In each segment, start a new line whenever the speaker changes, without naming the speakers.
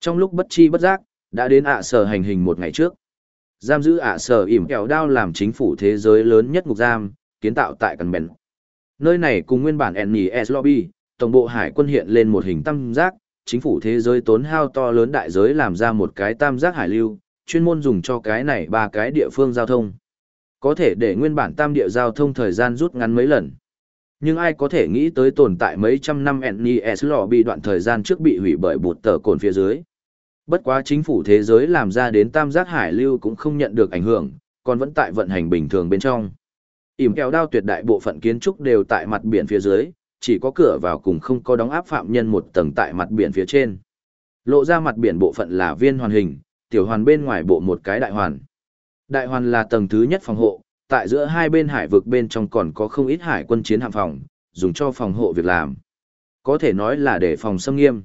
Trong lúc bất chi bất giác, đã đến ạ sở hành hình một ngày trước. Giam giữ ạ sở ỉm kẹo đao làm chính phủ thế giới lớn nhất ngục giam, kiến tạo tại Cần Bèn. Nơi này cùng nguyên bản NES Lobby, tổng bộ hải quân hiện lên một hình tam giác, chính phủ thế giới tốn hao to lớn đại giới làm ra một cái tam giác hải lưu, chuyên môn dùng cho cái này ba cái địa phương giao thông. Có thể để nguyên bản tam địa giao thông thời gian rút ngắn mấy lần. Nhưng ai có thể nghĩ tới tồn tại mấy trăm năm NES lò bị đoạn thời gian trước bị hủy bởi bụt tờ cồn phía dưới. Bất quá chính phủ thế giới làm ra đến tam giác hải lưu cũng không nhận được ảnh hưởng, còn vẫn tại vận hành bình thường bên trong. Ỉm kéo đao tuyệt đại bộ phận kiến trúc đều tại mặt biển phía dưới, chỉ có cửa vào cùng không có đóng áp phạm nhân một tầng tại mặt biển phía trên. Lộ ra mặt biển bộ phận là viên hoàn hình, tiểu hoàn bên ngoài bộ một cái đại hoàn. Đại hoàn là tầng thứ nhất phòng hộ, tại giữa hai bên hải vực bên trong còn có không ít hải quân chiến hạm phòng, dùng cho phòng hộ việc làm. Có thể nói là để phòng xâm nghiêm.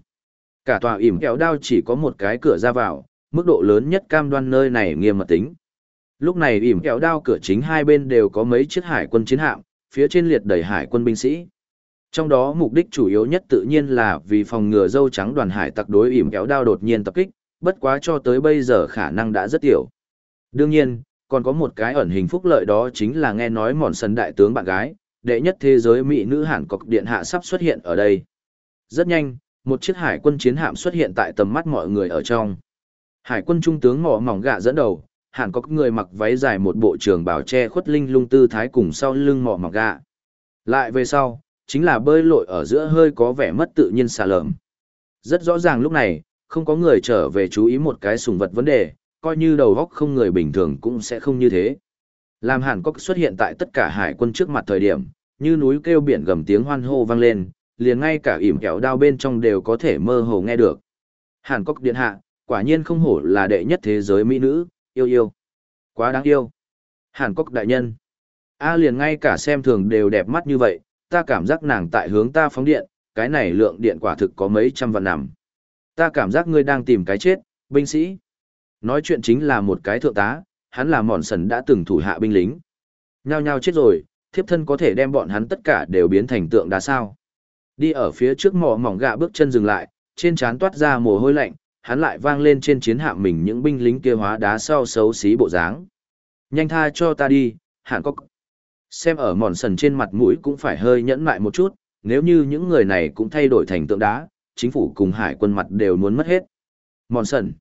Cả tòa ỉm kéo đao chỉ có một cái cửa ra vào, mức độ lớn nhất cam đoan nơi này nghiêm mật tính. Lúc này ỉm kéo đao cửa chính hai bên đều có mấy chiếc hải quân chiến hạm, phía trên liệt đầy hải quân binh sĩ. Trong đó mục đích chủ yếu nhất tự nhiên là vì phòng ngừa dâu trắng đoàn hải tặc đối ỉm kéo đao đột nhiên tập kích, bất quá cho tới bây giờ khả năng đã rất tiểu. Đương nhiên, còn có một cái ẩn hình phúc lợi đó chính là nghe nói mòn sân đại tướng bạn gái, đệ nhất thế giới mỹ nữ Hàn Cọc Điện Hạ sắp xuất hiện ở đây. Rất nhanh, một chiếc hải quân chiến hạm xuất hiện tại tầm mắt mọi người ở trong. Hải quân trung tướng ngọ mỏng gạ dẫn đầu, hẳn có người mặc váy dài một bộ trường bào che khuất linh lung tư thái cùng sau lưng mỏ mỏng gạ. Lại về sau, chính là bơi lội ở giữa hơi có vẻ mất tự nhiên xà lởm Rất rõ ràng lúc này, không có người trở về chú ý một cái sùng vật vấn đề, coi như đầu góc không người bình thường cũng sẽ không như thế. Làm Hàn Quốc xuất hiện tại tất cả hải quân trước mặt thời điểm, như núi kêu biển gầm tiếng hoan hô vang lên, liền ngay cả ỉm kẹo đao bên trong đều có thể mơ hồ nghe được. Hàn Quốc điện hạ, quả nhiên không hổ là đệ nhất thế giới mỹ nữ, yêu yêu. Quá đáng yêu. Hàn Quốc đại nhân. A liền ngay cả xem thường đều đẹp mắt như vậy, ta cảm giác nàng tại hướng ta phóng điện, cái này lượng điện quả thực có mấy trăm vạn nằm. Ta cảm giác ngươi đang tìm cái chết, binh sĩ. Nói chuyện chính là một cái thượng tá, hắn là mòn sần đã từng thủ hạ binh lính. Nhao nhao chết rồi, thiếp thân có thể đem bọn hắn tất cả đều biến thành tượng đá sao. Đi ở phía trước mỏ mỏng gạ bước chân dừng lại, trên trán toát ra mồ hôi lạnh, hắn lại vang lên trên chiến hạm mình những binh lính kia hóa đá sau xấu xí bộ dáng. Nhanh tha cho ta đi, hạn có Xem ở mòn sần trên mặt mũi cũng phải hơi nhẫn lại một chút, nếu như những người này cũng thay đổi thành tượng đá, chính phủ cùng hải quân mặt đều muốn mất hết. Mòn sần.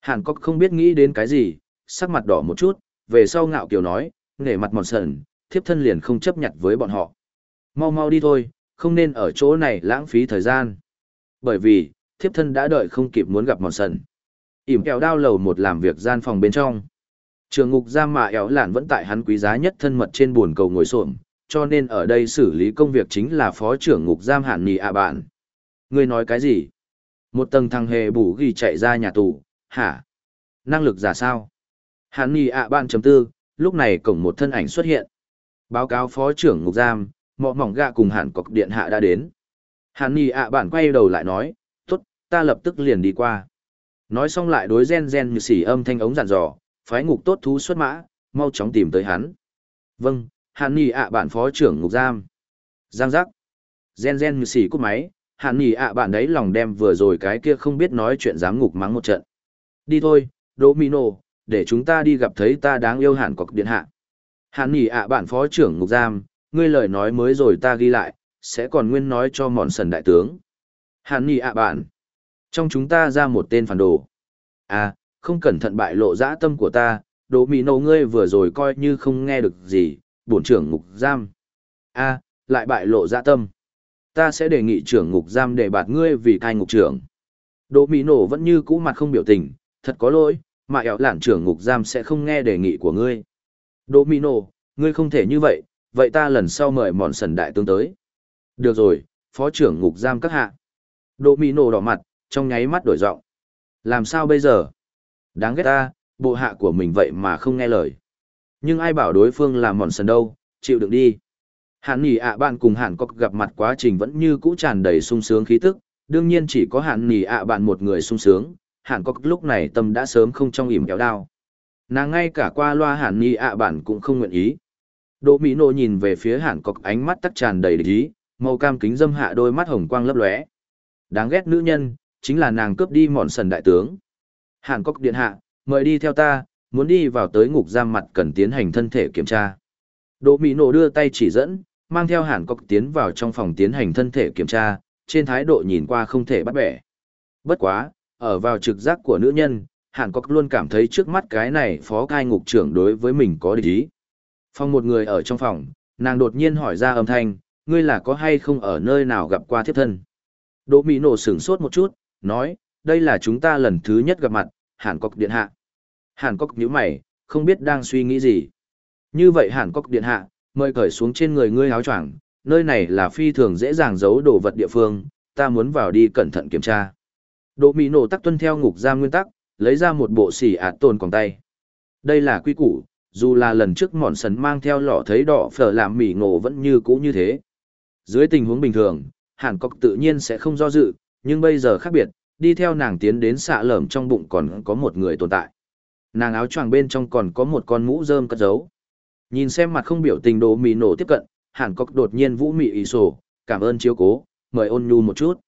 Hàn Cốc không biết nghĩ đến cái gì, sắc mặt đỏ một chút, về sau ngạo kiều nói, nể mặt mòn sần, thiếp thân liền không chấp nhận với bọn họ. Mau mau đi thôi, không nên ở chỗ này lãng phí thời gian. Bởi vì, thiếp thân đã đợi không kịp muốn gặp mòn sần. ỉm kẹo đao lầu một làm việc gian phòng bên trong. Trường ngục giam mà éo lạn vẫn tại hắn quý giá nhất thân mật trên buồn cầu ngồi xổm cho nên ở đây xử lý công việc chính là phó trưởng ngục giam hạn nì ạ bạn. Ngươi nói cái gì? Một tầng thằng hề bù ghi chạy ra nhà tù, hả? Năng lực giả sao? Hạn nì ạ bạn chấm tư, lúc này cổng một thân ảnh xuất hiện. Báo cáo phó trưởng ngục giam, mọ mỏng gạ cùng hạn cọc điện hạ đã đến. hàn ni ạ bạn quay đầu lại nói, tốt, ta lập tức liền đi qua. Nói xong lại đối gen gen như xỉ âm thanh ống dàn dò, phái ngục tốt thú xuất mã, mau chóng tìm tới hắn. Vâng, hàn ni ạ bạn phó trưởng ngục giam. Giang giác. Gen gen như xỉ cút máy, hàn ni ạ bạn đấy lòng đem vừa rồi cái kia không biết nói chuyện dám ngục mắng một trận. Đi thôi, Domino, để chúng ta đi gặp thấy ta đáng yêu hàn cọc điện hạ. hàn ni ạ bạn phó trưởng ngục giam, ngươi lời nói mới rồi ta ghi lại, sẽ còn nguyên nói cho mòn sần đại tướng. Hàn nỉ ạ bạn, trong chúng ta ra một tên phản đồ. À, không cẩn thận bại lộ dã tâm của ta, Domino ngươi vừa rồi coi như không nghe được gì, bổn trưởng ngục giam. À, lại bại lộ dã tâm. Ta sẽ đề nghị trưởng ngục giam để bạt ngươi vì cai ngục trưởng. Đỗ Mỹ Nổ vẫn như cũ mặt không biểu tình, thật có lỗi, mà ẻo lản trưởng ngục giam sẽ không nghe đề nghị của ngươi. Đỗ Mỹ Nổ, ngươi không thể như vậy, vậy ta lần sau mời mòn sần đại tướng tới. Được rồi, phó trưởng ngục giam các hạ. Đỗ Mỹ Nổ đỏ mặt, trong nháy mắt đổi giọng. Làm sao bây giờ? Đáng ghét ta, bộ hạ của mình vậy mà không nghe lời. Nhưng ai bảo đối phương là mòn sần đâu, chịu đựng đi. Hạn nỉ ạ bạn cùng hạn cọc gặp mặt quá trình vẫn như cũ tràn đầy sung sướng khí tức, đương nhiên chỉ có hạn nỉ ạ bạn một người sung sướng, hạn cọc lúc này tâm đã sớm không trong ỉm kéo đao. Nàng ngay cả qua loa hạn nỉ ạ bạn cũng không nguyện ý. Đỗ Mỹ Nô nhìn về phía Hàn cọc ánh mắt tắc tràn đầy địch ý, màu cam kính dâm hạ đôi mắt hồng quang lấp lóe. Đáng ghét nữ nhân, chính là nàng cướp đi mòn sần đại tướng. Hàn Cọc điện hạ, mời đi theo ta, muốn đi vào tới ngục giam mặt cần tiến hành thân thể kiểm tra. Đỗ Mỹ Nô đưa tay chỉ dẫn, mang theo Hàn Cọc tiến vào trong phòng tiến hành thân thể kiểm tra, trên thái độ nhìn qua không thể bắt bẻ. Bất quá, ở vào trực giác của nữ nhân, Hàn Cọc luôn cảm thấy trước mắt cái này phó cai ngục trưởng đối với mình có địch ý. Phòng một người ở trong phòng, nàng đột nhiên hỏi ra âm thanh, ngươi là có hay không ở nơi nào gặp qua thiếp thân. Đỗ Mỹ nổ sửng sốt một chút, nói, đây là chúng ta lần thứ nhất gặp mặt, Hàn Cốc Điện Hạ. Hàn Cốc nhíu mày, không biết đang suy nghĩ gì. Như vậy Hàn Cốc Điện Hạ, mời cởi xuống trên người ngươi áo choàng, nơi này là phi thường dễ dàng giấu đồ vật địa phương, ta muốn vào đi cẩn thận kiểm tra. Đỗ Mỹ nổ tắc tuân theo ngục giam nguyên tắc, lấy ra một bộ xỉ ạt tồn còn tay. Đây là quy củ, dù là lần trước mòn sần mang theo lọ thấy đỏ phở làm mỉ ngộ vẫn như cũ như thế. Dưới tình huống bình thường, Hàn Cốc tự nhiên sẽ không do dự, nhưng bây giờ khác biệt, đi theo nàng tiến đến xạ lởm trong bụng còn có một người tồn tại. Nàng áo choàng bên trong còn có một con mũ rơm cất giấu. Nhìn xem mặt không biểu tình đồ mì nổ tiếp cận, Hàn Cốc đột nhiên vũ mị ý sổ, cảm ơn chiếu cố, mời ôn nhu một chút.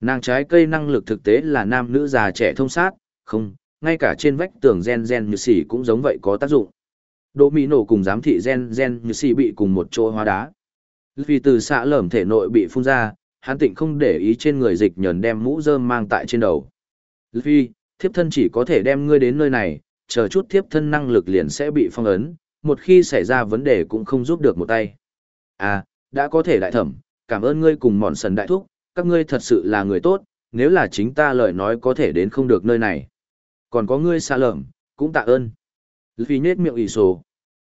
Nàng trái cây năng lực thực tế là nam nữ già trẻ thông sát, không, ngay cả trên vách tường gen gen như xỉ cũng giống vậy có tác dụng. Đỗ Mỹ nổ cùng giám thị gen gen như si bị cùng một chỗ hóa đá. Vì từ xạ lởm thể nội bị phun ra, hắn tịnh không để ý trên người dịch nhờn đem mũ rơm mang tại trên đầu. Vì, thiếp thân chỉ có thể đem ngươi đến nơi này, chờ chút thiếp thân năng lực liền sẽ bị phong ấn, một khi xảy ra vấn đề cũng không giúp được một tay. À, đã có thể đại thẩm, cảm ơn ngươi cùng mòn sần đại thúc, các ngươi thật sự là người tốt, nếu là chính ta lời nói có thể đến không được nơi này. Còn có ngươi xa lởm, cũng tạ ơn. Vì nết miệng ỷ sổ.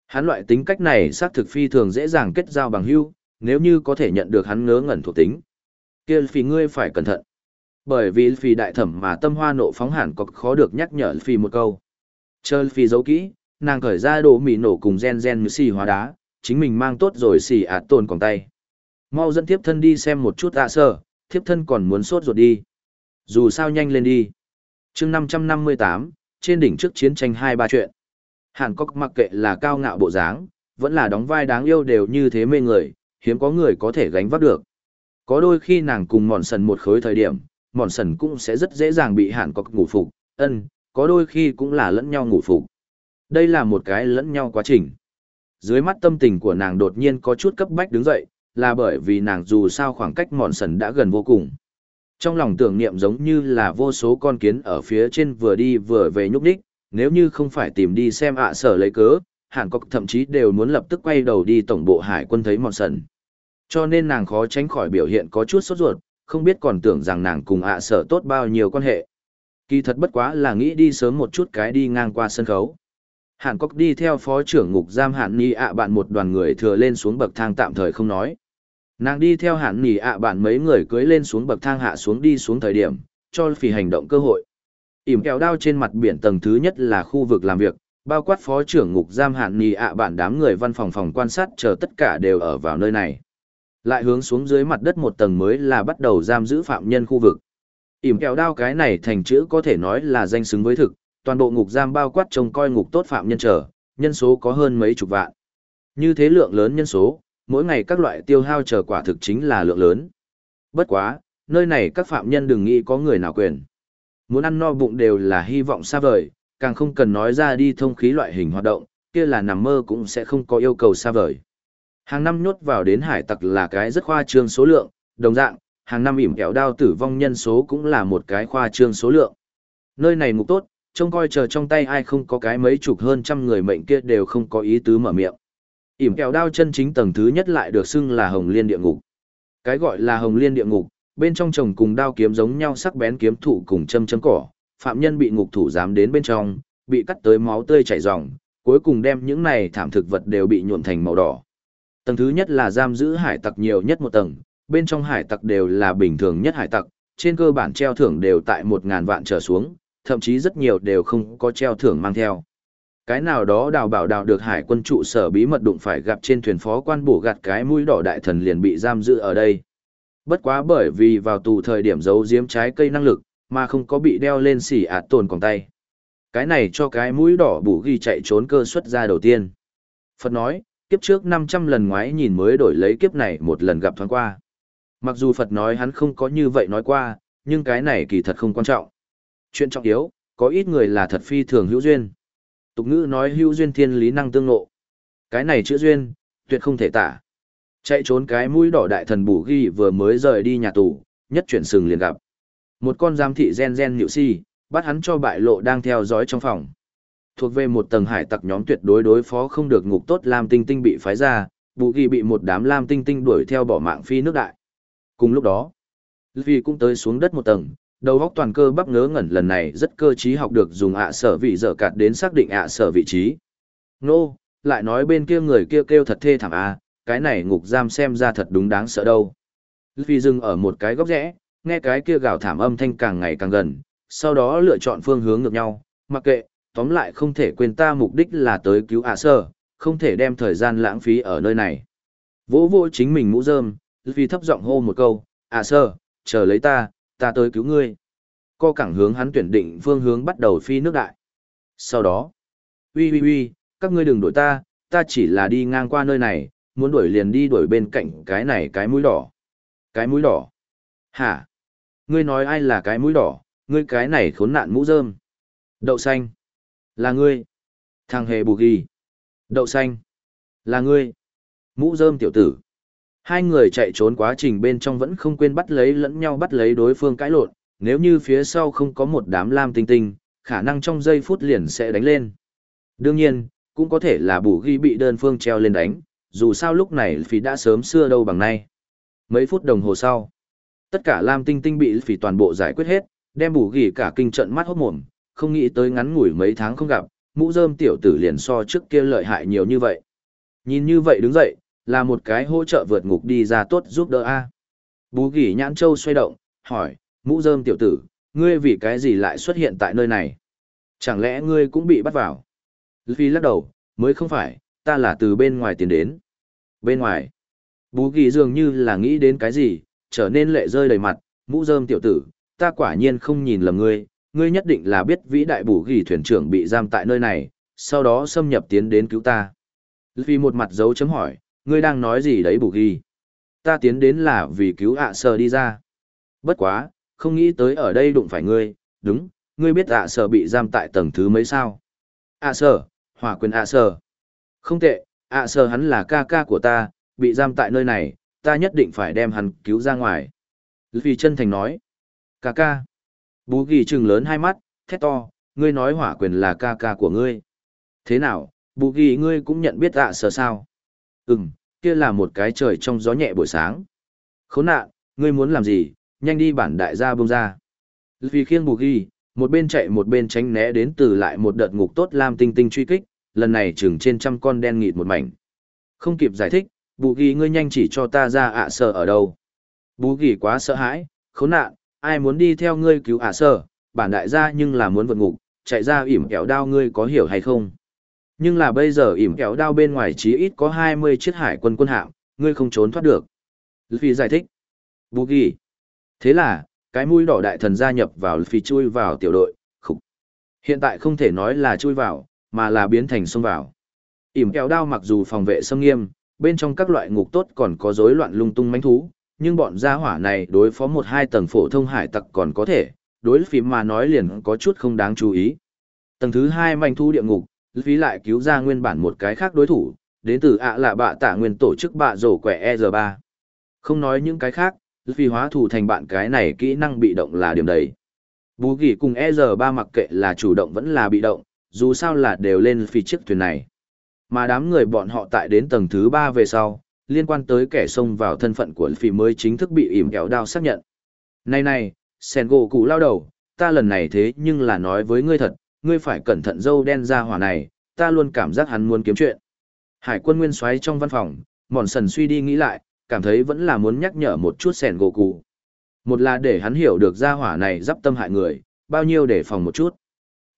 Hắn loại tính cách này xác thực phi thường dễ dàng kết giao bằng hữu, nếu như có thể nhận được hắn ngớ ngẩn thuộc tính. kia phi ngươi phải cẩn thận. Bởi vì phi đại thẩm mà tâm hoa nộ phóng hẳn có khó được nhắc nhở phi một câu. Chờ phi giấu kỹ, nàng khởi ra đồ mì nổ cùng gen gen như xì hóa đá, chính mình mang tốt rồi xì ạt tồn còn tay. Mau dẫn tiếp thân đi xem một chút ạ à sơ, thiếp thân còn muốn sốt ruột đi. Dù sao nhanh lên đi. chương 558, trên đỉnh trước chiến tranh hai ba chuyện. Hàn Cốc mặc kệ là cao ngạo bộ dáng, vẫn là đóng vai đáng yêu đều như thế mê người, hiếm có người có thể gánh vác được. Có đôi khi nàng cùng mòn sần một khối thời điểm, mòn sần cũng sẽ rất dễ dàng bị Hàn Cốc ngủ phục, ân, có đôi khi cũng là lẫn nhau ngủ phục. Đây là một cái lẫn nhau quá trình. Dưới mắt tâm tình của nàng đột nhiên có chút cấp bách đứng dậy, là bởi vì nàng dù sao khoảng cách mòn sần đã gần vô cùng. Trong lòng tưởng niệm giống như là vô số con kiến ở phía trên vừa đi vừa về nhúc đích, nếu như không phải tìm đi xem ạ sở lấy cớ, Hàn Cốc thậm chí đều muốn lập tức quay đầu đi tổng bộ hải quân thấy mòn sần. Cho nên nàng khó tránh khỏi biểu hiện có chút sốt ruột, không biết còn tưởng rằng nàng cùng ạ sở tốt bao nhiêu quan hệ. Kỳ thật bất quá là nghĩ đi sớm một chút cái đi ngang qua sân khấu. Hàn Cốc đi theo phó trưởng ngục giam Hàn Ni ạ bạn một đoàn người thừa lên xuống bậc thang tạm thời không nói. Nàng đi theo Hàn Ni ạ bạn mấy người cưới lên xuống bậc thang hạ xuống đi xuống thời điểm, cho phì hành động cơ hội ỉm kẹo đao trên mặt biển tầng thứ nhất là khu vực làm việc, bao quát phó trưởng ngục giam hạn, nhì ạ bạn đám người văn phòng phòng quan sát chờ tất cả đều ở vào nơi này. Lại hướng xuống dưới mặt đất một tầng mới là bắt đầu giam giữ phạm nhân khu vực. ỉm kẹo đao cái này thành chữ có thể nói là danh xứng với thực, toàn bộ ngục giam bao quát trông coi ngục tốt phạm nhân trở, nhân số có hơn mấy chục vạn. Như thế lượng lớn nhân số, mỗi ngày các loại tiêu hao chờ quả thực chính là lượng lớn. Bất quá, nơi này các phạm nhân đừng nghĩ có người nào quyền. Muốn ăn no bụng đều là hy vọng xa vời, càng không cần nói ra đi thông khí loại hình hoạt động, kia là nằm mơ cũng sẽ không có yêu cầu xa vời. Hàng năm nhốt vào đến hải tặc là cái rất khoa trương số lượng, đồng dạng, hàng năm ỉm kẹo đao tử vong nhân số cũng là một cái khoa trương số lượng. Nơi này ngục tốt, trông coi chờ trong tay ai không có cái mấy chục hơn trăm người mệnh kia đều không có ý tứ mở miệng. ỉm kẹo đao chân chính tầng thứ nhất lại được xưng là hồng liên địa ngục. Cái gọi là hồng liên địa ngục, bên trong chồng cùng đao kiếm giống nhau sắc bén kiếm thủ cùng châm châm cỏ, phạm nhân bị ngục thủ giám đến bên trong, bị cắt tới máu tươi chảy ròng, cuối cùng đem những này thảm thực vật đều bị nhuộm thành màu đỏ. Tầng thứ nhất là giam giữ hải tặc nhiều nhất một tầng, bên trong hải tặc đều là bình thường nhất hải tặc, trên cơ bản treo thưởng đều tại một ngàn vạn trở xuống, thậm chí rất nhiều đều không có treo thưởng mang theo. Cái nào đó đào bảo đào được hải quân trụ sở bí mật đụng phải gặp trên thuyền phó quan bổ gạt cái mũi đỏ đại thần liền bị giam giữ ở đây. Bất quá bởi vì vào tù thời điểm giấu giếm trái cây năng lực, mà không có bị đeo lên xỉ ạt tồn còn tay. Cái này cho cái mũi đỏ bù ghi chạy trốn cơ xuất ra đầu tiên. Phật nói, kiếp trước 500 lần ngoái nhìn mới đổi lấy kiếp này một lần gặp thoáng qua. Mặc dù Phật nói hắn không có như vậy nói qua, nhưng cái này kỳ thật không quan trọng. Chuyện trọng yếu, có ít người là thật phi thường hữu duyên. Tục ngữ nói hữu duyên thiên lý năng tương ngộ. Cái này chữa duyên, tuyệt không thể tả. Chạy trốn cái mũi đỏ đại thần bù ghi vừa mới rời đi nhà tù, nhất chuyển sừng liền gặp. Một con giám thị gen gen nhịu si, bắt hắn cho bại lộ đang theo dõi trong phòng. Thuộc về một tầng hải tặc nhóm tuyệt đối đối phó không được ngục tốt Lam Tinh Tinh bị phái ra, bù ghi bị một đám Lam Tinh Tinh đuổi theo bỏ mạng phi nước đại. Cùng lúc đó, Vì cũng tới xuống đất một tầng, đầu góc toàn cơ bắp ngớ ngẩn lần này rất cơ trí học được dùng ạ sở vị dở cạt đến xác định ạ sở vị trí. Nô, lại nói bên kia người kia kêu thật thê thảm à, cái này ngục giam xem ra thật đúng đáng sợ đâu. Luffy dừng ở một cái góc rẽ, nghe cái kia gào thảm âm thanh càng ngày càng gần, sau đó lựa chọn phương hướng ngược nhau, mặc kệ, tóm lại không thể quên ta mục đích là tới cứu ạ sơ, không thể đem thời gian lãng phí ở nơi này. Vỗ vỗ chính mình mũ rơm, Luffy thấp giọng hô một câu, ạ sơ, chờ lấy ta, ta tới cứu ngươi. Co cẳng hướng hắn tuyển định phương hướng bắt đầu phi nước đại. Sau đó, uy uy uy, các ngươi đừng đuổi ta, ta chỉ là đi ngang qua nơi này, muốn đuổi liền đi đuổi bên cạnh cái này cái mũi đỏ. Cái mũi đỏ? Hả? Ngươi nói ai là cái mũi đỏ, ngươi cái này khốn nạn mũ rơm. Đậu xanh. Là ngươi. Thằng hề bù ghi. Đậu xanh. Là ngươi. Mũ rơm tiểu tử. Hai người chạy trốn quá trình bên trong vẫn không quên bắt lấy lẫn nhau bắt lấy đối phương cãi lộn, nếu như phía sau không có một đám lam tinh tinh, khả năng trong giây phút liền sẽ đánh lên. Đương nhiên, cũng có thể là bù ghi bị đơn phương treo lên đánh, dù sao lúc này phí đã sớm xưa đâu bằng nay. Mấy phút đồng hồ sau, tất cả lam tinh tinh bị phí toàn bộ giải quyết hết, đem bù gỉ cả kinh trận mắt hốt mồm, không nghĩ tới ngắn ngủi mấy tháng không gặp, mũ rơm tiểu tử liền so trước kia lợi hại nhiều như vậy. Nhìn như vậy đứng dậy, là một cái hỗ trợ vượt ngục đi ra tốt giúp đỡ a. Bú gỉ nhãn châu xoay động, hỏi, mũ rơm tiểu tử, ngươi vì cái gì lại xuất hiện tại nơi này? Chẳng lẽ ngươi cũng bị bắt vào? Luffy lắc đầu, mới không phải, ta là từ bên ngoài tiến đến. Bên ngoài, bú ghi dường như là nghĩ đến cái gì, trở nên lệ rơi đầy mặt, mũ rơm tiểu tử, ta quả nhiên không nhìn lầm ngươi, ngươi nhất định là biết vĩ đại bù ghi thuyền trưởng bị giam tại nơi này, sau đó xâm nhập tiến đến cứu ta. Vì một mặt dấu chấm hỏi, ngươi đang nói gì đấy bù ghi? Ta tiến đến là vì cứu ạ à đi ra. Bất quá, không nghĩ tới ở đây đụng phải ngươi, đúng, ngươi biết ạ à bị giam tại tầng thứ mấy sao? ạ à hỏa quyền ạ sở. Không tệ, À, ạ sơ hắn là ca ca của ta, bị giam tại nơi này, ta nhất định phải đem hắn cứu ra ngoài. Vì chân thành nói, ca ca. Bú ghi trừng lớn hai mắt, thét to, ngươi nói hỏa quyền là ca ca của ngươi. Thế nào, bú ghi ngươi cũng nhận biết ạ sơ sao? Ừm, kia là một cái trời trong gió nhẹ buổi sáng. Khốn nạn, ngươi muốn làm gì, nhanh đi bản đại gia bông ra. Vì khiêng bù ghi, một bên chạy một bên tránh né đến từ lại một đợt ngục tốt lam tinh tinh truy kích, lần này chừng trên trăm con đen nghịt một mảnh. Không kịp giải thích, bù ghi ngươi nhanh chỉ cho ta ra ạ sở ở đâu. Bù ghi quá sợ hãi, khốn nạn, ai muốn đi theo ngươi cứu ạ sở, bản đại gia nhưng là muốn vượt ngục, chạy ra ỉm kéo đao ngươi có hiểu hay không? Nhưng là bây giờ ỉm kéo đao bên ngoài chí ít có 20 chiếc hải quân quân hạm, ngươi không trốn thoát được. Luffy giải thích. Bù ghi. Thế là, cái mũi đỏ đại thần gia nhập vào Luffy chui vào tiểu đội, khục. Hiện tại không thể nói là chui vào, mà là biến thành xông vào. ỉm kéo đao mặc dù phòng vệ xâm nghiêm, bên trong các loại ngục tốt còn có rối loạn lung tung mánh thú, nhưng bọn gia hỏa này đối phó một hai tầng phổ thông hải tặc còn có thể, đối phím mà nói liền có chút không đáng chú ý. Tầng thứ hai manh thú địa ngục, phí lại cứu ra nguyên bản một cái khác đối thủ, đến từ ạ lạ bạ tả nguyên tổ chức bạ rổ quẻ ER3. Không nói những cái khác, vì hóa thủ thành bạn cái này kỹ năng bị động là điểm đấy. Bú gỉ cùng ER3 mặc kệ là chủ động vẫn là bị động, dù sao là đều lên phi chiếc thuyền này. Mà đám người bọn họ tại đến tầng thứ 3 về sau, liên quan tới kẻ xông vào thân phận của phi mới chính thức bị ỉm kéo đao xác nhận. Này này, sen gỗ cụ lao đầu, ta lần này thế nhưng là nói với ngươi thật, ngươi phải cẩn thận dâu đen ra hỏa này, ta luôn cảm giác hắn muốn kiếm chuyện. Hải quân nguyên xoáy trong văn phòng, mòn sần suy đi nghĩ lại, cảm thấy vẫn là muốn nhắc nhở một chút sẻn gỗ cụ. Một là để hắn hiểu được ra hỏa này dắp tâm hại người, bao nhiêu để phòng một chút.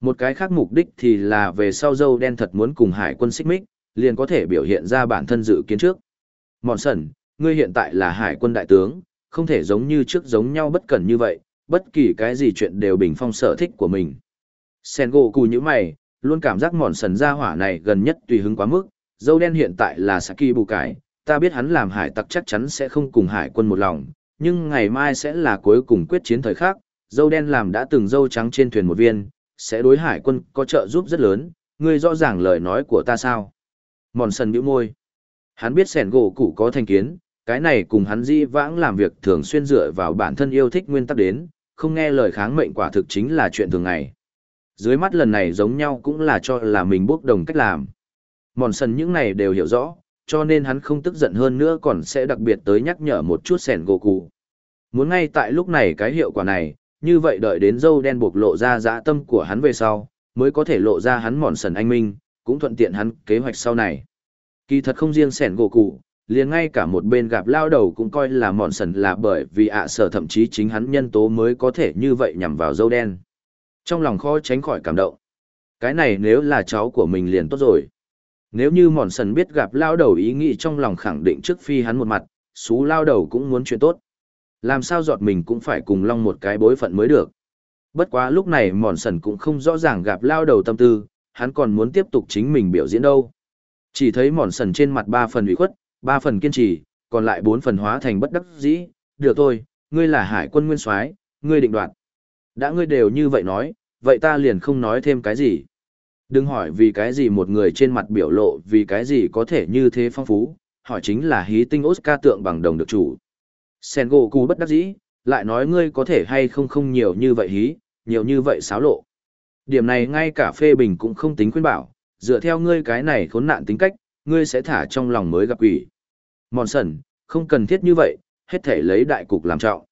Một cái khác mục đích thì là về sau dâu đen thật muốn cùng hải quân xích mích, liền có thể biểu hiện ra bản thân dự kiến trước. Mòn sần, ngươi hiện tại là hải quân đại tướng, không thể giống như trước giống nhau bất cẩn như vậy, bất kỳ cái gì chuyện đều bình phong sở thích của mình. Sen gỗ cù như mày, luôn cảm giác mòn sần ra hỏa này gần nhất tùy hứng quá mức, dâu đen hiện tại là Saki bù cái, ta biết hắn làm hải tặc chắc chắn sẽ không cùng hải quân một lòng, nhưng ngày mai sẽ là cuối cùng quyết chiến thời khắc, dâu đen làm đã từng dâu trắng trên thuyền một viên, sẽ đối hải quân có trợ giúp rất lớn, ngươi rõ ràng lời nói của ta sao. Mòn sần bĩu môi. Hắn biết sẻn gỗ cũ có thành kiến, cái này cùng hắn di vãng làm việc thường xuyên dựa vào bản thân yêu thích nguyên tắc đến, không nghe lời kháng mệnh quả thực chính là chuyện thường ngày. Dưới mắt lần này giống nhau cũng là cho là mình bốc đồng cách làm. Mòn sần những này đều hiểu rõ, cho nên hắn không tức giận hơn nữa còn sẽ đặc biệt tới nhắc nhở một chút sẻn gỗ cụ. Muốn ngay tại lúc này cái hiệu quả này, như vậy đợi đến dâu đen buộc lộ ra dã tâm của hắn về sau, mới có thể lộ ra hắn mòn sần anh minh, cũng thuận tiện hắn kế hoạch sau này. Kỳ thật không riêng sẻn gỗ cụ, liền ngay cả một bên gặp lao đầu cũng coi là mòn sần là bởi vì ạ sở thậm chí chính hắn nhân tố mới có thể như vậy nhằm vào dâu đen. Trong lòng khó tránh khỏi cảm động. Cái này nếu là cháu của mình liền tốt rồi. Nếu như mòn sần biết gặp lao đầu ý nghĩ trong lòng khẳng định trước phi hắn một mặt, xú lao đầu cũng muốn chuyện tốt. Làm sao giọt mình cũng phải cùng long một cái bối phận mới được. Bất quá lúc này mòn sần cũng không rõ ràng gặp lao đầu tâm tư, hắn còn muốn tiếp tục chính mình biểu diễn đâu. Chỉ thấy mòn sần trên mặt ba phần ủy khuất, ba phần kiên trì, còn lại bốn phần hóa thành bất đắc dĩ. Được thôi, ngươi là hải quân nguyên soái, ngươi định đoạt. Đã ngươi đều như vậy nói, vậy ta liền không nói thêm cái gì. Đừng hỏi vì cái gì một người trên mặt biểu lộ vì cái gì có thể như thế phong phú, hỏi chính là hí tinh Oscar tượng bằng đồng được chủ sen gỗ cù bất đắc dĩ, lại nói ngươi có thể hay không không nhiều như vậy hí, nhiều như vậy xáo lộ. Điểm này ngay cả phê bình cũng không tính khuyên bảo, dựa theo ngươi cái này khốn nạn tính cách, ngươi sẽ thả trong lòng mới gặp quỷ. Mòn sẩn, không cần thiết như vậy, hết thể lấy đại cục làm trọng.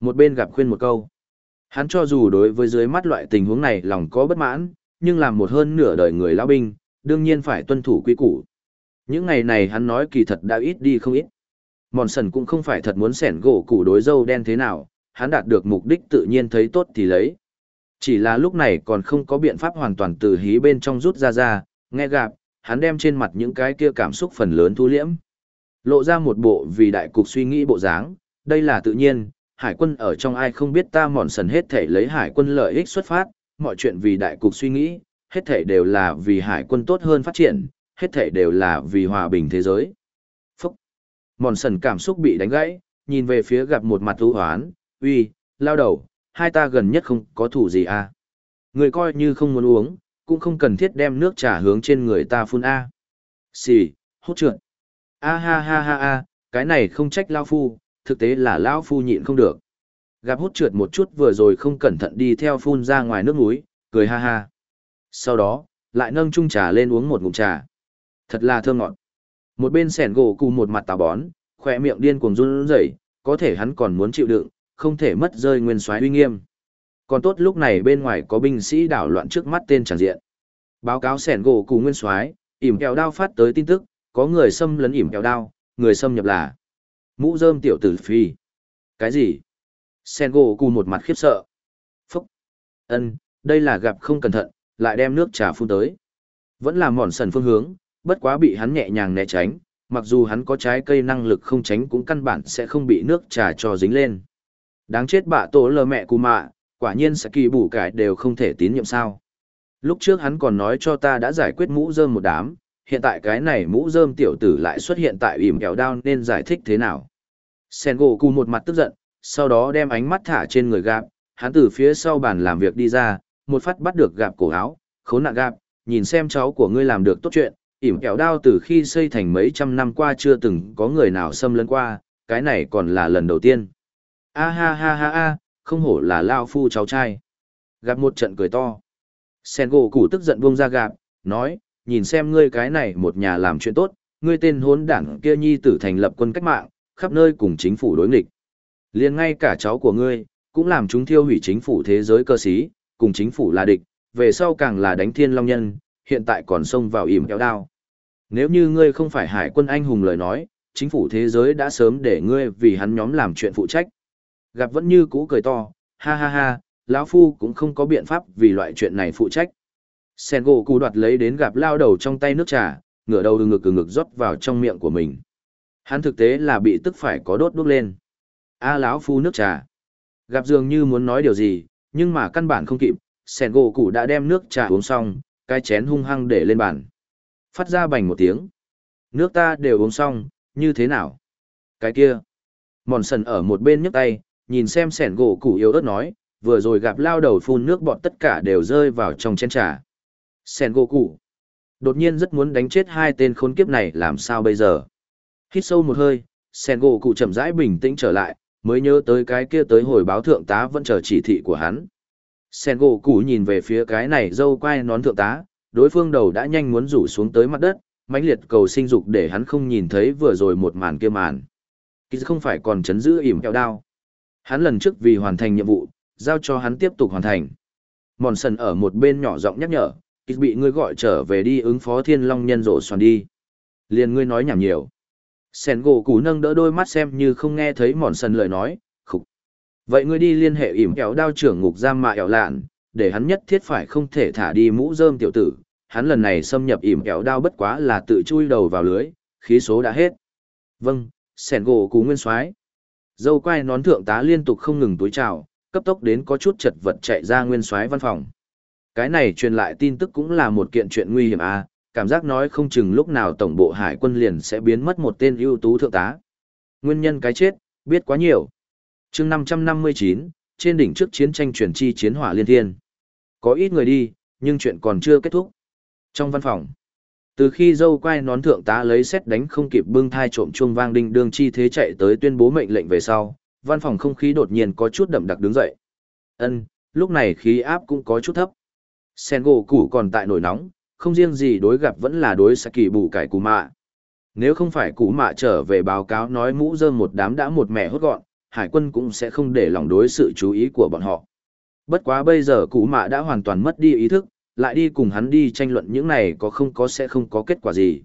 Một bên gặp khuyên một câu. Hắn cho dù đối với dưới mắt loại tình huống này lòng có bất mãn, nhưng làm một hơn nửa đời người lão binh, đương nhiên phải tuân thủ quy củ. Những ngày này hắn nói kỳ thật đã ít đi không ít. Mòn sần cũng không phải thật muốn sẻn gỗ củ đối dâu đen thế nào, hắn đạt được mục đích tự nhiên thấy tốt thì lấy. Chỉ là lúc này còn không có biện pháp hoàn toàn từ hí bên trong rút ra ra, nghe gặp, hắn đem trên mặt những cái kia cảm xúc phần lớn thu liễm. Lộ ra một bộ vì đại cục suy nghĩ bộ dáng, đây là tự nhiên, hải quân ở trong ai không biết ta mòn sần hết thể lấy hải quân lợi ích xuất phát, mọi chuyện vì đại cục suy nghĩ, hết thể đều là vì hải quân tốt hơn phát triển, hết thể đều là vì hòa bình thế giới. Mòn sần cảm xúc bị đánh gãy, nhìn về phía gặp một mặt thú hoán, uy, lao đầu, hai ta gần nhất không có thủ gì à. Người coi như không muốn uống, cũng không cần thiết đem nước trà hướng trên người ta phun A. Xì, hút trượt. A ha ha ha ha, cái này không trách Lao Phu, thực tế là lão Phu nhịn không được. Gặp hút trượt một chút vừa rồi không cẩn thận đi theo phun ra ngoài nước núi, cười ha ha. Sau đó, lại nâng chung trà lên uống một ngụm trà. Thật là thơm ngọt. Một bên sẻn gỗ cù một mặt tà bón, khỏe miệng điên cuồng run rẩy, có thể hắn còn muốn chịu đựng, không thể mất rơi nguyên soái uy nghiêm. Còn tốt lúc này bên ngoài có binh sĩ đảo loạn trước mắt tên tràn diện. Báo cáo sẻn gỗ cù nguyên soái, ỉm kẹo đao phát tới tin tức, có người xâm lấn ỉm kẹo đao, người xâm nhập là mũ rơm tiểu tử phi. Cái gì? Sen gỗ cù một mặt khiếp sợ. Phúc! ân đây là gặp không cẩn thận, lại đem nước trà phun tới. Vẫn là mòn sần phương hướng, bất quá bị hắn nhẹ nhàng né tránh, mặc dù hắn có trái cây năng lực không tránh cũng căn bản sẽ không bị nước trà cho dính lên. Đáng chết bạ tổ lờ mẹ cù mạ, quả nhiên sẽ kỳ bù cải đều không thể tín nhiệm sao. Lúc trước hắn còn nói cho ta đã giải quyết mũ rơm một đám, hiện tại cái này mũ rơm tiểu tử lại xuất hiện tại ỉm kẹo đao nên giải thích thế nào. Sen gỗ cù một mặt tức giận, sau đó đem ánh mắt thả trên người gạp, hắn từ phía sau bàn làm việc đi ra, một phát bắt được gạp cổ áo, khốn nạn gạp, nhìn xem cháu của ngươi làm được tốt chuyện, ỉm kẹo đao từ khi xây thành mấy trăm năm qua chưa từng có người nào xâm lấn qua, cái này còn là lần đầu tiên. A ha ha ha ha, không hổ là lao phu cháu trai. Gặp một trận cười to. Sen gỗ củ tức giận buông ra gạp, nói, nhìn xem ngươi cái này một nhà làm chuyện tốt, ngươi tên hốn đảng kia nhi tử thành lập quân cách mạng, khắp nơi cùng chính phủ đối nghịch. liền ngay cả cháu của ngươi, cũng làm chúng thiêu hủy chính phủ thế giới cơ sĩ, cùng chính phủ là địch, về sau càng là đánh thiên long nhân, hiện tại còn xông vào ỉm kéo đao. Nếu như ngươi không phải hải quân anh hùng lời nói, chính phủ thế giới đã sớm để ngươi vì hắn nhóm làm chuyện phụ trách. Gặp vẫn như cũ cười to, ha ha ha, lão phu cũng không có biện pháp vì loại chuyện này phụ trách. Sen gỗ cụ đoạt lấy đến gặp lao đầu trong tay nước trà, ngửa đầu ngực ngực rót vào trong miệng của mình. Hắn thực tế là bị tức phải có đốt đốt lên. A à, lão phu nước trà. Gặp dường như muốn nói điều gì, nhưng mà căn bản không kịp, Sen gỗ cụ đã đem nước trà uống xong, cái chén hung hăng để lên bàn. Phát ra bành một tiếng. Nước ta đều uống xong, như thế nào? Cái kia. Mòn sần ở một bên nhấc tay, nhìn xem sẻn gỗ củ yếu ớt nói, vừa rồi gặp lao đầu phun nước bọn tất cả đều rơi vào trong chén trà. Sẻn gỗ củ. Đột nhiên rất muốn đánh chết hai tên khốn kiếp này làm sao bây giờ. Hít sâu một hơi, sẻn gỗ cụ chậm rãi bình tĩnh trở lại, mới nhớ tới cái kia tới hồi báo thượng tá vẫn chờ chỉ thị của hắn. Sen gỗ cụ nhìn về phía cái này dâu quai nón thượng tá, đối phương đầu đã nhanh muốn rủ xuống tới mặt đất, mãnh liệt cầu sinh dục để hắn không nhìn thấy vừa rồi một màn kia màn. Kỳ không phải còn chấn giữ ỉm kẹo đao. Hắn lần trước vì hoàn thành nhiệm vụ, giao cho hắn tiếp tục hoàn thành. Mòn sần ở một bên nhỏ giọng nhắc nhở, kỳ bị ngươi gọi trở về đi ứng phó thiên long nhân rộ xoắn đi. Liền ngươi nói nhảm nhiều. Sen gỗ củ nâng đỡ đôi mắt xem như không nghe thấy mòn sần lời nói, khục. Vậy ngươi đi liên hệ ỉm kẹo đao trưởng ngục giam mạ ẻo lạn, để hắn nhất thiết phải không thể thả đi mũ rơm tiểu tử. Hắn lần này xâm nhập ỉm kẹo đao bất quá là tự chui đầu vào lưới, khí số đã hết. Vâng, sẻn gỗ cú nguyên soái dâu quai nón thượng tá liên tục không ngừng túi trào cấp tốc đến có chút chật vật chạy ra nguyên soái văn phòng cái này truyền lại tin tức cũng là một kiện chuyện nguy hiểm à cảm giác nói không chừng lúc nào tổng bộ hải quân liền sẽ biến mất một tên ưu tú thượng tá nguyên nhân cái chết biết quá nhiều chương năm trăm năm mươi chín trên đỉnh trước chiến tranh truyền chi chiến hỏa liên thiên có ít người đi nhưng chuyện còn chưa kết thúc trong văn phòng từ khi dâu quai nón thượng tá lấy xét đánh không kịp bưng thai trộm chuông vang đinh đương chi thế chạy tới tuyên bố mệnh lệnh về sau, văn phòng không khí đột nhiên có chút đậm đặc đứng dậy. Ân, lúc này khí áp cũng có chút thấp. Sen gỗ củ còn tại nổi nóng, không riêng gì đối gặp vẫn là đối Saki bù cải củ mạ. Nếu không phải củ mạ trở về báo cáo nói mũ rơm một đám đã một mẻ hốt gọn, hải quân cũng sẽ không để lòng đối sự chú ý của bọn họ. Bất quá bây giờ cụ mạ đã hoàn toàn mất đi ý thức, lại đi cùng hắn đi tranh luận những này có không có sẽ không có kết quả gì.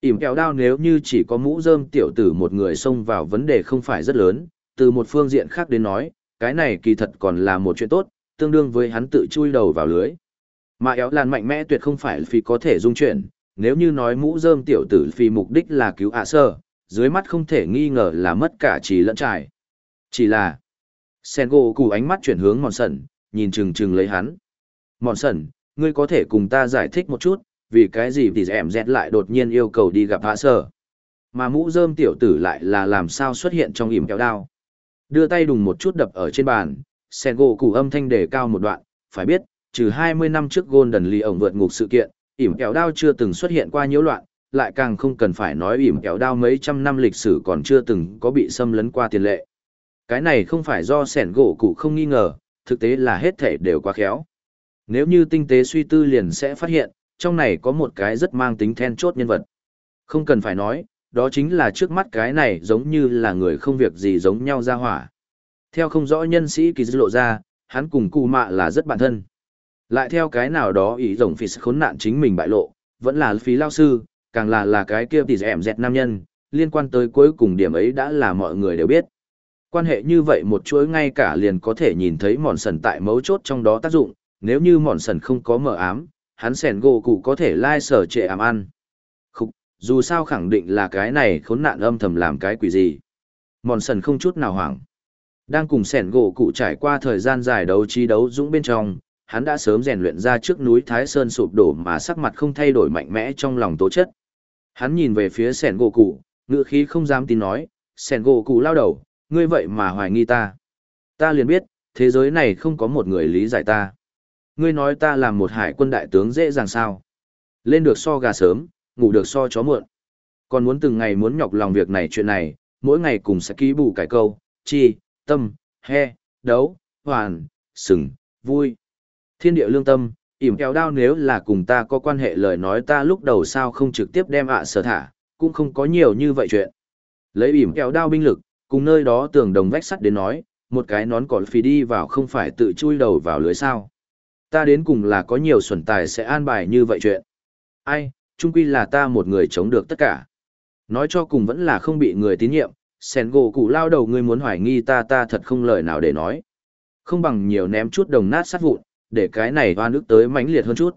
ỉm kẹo đao nếu như chỉ có mũ rơm tiểu tử một người xông vào vấn đề không phải rất lớn, từ một phương diện khác đến nói, cái này kỳ thật còn là một chuyện tốt, tương đương với hắn tự chui đầu vào lưới. Mà éo làn mạnh mẽ tuyệt không phải vì có thể dung chuyển, nếu như nói mũ rơm tiểu tử vì mục đích là cứu ạ sơ, dưới mắt không thể nghi ngờ là mất cả trí lẫn trải. Chỉ là, Sengoku ánh mắt chuyển hướng mòn sẩn, nhìn chừng chừng lấy hắn. Mòn sẩn, ngươi có thể cùng ta giải thích một chút, vì cái gì thì em dẹt lại đột nhiên yêu cầu đi gặp hạ sở. Mà mũ rơm tiểu tử lại là làm sao xuất hiện trong ỉm kéo đao. Đưa tay đùng một chút đập ở trên bàn, sen gỗ cụ âm thanh đề cao một đoạn, phải biết, trừ 20 năm trước Golden Lee ổng vượt ngục sự kiện, ỉm kéo đao chưa từng xuất hiện qua nhiễu loạn, lại càng không cần phải nói ỉm kéo đao mấy trăm năm lịch sử còn chưa từng có bị xâm lấn qua tiền lệ. Cái này không phải do sẻn gỗ cụ không nghi ngờ, thực tế là hết thể đều quá khéo. Nếu như tinh tế suy tư liền sẽ phát hiện, trong này có một cái rất mang tính then chốt nhân vật. Không cần phải nói, đó chính là trước mắt cái này giống như là người không việc gì giống nhau ra hỏa. Theo không rõ nhân sĩ kỳ dư lộ ra, hắn cùng cụ mạ là rất bản thân. Lại theo cái nào đó ý rồng phì khốn nạn chính mình bại lộ, vẫn là phí lao sư, càng là là cái kia tỷ dẹm dẹt nam nhân, liên quan tới cuối cùng điểm ấy đã là mọi người đều biết. Quan hệ như vậy một chuỗi ngay cả liền có thể nhìn thấy mòn sần tại mấu chốt trong đó tác dụng, nếu như mòn sần không có mờ ám, hắn sẻn gỗ cụ có thể lai sở trệ ảm ăn. Khúc, dù sao khẳng định là cái này khốn nạn âm thầm làm cái quỷ gì. Mòn sần không chút nào hoảng. Đang cùng sẻn gỗ cụ trải qua thời gian dài đấu trí đấu dũng bên trong, hắn đã sớm rèn luyện ra trước núi Thái Sơn sụp đổ mà sắc mặt không thay đổi mạnh mẽ trong lòng tố chất. Hắn nhìn về phía sẻn gỗ cụ, ngựa khí không dám tin nói, sẻn gỗ cụ lao đầu, ngươi vậy mà hoài nghi ta. Ta liền biết, thế giới này không có một người lý giải ta ngươi nói ta làm một hải quân đại tướng dễ dàng sao. Lên được so gà sớm, ngủ được so chó muộn. Còn muốn từng ngày muốn nhọc lòng việc này chuyện này, mỗi ngày cùng sẽ ký bù cải câu, chi, tâm, he, đấu, hoàn, sừng, vui. Thiên địa lương tâm, ỉm kéo đao nếu là cùng ta có quan hệ lời nói ta lúc đầu sao không trực tiếp đem ạ sở thả, cũng không có nhiều như vậy chuyện. Lấy ỉm kéo đao binh lực, cùng nơi đó tường đồng vách sắt đến nói, một cái nón cỏ phì đi vào không phải tự chui đầu vào lưới sao. Ta đến cùng là có nhiều xuẩn tài sẽ an bài như vậy chuyện. Ai, chung quy là ta một người chống được tất cả. Nói cho cùng vẫn là không bị người tín nhiệm, sen gỗ cụ lao đầu ngươi muốn hoài nghi ta ta thật không lời nào để nói. Không bằng nhiều ném chút đồng nát sát vụn, để cái này hoa nước tới mãnh liệt hơn chút.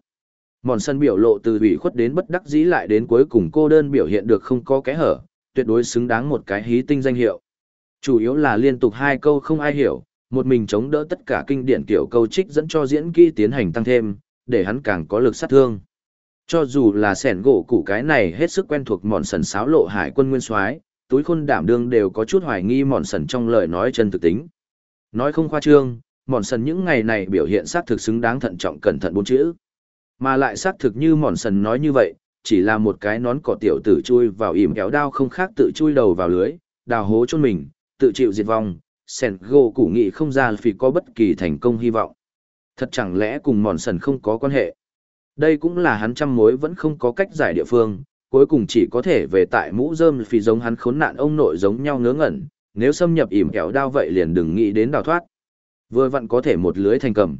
Mòn sân biểu lộ từ ủy khuất đến bất đắc dĩ lại đến cuối cùng cô đơn biểu hiện được không có kẽ hở, tuyệt đối xứng đáng một cái hí tinh danh hiệu. Chủ yếu là liên tục hai câu không ai hiểu, một mình chống đỡ tất cả kinh điển kiểu câu trích dẫn cho diễn kỹ tiến hành tăng thêm, để hắn càng có lực sát thương. Cho dù là sẻn gỗ củ cái này hết sức quen thuộc mòn sần sáo lộ hải quân nguyên soái, túi khôn đảm đương đều có chút hoài nghi mòn sần trong lời nói chân thực tính. Nói không khoa trương, mòn sần những ngày này biểu hiện xác thực xứng đáng thận trọng cẩn thận bốn chữ. Mà lại xác thực như mòn sần nói như vậy, chỉ là một cái nón cỏ tiểu tử chui vào ỉm kéo đao không khác tự chui đầu vào lưới, đào hố chôn mình, tự chịu diệt vong, sèn gỗ củ nghị không ra vì có bất kỳ thành công hy vọng. Thật chẳng lẽ cùng mòn sần không có quan hệ. Đây cũng là hắn trăm mối vẫn không có cách giải địa phương, cuối cùng chỉ có thể về tại mũ rơm vì giống hắn khốn nạn ông nội giống nhau ngớ ngẩn, nếu xâm nhập ỉm kéo đao vậy liền đừng nghĩ đến đào thoát. Vừa vặn có thể một lưới thành cầm.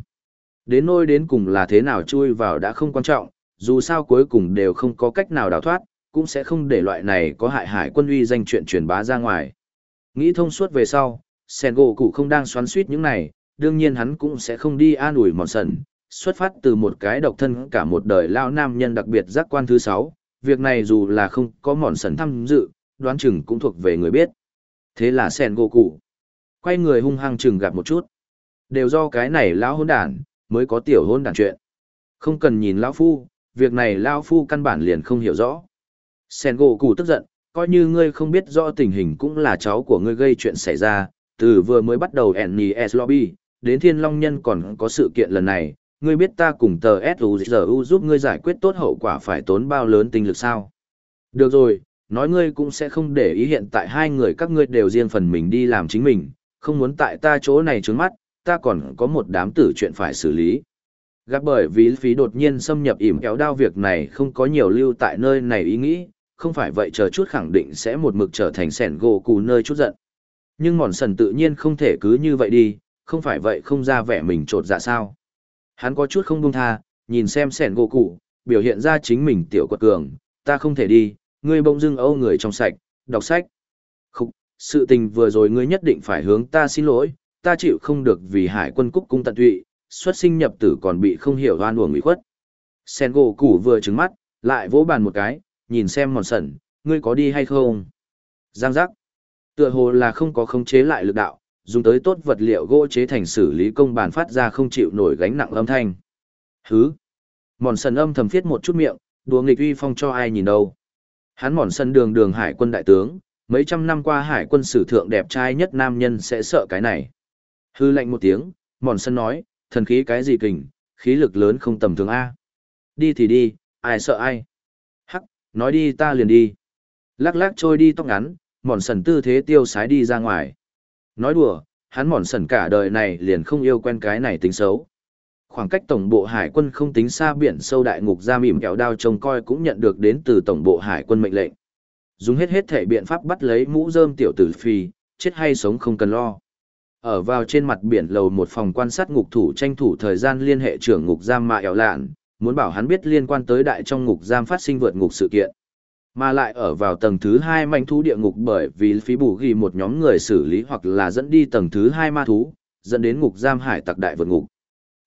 Đến nôi đến cùng là thế nào chui vào đã không quan trọng, dù sao cuối cùng đều không có cách nào đào thoát, cũng sẽ không để loại này có hại hải quân uy danh chuyện truyền bá ra ngoài. Nghĩ thông suốt về sau, sẻn gỗ cụ không đang xoắn suýt những này, đương nhiên hắn cũng sẽ không đi an ủi mòn sần, xuất phát từ một cái độc thân cả một đời lao nam nhân đặc biệt giác quan thứ sáu, việc này dù là không có mòn sần tham dự, đoán chừng cũng thuộc về người biết. Thế là sẻn gỗ cụ. Quay người hung hăng chừng gặp một chút. Đều do cái này lão hôn đản, mới có tiểu hôn đản chuyện. Không cần nhìn lão phu, việc này lão phu căn bản liền không hiểu rõ. Sen gỗ cụ tức giận, coi như ngươi không biết rõ tình hình cũng là cháu của ngươi gây chuyện xảy ra, từ vừa mới bắt đầu NES Lobby, đến Thiên Long Nhân còn có sự kiện lần này, ngươi biết ta cùng tờ SUZU giúp ngươi giải quyết tốt hậu quả phải tốn bao lớn tinh lực sao? Được rồi, nói ngươi cũng sẽ không để ý hiện tại hai người các ngươi đều riêng phần mình đi làm chính mình, không muốn tại ta chỗ này trướng mắt, ta còn có một đám tử chuyện phải xử lý. Gặp bởi vì phí đột nhiên xâm nhập ỉm kéo đao việc này không có nhiều lưu tại nơi này ý nghĩ, không phải vậy chờ chút khẳng định sẽ một mực trở thành sẻn gỗ cù nơi chút giận. Nhưng mòn sần tự nhiên không thể cứ như vậy đi, không phải vậy không ra vẻ mình trột dạ sao. Hắn có chút không buông tha, nhìn xem sẻn gỗ cụ, biểu hiện ra chính mình tiểu quật cường, ta không thể đi, ngươi bỗng dưng âu người trong sạch, đọc sách. không sự tình vừa rồi ngươi nhất định phải hướng ta xin lỗi, ta chịu không được vì hải quân cúc cung tận tụy, xuất sinh nhập tử còn bị không hiểu hoan uổng ủy khuất. Sen gỗ cũ vừa trứng mắt, lại vỗ bàn một cái, nhìn xem mòn sẩn, ngươi có đi hay không? Giang giác. Tựa hồ là không có khống chế lại lực đạo, dùng tới tốt vật liệu gỗ chế thành xử lý công bàn phát ra không chịu nổi gánh nặng âm thanh. Hứ. Mòn sần âm thầm thiết một chút miệng, đùa nghịch uy phong cho ai nhìn đâu. Hắn mòn sân đường đường hải quân đại tướng, mấy trăm năm qua hải quân sử thượng đẹp trai nhất nam nhân sẽ sợ cái này. Hư lạnh một tiếng, mòn sân nói, thần khí cái gì kình, khí lực lớn không tầm thường A. Đi thì đi, ai sợ ai. Nói đi ta liền đi. Lắc lắc trôi đi tóc ngắn, mòn sần tư thế tiêu sái đi ra ngoài. Nói đùa, hắn mòn sần cả đời này liền không yêu quen cái này tính xấu. Khoảng cách tổng bộ hải quân không tính xa biển sâu đại ngục ra mỉm kẹo đao trông coi cũng nhận được đến từ tổng bộ hải quân mệnh lệnh. Dùng hết hết thể biện pháp bắt lấy mũ rơm tiểu tử phi, chết hay sống không cần lo. Ở vào trên mặt biển lầu một phòng quan sát ngục thủ tranh thủ thời gian liên hệ trưởng ngục giam mạ ẻo lạn, muốn bảo hắn biết liên quan tới đại trong ngục giam phát sinh vượt ngục sự kiện. Mà lại ở vào tầng thứ hai manh thú địa ngục bởi vì phí bù ghi một nhóm người xử lý hoặc là dẫn đi tầng thứ hai ma thú, dẫn đến ngục giam hải tặc đại vượt ngục.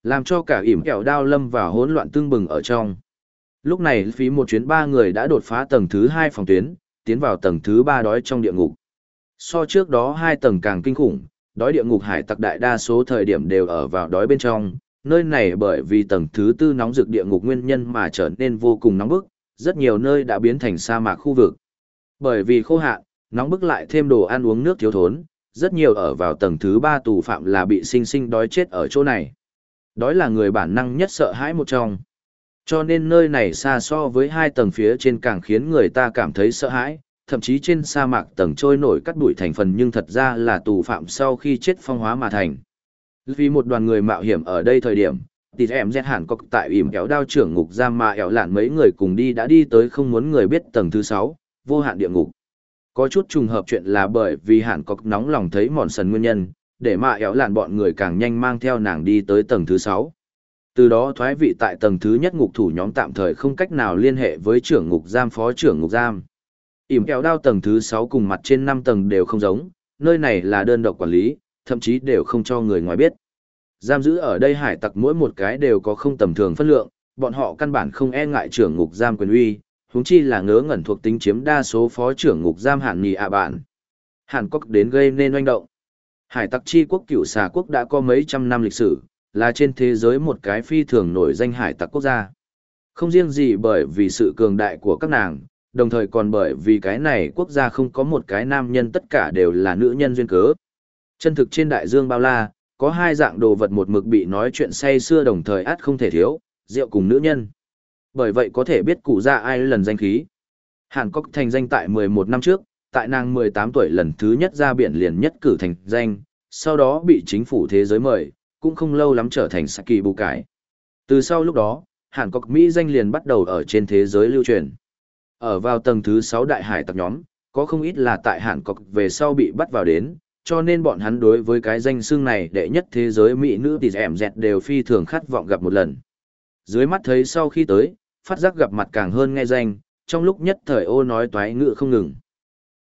Làm cho cả ỉm kẹo đao lâm vào hỗn loạn tương bừng ở trong. Lúc này phí một chuyến ba người đã đột phá tầng thứ hai phòng tuyến, tiến vào tầng thứ ba đói trong địa ngục. So trước đó hai tầng càng kinh khủng, đói địa ngục hải tặc đại đa số thời điểm đều ở vào đói bên trong, nơi này bởi vì tầng thứ tư nóng rực địa ngục nguyên nhân mà trở nên vô cùng nóng bức, rất nhiều nơi đã biến thành sa mạc khu vực. Bởi vì khô hạn, nóng bức lại thêm đồ ăn uống nước thiếu thốn, rất nhiều ở vào tầng thứ ba tù phạm là bị sinh sinh đói chết ở chỗ này. Đói là người bản năng nhất sợ hãi một trong. Cho nên nơi này xa so với hai tầng phía trên càng khiến người ta cảm thấy sợ hãi, thậm chí trên sa mạc tầng trôi nổi cắt đuổi thành phần nhưng thật ra là tù phạm sau khi chết phong hóa mà thành. Vì một đoàn người mạo hiểm ở đây thời điểm, thì em dẹt hẳn có tại ỉm kéo đao trưởng ngục giam mà ẻo lạn mấy người cùng đi đã đi tới không muốn người biết tầng thứ sáu vô hạn địa ngục. Có chút trùng hợp chuyện là bởi vì hẳn có nóng lòng thấy mòn sần nguyên nhân để mà ẻo lạn bọn người càng nhanh mang theo nàng đi tới tầng thứ sáu. Từ đó thoái vị tại tầng thứ nhất ngục thủ nhóm tạm thời không cách nào liên hệ với trưởng ngục giam phó trưởng ngục giam. Ỉm kéo đao tầng thứ sáu cùng mặt trên năm tầng đều không giống nơi này là đơn độc quản lý thậm chí đều không cho người ngoài biết Giam giữ ở đây hải tặc mỗi một cái đều có không tầm thường phân lượng, bọn họ căn bản không e ngại trưởng ngục giam quyền uy, huống chi là ngớ ngẩn thuộc tính chiếm đa số phó trưởng ngục giam hàn nhì ạ bạn. Hàn Quốc đến gây nên oanh động. Hải tặc chi quốc cựu xà quốc đã có mấy trăm năm lịch sử, là trên thế giới một cái phi thường nổi danh hải tặc quốc gia. Không riêng gì bởi vì sự cường đại của các nàng, đồng thời còn bởi vì cái này quốc gia không có một cái nam nhân tất cả đều là nữ nhân duyên cớ. Chân thực trên đại dương bao la, có hai dạng đồ vật một mực bị nói chuyện say xưa đồng thời át không thể thiếu, rượu cùng nữ nhân. Bởi vậy có thể biết cụ ra ai lần danh khí. Hàn cốc thành danh tại 11 năm trước, tại nàng 18 tuổi lần thứ nhất ra biển liền nhất cử thành danh, sau đó bị chính phủ thế giới mời, cũng không lâu lắm trở thành Saki bù cải. Từ sau lúc đó, Hàn cốc Mỹ danh liền bắt đầu ở trên thế giới lưu truyền. Ở vào tầng thứ 6 đại hải tặc nhóm, có không ít là tại Hàn cốc về sau bị bắt vào đến, cho nên bọn hắn đối với cái danh xưng này đệ nhất thế giới Mỹ nữ tỷ ẻm dẹt đều phi thường khát vọng gặp một lần. Dưới mắt thấy sau khi tới, phát giác gặp mặt càng hơn nghe danh, trong lúc nhất thời ô nói toái ngựa không ngừng.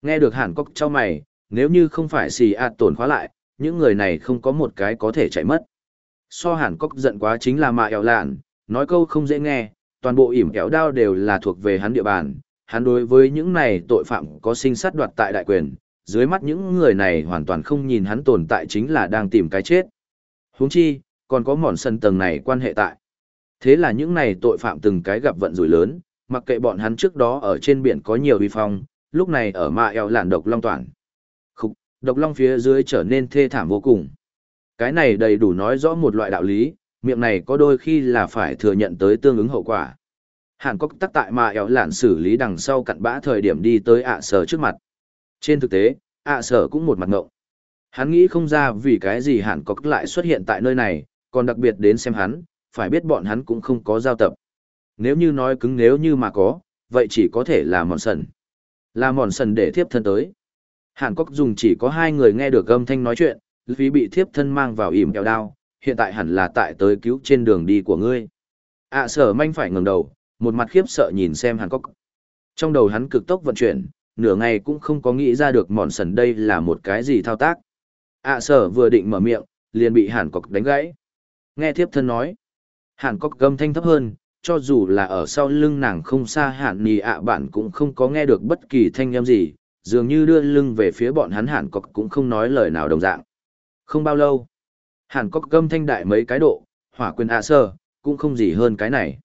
Nghe được Hàn Quốc cho mày, nếu như không phải xì ạt tổn khóa lại, những người này không có một cái có thể chạy mất. So Hàn Quốc giận quá chính là mạ ẻo lạn, nói câu không dễ nghe, toàn bộ ỉm kéo đao đều là thuộc về hắn địa bàn, hắn đối với những này tội phạm có sinh sát đoạt tại đại quyền, dưới mắt những người này hoàn toàn không nhìn hắn tồn tại chính là đang tìm cái chết. Huống chi, còn có mòn sân tầng này quan hệ tại. Thế là những này tội phạm từng cái gặp vận rủi lớn, mặc kệ bọn hắn trước đó ở trên biển có nhiều uy phong, lúc này ở mạ eo làn độc long toàn. Khúc, độc long phía dưới trở nên thê thảm vô cùng. Cái này đầy đủ nói rõ một loại đạo lý, miệng này có đôi khi là phải thừa nhận tới tương ứng hậu quả. Hàn Quốc tắc tại mà eo lạn xử lý đằng sau cặn bã thời điểm đi tới ạ sở trước mặt. Trên thực tế, ạ sở cũng một mặt ngộng. Hắn nghĩ không ra vì cái gì hẳn Quốc lại xuất hiện tại nơi này, còn đặc biệt đến xem hắn, phải biết bọn hắn cũng không có giao tập. Nếu như nói cứng nếu như mà có, vậy chỉ có thể là mòn sần. Là mòn sần để thiếp thân tới. Hàn Cốc dùng chỉ có hai người nghe được âm thanh nói chuyện, vì bị thiếp thân mang vào ỉm kẹo đao, hiện tại hẳn là tại tới cứu trên đường đi của ngươi. ạ sở manh phải ngẩng đầu, một mặt khiếp sợ nhìn xem Hàn Cốc. Trong đầu hắn cực tốc vận chuyển, nửa ngày cũng không có nghĩ ra được mòn sần đây là một cái gì thao tác. ạ sở vừa định mở miệng, liền bị Hàn cọc đánh gãy. Nghe thiếp thân nói. Hàn cọc gầm thanh thấp hơn, cho dù là ở sau lưng nàng không xa hạn Nì ạ bạn cũng không có nghe được bất kỳ thanh âm gì, dường như đưa lưng về phía bọn hắn Hàn cọc cũng không nói lời nào đồng dạng. Không bao lâu, Hàn cọc gâm thanh đại mấy cái độ, hỏa quyền ạ sơ, cũng không gì hơn cái này.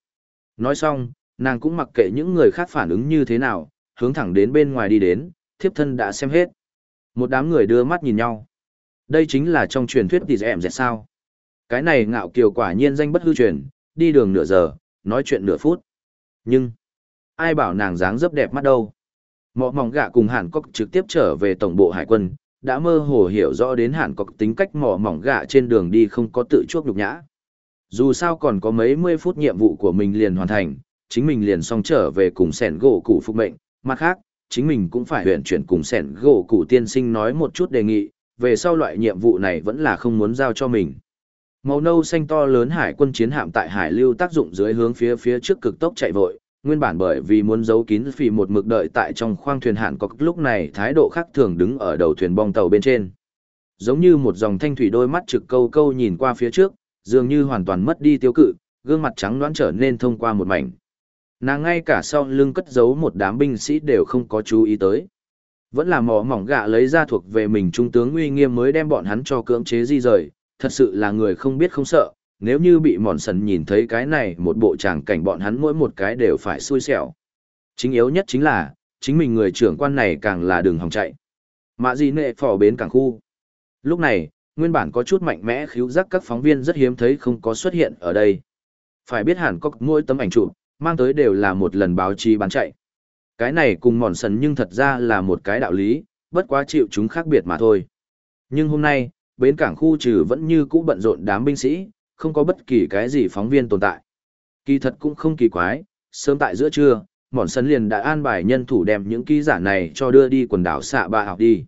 Nói xong, nàng cũng mặc kệ những người khác phản ứng như thế nào, hướng thẳng đến bên ngoài đi đến, thiếp thân đã xem hết. Một đám người đưa mắt nhìn nhau. Đây chính là trong truyền thuyết tỷ dẹm dẹt sao. Cái này ngạo kiều quả nhiên danh bất hư truyền, đi đường nửa giờ, nói chuyện nửa phút. Nhưng, ai bảo nàng dáng dấp đẹp mắt đâu. Mọ mỏng gạ cùng Hàn Cốc trực tiếp trở về tổng bộ hải quân, đã mơ hồ hiểu rõ đến Hàn Cốc tính cách mỏ mỏng gạ trên đường đi không có tự chuốc nhục nhã. Dù sao còn có mấy mươi phút nhiệm vụ của mình liền hoàn thành, chính mình liền xong trở về cùng sẻn gỗ cụ phục mệnh, mặt khác, chính mình cũng phải huyện chuyển cùng sẻn gỗ cụ tiên sinh nói một chút đề nghị, về sau loại nhiệm vụ này vẫn là không muốn giao cho mình. Màu nâu xanh to lớn hải quân chiến hạm tại hải lưu tác dụng dưới hướng phía phía trước cực tốc chạy vội, nguyên bản bởi vì muốn giấu kín phì một mực đợi tại trong khoang thuyền hạn có lúc này thái độ khác thường đứng ở đầu thuyền bong tàu bên trên. Giống như một dòng thanh thủy đôi mắt trực câu câu nhìn qua phía trước, dường như hoàn toàn mất đi tiêu cự, gương mặt trắng đoán trở nên thông qua một mảnh. Nàng ngay cả sau lưng cất giấu một đám binh sĩ đều không có chú ý tới. Vẫn là mỏ mỏng gạ lấy ra thuộc về mình trung tướng uy nghiêm mới đem bọn hắn cho cưỡng chế di rời, thật sự là người không biết không sợ, nếu như bị mòn sần nhìn thấy cái này một bộ tràng cảnh bọn hắn mỗi một cái đều phải xui xẻo. Chính yếu nhất chính là, chính mình người trưởng quan này càng là đường hòng chạy. Mạ di nệ phò bến cảng khu. Lúc này, nguyên bản có chút mạnh mẽ khiếu giác các phóng viên rất hiếm thấy không có xuất hiện ở đây. Phải biết hẳn có mỗi tấm ảnh chụp mang tới đều là một lần báo chí bán chạy. Cái này cùng mòn sần nhưng thật ra là một cái đạo lý, bất quá chịu chúng khác biệt mà thôi. Nhưng hôm nay, bến cảng khu trừ vẫn như cũ bận rộn đám binh sĩ, không có bất kỳ cái gì phóng viên tồn tại. Kỳ thật cũng không kỳ quái, sớm tại giữa trưa, mòn sân liền đã an bài nhân thủ đem những ký giả này cho đưa đi quần đảo xạ ba học đi.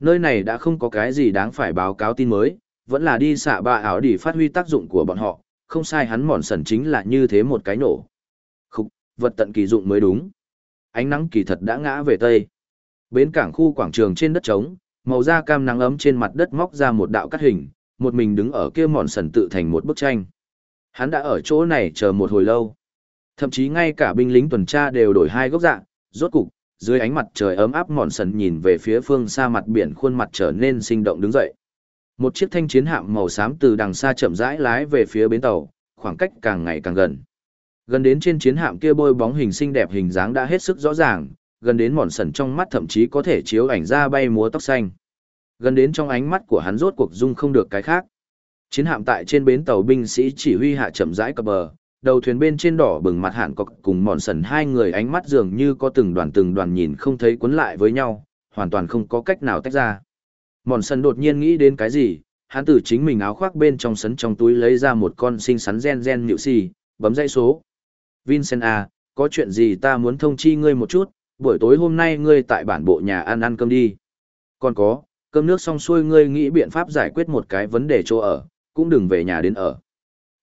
Nơi này đã không có cái gì đáng phải báo cáo tin mới, vẫn là đi xạ ba ảo đi phát huy tác dụng của bọn họ, không sai hắn mòn sần chính là như thế một cái nổ. Vật tận kỳ dụng mới đúng. Ánh nắng kỳ thật đã ngã về tây. Bến cảng khu quảng trường trên đất trống, màu da cam nắng ấm trên mặt đất móc ra một đạo cắt hình, một mình đứng ở kia mòn sần tự thành một bức tranh. Hắn đã ở chỗ này chờ một hồi lâu. Thậm chí ngay cả binh lính tuần tra đều đổi hai góc dạng, rốt cục, dưới ánh mặt trời ấm áp mòn sần nhìn về phía phương xa mặt biển khuôn mặt trở nên sinh động đứng dậy. Một chiếc thanh chiến hạm màu xám từ đằng xa chậm rãi lái về phía bến tàu, khoảng cách càng ngày càng gần. Gần đến trên chiến hạm kia bôi bóng hình xinh đẹp hình dáng đã hết sức rõ ràng, gần đến mòn sần trong mắt thậm chí có thể chiếu ảnh ra bay múa tóc xanh. Gần đến trong ánh mắt của hắn rốt cuộc dung không được cái khác. Chiến hạm tại trên bến tàu binh sĩ chỉ huy hạ chậm rãi cập bờ, đầu thuyền bên trên đỏ bừng mặt hạn cọc cùng mòn sần hai người ánh mắt dường như có từng đoàn từng đoàn nhìn không thấy quấn lại với nhau, hoàn toàn không có cách nào tách ra. Mòn sần đột nhiên nghĩ đến cái gì, hắn từ chính mình áo khoác bên trong sấn trong túi lấy ra một con xinh xắn gen gen nhự xì, bấm dây số. Vincent à, có chuyện gì ta muốn thông chi ngươi một chút, buổi tối hôm nay ngươi tại bản bộ nhà ăn ăn cơm đi. Còn có, cơm nước xong xuôi ngươi nghĩ biện pháp giải quyết một cái vấn đề chỗ ở, cũng đừng về nhà đến ở.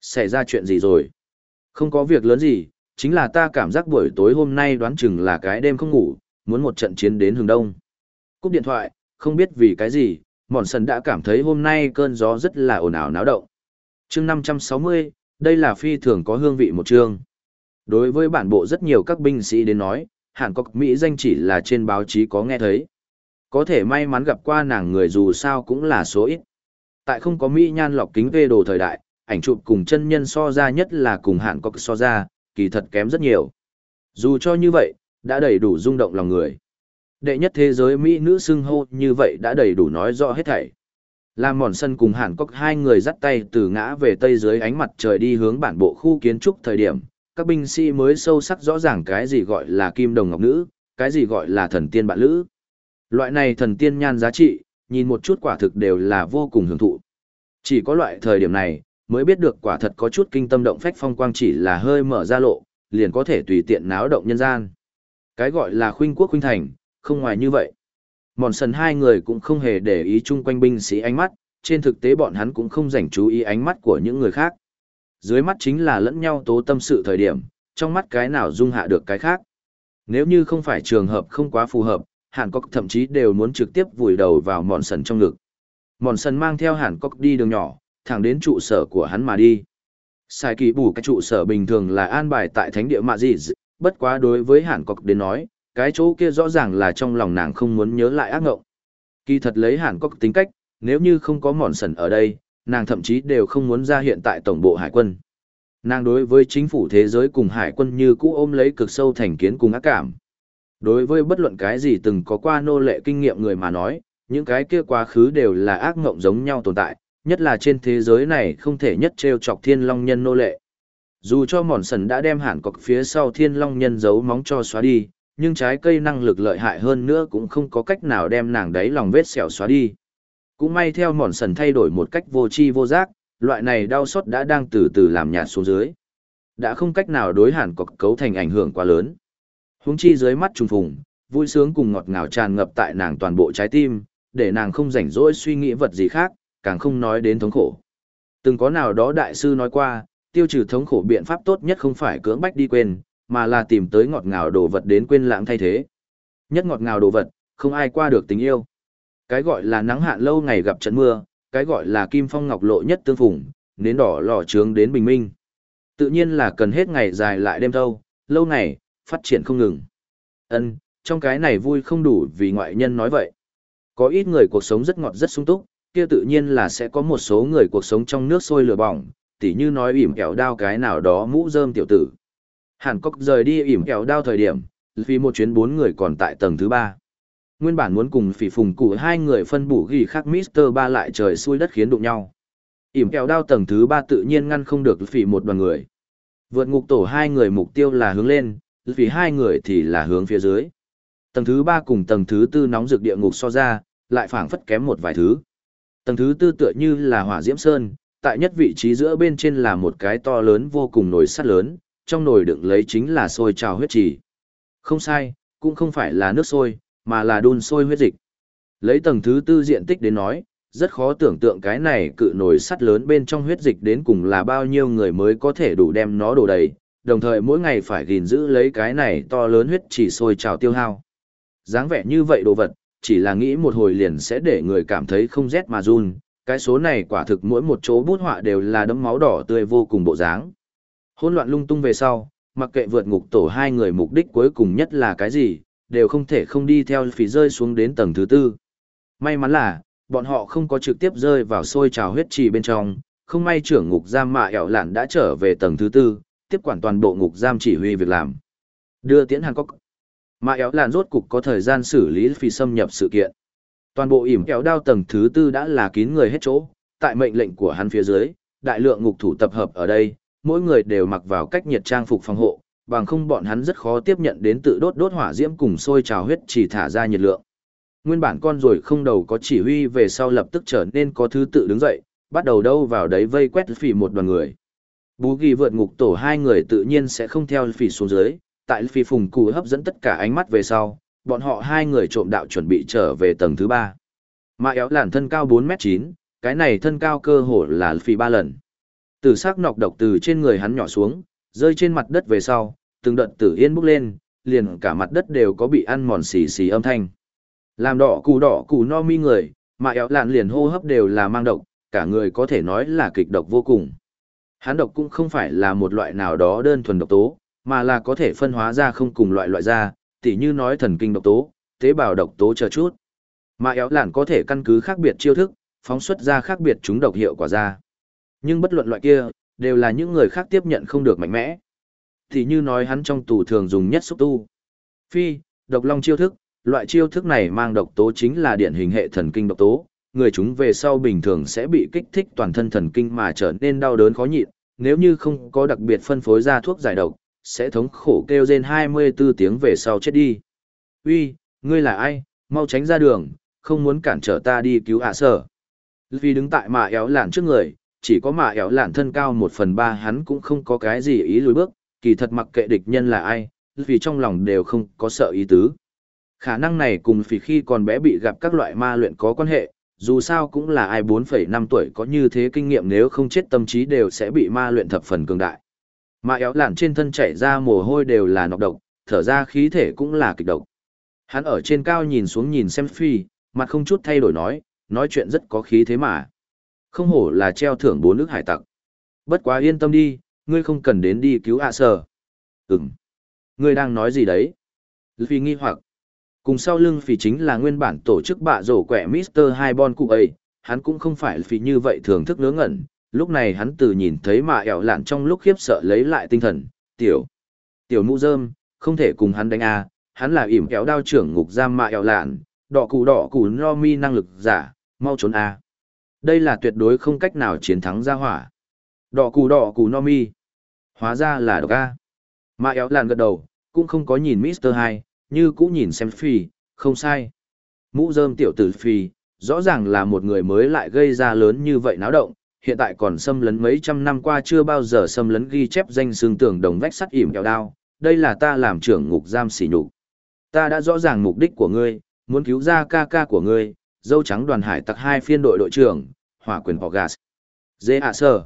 Xảy ra chuyện gì rồi? Không có việc lớn gì, chính là ta cảm giác buổi tối hôm nay đoán chừng là cái đêm không ngủ, muốn một trận chiến đến hướng đông. Cúp điện thoại, không biết vì cái gì, mòn sần đã cảm thấy hôm nay cơn gió rất là ồn ào náo động. chương 560, đây là phi thường có hương vị một chương. Đối với bản bộ rất nhiều các binh sĩ đến nói, Hàn Quốc Mỹ danh chỉ là trên báo chí có nghe thấy. Có thể may mắn gặp qua nàng người dù sao cũng là số ít. Tại không có Mỹ nhan lọc kính vê đồ thời đại, ảnh chụp cùng chân nhân so ra nhất là cùng Hàn Quốc so ra, kỳ thật kém rất nhiều. Dù cho như vậy, đã đầy đủ rung động lòng người. Đệ nhất thế giới Mỹ nữ xưng hô như vậy đã đầy đủ nói rõ hết thảy. Làm mòn sân cùng Hàn Quốc hai người dắt tay từ ngã về tây dưới ánh mặt trời đi hướng bản bộ khu kiến trúc thời điểm, các binh sĩ mới sâu sắc rõ ràng cái gì gọi là kim đồng ngọc nữ, cái gì gọi là thần tiên bạn lữ. Loại này thần tiên nhan giá trị, nhìn một chút quả thực đều là vô cùng hưởng thụ. Chỉ có loại thời điểm này, mới biết được quả thật có chút kinh tâm động phách phong quang chỉ là hơi mở ra lộ, liền có thể tùy tiện náo động nhân gian. Cái gọi là khuynh quốc khuynh thành, không ngoài như vậy. Mòn sần hai người cũng không hề để ý chung quanh binh sĩ ánh mắt, trên thực tế bọn hắn cũng không dành chú ý ánh mắt của những người khác. Dưới mắt chính là lẫn nhau tố tâm sự thời điểm, trong mắt cái nào dung hạ được cái khác. Nếu như không phải trường hợp không quá phù hợp, Hàn Cốc thậm chí đều muốn trực tiếp vùi đầu vào mòn sần trong ngực. Mòn sần mang theo Hàn Cốc đi đường nhỏ, thẳng đến trụ sở của hắn mà đi. Sai kỳ bù cái trụ sở bình thường là an bài tại thánh địa mạ gì, bất quá đối với Hàn Cốc đến nói, cái chỗ kia rõ ràng là trong lòng nàng không muốn nhớ lại ác ngộng. Kỳ thật lấy Hàn Cốc tính cách, nếu như không có mòn sần ở đây, nàng thậm chí đều không muốn ra hiện tại tổng bộ hải quân. Nàng đối với chính phủ thế giới cùng hải quân như cũ ôm lấy cực sâu thành kiến cùng ác cảm. Đối với bất luận cái gì từng có qua nô lệ kinh nghiệm người mà nói, những cái kia quá khứ đều là ác ngộng giống nhau tồn tại, nhất là trên thế giới này không thể nhất treo chọc thiên long nhân nô lệ. Dù cho mòn sần đã đem hẳn cọc phía sau thiên long nhân giấu móng cho xóa đi, nhưng trái cây năng lực lợi hại hơn nữa cũng không có cách nào đem nàng đấy lòng vết sẹo xóa đi. Cũng may theo mòn sần thay đổi một cách vô tri vô giác, loại này đau xót đã đang từ từ làm nhạt xuống dưới. Đã không cách nào đối hẳn cọc cấu thành ảnh hưởng quá lớn. Huống chi dưới mắt trùng phùng, vui sướng cùng ngọt ngào tràn ngập tại nàng toàn bộ trái tim, để nàng không rảnh rỗi suy nghĩ vật gì khác, càng không nói đến thống khổ. Từng có nào đó đại sư nói qua, tiêu trừ thống khổ biện pháp tốt nhất không phải cưỡng bách đi quên, mà là tìm tới ngọt ngào đồ vật đến quên lãng thay thế. Nhất ngọt ngào đồ vật, không ai qua được tình yêu. Cái gọi là nắng hạn lâu ngày gặp trận mưa, cái gọi là kim phong ngọc lộ nhất tương phùng, nến đỏ lò trướng đến bình minh. Tự nhiên là cần hết ngày dài lại đêm thâu, lâu ngày, phát triển không ngừng. Ân, trong cái này vui không đủ vì ngoại nhân nói vậy. Có ít người cuộc sống rất ngọt rất sung túc, kia tự nhiên là sẽ có một số người cuộc sống trong nước sôi lửa bỏng, tỉ như nói ỉm kẹo đao cái nào đó mũ rơm tiểu tử. Hàn Cốc rời đi ỉm kẹo đao thời điểm, vì một chuyến bốn người còn tại tầng thứ ba. Nguyên bản muốn cùng phỉ phùng cụ hai người phân bổ ghi khác Mister ba lại trời xui đất khiến đụng nhau. ỉm kẹo đao tầng thứ ba tự nhiên ngăn không được phỉ một đoàn người. Vượt ngục tổ hai người mục tiêu là hướng lên, vì hai người thì là hướng phía dưới. Tầng thứ ba cùng tầng thứ tư nóng rực địa ngục so ra, lại phảng phất kém một vài thứ. Tầng thứ tư tựa như là hỏa diễm sơn, tại nhất vị trí giữa bên trên là một cái to lớn vô cùng nồi sắt lớn, trong nồi đựng lấy chính là sôi trào huyết trì. Không sai, cũng không phải là nước sôi, mà là đun sôi huyết dịch. Lấy tầng thứ tư diện tích đến nói, rất khó tưởng tượng cái này cự nồi sắt lớn bên trong huyết dịch đến cùng là bao nhiêu người mới có thể đủ đem nó đổ đầy, đồng thời mỗi ngày phải gìn giữ lấy cái này to lớn huyết chỉ sôi trào tiêu hao. dáng vẻ như vậy đồ vật, chỉ là nghĩ một hồi liền sẽ để người cảm thấy không rét mà run, cái số này quả thực mỗi một chỗ bút họa đều là đấm máu đỏ tươi vô cùng bộ dáng. Hỗn loạn lung tung về sau, mặc kệ vượt ngục tổ hai người mục đích cuối cùng nhất là cái gì, đều không thể không đi theo phí rơi xuống đến tầng thứ tư. May mắn là, bọn họ không có trực tiếp rơi vào sôi trào huyết trì bên trong, không may trưởng ngục giam mạ ẻo lạn đã trở về tầng thứ tư, tiếp quản toàn bộ ngục giam chỉ huy việc làm. Đưa tiễn Hàn Quốc. mạ ẻo lạn rốt cục có thời gian xử lý phi xâm nhập sự kiện. Toàn bộ ỉm kéo đao tầng thứ tư đã là kín người hết chỗ, tại mệnh lệnh của hắn phía dưới, đại lượng ngục thủ tập hợp ở đây, mỗi người đều mặc vào cách nhiệt trang phục phòng hộ, bằng không bọn hắn rất khó tiếp nhận đến tự đốt đốt hỏa diễm cùng sôi trào huyết chỉ thả ra nhiệt lượng. Nguyên bản con rồi không đầu có chỉ huy về sau lập tức trở nên có thứ tự đứng dậy, bắt đầu đâu vào đấy vây quét phỉ một đoàn người. Bú ghi vượt ngục tổ hai người tự nhiên sẽ không theo phỉ xuống dưới, tại phỉ phùng cụ hấp dẫn tất cả ánh mắt về sau, bọn họ hai người trộm đạo chuẩn bị trở về tầng thứ ba. Mã éo làn thân cao 4m9, cái này thân cao cơ hồ là phỉ ba lần. Từ sắc nọc độc từ trên người hắn nhỏ xuống, rơi trên mặt đất về sau, từng đợt tử yên bốc lên, liền cả mặt đất đều có bị ăn mòn xì xì âm thanh. Làm đỏ cù đỏ cù no mi người, mà éo lạn liền hô hấp đều là mang độc, cả người có thể nói là kịch độc vô cùng. Hán độc cũng không phải là một loại nào đó đơn thuần độc tố, mà là có thể phân hóa ra không cùng loại loại ra, tỉ như nói thần kinh độc tố, tế bào độc tố chờ chút. Mà éo lạn có thể căn cứ khác biệt chiêu thức, phóng xuất ra khác biệt chúng độc hiệu quả ra. Nhưng bất luận loại kia, đều là những người khác tiếp nhận không được mạnh mẽ. Thì như nói hắn trong tù thường dùng nhất xúc tu. Phi, độc long chiêu thức, loại chiêu thức này mang độc tố chính là điển hình hệ thần kinh độc tố. Người chúng về sau bình thường sẽ bị kích thích toàn thân thần kinh mà trở nên đau đớn khó nhịn, nếu như không có đặc biệt phân phối ra thuốc giải độc, sẽ thống khổ kêu rên 24 tiếng về sau chết đi. Uy, ngươi là ai, mau tránh ra đường, không muốn cản trở ta đi cứu ạ sở. Vì đứng tại mạ éo làn trước người, chỉ có mạ ẻo lạn thân cao một phần ba hắn cũng không có cái gì ý lùi bước, kỳ thật mặc kệ địch nhân là ai, vì trong lòng đều không có sợ ý tứ. Khả năng này cùng vì khi còn bé bị gặp các loại ma luyện có quan hệ, dù sao cũng là ai 4,5 tuổi có như thế kinh nghiệm nếu không chết tâm trí đều sẽ bị ma luyện thập phần cường đại. Mà éo lạn trên thân chảy ra mồ hôi đều là nọc độc, thở ra khí thể cũng là kịch độc. Hắn ở trên cao nhìn xuống nhìn xem phi, mặt không chút thay đổi nói, nói chuyện rất có khí thế mà. Không hổ là treo thưởng bốn nước hải tặc. Bất quá yên tâm đi, ngươi không cần đến đi cứu ạ à sở. Ừm. Ngươi đang nói gì đấy? Luffy nghi hoặc. Cùng sau lưng phỉ chính là nguyên bản tổ chức bạ rổ quẻ Mr. Hai Bon cụ ấy, hắn cũng không phải phỉ như vậy thường thức ngớ ngẩn, lúc này hắn từ nhìn thấy mà ẻo lạn trong lúc khiếp sợ lấy lại tinh thần, tiểu. Tiểu mũ rơm, không thể cùng hắn đánh a hắn là ỉm kéo đao trưởng ngục giam mạ ẻo lạn, đỏ cụ đỏ cụ no mi năng lực giả, mau trốn a đây là tuyệt đối không cách nào chiến thắng ra hỏa. Đỏ cù đỏ cù no mi. Hóa ra là độc A. Mà éo làn gật đầu, cũng không có nhìn Mr. Hai, như cũng nhìn xem Phi, không sai. Mũ rơm tiểu tử Phi, rõ ràng là một người mới lại gây ra lớn như vậy náo động, hiện tại còn xâm lấn mấy trăm năm qua chưa bao giờ xâm lấn ghi chép danh xương tưởng đồng vách sắt ỉm kẹo đao, đây là ta làm trưởng ngục giam xỉ nhục. Ta đã rõ ràng mục đích của ngươi, muốn cứu ra ca ca của ngươi, dâu trắng đoàn hải tặc hai phiên đội đội trưởng, hỏa quyền gas dê ạ sơ.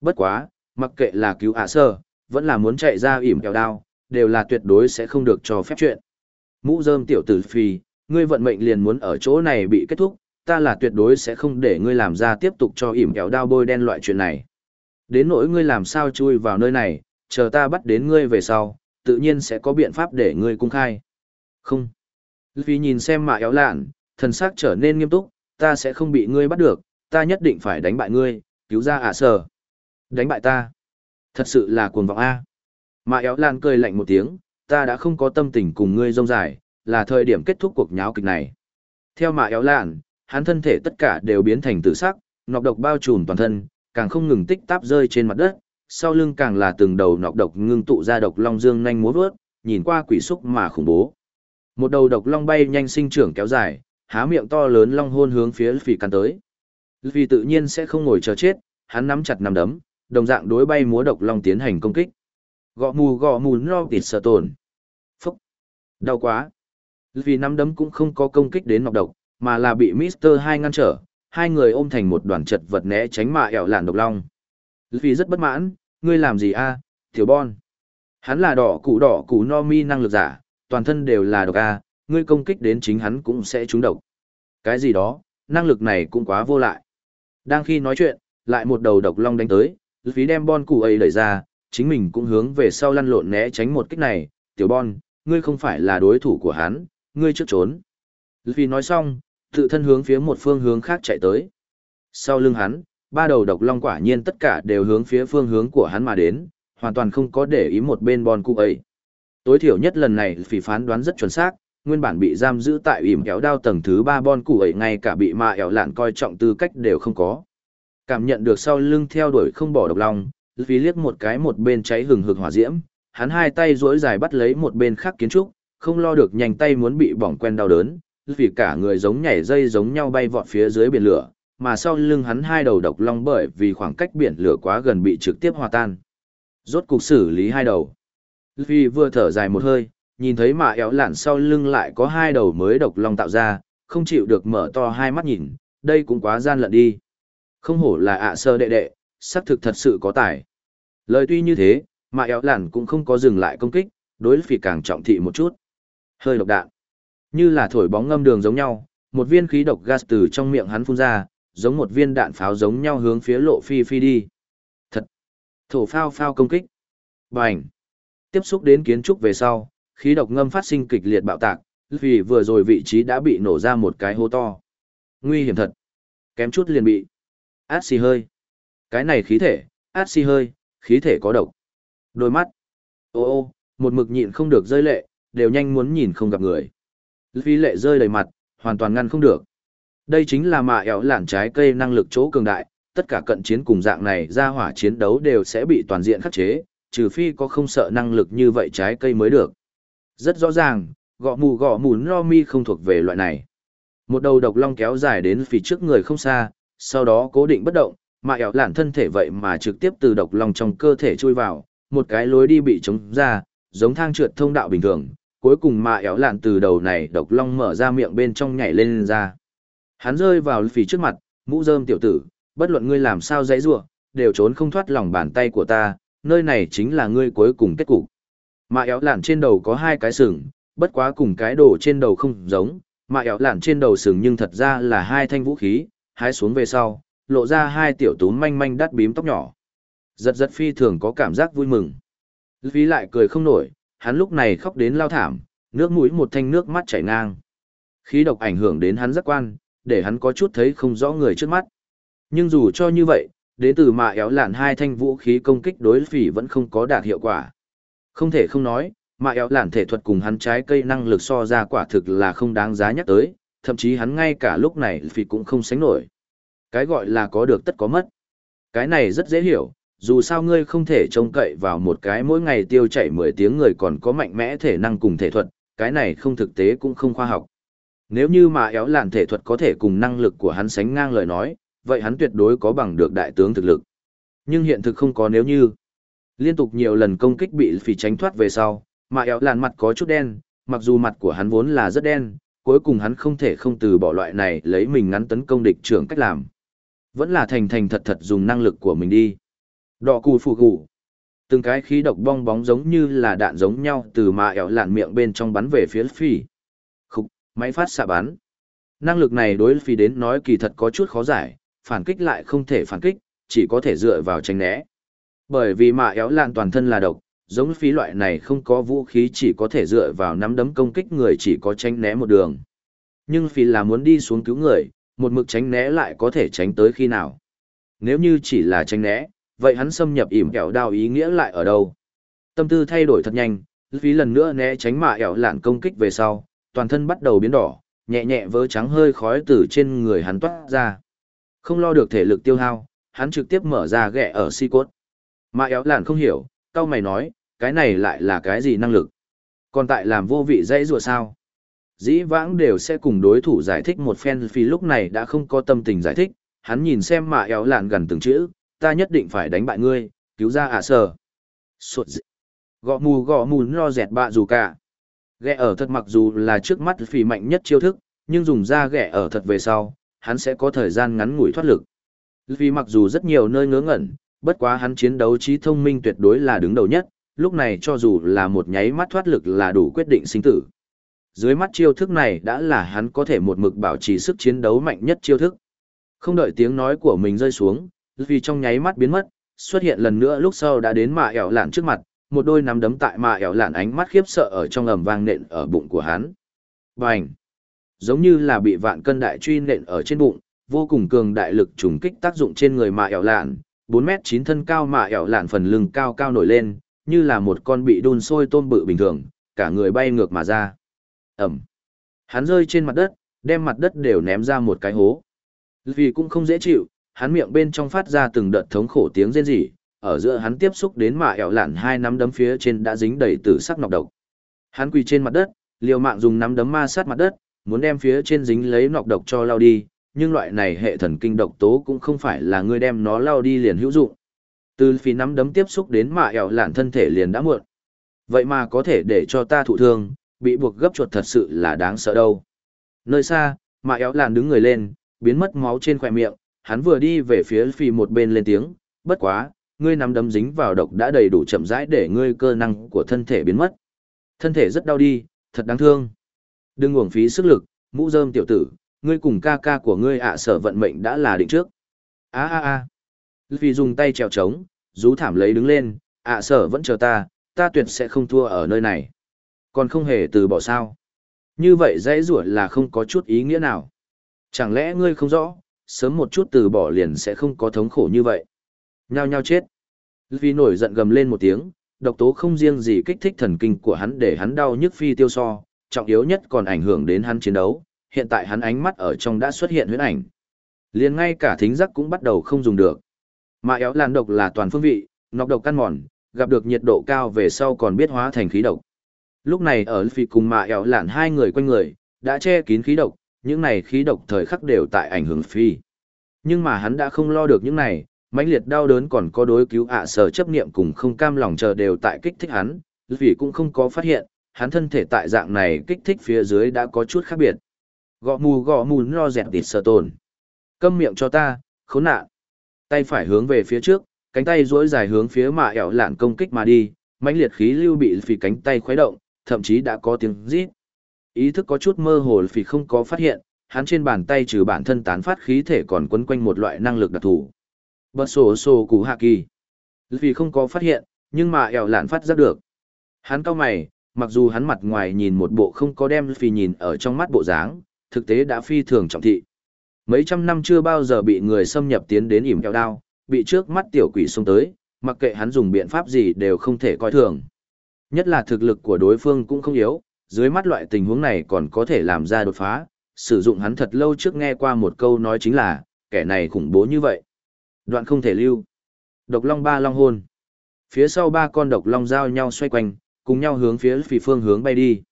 Bất quá, mặc kệ là cứu ạ sơ, vẫn là muốn chạy ra ỉm kẹo đao, đều là tuyệt đối sẽ không được cho phép chuyện. Mũ rơm tiểu tử phi, ngươi vận mệnh liền muốn ở chỗ này bị kết thúc, ta là tuyệt đối sẽ không để ngươi làm ra tiếp tục cho ỉm kẹo đao bôi đen loại chuyện này. Đến nỗi ngươi làm sao chui vào nơi này, chờ ta bắt đến ngươi về sau, tự nhiên sẽ có biện pháp để ngươi cung khai. Không. Vì nhìn xem mạ éo lạn, thần sắc trở nên nghiêm túc, ta sẽ không bị ngươi bắt được, ta nhất định phải đánh bại ngươi, cứu ra ạ sở. Đánh bại ta. Thật sự là cuồng vọng A. Mà éo lan cười lạnh một tiếng, ta đã không có tâm tình cùng ngươi rông dài, là thời điểm kết thúc cuộc nháo kịch này. Theo mà éo lan, hắn thân thể tất cả đều biến thành tử sắc, nọc độc bao trùm toàn thân, càng không ngừng tích táp rơi trên mặt đất, sau lưng càng là từng đầu nọc độc ngưng tụ ra độc long dương nhanh múa vớt, nhìn qua quỷ xúc mà khủng bố. Một đầu độc long bay nhanh sinh trưởng kéo dài, há miệng to lớn long hôn hướng phía phỉ căn tới. Vì tự nhiên sẽ không ngồi chờ chết, hắn nắm chặt nắm đấm, đồng dạng đối bay múa độc long tiến hành công kích. Gọ mù gọ mù no tịt sợ tồn. Phúc! Đau quá! Vì nắm đấm cũng không có công kích đến nọc độc, mà là bị Mister hai ngăn trở, hai người ôm thành một đoàn chật vật né tránh mạ ẻo làn độc long. Vì rất bất mãn, ngươi làm gì a, tiểu bon? Hắn là đỏ cụ đỏ cụ no mi năng lực giả, toàn thân đều là độc a, ngươi công kích đến chính hắn cũng sẽ trúng độc. Cái gì đó, năng lực này cũng quá vô lại. Đang khi nói chuyện, lại một đầu độc long đánh tới, phí đem bon cụ ấy đẩy ra, chính mình cũng hướng về sau lăn lộn né tránh một kích này, tiểu bon, ngươi không phải là đối thủ của hắn, ngươi trước trốn. Vì nói xong, tự thân hướng phía một phương hướng khác chạy tới. Sau lưng hắn, ba đầu độc long quả nhiên tất cả đều hướng phía phương hướng của hắn mà đến, hoàn toàn không có để ý một bên bon cụ ấy. Tối thiểu nhất lần này phỉ phán đoán rất chuẩn xác, nguyên bản bị giam giữ tại ỉm kéo đao tầng thứ ba bon cụ ấy ngay cả bị mạ ẻo lạn coi trọng tư cách đều không có. Cảm nhận được sau lưng theo đuổi không bỏ độc lòng, vì liếc một cái một bên cháy hừng hực hỏa diễm, hắn hai tay duỗi dài bắt lấy một bên khác kiến trúc, không lo được nhanh tay muốn bị bỏng quen đau đớn, vì cả người giống nhảy dây giống nhau bay vọt phía dưới biển lửa, mà sau lưng hắn hai đầu độc long bởi vì khoảng cách biển lửa quá gần bị trực tiếp hòa tan. Rốt cục xử lý hai đầu. Vì vừa thở dài một hơi, nhìn thấy mạ éo lạn sau lưng lại có hai đầu mới độc long tạo ra, không chịu được mở to hai mắt nhìn, đây cũng quá gian lận đi. Không hổ là ạ sơ đệ đệ, xác thực thật sự có tài. Lời tuy như thế, mạ éo lạn cũng không có dừng lại công kích, đối phỉ càng trọng thị một chút. Hơi độc đạn. Như là thổi bóng ngâm đường giống nhau, một viên khí độc gas từ trong miệng hắn phun ra, giống một viên đạn pháo giống nhau hướng phía lộ phi phi đi. Thật! Thổ phao phao công kích. Bành! Tiếp xúc đến kiến trúc về sau, khí độc ngâm phát sinh kịch liệt bạo tạc, vì vừa rồi vị trí đã bị nổ ra một cái hố to. Nguy hiểm thật! Kém chút liền bị. Át xì hơi! Cái này khí thể, át xì hơi, khí thể có độc. Đôi mắt! Ô ô, một mực nhịn không được rơi lệ, đều nhanh muốn nhìn không gặp người. Vì lệ rơi đầy mặt, hoàn toàn ngăn không được. Đây chính là mạ ẻo lạn trái cây năng lực chỗ cường đại, tất cả cận chiến cùng dạng này ra hỏa chiến đấu đều sẽ bị toàn diện khắc chế, trừ phi có không sợ năng lực như vậy trái cây mới được. Rất rõ ràng, gõ mù gõ mù no mi không thuộc về loại này. Một đầu độc long kéo dài đến phía trước người không xa, sau đó cố định bất động, mà ẻo lản thân thể vậy mà trực tiếp từ độc long trong cơ thể chui vào, một cái lối đi bị chống ra, giống thang trượt thông đạo bình thường, cuối cùng mà ẻo lạn từ đầu này độc long mở ra miệng bên trong nhảy lên, lên ra. Hắn rơi vào phì trước mặt, mũ rơm tiểu tử, bất luận ngươi làm sao dãy rủa, đều trốn không thoát lòng bàn tay của ta, nơi này chính là ngươi cuối cùng kết cục. Mạ éo lạn trên đầu có hai cái sừng, bất quá cùng cái đồ trên đầu không giống, mạ éo lạn trên đầu sừng nhưng thật ra là hai thanh vũ khí, hái xuống về sau, lộ ra hai tiểu túm manh manh đắt bím tóc nhỏ. Giật giật phi thường có cảm giác vui mừng. Phí lại cười không nổi, hắn lúc này khóc đến lao thảm, nước mũi một thanh nước mắt chảy ngang. Khí độc ảnh hưởng đến hắn giác quan, để hắn có chút thấy không rõ người trước mắt. Nhưng dù cho như vậy, đến từ mạ éo lạn hai thanh vũ khí công kích đối phỉ vẫn không có đạt hiệu quả. Không thể không nói, mà éo lản thể thuật cùng hắn trái cây năng lực so ra quả thực là không đáng giá nhắc tới, thậm chí hắn ngay cả lúc này phi cũng không sánh nổi. Cái gọi là có được tất có mất. Cái này rất dễ hiểu, dù sao ngươi không thể trông cậy vào một cái mỗi ngày tiêu chảy 10 tiếng người còn có mạnh mẽ thể năng cùng thể thuật, cái này không thực tế cũng không khoa học. Nếu như mà éo lạn thể thuật có thể cùng năng lực của hắn sánh ngang lời nói, vậy hắn tuyệt đối có bằng được đại tướng thực lực. Nhưng hiện thực không có nếu như. Liên tục nhiều lần công kích bị phỉ tránh thoát về sau, mà éo lạn mặt có chút đen, mặc dù mặt của hắn vốn là rất đen, cuối cùng hắn không thể không từ bỏ loại này lấy mình ngắn tấn công địch trưởng cách làm. Vẫn là thành thành thật thật dùng năng lực của mình đi. Đỏ cù phù gù. Từng cái khí độc bong bóng giống như là đạn giống nhau từ mà éo lạn miệng bên trong bắn về phía phỉ máy phát xạ bắn. Năng lực này đối phi đến nói kỳ thật có chút khó giải, phản kích lại không thể phản kích, chỉ có thể dựa vào tránh né. Bởi vì mạ éo lạn toàn thân là độc, giống phí loại này không có vũ khí chỉ có thể dựa vào nắm đấm công kích người chỉ có tránh né một đường. Nhưng phí là muốn đi xuống cứu người, một mực tránh né lại có thể tránh tới khi nào. Nếu như chỉ là tránh né, vậy hắn xâm nhập ỉm kẹo đao ý nghĩa lại ở đâu? Tâm tư thay đổi thật nhanh, phí lần nữa né tránh mạ éo lạn công kích về sau, toàn thân bắt đầu biến đỏ, nhẹ nhẹ vỡ trắng hơi khói từ trên người hắn toát ra. Không lo được thể lực tiêu hao, hắn trực tiếp mở ra ghẹ ở si cốt. Mà éo lạn không hiểu, cao mày nói, cái này lại là cái gì năng lực? Còn tại làm vô vị dãy rùa sao? Dĩ vãng đều sẽ cùng đối thủ giải thích một phen phi lúc này đã không có tâm tình giải thích, hắn nhìn xem mà éo lạn gần từng chữ, ta nhất định phải đánh bại ngươi, cứu ra ạ à sờ. Suột dị. Gọ mù gọ mù no dẹt bạ dù cả. Ghẻ ở thật mặc dù là trước mắt phi mạnh nhất chiêu thức, nhưng dùng ra ghẻ ở thật về sau, hắn sẽ có thời gian ngắn ngủi thoát lực. Vì mặc dù rất nhiều nơi ngớ ngẩn, bất quá hắn chiến đấu trí thông minh tuyệt đối là đứng đầu nhất, lúc này cho dù là một nháy mắt thoát lực là đủ quyết định sinh tử. Dưới mắt chiêu thức này đã là hắn có thể một mực bảo trì sức chiến đấu mạnh nhất chiêu thức. Không đợi tiếng nói của mình rơi xuống, vì trong nháy mắt biến mất, xuất hiện lần nữa lúc sau đã đến mạ ẻo lạn trước mặt, một đôi nắm đấm tại mạ ẻo lạn ánh mắt khiếp sợ ở trong ầm vang nện ở bụng của hắn. Bành! Giống như là bị vạn cân đại truy nện ở trên bụng, vô cùng cường đại lực trùng kích tác dụng trên người mạ ẻo lạn, 4 mét 9 thân cao mà ẻo lạn phần lưng cao cao nổi lên, như là một con bị đun sôi tôm bự bình thường, cả người bay ngược mà ra. Ẩm. Hắn rơi trên mặt đất, đem mặt đất đều ném ra một cái hố. Vì cũng không dễ chịu, hắn miệng bên trong phát ra từng đợt thống khổ tiếng rên rỉ, ở giữa hắn tiếp xúc đến mạ ẻo lạn hai nắm đấm phía trên đã dính đầy tử sắc nọc độc. Hắn quỳ trên mặt đất, liều mạng dùng nắm đấm ma sát mặt đất, muốn đem phía trên dính lấy nọc độc cho lao đi, nhưng loại này hệ thần kinh độc tố cũng không phải là ngươi đem nó lao đi liền hữu dụng. Từ phí nắm đấm tiếp xúc đến mạ ẻo lạn thân thể liền đã muộn. Vậy mà có thể để cho ta thụ thương, bị buộc gấp chuột thật sự là đáng sợ đâu. Nơi xa, mạ ẻo lạn đứng người lên, biến mất máu trên khỏe miệng, hắn vừa đi về phía phì một bên lên tiếng, bất quá, ngươi nắm đấm dính vào độc đã đầy đủ chậm rãi để ngươi cơ năng của thân thể biến mất. Thân thể rất đau đi, thật đáng thương. Đừng uổng phí sức lực, mũ rơm tiểu tử, ngươi cùng ca ca của ngươi ạ sở vận mệnh đã là định trước. Á á á. Vì dùng tay trèo trống, rú thảm lấy đứng lên, ạ sở vẫn chờ ta, ta tuyệt sẽ không thua ở nơi này. Còn không hề từ bỏ sao. Như vậy dãy rủa là không có chút ý nghĩa nào. Chẳng lẽ ngươi không rõ, sớm một chút từ bỏ liền sẽ không có thống khổ như vậy. Nhao nhao chết. Vì nổi giận gầm lên một tiếng, độc tố không riêng gì kích thích thần kinh của hắn để hắn đau nhức phi tiêu so, trọng yếu nhất còn ảnh hưởng đến hắn chiến đấu, hiện tại hắn ánh mắt ở trong đã xuất hiện huyễn ảnh. Liền ngay cả thính giác cũng bắt đầu không dùng được. Mà éo làn độc là toàn phương vị, nọc độc căn mòn, gặp được nhiệt độ cao về sau còn biết hóa thành khí độc. Lúc này ở phi cùng mà éo làn hai người quanh người, đã che kín khí độc, những này khí độc thời khắc đều tại ảnh hưởng phi. Nhưng mà hắn đã không lo được những này, mãnh liệt đau đớn còn có đối cứu ạ sở chấp niệm cùng không cam lòng chờ đều tại kích thích hắn, vì cũng không có phát hiện, hắn thân thể tại dạng này kích thích phía dưới đã có chút khác biệt. Gõ mù gõ mù no dẹt tịt sờ tồn. Câm miệng cho ta, khốn nạn. Tay phải hướng về phía trước, cánh tay duỗi dài hướng phía mạ ẻo lạn công kích mà đi, mãnh liệt khí lưu bị phì cánh tay khuấy động, thậm chí đã có tiếng rít. Ý thức có chút mơ hồ phì không có phát hiện, hắn trên bàn tay trừ bản thân tán phát khí thể còn quấn quanh một loại năng lực đặc thù. Bật sổ sổ củ hạ kỳ. Vì không có phát hiện, nhưng mà ẻo lạn phát giác được. Hắn cao mày, mặc dù hắn mặt ngoài nhìn một bộ không có đem phi nhìn ở trong mắt bộ dáng, thực tế đã phi thường trọng thị. Mấy trăm năm chưa bao giờ bị người xâm nhập tiến đến ỉm kẹo đao, bị trước mắt tiểu quỷ xông tới, mặc kệ hắn dùng biện pháp gì đều không thể coi thường. Nhất là thực lực của đối phương cũng không yếu, dưới mắt loại tình huống này còn có thể làm ra đột phá, sử dụng hắn thật lâu trước nghe qua một câu nói chính là, kẻ này khủng bố như vậy. Đoạn không thể lưu. Độc long ba long hôn. Phía sau ba con độc long giao nhau xoay quanh, cùng nhau hướng phía phì phương hướng bay đi.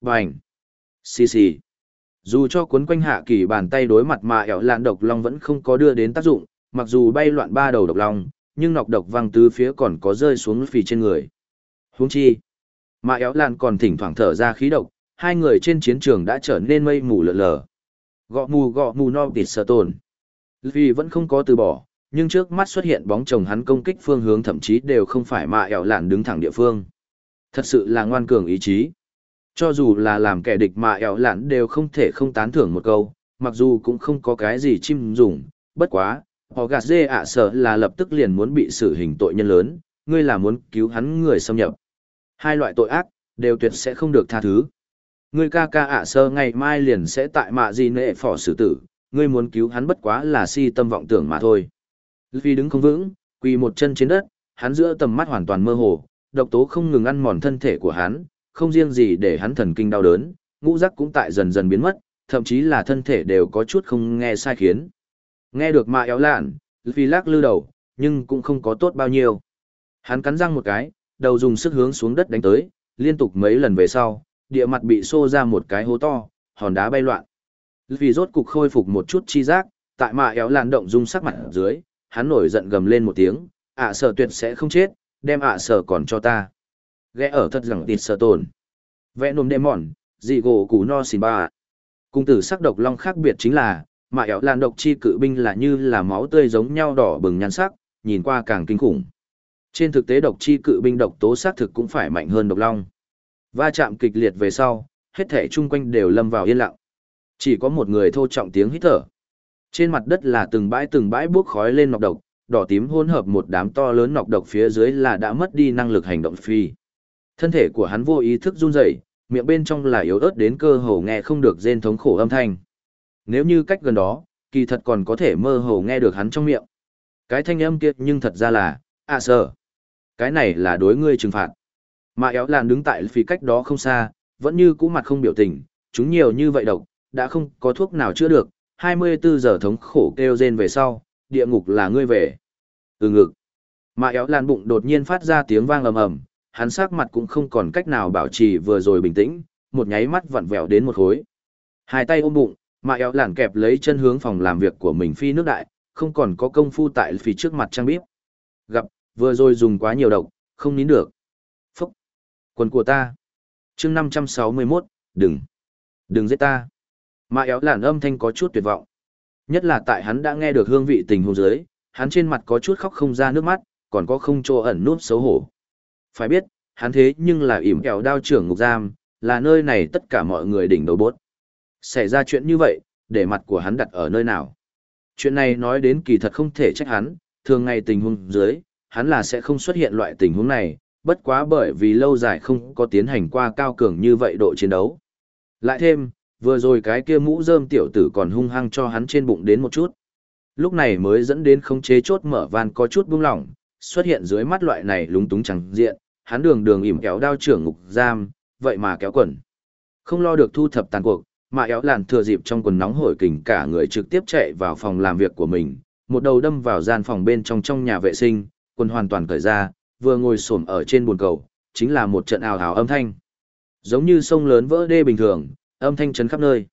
Bành! Xì xì! Dù cho cuốn quanh hạ kỳ bàn tay đối mặt mà ẻo lạn độc long vẫn không có đưa đến tác dụng, mặc dù bay loạn ba đầu độc long, nhưng nọc độc văng tứ phía còn có rơi xuống phì trên người. Huống chi! Mà ẻo lạn còn thỉnh thoảng thở ra khí độc, hai người trên chiến trường đã trở nên mây mù lợn lờ. Gọ mù gọ mù no tịt sợ tồn. Vì vẫn không có từ bỏ, nhưng trước mắt xuất hiện bóng chồng hắn công kích phương hướng thậm chí đều không phải mà ẻo lạn đứng thẳng địa phương. Thật sự là ngoan cường ý chí. Cho dù là làm kẻ địch mà ẻo lạn đều không thể không tán thưởng một câu, mặc dù cũng không có cái gì chim dùng, bất quá, họ gạt dê ạ sợ là lập tức liền muốn bị xử hình tội nhân lớn, ngươi là muốn cứu hắn người xâm nhập. Hai loại tội ác, đều tuyệt sẽ không được tha thứ. Ngươi ca ca ạ sơ ngày mai liền sẽ tại mạ gì nệ phỏ xử tử, ngươi muốn cứu hắn bất quá là si tâm vọng tưởng mà thôi. Vì đứng không vững, quỳ một chân trên đất, hắn giữa tầm mắt hoàn toàn mơ hồ, độc tố không ngừng ăn mòn thân thể của hắn, không riêng gì để hắn thần kinh đau đớn, ngũ giác cũng tại dần dần biến mất, thậm chí là thân thể đều có chút không nghe sai khiến. Nghe được mạ éo lạn, vì lắc lư đầu, nhưng cũng không có tốt bao nhiêu. Hắn cắn răng một cái, đầu dùng sức hướng xuống đất đánh tới, liên tục mấy lần về sau, địa mặt bị xô ra một cái hố to, hòn đá bay loạn. Vì rốt cục khôi phục một chút chi giác, tại mạ éo lạn động dung sắc mặt dưới, hắn nổi giận gầm lên một tiếng, ạ sở tuyệt sẽ không chết, đem ạ sở còn cho ta. Ghé ở thật rằng tịt sở tồn. Vẽ nôm đê mòn, dị gỗ củ no xin ba. Cung tử sắc độc long khác biệt chính là, mạ éo lan độc chi cự binh là như là máu tươi giống nhau đỏ bừng nhan sắc, nhìn qua càng kinh khủng. Trên thực tế độc chi cự binh độc tố xác thực cũng phải mạnh hơn độc long. Va chạm kịch liệt về sau, hết thể chung quanh đều lâm vào yên lặng. Chỉ có một người thô trọng tiếng hít thở. Trên mặt đất là từng bãi từng bãi bốc khói lên nọc độc, đỏ tím hỗn hợp một đám to lớn nọc độc phía dưới là đã mất đi năng lực hành động phi. Thân thể của hắn vô ý thức run rẩy, miệng bên trong là yếu ớt đến cơ hồ nghe không được rên thống khổ âm thanh. Nếu như cách gần đó, kỳ thật còn có thể mơ hồ nghe được hắn trong miệng. Cái thanh âm kia nhưng thật ra là, à sở. Cái này là đối ngươi trừng phạt. Mà éo làn đứng tại phía cách đó không xa, vẫn như cũ mặt không biểu tình, chúng nhiều như vậy độc, đã không có thuốc nào chữa được, 24 giờ thống khổ kêu rên về sau, địa ngục là ngươi về. Ừ ngực. Mà éo làn bụng đột nhiên phát ra tiếng vang ầm ầm, hắn sắc mặt cũng không còn cách nào bảo trì vừa rồi bình tĩnh, một nháy mắt vặn vẹo đến một khối. Hai tay ôm bụng, mà éo lản kẹp lấy chân hướng phòng làm việc của mình phi nước đại, không còn có công phu tại phía trước mặt trang bíp. Gặp, vừa rồi dùng quá nhiều độc, không nín được. Phúc! Quần của ta! chương 561, đừng! Đừng giết ta! Mà éo lản âm thanh có chút tuyệt vọng. Nhất là tại hắn đã nghe được hương vị tình hôn dưới, hắn trên mặt có chút khóc không ra nước mắt, còn có không chỗ ẩn nút xấu hổ. Phải biết, hắn thế nhưng là ỉm kẹo đao trưởng ngục giam, là nơi này tất cả mọi người đỉnh đầu bốt. Xảy ra chuyện như vậy, để mặt của hắn đặt ở nơi nào? Chuyện này nói đến kỳ thật không thể trách hắn, thường ngày tình huống dưới, hắn là sẽ không xuất hiện loại tình huống này, bất quá bởi vì lâu dài không có tiến hành qua cao cường như vậy độ chiến đấu. Lại thêm, vừa rồi cái kia mũ rơm tiểu tử còn hung hăng cho hắn trên bụng đến một chút. Lúc này mới dẫn đến không chế chốt mở van có chút buông lỏng, xuất hiện dưới mắt loại này lúng túng chẳng diện, hắn đường đường ỉm kéo đao trưởng ngục giam, vậy mà kéo quần. Không lo được thu thập tàn cuộc, mà éo làn thừa dịp trong quần nóng hổi kình cả người trực tiếp chạy vào phòng làm việc của mình, một đầu đâm vào gian phòng bên trong trong nhà vệ sinh, quần hoàn toàn cởi ra, vừa ngồi xổm ở trên bồn cầu, chính là một trận ào ào âm thanh. Giống như sông lớn vỡ đê bình thường, âm thanh chấn khắp nơi.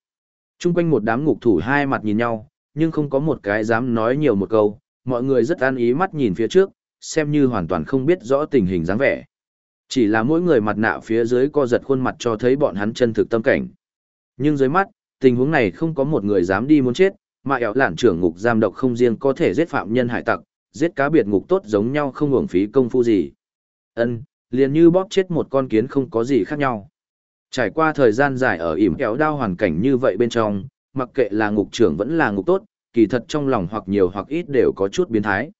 Trung quanh một đám ngục thủ hai mặt nhìn nhau, nhưng không có một cái dám nói nhiều một câu, mọi người rất an ý mắt nhìn phía trước, xem như hoàn toàn không biết rõ tình hình dáng vẻ. Chỉ là mỗi người mặt nạ phía dưới co giật khuôn mặt cho thấy bọn hắn chân thực tâm cảnh. Nhưng dưới mắt, tình huống này không có một người dám đi muốn chết, mà ẻo lản trưởng ngục giam độc không riêng có thể giết phạm nhân hải tặc, giết cá biệt ngục tốt giống nhau không hưởng phí công phu gì. Ân, liền như bóp chết một con kiến không có gì khác nhau. Trải qua thời gian dài ở ỉm kéo đao hoàn cảnh như vậy bên trong, mặc kệ là ngục trưởng vẫn là ngục tốt, kỳ thật trong lòng hoặc nhiều hoặc ít đều có chút biến thái.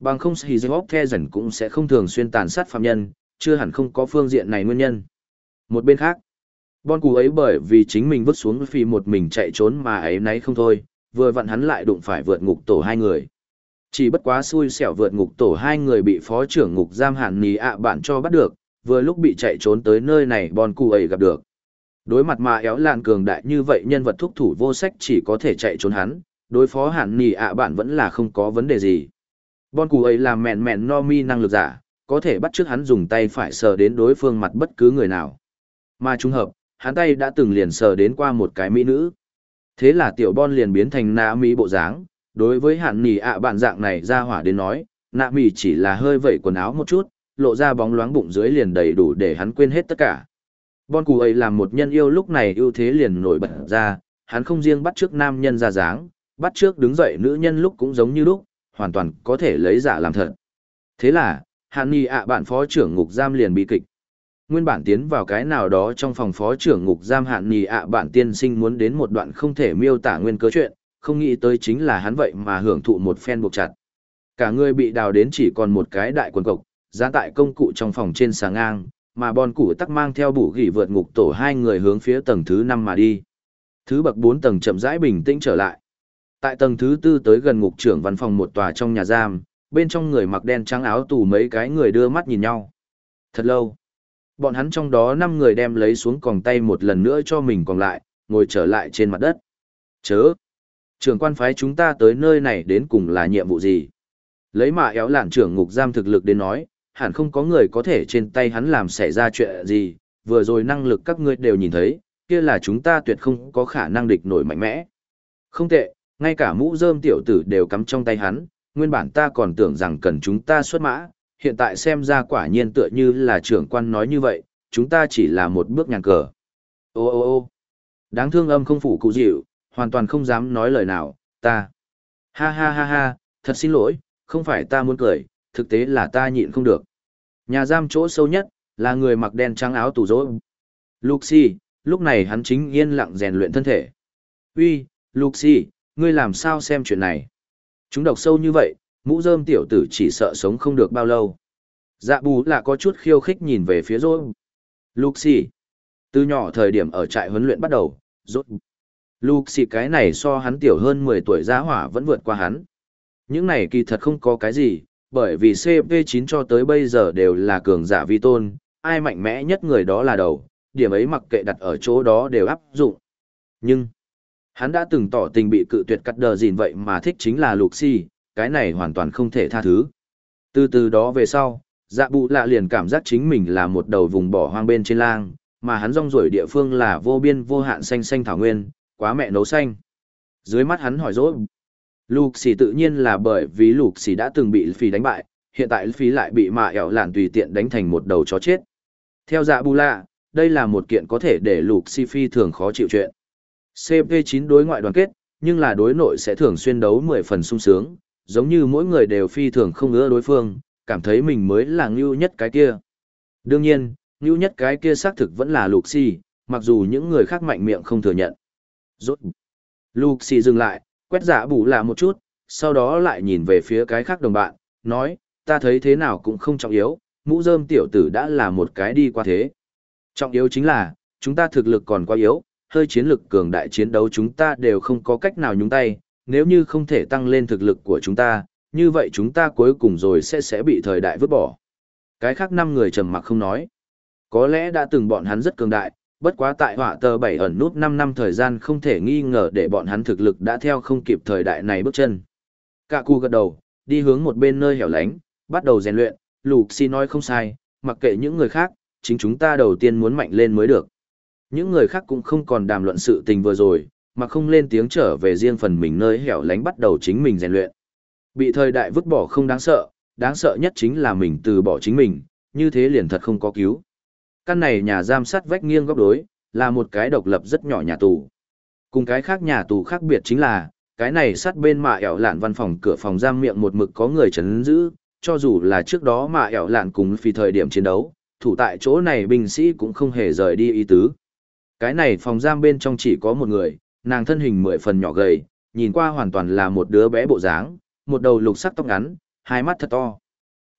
Bằng không Shizok The dần cũng sẽ không thường xuyên tàn sát phạm nhân, chưa hẳn không có phương diện này nguyên nhân. Một bên khác, Bon cú ấy bởi vì chính mình vứt xuống phi một mình chạy trốn mà ấy nấy không thôi, vừa vặn hắn lại đụng phải vượt ngục tổ hai người. Chỉ bất quá xui xẻo vượt ngục tổ hai người bị phó trưởng ngục giam hạn nì ạ bạn cho bắt được, vừa lúc bị chạy trốn tới nơi này Bon cú ấy gặp được. Đối mặt mà éo làn cường đại như vậy nhân vật thúc thủ vô sách chỉ có thể chạy trốn hắn, đối phó hạn nì ạ bạn vẫn là không có vấn đề gì. Bon cú ấy là mẹn mẹn no mi năng lực giả, có thể bắt trước hắn dùng tay phải sờ đến đối phương mặt bất cứ người nào. Mà trùng hợp, hắn tay đã từng liền sờ đến qua một cái mỹ nữ. Thế là tiểu bon liền biến thành nạ mỹ bộ dáng, đối với hạn nỉ ạ bạn dạng này ra hỏa đến nói, nạ mỹ chỉ là hơi vẩy quần áo một chút, lộ ra bóng loáng bụng dưới liền đầy đủ để hắn quên hết tất cả. Bon cù ấy làm một nhân yêu lúc này ưu thế liền nổi bật ra, hắn không riêng bắt trước nam nhân ra dáng, bắt trước đứng dậy nữ nhân lúc cũng giống như lúc, hoàn toàn có thể lấy giả làm thật. Thế là, hạn ni ạ bạn phó trưởng ngục giam liền bị kịch. Nguyên bản tiến vào cái nào đó trong phòng phó trưởng ngục giam hạn nhì ạ bản tiên sinh muốn đến một đoạn không thể miêu tả nguyên cớ chuyện, không nghĩ tới chính là hắn vậy mà hưởng thụ một phen buộc chặt. Cả người bị đào đến chỉ còn một cái đại quần cộc, giá tại công cụ trong phòng trên sáng ngang, mà bon cụ tắc mang theo bủ gỉ vượt ngục tổ hai người hướng phía tầng thứ năm mà đi. Thứ bậc bốn tầng chậm rãi bình tĩnh trở lại. Tại tầng thứ tư tới gần ngục trưởng văn phòng một tòa trong nhà giam, bên trong người mặc đen trắng áo tù mấy cái người đưa mắt nhìn nhau. Thật lâu. Bọn hắn trong đó năm người đem lấy xuống còng tay một lần nữa cho mình còn lại, ngồi trở lại trên mặt đất. Chớ! Trưởng quan phái chúng ta tới nơi này đến cùng là nhiệm vụ gì? Lấy mà éo lản trưởng ngục giam thực lực đến nói, hẳn không có người có thể trên tay hắn làm xảy ra chuyện gì, vừa rồi năng lực các ngươi đều nhìn thấy, kia là chúng ta tuyệt không có khả năng địch nổi mạnh mẽ. Không tệ, ngay cả mũ rơm tiểu tử đều cắm trong tay hắn, nguyên bản ta còn tưởng rằng cần chúng ta xuất mã, hiện tại xem ra quả nhiên tựa như là trưởng quan nói như vậy, chúng ta chỉ là một bước nhàn cờ. Ô ô ô đáng thương âm không phủ cụ dịu, hoàn toàn không dám nói lời nào, ta. Ha ha ha ha, thật xin lỗi, không phải ta muốn cười, thực tế là ta nhịn không được. Nhà giam chỗ sâu nhất, là người mặc đen trắng áo tù dối. Luxi, lúc này hắn chính yên lặng rèn luyện thân thể. Uy, Luxi, ngươi làm sao xem chuyện này? Chúng độc sâu như vậy, mũ rơm tiểu tử chỉ sợ sống không được bao lâu. Dạ bù là có chút khiêu khích nhìn về phía rốt. Luxi. Từ nhỏ thời điểm ở trại huấn luyện bắt đầu, rốt. Luxi cái này so hắn tiểu hơn 10 tuổi giá hỏa vẫn vượt qua hắn. Những này kỳ thật không có cái gì, bởi vì CP9 cho tới bây giờ đều là cường giả vi tôn, ai mạnh mẽ nhất người đó là đầu, điểm ấy mặc kệ đặt ở chỗ đó đều áp dụng. Nhưng, hắn đã từng tỏ tình bị cự tuyệt cắt đờ gìn vậy mà thích chính là Lục Si, cái này hoàn toàn không thể tha thứ. Từ từ đó về sau, dạ bụ lạ liền cảm giác chính mình là một đầu vùng bỏ hoang bên trên lang, mà hắn rong ruổi địa phương là vô biên vô hạn xanh xanh thảo nguyên, quá mẹ nấu xanh. Dưới mắt hắn hỏi dối, Lục xì tự nhiên là bởi vì lục xì đã từng bị Phi đánh bại, hiện tại phí lại bị mạ ẻo lạn tùy tiện đánh thành một đầu chó chết. Theo dạ bù lạ, đây là một kiện có thể để lục xì phi thường khó chịu chuyện. CP9 đối ngoại đoàn kết, nhưng là đối nội sẽ thường xuyên đấu 10 phần sung sướng, giống như mỗi người đều phi thường không ngứa đối phương, cảm thấy mình mới là ngưu nhất cái kia. Đương nhiên, ngưu nhất cái kia xác thực vẫn là lục xì, mặc dù những người khác mạnh miệng không thừa nhận. Rốt. Lục xì dừng lại, quét giả bù lạ một chút, sau đó lại nhìn về phía cái khác đồng bạn, nói, ta thấy thế nào cũng không trọng yếu, mũ rơm tiểu tử đã là một cái đi qua thế. Trọng yếu chính là, chúng ta thực lực còn quá yếu, hơi chiến lực cường đại chiến đấu chúng ta đều không có cách nào nhúng tay, nếu như không thể tăng lên thực lực của chúng ta, như vậy chúng ta cuối cùng rồi sẽ sẽ bị thời đại vứt bỏ. Cái khác năm người trầm mặc không nói. Có lẽ đã từng bọn hắn rất cường đại, bất quá tại họa tờ bảy ẩn nút 5 năm thời gian không thể nghi ngờ để bọn hắn thực lực đã theo không kịp thời đại này bước chân. Cả cu gật đầu, đi hướng một bên nơi hẻo lánh, bắt đầu rèn luyện, lục Si nói không sai, mặc kệ những người khác, chính chúng ta đầu tiên muốn mạnh lên mới được. Những người khác cũng không còn đàm luận sự tình vừa rồi, mà không lên tiếng trở về riêng phần mình nơi hẻo lánh bắt đầu chính mình rèn luyện. Bị thời đại vứt bỏ không đáng sợ, đáng sợ nhất chính là mình từ bỏ chính mình, như thế liền thật không có cứu căn này nhà giam sát vách nghiêng góc đối, là một cái độc lập rất nhỏ nhà tù. Cùng cái khác nhà tù khác biệt chính là, cái này sát bên mạ ẻo lạn văn phòng cửa phòng giam miệng một mực có người chấn giữ, cho dù là trước đó mạ ẻo lạn cùng phi thời điểm chiến đấu, thủ tại chỗ này binh sĩ cũng không hề rời đi ý tứ. Cái này phòng giam bên trong chỉ có một người, nàng thân hình mười phần nhỏ gầy, nhìn qua hoàn toàn là một đứa bé bộ dáng, một đầu lục sắc tóc ngắn, hai mắt thật to.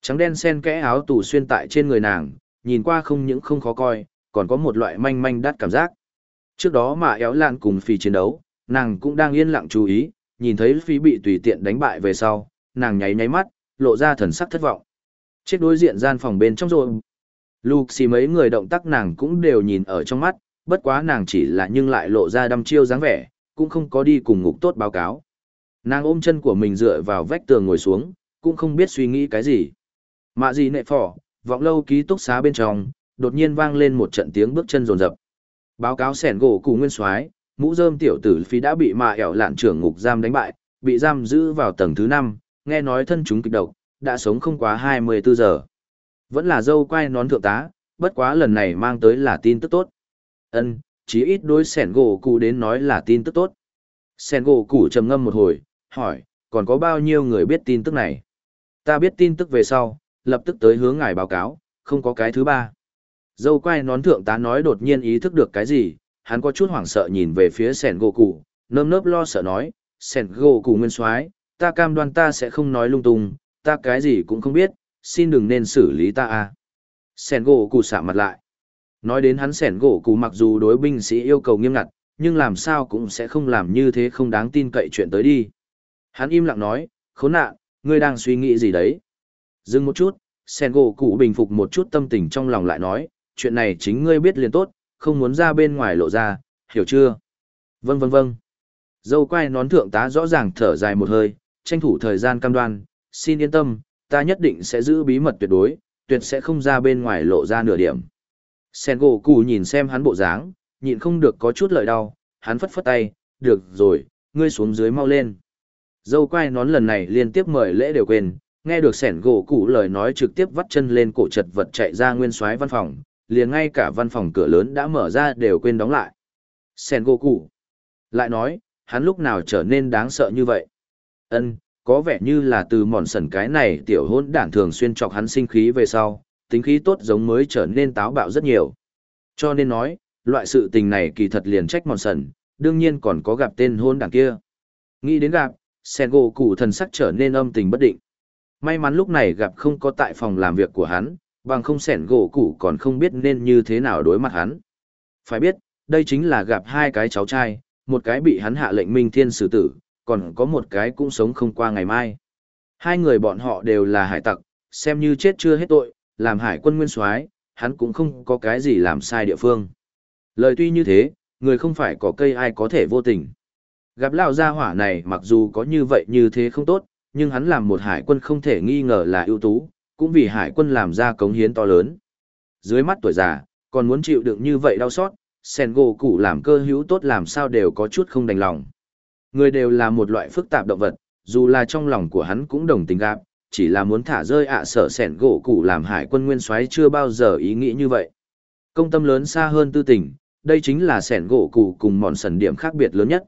Trắng đen xen kẽ áo tù xuyên tại trên người nàng, nhìn qua không những không khó coi, còn có một loại manh manh đắt cảm giác. Trước đó mà éo lạn cùng phi chiến đấu, nàng cũng đang yên lặng chú ý, nhìn thấy phi bị tùy tiện đánh bại về sau, nàng nháy nháy mắt, lộ ra thần sắc thất vọng. Chết đối diện gian phòng bên trong rồi. Luke xì mấy người động tác nàng cũng đều nhìn ở trong mắt, bất quá nàng chỉ là nhưng lại lộ ra đăm chiêu dáng vẻ, cũng không có đi cùng ngục tốt báo cáo. Nàng ôm chân của mình dựa vào vách tường ngồi xuống, cũng không biết suy nghĩ cái gì. Mạ gì nệ phỏ, vọng lâu ký túc xá bên trong, đột nhiên vang lên một trận tiếng bước chân rồn rập. Báo cáo sẻn gỗ cụ nguyên soái, mũ rơm tiểu tử phi đã bị mạ ẻo lạn trưởng ngục giam đánh bại, bị giam giữ vào tầng thứ 5, nghe nói thân chúng kịch độc, đã sống không quá 24 giờ. Vẫn là dâu quay nón thượng tá, bất quá lần này mang tới là tin tức tốt. Ân, chí ít đối sẻn gỗ cụ đến nói là tin tức tốt. Sẻn gỗ cụ trầm ngâm một hồi, hỏi, còn có bao nhiêu người biết tin tức này? Ta biết tin tức về sau, lập tức tới hướng ngài báo cáo, không có cái thứ ba. Dâu quai nón thượng tá nói đột nhiên ý thức được cái gì, hắn có chút hoảng sợ nhìn về phía sẻn gỗ cụ, nơm nớp lo sợ nói, sẻn gỗ cụ nguyên soái ta cam đoan ta sẽ không nói lung tung, ta cái gì cũng không biết, xin đừng nên xử lý ta a. À. Sẻn gỗ cụ xả mặt lại. Nói đến hắn sẻn gỗ cụ mặc dù đối binh sĩ yêu cầu nghiêm ngặt, nhưng làm sao cũng sẽ không làm như thế không đáng tin cậy chuyện tới đi. Hắn im lặng nói, khốn nạn, ngươi đang suy nghĩ gì đấy? Dừng một chút, sen gỗ cụ bình phục một chút tâm tình trong lòng lại nói, chuyện này chính ngươi biết liền tốt, không muốn ra bên ngoài lộ ra, hiểu chưa? Vâng vâng vâng. Dâu quay nón thượng tá rõ ràng thở dài một hơi, tranh thủ thời gian cam đoan, xin yên tâm, ta nhất định sẽ giữ bí mật tuyệt đối, tuyệt sẽ không ra bên ngoài lộ ra nửa điểm. Sen gỗ cụ nhìn xem hắn bộ dáng, nhịn không được có chút lợi đau, hắn phất phất tay, được rồi, ngươi xuống dưới mau lên. Dâu quai nón lần này liên tiếp mời lễ đều quên, nghe được sẻn gỗ cụ lời nói trực tiếp vắt chân lên cổ chật vật chạy ra nguyên soái văn phòng liền ngay cả văn phòng cửa lớn đã mở ra đều quên đóng lại sẻn gỗ cụ lại nói hắn lúc nào trở nên đáng sợ như vậy ân có vẻ như là từ mòn sần cái này tiểu hôn đản thường xuyên chọc hắn sinh khí về sau tính khí tốt giống mới trở nên táo bạo rất nhiều cho nên nói loại sự tình này kỳ thật liền trách mòn sần đương nhiên còn có gặp tên hôn đảng kia nghĩ đến gặp sen gỗ cụ thần sắc trở nên âm tình bất định May mắn lúc này gặp không có tại phòng làm việc của hắn, bằng không sẻn gỗ củ còn không biết nên như thế nào đối mặt hắn. Phải biết, đây chính là gặp hai cái cháu trai, một cái bị hắn hạ lệnh minh thiên xử tử, còn có một cái cũng sống không qua ngày mai. Hai người bọn họ đều là hải tặc, xem như chết chưa hết tội, làm hải quân nguyên soái, hắn cũng không có cái gì làm sai địa phương. Lời tuy như thế, người không phải có cây ai có thể vô tình. Gặp lão gia hỏa này mặc dù có như vậy như thế không tốt, nhưng hắn làm một hải quân không thể nghi ngờ là ưu tú, cũng vì hải quân làm ra cống hiến to lớn. Dưới mắt tuổi già, còn muốn chịu đựng như vậy đau xót, sen gỗ cụ làm cơ hữu tốt làm sao đều có chút không đành lòng. Người đều là một loại phức tạp động vật, dù là trong lòng của hắn cũng đồng tình gặp, chỉ là muốn thả rơi ạ sở sẻn gỗ cụ làm hải quân nguyên soái chưa bao giờ ý nghĩ như vậy. Công tâm lớn xa hơn tư tình, đây chính là sẻn gỗ cụ cùng mòn sần điểm khác biệt lớn nhất.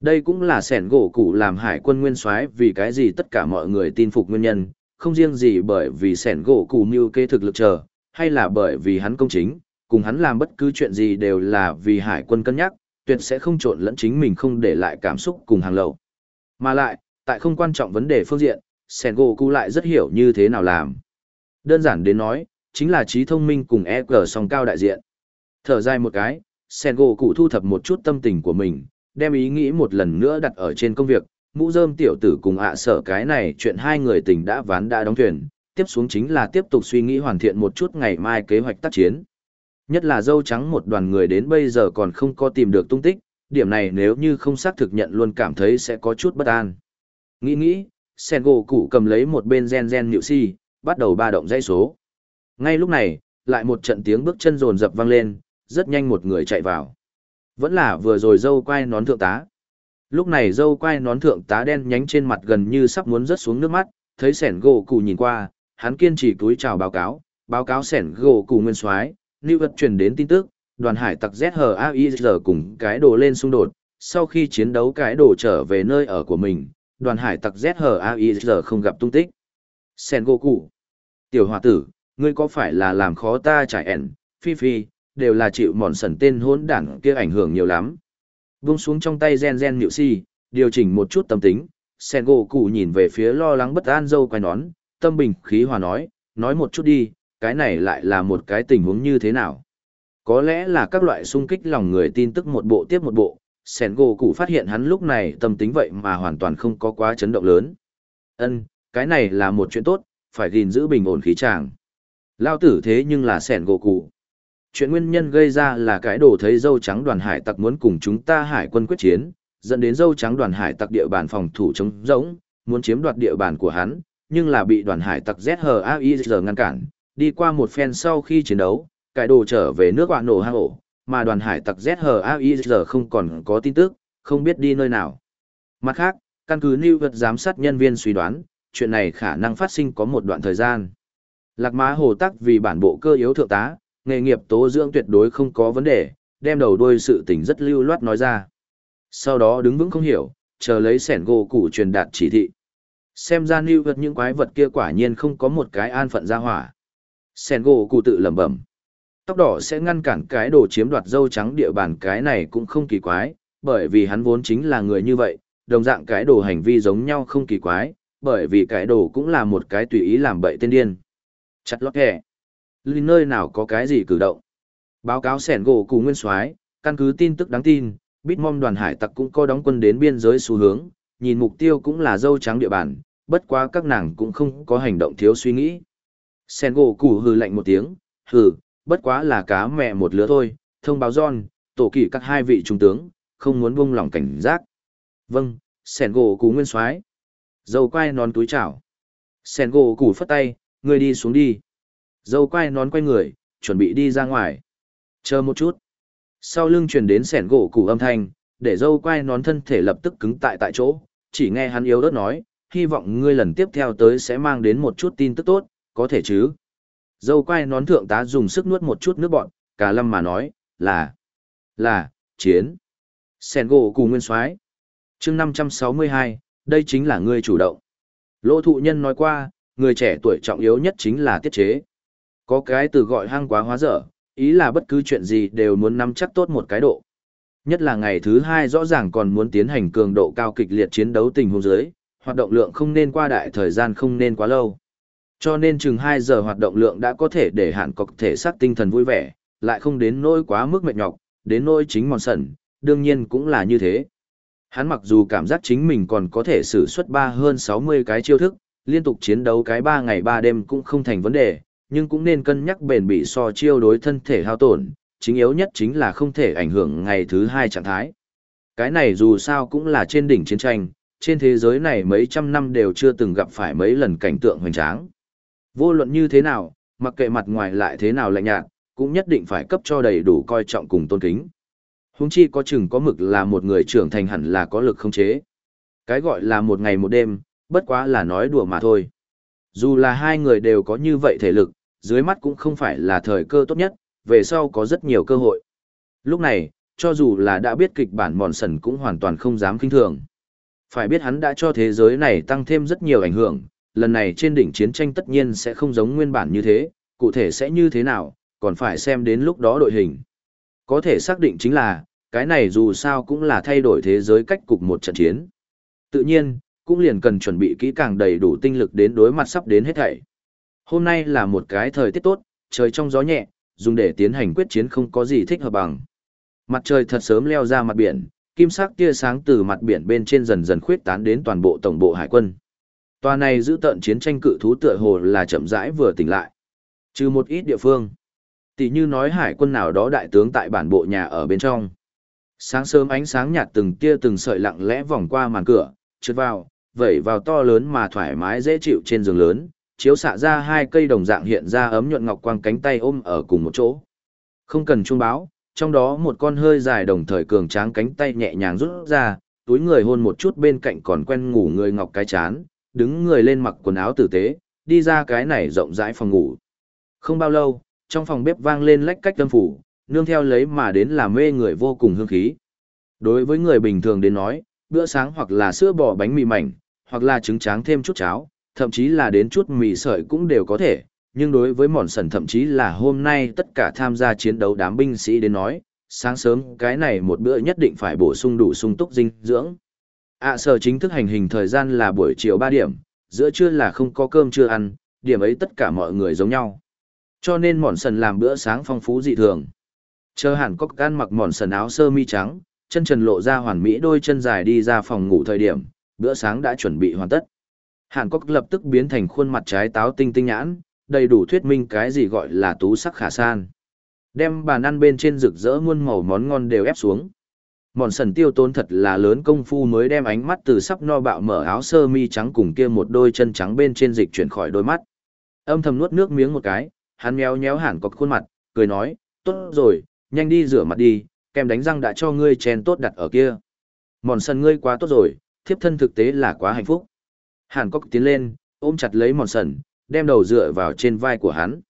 Đây cũng là sẻn gỗ cụ làm hải quân nguyên soái vì cái gì tất cả mọi người tin phục nguyên nhân, không riêng gì bởi vì sẻn gỗ cụ mưu kê thực lực chờ, hay là bởi vì hắn công chính, cùng hắn làm bất cứ chuyện gì đều là vì hải quân cân nhắc, tuyệt sẽ không trộn lẫn chính mình không để lại cảm xúc cùng hàng lậu. Mà lại, tại không quan trọng vấn đề phương diện, sẻn gỗ cụ lại rất hiểu như thế nào làm. Đơn giản đến nói, chính là trí thông minh cùng EG song cao đại diện. Thở dài một cái, sẻn gỗ cụ thu thập một chút tâm tình của mình, đem ý nghĩ một lần nữa đặt ở trên công việc, mũ rơm tiểu tử cùng ạ sở cái này chuyện hai người tình đã ván đã đóng thuyền, tiếp xuống chính là tiếp tục suy nghĩ hoàn thiện một chút ngày mai kế hoạch tác chiến. Nhất là dâu trắng một đoàn người đến bây giờ còn không có tìm được tung tích, điểm này nếu như không xác thực nhận luôn cảm thấy sẽ có chút bất an. Nghĩ nghĩ, sen gỗ cụ cầm lấy một bên gen gen nhịu si, bắt đầu ba động dây số. Ngay lúc này, lại một trận tiếng bước chân rồn rập vang lên, rất nhanh một người chạy vào. Vẫn là vừa rồi dâu quai nón thượng tá. Lúc này dâu quai nón thượng tá đen nhánh trên mặt gần như sắp muốn rớt xuống nước mắt, thấy sẻn gỗ cụ nhìn qua, hắn kiên trì túi chào báo cáo, báo cáo sẻn gỗ cụ nguyên soái Lưu vật truyền đến tin tức, đoàn hải tặc ZHAIZ cùng cái đồ lên xung đột, sau khi chiến đấu cái đồ trở về nơi ở của mình, đoàn hải tặc ZHAIZ không gặp tung tích. Sen Goku. Tiểu hòa tử, ngươi có phải là làm khó ta trải ẻn, phi phi, đều là chịu mòn sần tên hỗn đảng kia ảnh hưởng nhiều lắm. Vung xuống trong tay gen gen nhịu si, điều chỉnh một chút tâm tính, Sen Goku nhìn về phía lo lắng bất an dâu quay nón, tâm bình khí hòa nói, nói một chút đi, cái này lại là một cái tình huống như thế nào? Có lẽ là các loại xung kích lòng người tin tức một bộ tiếp một bộ, sẻn gỗ cụ phát hiện hắn lúc này tâm tính vậy mà hoàn toàn không có quá chấn động lớn. Ân, cái này là một chuyện tốt, phải gìn giữ bình ổn khí tràng. Lao tử thế nhưng là sẻn gỗ cụ Chuyện nguyên nhân gây ra là cái đồ thấy dâu trắng đoàn hải tặc muốn cùng chúng ta hải quân quyết chiến, dẫn đến dâu trắng đoàn hải tặc địa bàn phòng thủ chống rỗng, muốn chiếm đoạt địa bàn của hắn, nhưng là bị đoàn hải tặc ZHAIZ ngăn cản, đi qua một phen sau khi chiến đấu, cái đồ trở về nước quạ nổ hang ổ, mà đoàn hải tặc ZHAIZ không còn có tin tức, không biết đi nơi nào. Mặt khác, căn cứ New vật giám sát nhân viên suy đoán, chuyện này khả năng phát sinh có một đoạn thời gian. Lạc Má Hồ Tắc vì bản bộ cơ yếu thượng tá, nghề nghiệp tố dưỡng tuyệt đối không có vấn đề, đem đầu đuôi sự tình rất lưu loát nói ra. Sau đó đứng vững không hiểu, chờ lấy sẻn gỗ củ truyền đạt chỉ thị. Xem ra New vật những quái vật kia quả nhiên không có một cái an phận ra hỏa. Sẻn gỗ củ tự lẩm bẩm tóc đỏ sẽ ngăn cản cái đồ chiếm đoạt dâu trắng địa bàn cái này cũng không kỳ quái, bởi vì hắn vốn chính là người như vậy, đồng dạng cái đồ hành vi giống nhau không kỳ quái, bởi vì cái đồ cũng là một cái tùy ý làm bậy tên điên. Chặt lót kẻ. Lý nơi nào có cái gì cử động. Báo cáo sẻn gỗ cùng nguyên soái căn cứ tin tức đáng tin, Bitmom đoàn hải tặc cũng có đóng quân đến biên giới xu hướng, nhìn mục tiêu cũng là dâu trắng địa bàn, bất quá các nàng cũng không có hành động thiếu suy nghĩ. Sen gỗ củ hừ lạnh một tiếng, hừ, bất quá là cá mẹ một lứa thôi, thông báo John, tổ kỷ các hai vị trung tướng, không muốn buông lỏng cảnh giác. Vâng, sẻn gỗ cú nguyên soái Dâu quay nón túi chảo. Sẻn gỗ củ phất tay, người đi xuống đi. Dâu quay nón quay người, chuẩn bị đi ra ngoài. Chờ một chút. Sau lưng truyền đến sẻn gỗ củ âm thanh, để dâu quay nón thân thể lập tức cứng tại tại chỗ, chỉ nghe hắn yếu ớt nói, hy vọng ngươi lần tiếp theo tới sẽ mang đến một chút tin tức tốt, có thể chứ. Dâu quay nón thượng tá dùng sức nuốt một chút nước bọn, cả lâm mà nói, là, là, chiến. Sen gỗ cùng nguyên soái chương 562, đây chính là người chủ động. Lỗ thụ nhân nói qua, người trẻ tuổi trọng yếu nhất chính là tiết chế. Có cái từ gọi hăng quá hóa dở, ý là bất cứ chuyện gì đều muốn nắm chắc tốt một cái độ. Nhất là ngày thứ hai rõ ràng còn muốn tiến hành cường độ cao kịch liệt chiến đấu tình huống dưới, hoạt động lượng không nên qua đại thời gian không nên quá lâu. Cho nên chừng 2 giờ hoạt động lượng đã có thể để hạn cọc thể xác tinh thần vui vẻ, lại không đến nỗi quá mức mệt nhọc, đến nỗi chính mòn sẩn, đương nhiên cũng là như thế. Hắn mặc dù cảm giác chính mình còn có thể sử xuất ba hơn 60 cái chiêu thức, liên tục chiến đấu cái 3 ngày 3 đêm cũng không thành vấn đề, nhưng cũng nên cân nhắc bền bỉ so chiêu đối thân thể hao tổn, chính yếu nhất chính là không thể ảnh hưởng ngày thứ hai trạng thái. Cái này dù sao cũng là trên đỉnh chiến tranh, trên thế giới này mấy trăm năm đều chưa từng gặp phải mấy lần cảnh tượng hoành tráng. Vô luận như thế nào, mặc kệ mặt ngoài lại thế nào lạnh nhạt, cũng nhất định phải cấp cho đầy đủ coi trọng cùng tôn kính. Húng chi có chừng có mực là một người trưởng thành hẳn là có lực không chế. Cái gọi là một ngày một đêm, bất quá là nói đùa mà thôi. Dù là hai người đều có như vậy thể lực, dưới mắt cũng không phải là thời cơ tốt nhất, về sau có rất nhiều cơ hội. Lúc này, cho dù là đã biết kịch bản mòn sần cũng hoàn toàn không dám kinh thường. Phải biết hắn đã cho thế giới này tăng thêm rất nhiều ảnh hưởng, lần này trên đỉnh chiến tranh tất nhiên sẽ không giống nguyên bản như thế, cụ thể sẽ như thế nào, còn phải xem đến lúc đó đội hình. Có thể xác định chính là, cái này dù sao cũng là thay đổi thế giới cách cục một trận chiến. Tự nhiên, cũng liền cần chuẩn bị kỹ càng đầy đủ tinh lực đến đối mặt sắp đến hết thảy. Hôm nay là một cái thời tiết tốt, trời trong gió nhẹ, dùng để tiến hành quyết chiến không có gì thích hợp bằng. Mặt trời thật sớm leo ra mặt biển, kim sắc tia sáng từ mặt biển bên trên dần dần khuyết tán đến toàn bộ tổng bộ hải quân. Tòa này giữ tận chiến tranh cự thú tựa hồ là chậm rãi vừa tỉnh lại. Trừ một ít địa phương. Tỷ như nói hải quân nào đó đại tướng tại bản bộ nhà ở bên trong. Sáng sớm ánh sáng nhạt từng tia từng sợi lặng lẽ vòng qua màn cửa, trượt vào, vẩy vào to lớn mà thoải mái dễ chịu trên giường lớn, chiếu xạ ra hai cây đồng dạng hiện ra ấm nhuận ngọc quang cánh tay ôm ở cùng một chỗ. Không cần chuông báo, trong đó một con hơi dài đồng thời cường tráng cánh tay nhẹ nhàng rút ra, túi người hôn một chút bên cạnh còn quen ngủ người ngọc cái chán, đứng người lên mặc quần áo tử tế, đi ra cái này rộng rãi phòng ngủ. Không bao lâu, trong phòng bếp vang lên lách cách âm phủ, nương theo lấy mà đến là mê người vô cùng hương khí. Đối với người bình thường đến nói, bữa sáng hoặc là sữa bò bánh mì mảnh, hoặc là trứng tráng thêm chút cháo, thậm chí là đến chút mì sợi cũng đều có thể, nhưng đối với mòn sần thậm chí là hôm nay tất cả tham gia chiến đấu đám binh sĩ đến nói, sáng sớm cái này một bữa nhất định phải bổ sung đủ sung túc dinh dưỡng ạ sở chính thức hành hình thời gian là buổi chiều 3 điểm, giữa trưa là không có cơm chưa ăn, điểm ấy tất cả mọi người giống nhau. Cho nên mòn sần làm bữa sáng phong phú dị thường. Chờ hẳn có can mặc mòn sần áo sơ mi trắng, chân trần lộ ra hoàn mỹ đôi chân dài đi ra phòng ngủ thời điểm, bữa sáng đã chuẩn bị hoàn tất. Hàn Quốc lập tức biến thành khuôn mặt trái táo tinh tinh nhãn, đầy đủ thuyết minh cái gì gọi là tú sắc khả san. Đem bàn ăn bên trên rực rỡ muôn màu món ngon đều ép xuống. Mòn sần tiêu tốn thật là lớn công phu mới đem ánh mắt từ sắp no bạo mở áo sơ mi trắng cùng kia một đôi chân trắng bên trên dịch chuyển khỏi đôi mắt. Âm thầm nuốt nước miếng một cái, hắn méo nhéo hẳn cọc khuôn mặt, cười nói, tốt rồi, nhanh đi rửa mặt đi, kem đánh răng đã cho ngươi chen tốt đặt ở kia. Mòn sần ngươi quá tốt rồi, thiếp thân thực tế là quá hạnh phúc. Hàn Cốc tiến lên, ôm chặt lấy mòn sần, đem đầu dựa vào trên vai của hắn.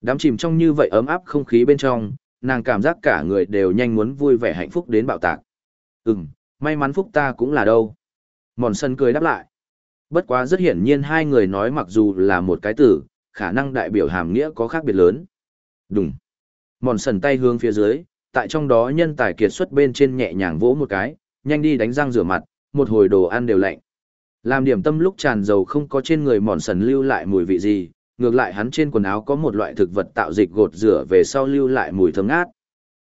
Đám chìm trong như vậy ấm áp không khí bên trong, nàng cảm giác cả người đều nhanh muốn vui vẻ hạnh phúc đến bạo tạc. Ừm, may mắn phúc ta cũng là đâu. Mòn sân cười đáp lại. Bất quá rất hiển nhiên hai người nói mặc dù là một cái từ, khả năng đại biểu hàm nghĩa có khác biệt lớn. Đúng. Mòn sần tay hướng phía dưới, tại trong đó nhân tài kiệt xuất bên trên nhẹ nhàng vỗ một cái, nhanh đi đánh răng rửa mặt, một hồi đồ ăn đều lạnh. Làm điểm tâm lúc tràn dầu không có trên người mòn sần lưu lại mùi vị gì, ngược lại hắn trên quần áo có một loại thực vật tạo dịch gột rửa về sau lưu lại mùi thơm ngát.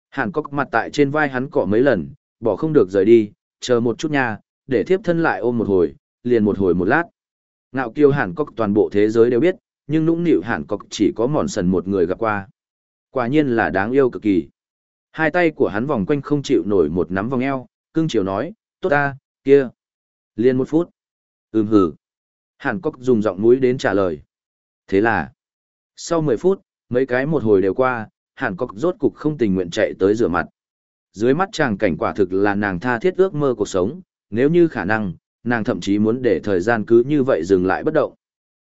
Hàn cốc mặt tại trên vai hắn cọ mấy lần, bỏ không được rời đi, chờ một chút nha, để thiếp thân lại ôm một hồi, liền một hồi một lát. Ngạo kiêu Hàn cốc toàn bộ thế giới đều biết, nhưng nũng nịu Hàn cốc chỉ có mòn sần một người gặp qua. Quả nhiên là đáng yêu cực kỳ. Hai tay của hắn vòng quanh không chịu nổi một nắm vòng eo, cưng chiều nói, tốt ta, kia. liền một phút. Ừm hử. Hàn Cốc dùng giọng mũi đến trả lời. Thế là, sau 10 phút, mấy cái một hồi đều qua, Hàn cọc rốt cục không tình nguyện chạy tới rửa mặt. Dưới mắt chàng cảnh quả thực là nàng tha thiết ước mơ cuộc sống, nếu như khả năng, nàng thậm chí muốn để thời gian cứ như vậy dừng lại bất động.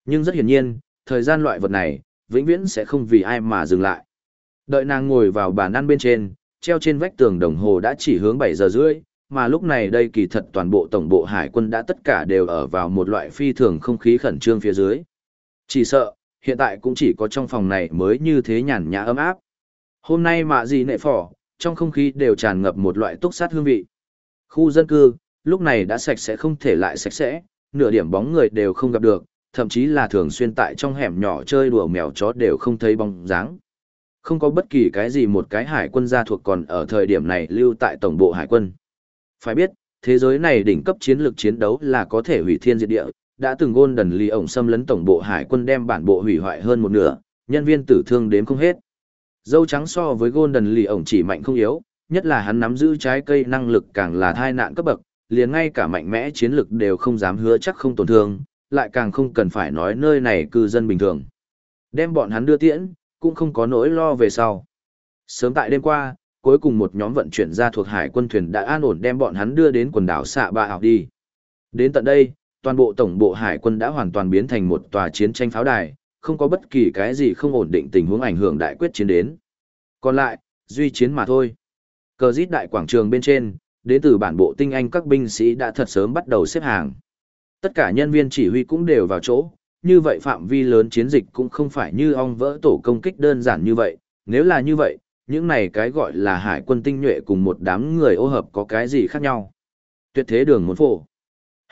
Nhưng rất hiển nhiên, thời gian loại vật này, vĩnh viễn sẽ không vì ai mà dừng lại. Đợi nàng ngồi vào bàn ăn bên trên, treo trên vách tường đồng hồ đã chỉ hướng 7 giờ rưỡi, mà lúc này đây kỳ thật toàn bộ tổng bộ hải quân đã tất cả đều ở vào một loại phi thường không khí khẩn trương phía dưới. Chỉ sợ, hiện tại cũng chỉ có trong phòng này mới như thế nhàn nhã ấm áp. Hôm nay mạ gì nệ phỏ, trong không khí đều tràn ngập một loại túc sát hương vị. Khu dân cư, lúc này đã sạch sẽ không thể lại sạch sẽ, nửa điểm bóng người đều không gặp được, thậm chí là thường xuyên tại trong hẻm nhỏ chơi đùa mèo chó đều không thấy bóng dáng. Không có bất kỳ cái gì một cái hải quân gia thuộc còn ở thời điểm này lưu tại tổng bộ hải quân. Phải biết, thế giới này đỉnh cấp chiến lược chiến đấu là có thể hủy thiên diệt địa, đã từng gôn đần lì ổng xâm lấn tổng bộ hải quân đem bản bộ hủy hoại hơn một nửa, nhân viên tử thương đếm không hết. Dâu trắng so với Golden lì ổng chỉ mạnh không yếu, nhất là hắn nắm giữ trái cây năng lực càng là thai nạn cấp bậc, liền ngay cả mạnh mẽ chiến lực đều không dám hứa chắc không tổn thương, lại càng không cần phải nói nơi này cư dân bình thường. Đem bọn hắn đưa tiễn, cũng không có nỗi lo về sau. Sớm tại đêm qua, cuối cùng một nhóm vận chuyển ra thuộc hải quân thuyền đã an ổn đem bọn hắn đưa đến quần đảo xạ ba học đi. Đến tận đây, toàn bộ tổng bộ hải quân đã hoàn toàn biến thành một tòa chiến tranh pháo đài, không có bất kỳ cái gì không ổn định tình huống ảnh hưởng đại quyết chiến đến. Còn lại, duy chiến mà thôi. Cờ giết đại quảng trường bên trên, đến từ bản bộ tinh anh các binh sĩ đã thật sớm bắt đầu xếp hàng. Tất cả nhân viên chỉ huy cũng đều vào chỗ, như vậy phạm vi lớn chiến dịch cũng không phải như ong vỡ tổ công kích đơn giản như vậy, nếu là như vậy, những này cái gọi là hải quân tinh nhuệ cùng một đám người ô hợp có cái gì khác nhau. Tuyệt thế đường muốn phổ.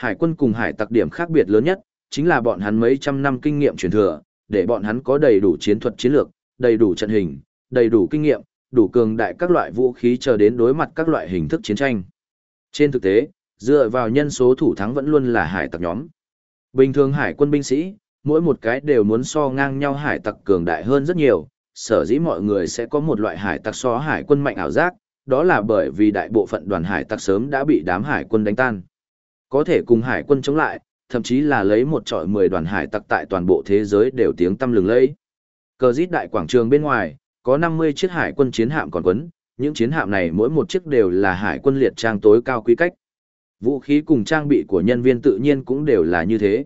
Hải quân cùng hải tặc điểm khác biệt lớn nhất, chính là bọn hắn mấy trăm năm kinh nghiệm truyền thừa, để bọn hắn có đầy đủ chiến thuật chiến lược, đầy đủ trận hình, đầy đủ kinh nghiệm, đủ cường đại các loại vũ khí chờ đến đối mặt các loại hình thức chiến tranh. Trên thực tế, dựa vào nhân số thủ thắng vẫn luôn là hải tặc nhóm. Bình thường hải quân binh sĩ, mỗi một cái đều muốn so ngang nhau hải tặc cường đại hơn rất nhiều, sở dĩ mọi người sẽ có một loại hải tặc so hải quân mạnh ảo giác, đó là bởi vì đại bộ phận đoàn hải tặc sớm đã bị đám hải quân đánh tan. Có thể cùng hải quân chống lại, thậm chí là lấy một trọi mười đoàn hải tặc tại toàn bộ thế giới đều tiếng tăm lừng lẫy. Cờ rít đại quảng trường bên ngoài, có 50 chiếc hải quân chiến hạm còn quấn, những chiến hạm này mỗi một chiếc đều là hải quân liệt trang tối cao quy cách. Vũ khí cùng trang bị của nhân viên tự nhiên cũng đều là như thế.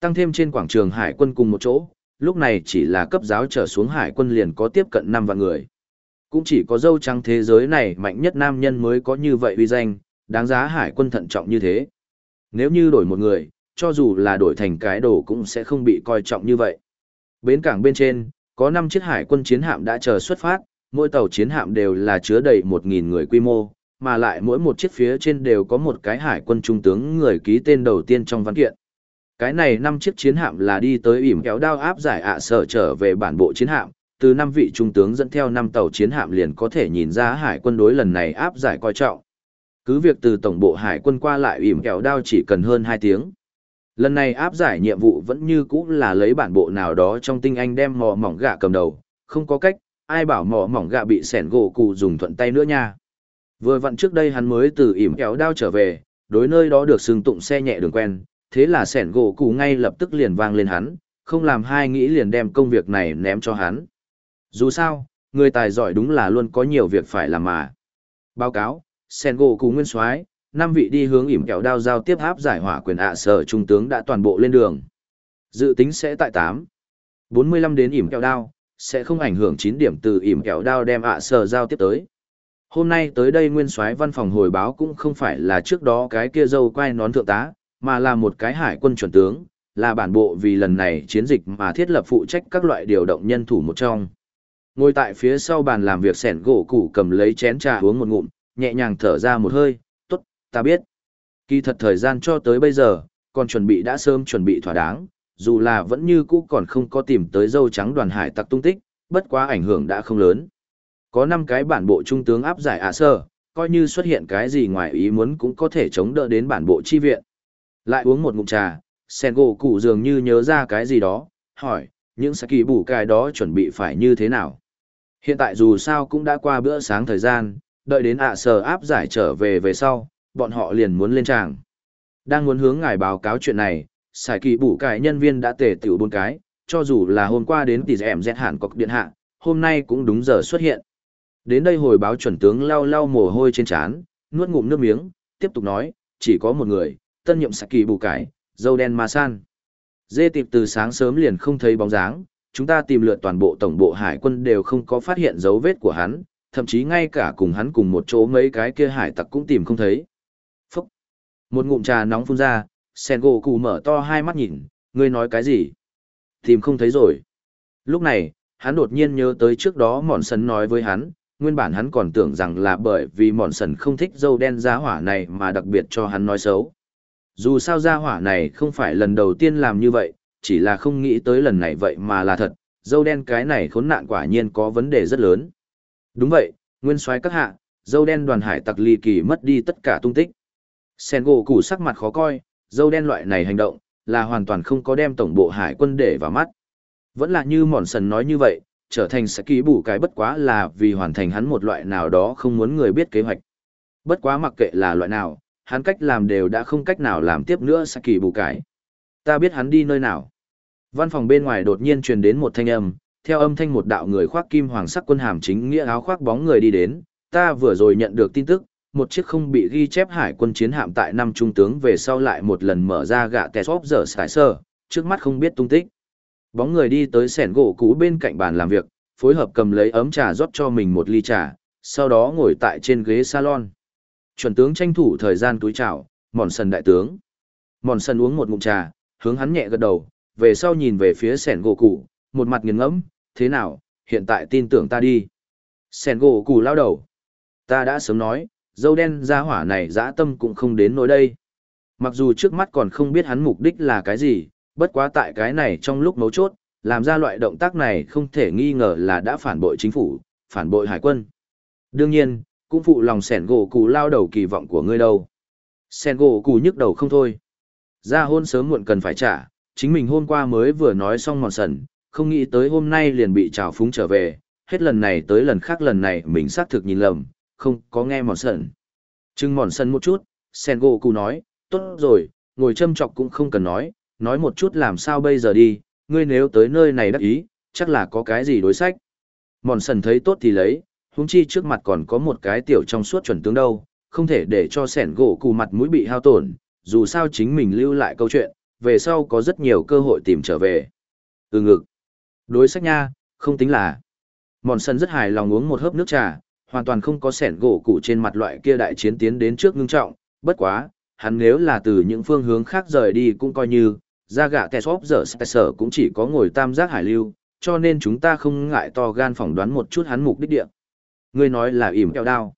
Tăng thêm trên quảng trường hải quân cùng một chỗ, lúc này chỉ là cấp giáo trở xuống hải quân liền có tiếp cận năm vạn người. Cũng chỉ có dâu trắng thế giới này mạnh nhất nam nhân mới có như vậy uy danh, đáng giá hải quân thận trọng như thế. Nếu như đổi một người, cho dù là đổi thành cái đồ cũng sẽ không bị coi trọng như vậy. Bến cảng bên trên, có 5 chiếc hải quân chiến hạm đã chờ xuất phát, mỗi tàu chiến hạm đều là chứa đầy 1.000 người quy mô, mà lại mỗi một chiếc phía trên đều có một cái hải quân trung tướng người ký tên đầu tiên trong văn kiện. Cái này 5 chiếc chiến hạm là đi tới ỉm kéo đao áp giải ạ sở trở về bản bộ chiến hạm, từ 5 vị trung tướng dẫn theo 5 tàu chiến hạm liền có thể nhìn ra hải quân đối lần này áp giải coi trọng. Cứ việc từ tổng bộ hải quân qua lại ỉm kẹo đao chỉ cần hơn 2 tiếng. Lần này áp giải nhiệm vụ vẫn như cũ là lấy bản bộ nào đó trong tinh anh đem mò mỏng gạ cầm đầu, không có cách, ai bảo mò mỏng gạ bị sẻn gỗ cụ dùng thuận tay nữa nha. Vừa vặn trước đây hắn mới từ ỉm kẹo đao trở về, đối nơi đó được xưng tụng xe nhẹ đường quen, thế là sẻn gỗ cụ ngay lập tức liền vang lên hắn, không làm hai nghĩ liền đem công việc này ném cho hắn. Dù sao, người tài giỏi đúng là luôn có nhiều việc phải làm mà. Báo cáo, Sen gỗ cụ nguyên soái năm vị đi hướng ỉm kẹo đao giao tiếp áp giải hỏa quyền ạ sở trung tướng đã toàn bộ lên đường. Dự tính sẽ tại tám bốn mươi lăm đến ỉm kẹo đao, sẽ không ảnh hưởng chín điểm từ ỉm kẹo đao đem ạ sở giao tiếp tới. Hôm nay tới đây nguyên soái văn phòng hồi báo cũng không phải là trước đó cái kia dâu quai nón thượng tá, mà là một cái hải quân chuẩn tướng, là bản bộ vì lần này chiến dịch mà thiết lập phụ trách các loại điều động nhân thủ một trong. Ngồi tại phía sau bàn làm việc sẻn gỗ củ cầm lấy chén trà uống một ngụm, nhẹ nhàng thở ra một hơi, tốt ta biết. Kỳ thật thời gian cho tới bây giờ, còn chuẩn bị đã sớm chuẩn bị thỏa đáng, dù là vẫn như cũ còn không có tìm tới dâu trắng đoàn hải tặc tung tích, bất quá ảnh hưởng đã không lớn. Có 5 cái bản bộ trung tướng áp giải ạ sơ, coi như xuất hiện cái gì ngoài ý muốn cũng có thể chống đỡ đến bản bộ chi viện. Lại uống một ngụm trà, sen gỗ cụ dường như nhớ ra cái gì đó, hỏi, những sạc kỳ bù cái đó chuẩn bị phải như thế nào? Hiện tại dù sao cũng đã qua bữa sáng thời gian, đợi đến ạ sờ áp giải trở về về sau, bọn họ liền muốn lên tràng. Đang muốn hướng ngài báo cáo chuyện này, xài kỳ bủ cải nhân viên đã tề tiểu bốn cái, cho dù là hôm qua đến tỷ dẻm dẹt hẳn cọc điện hạ, hôm nay cũng đúng giờ xuất hiện. Đến đây hồi báo chuẩn tướng lau lau mồ hôi trên trán, nuốt ngụm nước miếng, tiếp tục nói, chỉ có một người, tân nhiệm xài kỳ bù cải, dâu đen ma san. Dê tịp từ sáng sớm liền không thấy bóng dáng, chúng ta tìm lượt toàn bộ tổng bộ hải quân đều không có phát hiện dấu vết của hắn, thậm chí ngay cả cùng hắn cùng một chỗ mấy cái kia hải tặc cũng tìm không thấy. Một ngụm trà nóng phun ra, sen gỗ cụ mở to hai mắt nhìn, ngươi nói cái gì? Tìm không thấy rồi. Lúc này, hắn đột nhiên nhớ tới trước đó mòn sần nói với hắn, nguyên bản hắn còn tưởng rằng là bởi vì mòn sần không thích dâu đen giá hỏa này mà đặc biệt cho hắn nói xấu. Dù sao gia hỏa này không phải lần đầu tiên làm như vậy, chỉ là không nghĩ tới lần này vậy mà là thật, dâu đen cái này khốn nạn quả nhiên có vấn đề rất lớn. Đúng vậy, nguyên soái các hạ, dâu đen đoàn hải tặc ly kỳ mất đi tất cả tung tích. Sen gỗ củ sắc mặt khó coi, dâu đen loại này hành động, là hoàn toàn không có đem tổng bộ hải quân để vào mắt. Vẫn là như mòn sần nói như vậy, trở thành sẽ ký bù cái bất quá là vì hoàn thành hắn một loại nào đó không muốn người biết kế hoạch. Bất quá mặc kệ là loại nào, hắn cách làm đều đã không cách nào làm tiếp nữa sẽ kỳ bù cái. Ta biết hắn đi nơi nào. Văn phòng bên ngoài đột nhiên truyền đến một thanh âm, theo âm thanh một đạo người khoác kim hoàng sắc quân hàm chính nghĩa áo khoác bóng người đi đến, ta vừa rồi nhận được tin tức, một chiếc không bị ghi chép hải quân chiến hạm tại năm trung tướng về sau lại một lần mở ra gạ tè xóp giờ sải sơ, trước mắt không biết tung tích. Bóng người đi tới sẻn gỗ cũ bên cạnh bàn làm việc, phối hợp cầm lấy ấm trà rót cho mình một ly trà, sau đó ngồi tại trên ghế salon. Chuẩn tướng tranh thủ thời gian túi chào, mòn sần đại tướng. Mòn sần uống một ngụm trà, hướng hắn nhẹ gật đầu, về sau nhìn về phía sẻn gỗ cũ, một mặt nghiền ngẫm, thế nào, hiện tại tin tưởng ta đi. Sẻn gỗ cù lao đầu. Ta đã sớm nói, dâu đen ra hỏa này dã tâm cũng không đến nỗi đây. Mặc dù trước mắt còn không biết hắn mục đích là cái gì, bất quá tại cái này trong lúc mấu chốt, làm ra loại động tác này không thể nghi ngờ là đã phản bội chính phủ, phản bội hải quân. Đương nhiên, cũng phụ lòng sẻn gỗ cụ lao đầu kỳ vọng của ngươi đâu. Sẻn gỗ cụ nhức đầu không thôi. Ra hôn sớm muộn cần phải trả, chính mình hôm qua mới vừa nói xong mòn sần, không nghĩ tới hôm nay liền bị trào phúng trở về, hết lần này tới lần khác lần này mình xác thực nhìn lầm, không có nghe mòn sần. Trưng mòn sần một chút, sen gỗ cụ nói, tốt rồi, ngồi châm chọc cũng không cần nói, nói một chút làm sao bây giờ đi, ngươi nếu tới nơi này đắc ý, chắc là có cái gì đối sách. Mòn sần thấy tốt thì lấy, huống chi trước mặt còn có một cái tiểu trong suốt chuẩn tướng đâu, không thể để cho sẻn gỗ cụ mặt mũi bị hao tổn, dù sao chính mình lưu lại câu chuyện, về sau có rất nhiều cơ hội tìm trở về. Ừ ngực. Đối sách nha, không tính là. Mòn sân rất hài lòng uống một hớp nước trà, hoàn toàn không có sẻn gỗ cụ trên mặt loại kia đại chiến tiến đến trước ngưng trọng, bất quá, hắn nếu là từ những phương hướng khác rời đi cũng coi như, ra gạ kẻ xóp giờ sở cũng chỉ có ngồi tam giác hải lưu, cho nên chúng ta không ngại to gan phỏng đoán một chút hắn mục đích địa. Ngươi nói là ỉm kẹo đao.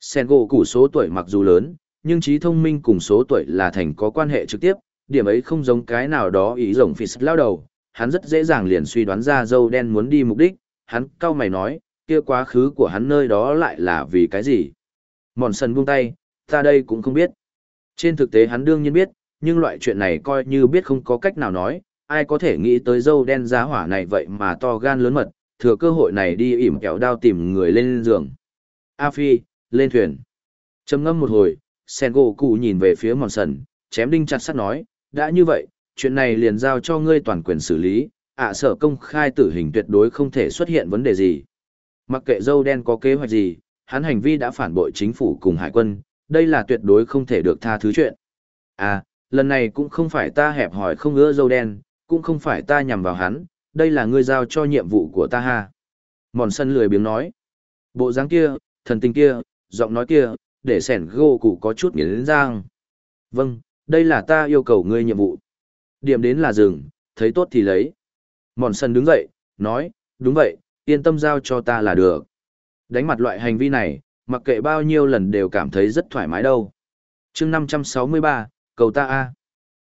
Sen gỗ cụ số tuổi mặc dù lớn, nhưng trí thông minh cùng số tuổi là thành có quan hệ trực tiếp, điểm ấy không giống cái nào đó ý rồng phì lao đầu, hắn rất dễ dàng liền suy đoán ra dâu đen muốn đi mục đích, hắn cau mày nói, kia quá khứ của hắn nơi đó lại là vì cái gì? Mòn sần buông tay, ta đây cũng không biết. Trên thực tế hắn đương nhiên biết, nhưng loại chuyện này coi như biết không có cách nào nói, ai có thể nghĩ tới dâu đen giá hỏa này vậy mà to gan lớn mật, thừa cơ hội này đi ỉm kẹo đao tìm người lên giường. A Phi, lên thuyền. trầm ngâm một hồi, sen gỗ cụ nhìn về phía mòn sần, chém đinh chặt sắt nói, đã như vậy, chuyện này liền giao cho ngươi toàn quyền xử lý, ạ sở công khai tử hình tuyệt đối không thể xuất hiện vấn đề gì. Mặc kệ dâu đen có kế hoạch gì, hắn hành vi đã phản bội chính phủ cùng hải quân, đây là tuyệt đối không thể được tha thứ chuyện. À, lần này cũng không phải ta hẹp hỏi không ưa dâu đen, cũng không phải ta nhằm vào hắn, đây là ngươi giao cho nhiệm vụ của ta ha. Mòn sân lười biếng nói. Bộ dáng kia, thần tình kia, giọng nói kia, để sẻn gô cụ có chút nghiến giang. Vâng, đây là ta yêu cầu ngươi nhiệm vụ. Điểm đến là rừng, thấy tốt thì lấy. Mòn sân đứng dậy, nói, đúng vậy, yên tâm giao cho ta là được. Đánh mặt loại hành vi này, mặc kệ bao nhiêu lần đều cảm thấy rất thoải mái đâu. chương 563, cầu ta A.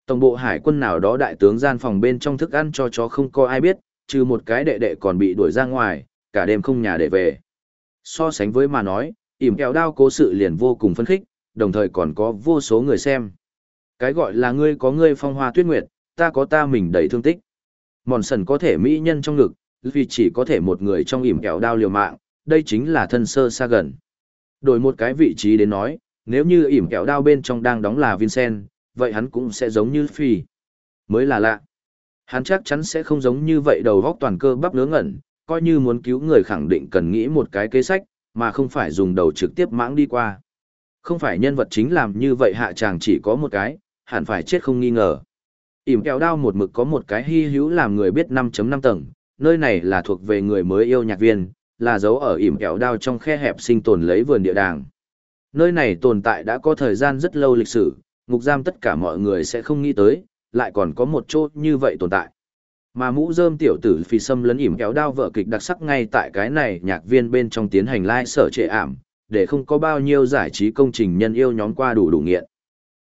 Tổng bộ hải quân nào đó đại tướng gian phòng bên trong thức ăn cho chó không có ai biết, trừ một cái đệ đệ còn bị đuổi ra ngoài, cả đêm không nhà để về. So sánh với mà nói, ỉm kẹo đao cố sự liền vô cùng phấn khích, đồng thời còn có vô số người xem. Cái gọi là ngươi có ngươi phong hoa tuyết nguyệt, ta có ta mình đầy thương tích. Mòn sần có thể mỹ nhân trong ngực, vì chỉ có thể một người trong ỉm kẹo đao liều mạng, đây chính là thân sơ xa gần. Đổi một cái vị trí đến nói, nếu như ỉm kẹo đao bên trong đang đóng là Vincent, vậy hắn cũng sẽ giống như Phi. Mới là lạ. Hắn chắc chắn sẽ không giống như vậy đầu góc toàn cơ bắp ngớ ngẩn, coi như muốn cứu người khẳng định cần nghĩ một cái kế sách, mà không phải dùng đầu trực tiếp mãng đi qua. Không phải nhân vật chính làm như vậy hạ chàng chỉ có một cái, hẳn phải chết không nghi ngờ ỉm kẹo đao một mực có một cái hy hữu làm người biết 5.5 tầng, nơi này là thuộc về người mới yêu nhạc viên, là dấu ở ỉm kẹo đao trong khe hẹp sinh tồn lấy vườn địa đàng. Nơi này tồn tại đã có thời gian rất lâu lịch sử, ngục giam tất cả mọi người sẽ không nghĩ tới, lại còn có một chỗ như vậy tồn tại. Mà mũ rơm tiểu tử phi sâm lấn ỉm kéo đao vợ kịch đặc sắc ngay tại cái này nhạc viên bên trong tiến hành lai sở trệ ảm, để không có bao nhiêu giải trí công trình nhân yêu nhóm qua đủ đủ nghiện.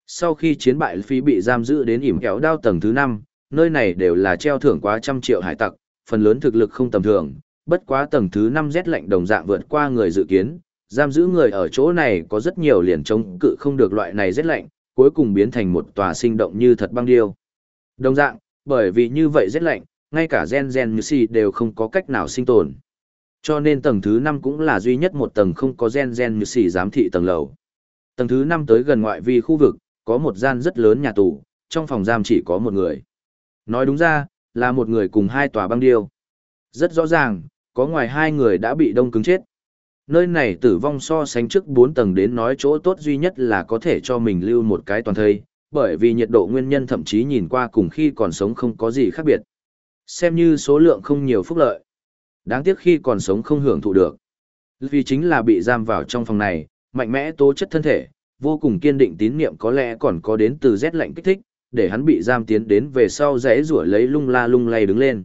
Sau khi chiến bại phi bị giam giữ đến ỉm kéo đao tầng thứ 5, nơi này đều là treo thưởng quá trăm triệu hải tặc, phần lớn thực lực không tầm thường, bất quá tầng thứ 5 rét lạnh đồng dạng vượt qua người dự kiến, giam giữ người ở chỗ này có rất nhiều liền chống cự không được loại này rét lạnh, cuối cùng biến thành một tòa sinh động như thật băng điêu. Đồng dạng, bởi vì như vậy rét lạnh, ngay cả gen gen như si đều không có cách nào sinh tồn. Cho nên tầng thứ 5 cũng là duy nhất một tầng không có gen gen như si giám thị tầng lầu. Tầng thứ 5 tới gần ngoại vi khu vực, có một gian rất lớn nhà tù, trong phòng giam chỉ có một người. Nói đúng ra, là một người cùng hai tòa băng điêu. Rất rõ ràng, có ngoài hai người đã bị đông cứng chết. Nơi này tử vong so sánh trước 4 tầng đến nói chỗ tốt duy nhất là có thể cho mình lưu một cái toàn thây, bởi vì nhiệt độ nguyên nhân thậm chí nhìn qua cùng khi còn sống không có gì khác biệt. Xem như số lượng không nhiều phúc lợi. Đáng tiếc khi còn sống không hưởng thụ được. Vì chính là bị giam vào trong phòng này, mạnh mẽ tố chất thân thể, vô cùng kiên định tín niệm có lẽ còn có đến từ rét lạnh kích thích, để hắn bị giam tiến đến về sau rẽ rủa lấy lung la lung lay đứng lên.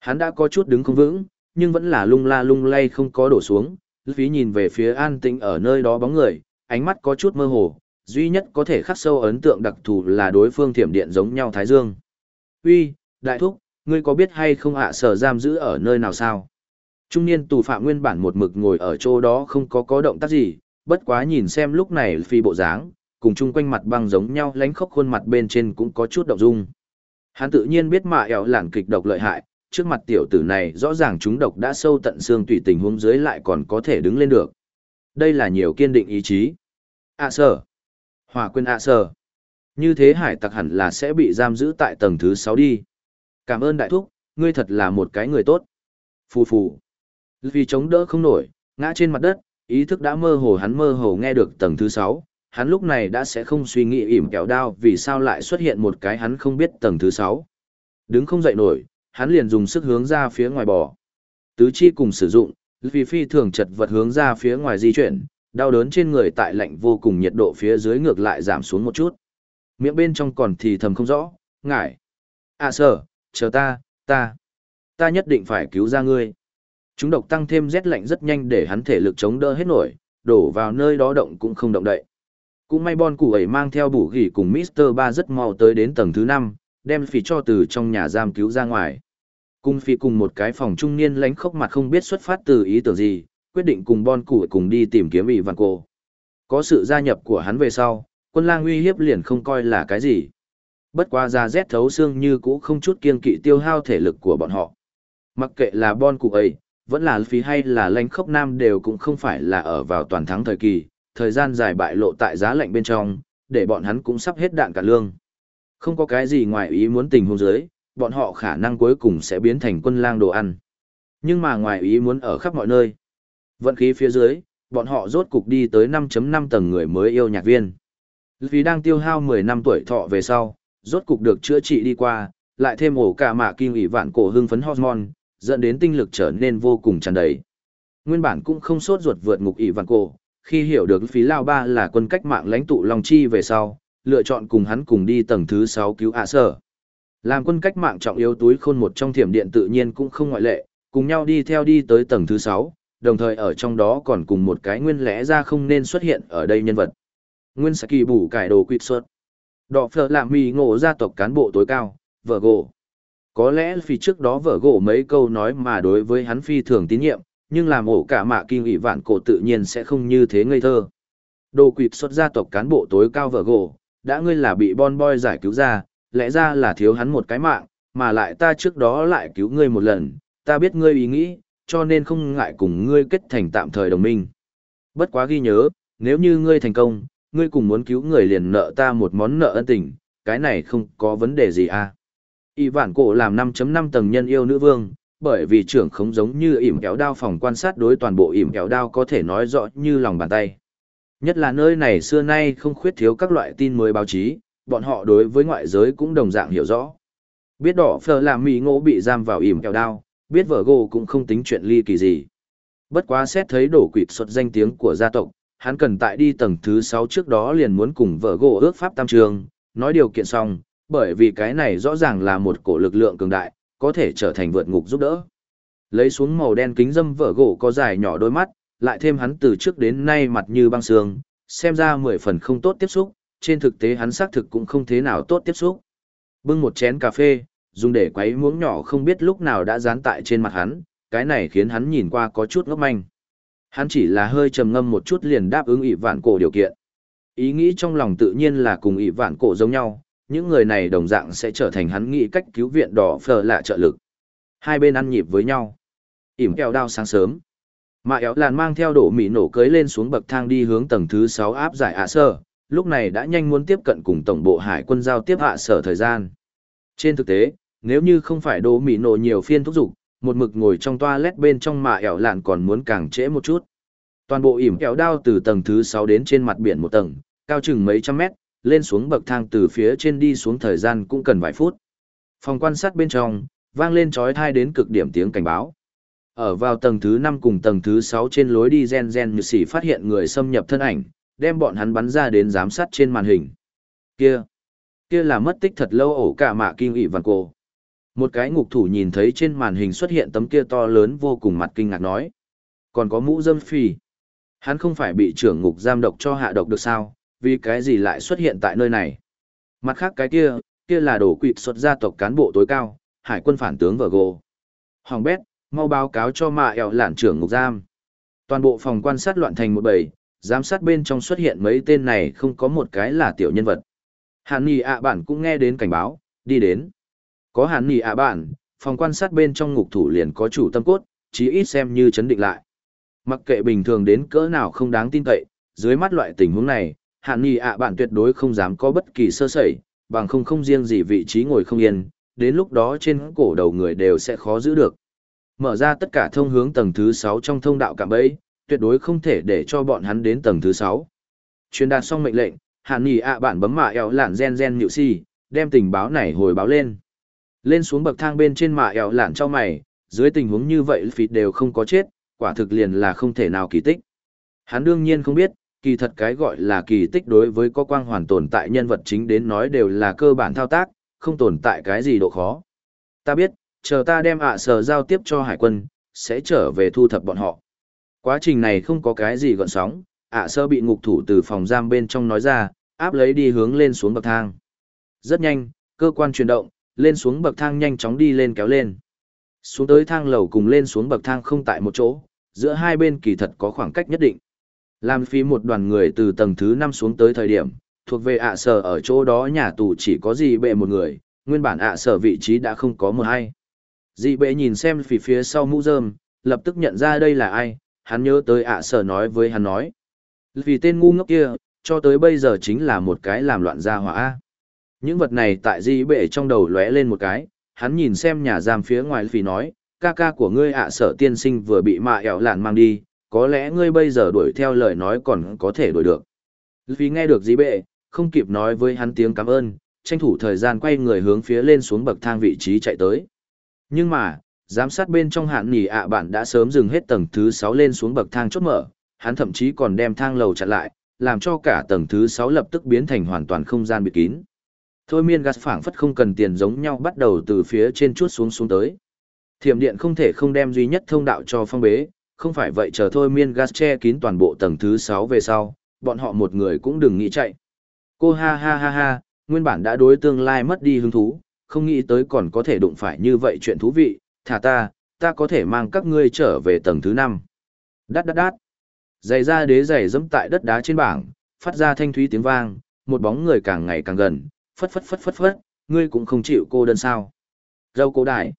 Hắn đã có chút đứng không vững, nhưng vẫn là lung la lung lay không có đổ xuống, phí nhìn về phía an tĩnh ở nơi đó bóng người, ánh mắt có chút mơ hồ, duy nhất có thể khắc sâu ấn tượng đặc thù là đối phương thiểm điện giống nhau Thái Dương. Uy, đại thúc, ngươi có biết hay không ạ sở giam giữ ở nơi nào sao? Trung niên tù phạm nguyên bản một mực ngồi ở chỗ đó không có có động tác gì, bất quá nhìn xem lúc này phi bộ dáng, cùng chung quanh mặt băng giống nhau lánh khóc khuôn mặt bên trên cũng có chút động dung. Hắn tự nhiên biết mạ ẻo lản kịch độc lợi hại, trước mặt tiểu tử này rõ ràng chúng độc đã sâu tận xương tùy tình huống dưới lại còn có thể đứng lên được. Đây là nhiều kiên định ý chí. À sở. Hòa quên ạ sở. Như thế hải tặc hẳn là sẽ bị giam giữ tại tầng thứ 6 đi. Cảm ơn đại thúc, ngươi thật là một cái người tốt. Phù phù. Vì chống đỡ không nổi, ngã trên mặt đất, ý thức đã mơ hồ hắn mơ hồ nghe được tầng thứ sáu. Hắn lúc này đã sẽ không suy nghĩ ỉm kẹo đao vì sao lại xuất hiện một cái hắn không biết tầng thứ sáu? Đứng không dậy nổi, hắn liền dùng sức hướng ra phía ngoài bò. Tứ chi cùng sử dụng, vì phi thường chật vật hướng ra phía ngoài di chuyển, đau đớn trên người tại lạnh vô cùng nhiệt độ phía dưới ngược lại giảm xuống một chút. Miệng bên trong còn thì thầm không rõ, ngại. À sờ chờ ta, ta, ta nhất định phải cứu ra ngươi. Chúng độc tăng thêm rét lạnh rất nhanh để hắn thể lực chống đỡ hết nổi, đổ vào nơi đó động cũng không động đậy. Cũng may bon cụ ấy mang theo bủ gỉ cùng Mr. Ba rất mau tới đến tầng thứ 5, đem phỉ cho từ trong nhà giam cứu ra ngoài. Cung phi cùng một cái phòng trung niên lánh khóc mặt không biết xuất phát từ ý tưởng gì, quyết định cùng bon cụ cùng đi tìm kiếm ỷ văn cô. Có sự gia nhập của hắn về sau, quân lang uy hiếp liền không coi là cái gì. Bất qua ra rét thấu xương như cũ không chút kiên kỵ tiêu hao thể lực của bọn họ. Mặc kệ là bon cụ ấy, vẫn là phí hay là lãnh khốc nam đều cũng không phải là ở vào toàn thắng thời kỳ, thời gian dài bại lộ tại giá lạnh bên trong, để bọn hắn cũng sắp hết đạn cả lương. Không có cái gì ngoài ý muốn tình huống dưới, bọn họ khả năng cuối cùng sẽ biến thành quân lang đồ ăn. Nhưng mà ngoài ý muốn ở khắp mọi nơi. Vận khí phía dưới, bọn họ rốt cục đi tới 5.5 tầng người mới yêu nhạc viên. Vì đang tiêu hao 10 năm tuổi thọ về sau, rốt cục được chữa trị đi qua, lại thêm ổ cả mạ kinh ủy vạn cổ hưng phấn hormone, dẫn đến tinh lực trở nên vô cùng tràn đầy. Nguyên bản cũng không sốt ruột vượt ngục ỷ vạn cổ, khi hiểu được phí lao ba là quân cách mạng lãnh tụ Long Chi về sau, lựa chọn cùng hắn cùng đi tầng thứ 6 cứu ạ sở. Làm quân cách mạng trọng yếu túi khôn một trong thiểm điện tự nhiên cũng không ngoại lệ, cùng nhau đi theo đi tới tầng thứ 6, đồng thời ở trong đó còn cùng một cái nguyên lẽ ra không nên xuất hiện ở đây nhân vật. Nguyên Saki bù cải đồ quyệt xuất. đỏ phở làm mì ngộ gia tộc cán bộ tối cao, vợ gồ. Có lẽ vì trước đó vợ gỗ mấy câu nói mà đối với hắn phi thường tín nhiệm, nhưng làm ổ cả mạ kinh ủy vạn cổ tự nhiên sẽ không như thế ngây thơ. Đồ quỵt xuất gia tộc cán bộ tối cao vợ gỗ, đã ngươi là bị bon boy giải cứu ra, lẽ ra là thiếu hắn một cái mạng, mà lại ta trước đó lại cứu ngươi một lần, ta biết ngươi ý nghĩ, cho nên không ngại cùng ngươi kết thành tạm thời đồng minh. Bất quá ghi nhớ, nếu như ngươi thành công, ngươi cùng muốn cứu người liền nợ ta một món nợ ân tình, cái này không có vấn đề gì à. Y Vạn cổ làm 5.5 tầng nhân yêu nữ vương, bởi vì trưởng không giống như ỉm kéo đao phòng quan sát đối toàn bộ ỉm kéo đao có thể nói rõ như lòng bàn tay. Nhất là nơi này xưa nay không khuyết thiếu các loại tin mới báo chí, bọn họ đối với ngoại giới cũng đồng dạng hiểu rõ. Biết đỏ phờ làm mì ngộ bị giam vào ỉm kéo đao, biết vợ gỗ cũng không tính chuyện ly kỳ gì. Bất quá xét thấy đổ quỵt xuất danh tiếng của gia tộc, hắn cần tại đi tầng thứ 6 trước đó liền muốn cùng vợ gỗ ước pháp tam trường, nói điều kiện xong, bởi vì cái này rõ ràng là một cổ lực lượng cường đại, có thể trở thành vượt ngục giúp đỡ. Lấy xuống màu đen kính dâm vở gỗ có dài nhỏ đôi mắt, lại thêm hắn từ trước đến nay mặt như băng sương, xem ra mười phần không tốt tiếp xúc, trên thực tế hắn xác thực cũng không thế nào tốt tiếp xúc. Bưng một chén cà phê, dùng để quấy muỗng nhỏ không biết lúc nào đã dán tại trên mặt hắn, cái này khiến hắn nhìn qua có chút ngốc manh. Hắn chỉ là hơi trầm ngâm một chút liền đáp ứng ỷ vạn cổ điều kiện. Ý nghĩ trong lòng tự nhiên là cùng ỷ vạn cổ giống nhau, những người này đồng dạng sẽ trở thành hắn nghĩ cách cứu viện đỏ phờ lạ trợ lực. Hai bên ăn nhịp với nhau. ỉm kẹo đao sáng sớm. Mạ éo làn mang theo đổ mì nổ cưới lên xuống bậc thang đi hướng tầng thứ 6 áp giải ạ sở, lúc này đã nhanh muốn tiếp cận cùng tổng bộ hải quân giao tiếp ạ sở thời gian. Trên thực tế, nếu như không phải đổ mì nổ nhiều phiên thúc giục, một mực ngồi trong toilet bên trong mạ éo làn còn muốn càng trễ một chút. Toàn bộ ỉm kẹo đao từ tầng thứ 6 đến trên mặt biển một tầng, cao chừng mấy trăm mét, lên xuống bậc thang từ phía trên đi xuống thời gian cũng cần vài phút. Phòng quan sát bên trong, vang lên chói thai đến cực điểm tiếng cảnh báo. Ở vào tầng thứ 5 cùng tầng thứ 6 trên lối đi gen gen như sỉ phát hiện người xâm nhập thân ảnh, đem bọn hắn bắn ra đến giám sát trên màn hình. Kia, kia là mất tích thật lâu ổ cả mạ kinh ị văn cổ Một cái ngục thủ nhìn thấy trên màn hình xuất hiện tấm kia to lớn vô cùng mặt kinh ngạc nói. Còn có mũ dâm phì. Hắn không phải bị trưởng ngục giam độc cho hạ độc được sao, vì cái gì lại xuất hiện tại nơi này. Mặt khác cái kia, kia là đổ quỵt xuất gia tộc cán bộ tối cao, hải quân phản tướng vợ gồ. Hoàng bét, mau báo cáo cho mạ eo lản trưởng ngục giam. Toàn bộ phòng quan sát loạn thành một bầy, giám sát bên trong xuất hiện mấy tên này không có một cái là tiểu nhân vật. Hàn Nhi ạ bản cũng nghe đến cảnh báo, đi đến. Có Hàn Nhi ạ bản, phòng quan sát bên trong ngục thủ liền có chủ tâm cốt, chí ít xem như chấn định lại. Mặc kệ bình thường đến cỡ nào không đáng tin cậy, dưới mắt loại tình huống này, Hạn Nhi ạ bạn tuyệt đối không dám có bất kỳ sơ sẩy, bằng không không riêng gì vị trí ngồi không yên, đến lúc đó trên cổ đầu người đều sẽ khó giữ được mở ra tất cả thông hướng tầng thứ 6 trong thông đạo cạm bẫy, tuyệt đối không thể để cho bọn hắn đến tầng thứ 6. Truyền đạt xong mệnh lệnh, hạn Nghị ạ bạn bấm mạ eo lạn gen gen nhự si, đem tình báo này hồi báo lên. Lên xuống bậc thang bên trên mạ eo lạn cho mày, dưới tình huống như vậy phịt đều không có chết, quả thực liền là không thể nào kỳ tích. Hắn đương nhiên không biết, kỳ thật cái gọi là kỳ tích đối với có quang hoàn tồn tại nhân vật chính đến nói đều là cơ bản thao tác, không tồn tại cái gì độ khó. Ta biết, chờ ta đem ạ sở giao tiếp cho hải quân, sẽ trở về thu thập bọn họ. Quá trình này không có cái gì gọn sóng, ạ sơ bị ngục thủ từ phòng giam bên trong nói ra, áp lấy đi hướng lên xuống bậc thang. Rất nhanh, cơ quan chuyển động, lên xuống bậc thang nhanh chóng đi lên kéo lên. Xuống tới thang lầu cùng lên xuống bậc thang không tại một chỗ, giữa hai bên kỳ thật có khoảng cách nhất định. Làm phí một đoàn người từ tầng thứ 5 xuống tới thời điểm, thuộc về ạ sở ở chỗ đó nhà tù chỉ có gì bệ một người, nguyên bản ạ sở vị trí đã không có một ai. Dị bệ nhìn xem phía phía sau mũ rơm, lập tức nhận ra đây là ai, hắn nhớ tới ạ sở nói với hắn nói. Vì tên ngu ngốc kia, cho tới bây giờ chính là một cái làm loạn gia hỏa. Những vật này tại dị bệ trong đầu lóe lên một cái, hắn nhìn xem nhà giam phía ngoài phì nói, ca ca của ngươi ạ sở tiên sinh vừa bị mạ ẻo lạn mang đi, có lẽ ngươi bây giờ đuổi theo lời nói còn có thể đuổi được. Vì nghe được dĩ bệ, không kịp nói với hắn tiếng cảm ơn, tranh thủ thời gian quay người hướng phía lên xuống bậc thang vị trí chạy tới. Nhưng mà, giám sát bên trong hạn nỉ ạ bạn đã sớm dừng hết tầng thứ 6 lên xuống bậc thang chốt mở, hắn thậm chí còn đem thang lầu chặn lại, làm cho cả tầng thứ 6 lập tức biến thành hoàn toàn không gian bịt kín. Thôi miên gas phảng phất không cần tiền giống nhau bắt đầu từ phía trên chuốt xuống xuống tới. Thiểm điện không thể không đem duy nhất thông đạo cho phong bế, không phải vậy chờ thôi miên gas che kín toàn bộ tầng thứ 6 về sau, bọn họ một người cũng đừng nghĩ chạy. Cô ha ha ha ha, nguyên bản đã đối tương lai mất đi hứng thú, không nghĩ tới còn có thể đụng phải như vậy chuyện thú vị, thả ta, ta có thể mang các ngươi trở về tầng thứ 5. Đát đát đát. Giày ra đế giày dẫm tại đất đá trên bảng, phát ra thanh thúy tiếng vang, một bóng người càng ngày càng gần, phất phất phất phất phất, ngươi cũng không chịu cô đơn sao. Râu cố đại.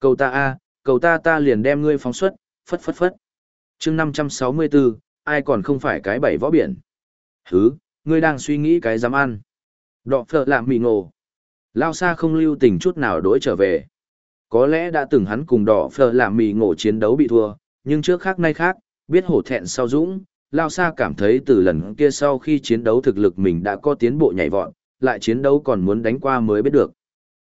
Cầu ta a, cầu ta ta liền đem ngươi phóng xuất, phất phất phất. chương 564, ai còn không phải cái bảy võ biển. Hứ, ngươi đang suy nghĩ cái dám ăn. Đọ phở làm mì ngộ. Lao xa không lưu tình chút nào đối trở về. Có lẽ đã từng hắn cùng đỏ phở làm mì ngộ chiến đấu bị thua, nhưng trước khác nay khác, biết hổ thẹn sau dũng, Lao xa cảm thấy từ lần kia sau khi chiến đấu thực lực mình đã có tiến bộ nhảy vọt, lại chiến đấu còn muốn đánh qua mới biết được.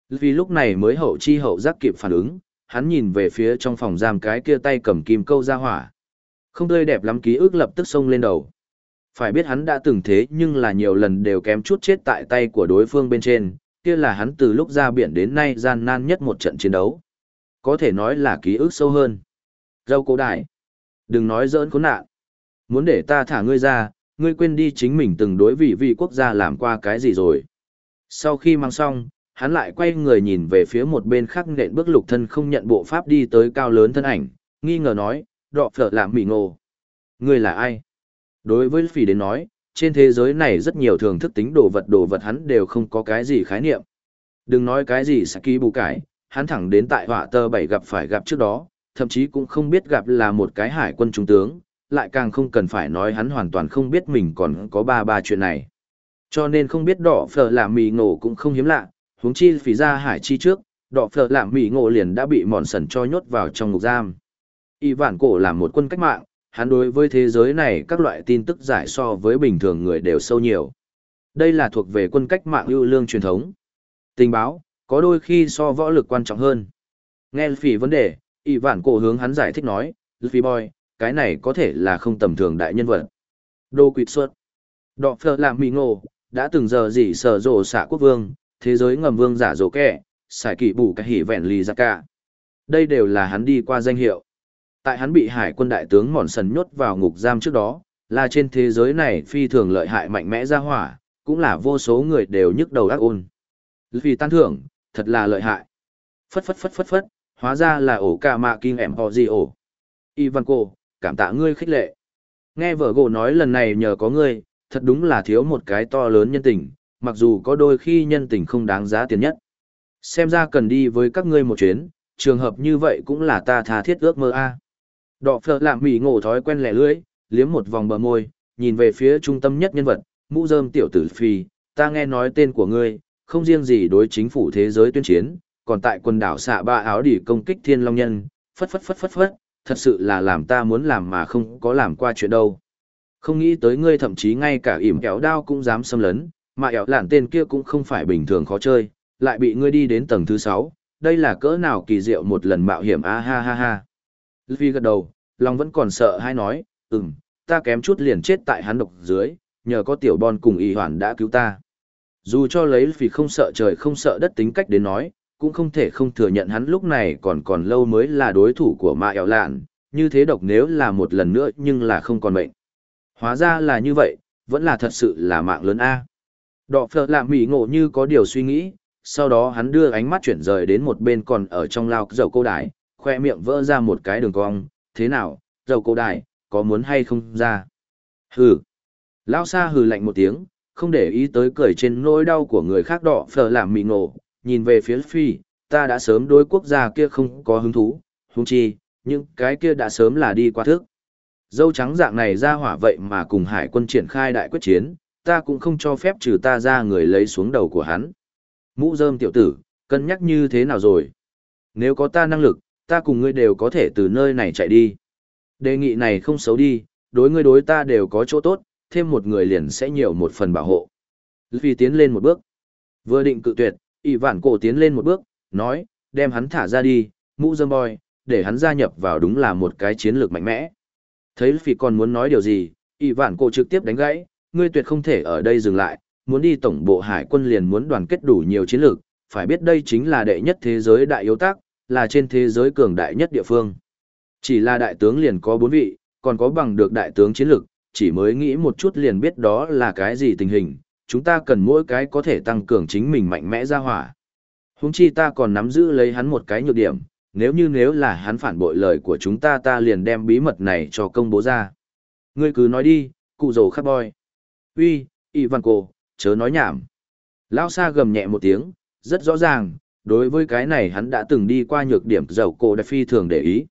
Vì lúc này mới hậu chi hậu giác kịp phản ứng, hắn nhìn về phía trong phòng giam cái kia tay cầm kim câu ra hỏa. Không tươi đẹp lắm ký ức lập tức xông lên đầu. Phải biết hắn đã từng thế nhưng là nhiều lần đều kém chút chết tại tay của đối phương bên trên, kia là hắn từ lúc ra biển đến nay gian nan nhất một trận chiến đấu. Có thể nói là ký ức sâu hơn. Râu cổ đại. Đừng nói giỡn khốn nạn. Muốn để ta thả ngươi ra, ngươi quên đi chính mình từng đối vị vị quốc gia làm qua cái gì rồi. Sau khi mang xong, hắn lại quay người nhìn về phía một bên khác nện bước lục thân không nhận bộ pháp đi tới cao lớn thân ảnh, nghi ngờ nói, đọ phở làm mỉ ngộ. người là ai? Đối với phỉ đến nói, trên thế giới này rất nhiều thường thức tính đồ vật đồ vật hắn đều không có cái gì khái niệm. Đừng nói cái gì Saki bù cải, hắn thẳng đến tại họa tơ bảy gặp phải gặp trước đó, thậm chí cũng không biết gặp là một cái hải quân trung tướng, lại càng không cần phải nói hắn hoàn toàn không biết mình còn có ba ba chuyện này. Cho nên không biết đỏ phở là mì ngộ cũng không hiếm lạ, huống chi phí ra hải chi trước, đỏ phở làm Mỹ ngộ liền đã bị mòn sần cho nhốt vào trong ngục giam. Y vạn cổ là một quân cách mạng, hắn đối với thế giới này các loại tin tức giải so với bình thường người đều sâu nhiều. Đây là thuộc về quân cách mạng ưu lương truyền thống. Tình báo, có đôi khi so võ lực quan trọng hơn. Nghe phỉ vấn đề, Y vạn cổ hướng hắn giải thích nói, Luffy boy, cái này có thể là không tầm thường đại nhân vật. Đô quỵt xuất. Đọ phở làm mì ngộ, đã từng giờ gì sở rộ xạ quốc vương, thế giới ngầm vương giả rộ kẻ, xài kỳ bù cái hỉ vẹn lì ra cả. Đây đều là hắn đi qua danh hiệu. Tại hắn bị hải quân đại tướng mòn sần nhốt vào ngục giam trước đó, là trên thế giới này phi thường lợi hại mạnh mẽ ra hỏa, cũng là vô số người đều nhức đầu ác ôn. Vì tan thưởng, thật là lợi hại. Phất phất phất phất phất, hóa ra là ổ ca mạ kinh em họ gì ổ. Ivan cô, cảm tạ ngươi khích lệ. Nghe vợ gỗ nói lần này nhờ có ngươi, thật đúng là thiếu một cái to lớn nhân tình, mặc dù có đôi khi nhân tình không đáng giá tiền nhất. Xem ra cần đi với các ngươi một chuyến, trường hợp như vậy cũng là ta tha thiết ước mơ a. Đọ phở làm mỉ ngộ thói quen lẻ lưỡi, liếm một vòng bờ môi, nhìn về phía trung tâm nhất nhân vật, mũ rơm tiểu tử phi, ta nghe nói tên của ngươi, không riêng gì đối chính phủ thế giới tuyên chiến, còn tại quần đảo xạ ba áo đỉ công kích thiên long nhân, phất phất phất phất phất, thật sự là làm ta muốn làm mà không có làm qua chuyện đâu. Không nghĩ tới ngươi thậm chí ngay cả ỉm kéo đao cũng dám xâm lấn, mà ẻo lạn tên kia cũng không phải bình thường khó chơi, lại bị ngươi đi đến tầng thứ 6, đây là cỡ nào kỳ diệu một lần mạo hiểm a ha ha ha. Luffy gật đầu, lòng vẫn còn sợ hay nói, ừm, ta kém chút liền chết tại hắn độc dưới, nhờ có tiểu bon cùng y hoàn đã cứu ta. Dù cho lấy vì không sợ trời không sợ đất tính cách đến nói, cũng không thể không thừa nhận hắn lúc này còn còn lâu mới là đối thủ của mạ ẻo lạn, như thế độc nếu là một lần nữa nhưng là không còn mệnh. Hóa ra là như vậy, vẫn là thật sự là mạng lớn A. Đọ phở làm mỉ ngộ như có điều suy nghĩ, sau đó hắn đưa ánh mắt chuyển rời đến một bên còn ở trong lao dầu cô đài, khoe miệng vỡ ra một cái đường cong, thế nào, dầu cô đài, có muốn hay không ra? Hừ. Lao xa hừ lạnh một tiếng, không để ý tới cười trên nỗi đau của người khác đọ phở làm mỉ ngộ, nhìn về phía phi, ta đã sớm đối quốc gia kia không có hứng thú, húng chi, nhưng cái kia đã sớm là đi qua thức. Dâu trắng dạng này ra hỏa vậy mà cùng hải quân triển khai đại quyết chiến, ta cũng không cho phép trừ ta ra người lấy xuống đầu của hắn. Mũ rơm tiểu tử, cân nhắc như thế nào rồi? Nếu có ta năng lực, ta cùng ngươi đều có thể từ nơi này chạy đi. Đề nghị này không xấu đi, đối ngươi đối ta đều có chỗ tốt, thêm một người liền sẽ nhiều một phần bảo hộ. Luffy tiến lên một bước. Vừa định cự tuyệt, ỷ vạn cổ tiến lên một bước, nói, đem hắn thả ra đi, mũ dâm boy, để hắn gia nhập vào đúng là một cái chiến lược mạnh mẽ. Thấy Luffy còn muốn nói điều gì, ỷ vạn cổ trực tiếp đánh gãy, ngươi tuyệt không thể ở đây dừng lại, muốn đi tổng bộ hải quân liền muốn đoàn kết đủ nhiều chiến lược, phải biết đây chính là đệ nhất thế giới đại yếu tác, là trên thế giới cường đại nhất địa phương. Chỉ là đại tướng liền có bốn vị, còn có bằng được đại tướng chiến lược, chỉ mới nghĩ một chút liền biết đó là cái gì tình hình, chúng ta cần mỗi cái có thể tăng cường chính mình mạnh mẽ ra hỏa. Húng chi ta còn nắm giữ lấy hắn một cái nhược điểm, nếu như nếu là hắn phản bội lời của chúng ta ta liền đem bí mật này cho công bố ra. Ngươi cứ nói đi, cụ rồ khắc boy. Uy, Ivan cổ chớ nói nhảm. Lao Sa gầm nhẹ một tiếng, rất rõ ràng, đối với cái này hắn đã từng đi qua nhược điểm dầu cổ đại phi thường để ý.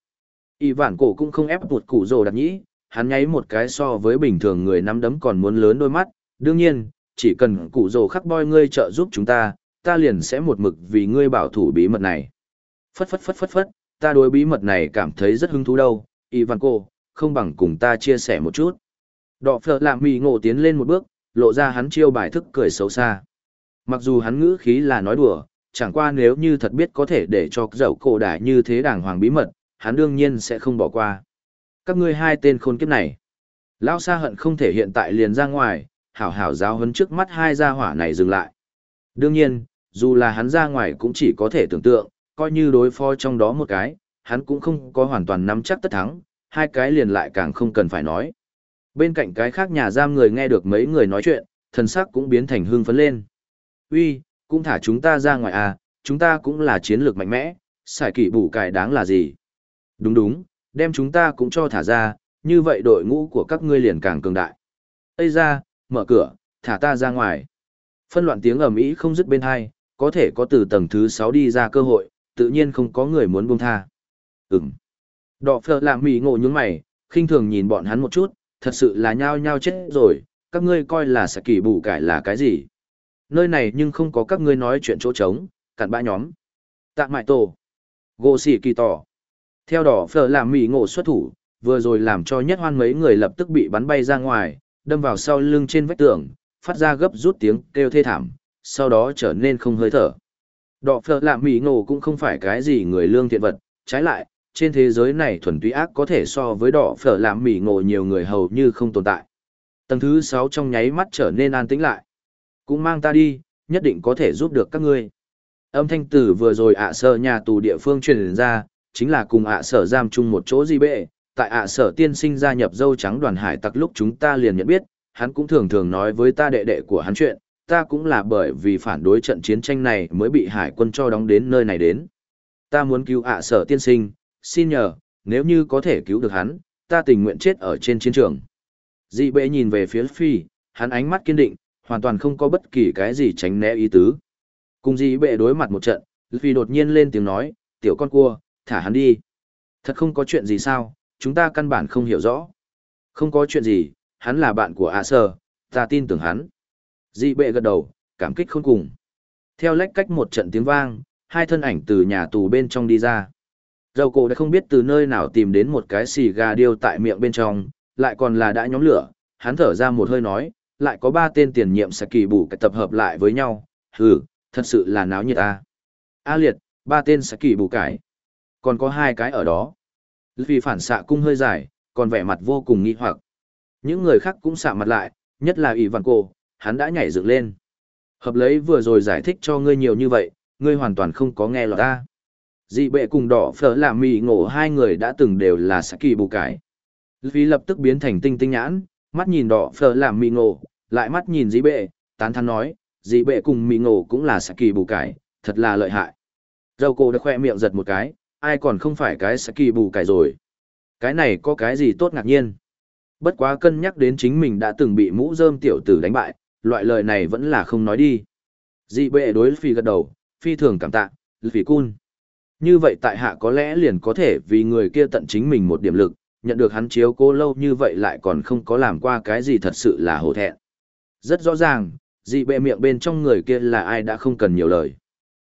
Ivan cổ cũng không ép buộc cụ rồ đặt nhĩ, hắn nháy một cái so với bình thường người nắm đấm còn muốn lớn đôi mắt, đương nhiên, chỉ cần cụ rồ khắc boi ngươi trợ giúp chúng ta, ta liền sẽ một mực vì ngươi bảo thủ bí mật này. Phất phất phất phất phất, ta đối bí mật này cảm thấy rất hứng thú đâu, Ivan cô, không bằng cùng ta chia sẻ một chút. Đọ phở làm mì ngộ tiến lên một bước, lộ ra hắn chiêu bài thức cười xấu xa. Mặc dù hắn ngữ khí là nói đùa, chẳng qua nếu như thật biết có thể để cho dậu cổ đại như thế đàng hoàng bí mật, hắn đương nhiên sẽ không bỏ qua. Các ngươi hai tên khôn kiếp này. Lao xa hận không thể hiện tại liền ra ngoài, hảo hảo giáo hấn trước mắt hai gia hỏa này dừng lại. Đương nhiên, dù là hắn ra ngoài cũng chỉ có thể tưởng tượng, coi như đối phó trong đó một cái, hắn cũng không có hoàn toàn nắm chắc tất thắng, hai cái liền lại càng không cần phải nói. Bên cạnh cái khác nhà giam người nghe được mấy người nói chuyện, thần sắc cũng biến thành hương phấn lên. Uy, cũng thả chúng ta ra ngoài à, chúng ta cũng là chiến lược mạnh mẽ, xài kỷ bù cải đáng là gì? Đúng đúng, đem chúng ta cũng cho thả ra, như vậy đội ngũ của các ngươi liền càng cường đại. Ây ra, mở cửa, thả ta ra ngoài. Phân loạn tiếng ầm ĩ không dứt bên hai, có thể có từ tầng thứ 6 đi ra cơ hội, tự nhiên không có người muốn buông tha. Ừm. Đỏ phở làm mì ngộ nhướng mày, khinh thường nhìn bọn hắn một chút, thật sự là nhao nhao chết rồi, các ngươi coi là sẽ kỳ bù cải là cái gì. Nơi này nhưng không có các ngươi nói chuyện chỗ trống, cặn bã nhóm. Tạ mại tổ. gô xỉ kỳ tỏ. Theo đỏ phở làm mỉ ngộ xuất thủ, vừa rồi làm cho nhất hoan mấy người lập tức bị bắn bay ra ngoài, đâm vào sau lưng trên vách tường, phát ra gấp rút tiếng kêu thê thảm, sau đó trở nên không hơi thở. Đỏ phở làm mỉ ngộ cũng không phải cái gì người lương thiện vật, trái lại, trên thế giới này thuần túy ác có thể so với đỏ phở làm mỉ ngộ nhiều người hầu như không tồn tại. Tầng thứ 6 trong nháy mắt trở nên an tĩnh lại. Cũng mang ta đi, nhất định có thể giúp được các ngươi. Âm thanh tử vừa rồi ạ sở nhà tù địa phương truyền ra, chính là cùng ạ sở giam chung một chỗ gì bệ. Tại ạ sở tiên sinh gia nhập dâu trắng đoàn hải tặc lúc chúng ta liền nhận biết, hắn cũng thường thường nói với ta đệ đệ của hắn chuyện, ta cũng là bởi vì phản đối trận chiến tranh này mới bị hải quân cho đóng đến nơi này đến. Ta muốn cứu ạ sở tiên sinh, xin nhờ, nếu như có thể cứu được hắn, ta tình nguyện chết ở trên chiến trường. Dị bệ nhìn về phía phi, hắn ánh mắt kiên định, hoàn toàn không có bất kỳ cái gì tránh né ý tứ. Cùng dị bệ đối mặt một trận, phi đột nhiên lên tiếng nói, tiểu con cua, thả hắn đi. Thật không có chuyện gì sao, chúng ta căn bản không hiểu rõ. Không có chuyện gì, hắn là bạn của ạ sơ ta tin tưởng hắn. Dị bệ gật đầu, cảm kích không cùng. Theo lách cách một trận tiếng vang, hai thân ảnh từ nhà tù bên trong đi ra. Dầu cổ đã không biết từ nơi nào tìm đến một cái xì gà điêu tại miệng bên trong, lại còn là đã nhóm lửa, hắn thở ra một hơi nói, lại có ba tên tiền nhiệm sẽ kỳ bù cái tập hợp lại với nhau, hừ, thật sự là náo nhiệt a. A liệt, ba tên sẽ kỳ bù cải. Còn có hai cái ở đó. Vì phản xạ cung hơi dài, còn vẻ mặt vô cùng nghi hoặc. Những người khác cũng xạ mặt lại, nhất là ủy vạn cô, hắn đã nhảy dựng lên. Hợp lấy vừa rồi giải thích cho ngươi nhiều như vậy, ngươi hoàn toàn không có nghe lọt ta. Dị bệ cùng đỏ phở làm mì ngộ hai người đã từng đều là Saki bù cải. Vì lập tức biến thành tinh tinh nhãn, mắt nhìn đỏ phở làm mì ngộ, lại mắt nhìn dị bệ, tán thắn nói, dị bệ cùng mì ngộ cũng là Saki bù cải, thật là lợi hại. Râu cô đã khoe miệng giật một cái, ai còn không phải cái Saki bù cải rồi. Cái này có cái gì tốt ngạc nhiên. Bất quá cân nhắc đến chính mình đã từng bị mũ dơm tiểu tử đánh bại, loại lời này vẫn là không nói đi. Dị bệ đối phi gật đầu, phi thường cảm tạ, phi cun. Như vậy tại hạ có lẽ liền có thể vì người kia tận chính mình một điểm lực, nhận được hắn chiếu cố lâu như vậy lại còn không có làm qua cái gì thật sự là hổ thẹn. Rất rõ ràng, dị bệ miệng bên trong người kia là ai đã không cần nhiều lời.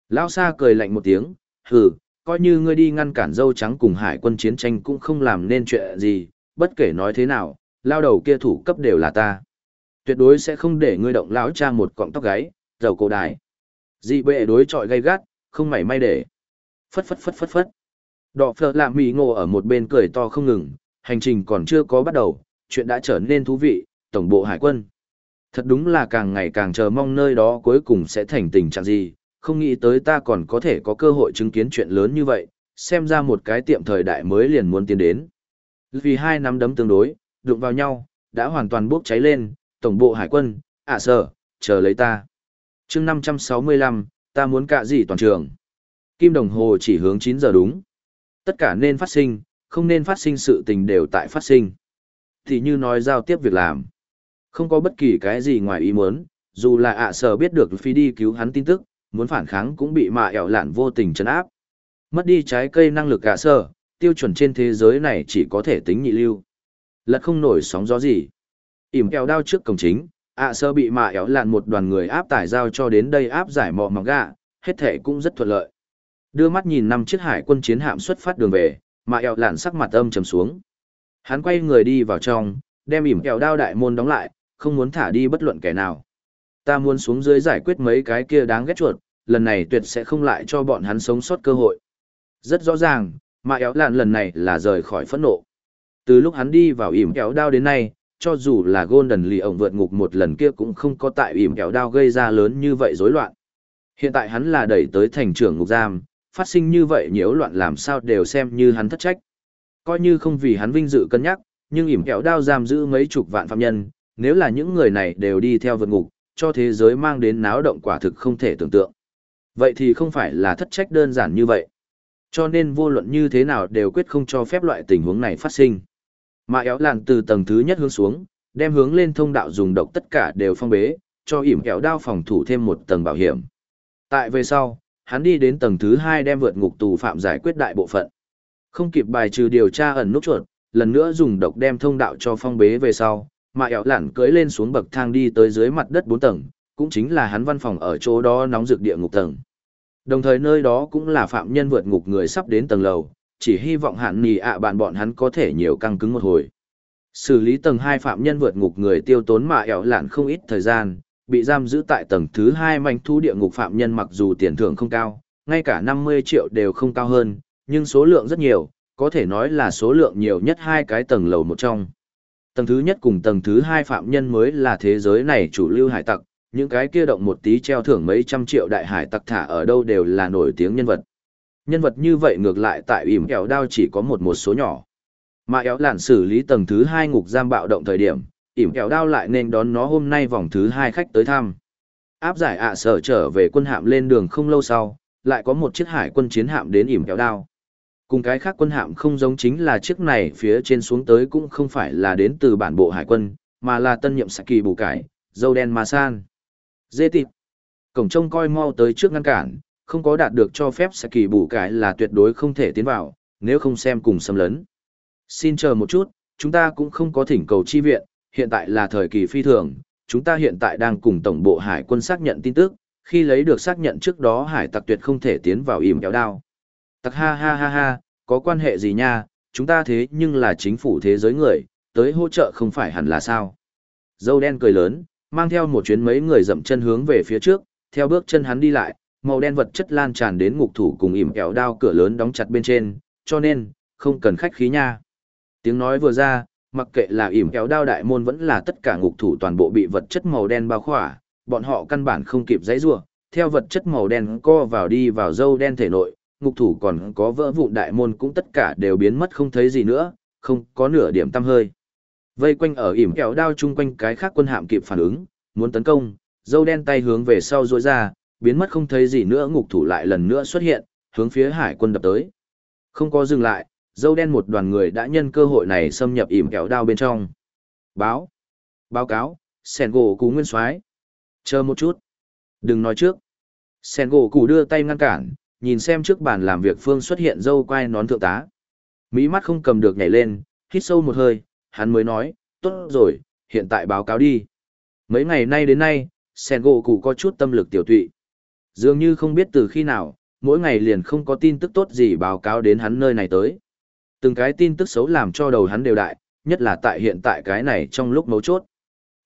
Lão Sa cười lạnh một tiếng, hừ, coi như ngươi đi ngăn cản dâu trắng cùng hải quân chiến tranh cũng không làm nên chuyện gì, bất kể nói thế nào, lao đầu kia thủ cấp đều là ta. Tuyệt đối sẽ không để ngươi động lão cha một cọng tóc gáy, dầu cổ đài. Dị bệ đối chọi gay gắt, không mảy may để. Phất phất phất phất phất. Đọ phở làm mì ngộ ở một bên cười to không ngừng, hành trình còn chưa có bắt đầu, chuyện đã trở nên thú vị, tổng bộ hải quân. Thật đúng là càng ngày càng chờ mong nơi đó cuối cùng sẽ thành tình trạng gì, không nghĩ tới ta còn có thể có cơ hội chứng kiến chuyện lớn như vậy, xem ra một cái tiệm thời đại mới liền muốn tiến đến. Vì hai nắm đấm tương đối, đụng vào nhau, đã hoàn toàn bốc cháy lên, tổng bộ hải quân, ạ à sở, chờ lấy ta. chương 565, ta muốn cạ gì toàn trường. Kim đồng hồ chỉ hướng 9 giờ đúng. Tất cả nên phát sinh, không nên phát sinh sự tình đều tại phát sinh. Thì như nói giao tiếp việc làm. Không có bất kỳ cái gì ngoài ý muốn, dù là ạ sở biết được phi đi cứu hắn tin tức, muốn phản kháng cũng bị mạ ẻo lạn vô tình chấn áp. Mất đi trái cây năng lực ạ sở, tiêu chuẩn trên thế giới này chỉ có thể tính nhị lưu. Lật không nổi sóng gió gì. ỉm kẹo đao trước cổng chính, ạ sở bị mạ ẻo lạn một đoàn người áp tải giao cho đến đây áp giải mọ mỏng gạ, hết thể cũng rất thuận lợi. Đưa mắt nhìn năm chiếc hải quân chiến hạm xuất phát đường về, mà eo lạn sắc mặt âm trầm xuống. Hắn quay người đi vào trong, đem ỉm kẹo đao đại môn đóng lại, không muốn thả đi bất luận kẻ nào. Ta muốn xuống dưới giải quyết mấy cái kia đáng ghét chuột, lần này tuyệt sẽ không lại cho bọn hắn sống sót cơ hội. Rất rõ ràng, mà éo lạn lần này là rời khỏi phẫn nộ. Từ lúc hắn đi vào ỉm kẹo đao đến nay, cho dù là Golden lì ổng vượt ngục một lần kia cũng không có tại ỉm kẹo đao gây ra lớn như vậy rối loạn. Hiện tại hắn là đẩy tới thành trưởng ngục giam, phát sinh như vậy nhiễu loạn làm sao đều xem như hắn thất trách. Coi như không vì hắn vinh dự cân nhắc, nhưng ỉm kẹo đao giam giữ mấy chục vạn phạm nhân, nếu là những người này đều đi theo vượt ngục, cho thế giới mang đến náo động quả thực không thể tưởng tượng. Vậy thì không phải là thất trách đơn giản như vậy. Cho nên vô luận như thế nào đều quyết không cho phép loại tình huống này phát sinh. Mà éo làn từ tầng thứ nhất hướng xuống, đem hướng lên thông đạo dùng độc tất cả đều phong bế, cho ỉm kẹo đao phòng thủ thêm một tầng bảo hiểm. Tại về sau, hắn đi đến tầng thứ hai đem vượt ngục tù phạm giải quyết đại bộ phận. Không kịp bài trừ điều tra ẩn nút chuột, lần nữa dùng độc đem thông đạo cho phong bế về sau, mà ẻo lặn cưỡi lên xuống bậc thang đi tới dưới mặt đất bốn tầng, cũng chính là hắn văn phòng ở chỗ đó nóng rực địa ngục tầng. Đồng thời nơi đó cũng là phạm nhân vượt ngục người sắp đến tầng lầu, chỉ hy vọng hạn nì ạ bạn bọn hắn có thể nhiều căng cứng một hồi. Xử lý tầng 2 phạm nhân vượt ngục người tiêu tốn mà ẻo lặn không ít thời gian, bị giam giữ tại tầng thứ 2 manh thu địa ngục phạm nhân mặc dù tiền thưởng không cao, ngay cả 50 triệu đều không cao hơn, nhưng số lượng rất nhiều, có thể nói là số lượng nhiều nhất hai cái tầng lầu một trong. Tầng thứ nhất cùng tầng thứ hai phạm nhân mới là thế giới này chủ lưu hải tặc, những cái kia động một tí treo thưởng mấy trăm triệu đại hải tặc thả ở đâu đều là nổi tiếng nhân vật. Nhân vật như vậy ngược lại tại ỉm kẹo đao chỉ có một một số nhỏ. Mà éo lản xử lý tầng thứ hai ngục giam bạo động thời điểm, ỉm kẹo đao lại nên đón nó hôm nay vòng thứ hai khách tới thăm. Áp giải ạ sở trở về quân hạm lên đường không lâu sau, lại có một chiếc hải quân chiến hạm đến ỉm kẹo đao. Cùng cái khác quân hạm không giống chính là chiếc này phía trên xuống tới cũng không phải là đến từ bản bộ hải quân, mà là tân nhiệm Saki bù cải, dâu đen ma san. Dê tịt Cổng trông coi mau tới trước ngăn cản, không có đạt được cho phép Saki bù cải là tuyệt đối không thể tiến vào, nếu không xem cùng xâm lấn. Xin chờ một chút, chúng ta cũng không có thỉnh cầu chi viện, hiện tại là thời kỳ phi thường, chúng ta hiện tại đang cùng tổng bộ hải quân xác nhận tin tức, khi lấy được xác nhận trước đó hải tặc tuyệt không thể tiến vào im kéo đao. Tặc ha ha ha ha, có quan hệ gì nha, chúng ta thế nhưng là chính phủ thế giới người, tới hỗ trợ không phải hẳn là sao. Dâu đen cười lớn, mang theo một chuyến mấy người dậm chân hướng về phía trước, theo bước chân hắn đi lại, màu đen vật chất lan tràn đến ngục thủ cùng ỉm kéo đao cửa lớn đóng chặt bên trên, cho nên, không cần khách khí nha. Tiếng nói vừa ra, mặc kệ là ỉm kéo đao đại môn vẫn là tất cả ngục thủ toàn bộ bị vật chất màu đen bao khỏa, bọn họ căn bản không kịp dãy rủa, theo vật chất màu đen co vào đi vào dâu đen thể nội, ngục thủ còn có vỡ vụn đại môn cũng tất cả đều biến mất không thấy gì nữa, không có nửa điểm tăm hơi. Vây quanh ở ỉm kéo đao chung quanh cái khác quân hạm kịp phản ứng, muốn tấn công, dâu đen tay hướng về sau rối ra, biến mất không thấy gì nữa ngục thủ lại lần nữa xuất hiện, hướng phía hải quân đập tới. Không có dừng lại, dâu đen một đoàn người đã nhân cơ hội này xâm nhập ỉm kẹo đao bên trong. Báo. Báo cáo, sẻn gỗ cú nguyên soái Chờ một chút. Đừng nói trước. Sẻn gỗ cú đưa tay ngăn cản, nhìn xem trước bàn làm việc phương xuất hiện dâu quai nón thượng tá. Mỹ mắt không cầm được nhảy lên, hít sâu một hơi, hắn mới nói, tốt rồi, hiện tại báo cáo đi. Mấy ngày nay đến nay, sẻn gỗ cú có chút tâm lực tiểu tụy. Dường như không biết từ khi nào, mỗi ngày liền không có tin tức tốt gì báo cáo đến hắn nơi này tới. Từng cái tin tức xấu làm cho đầu hắn đều đại, nhất là tại hiện tại cái này trong lúc mấu chốt.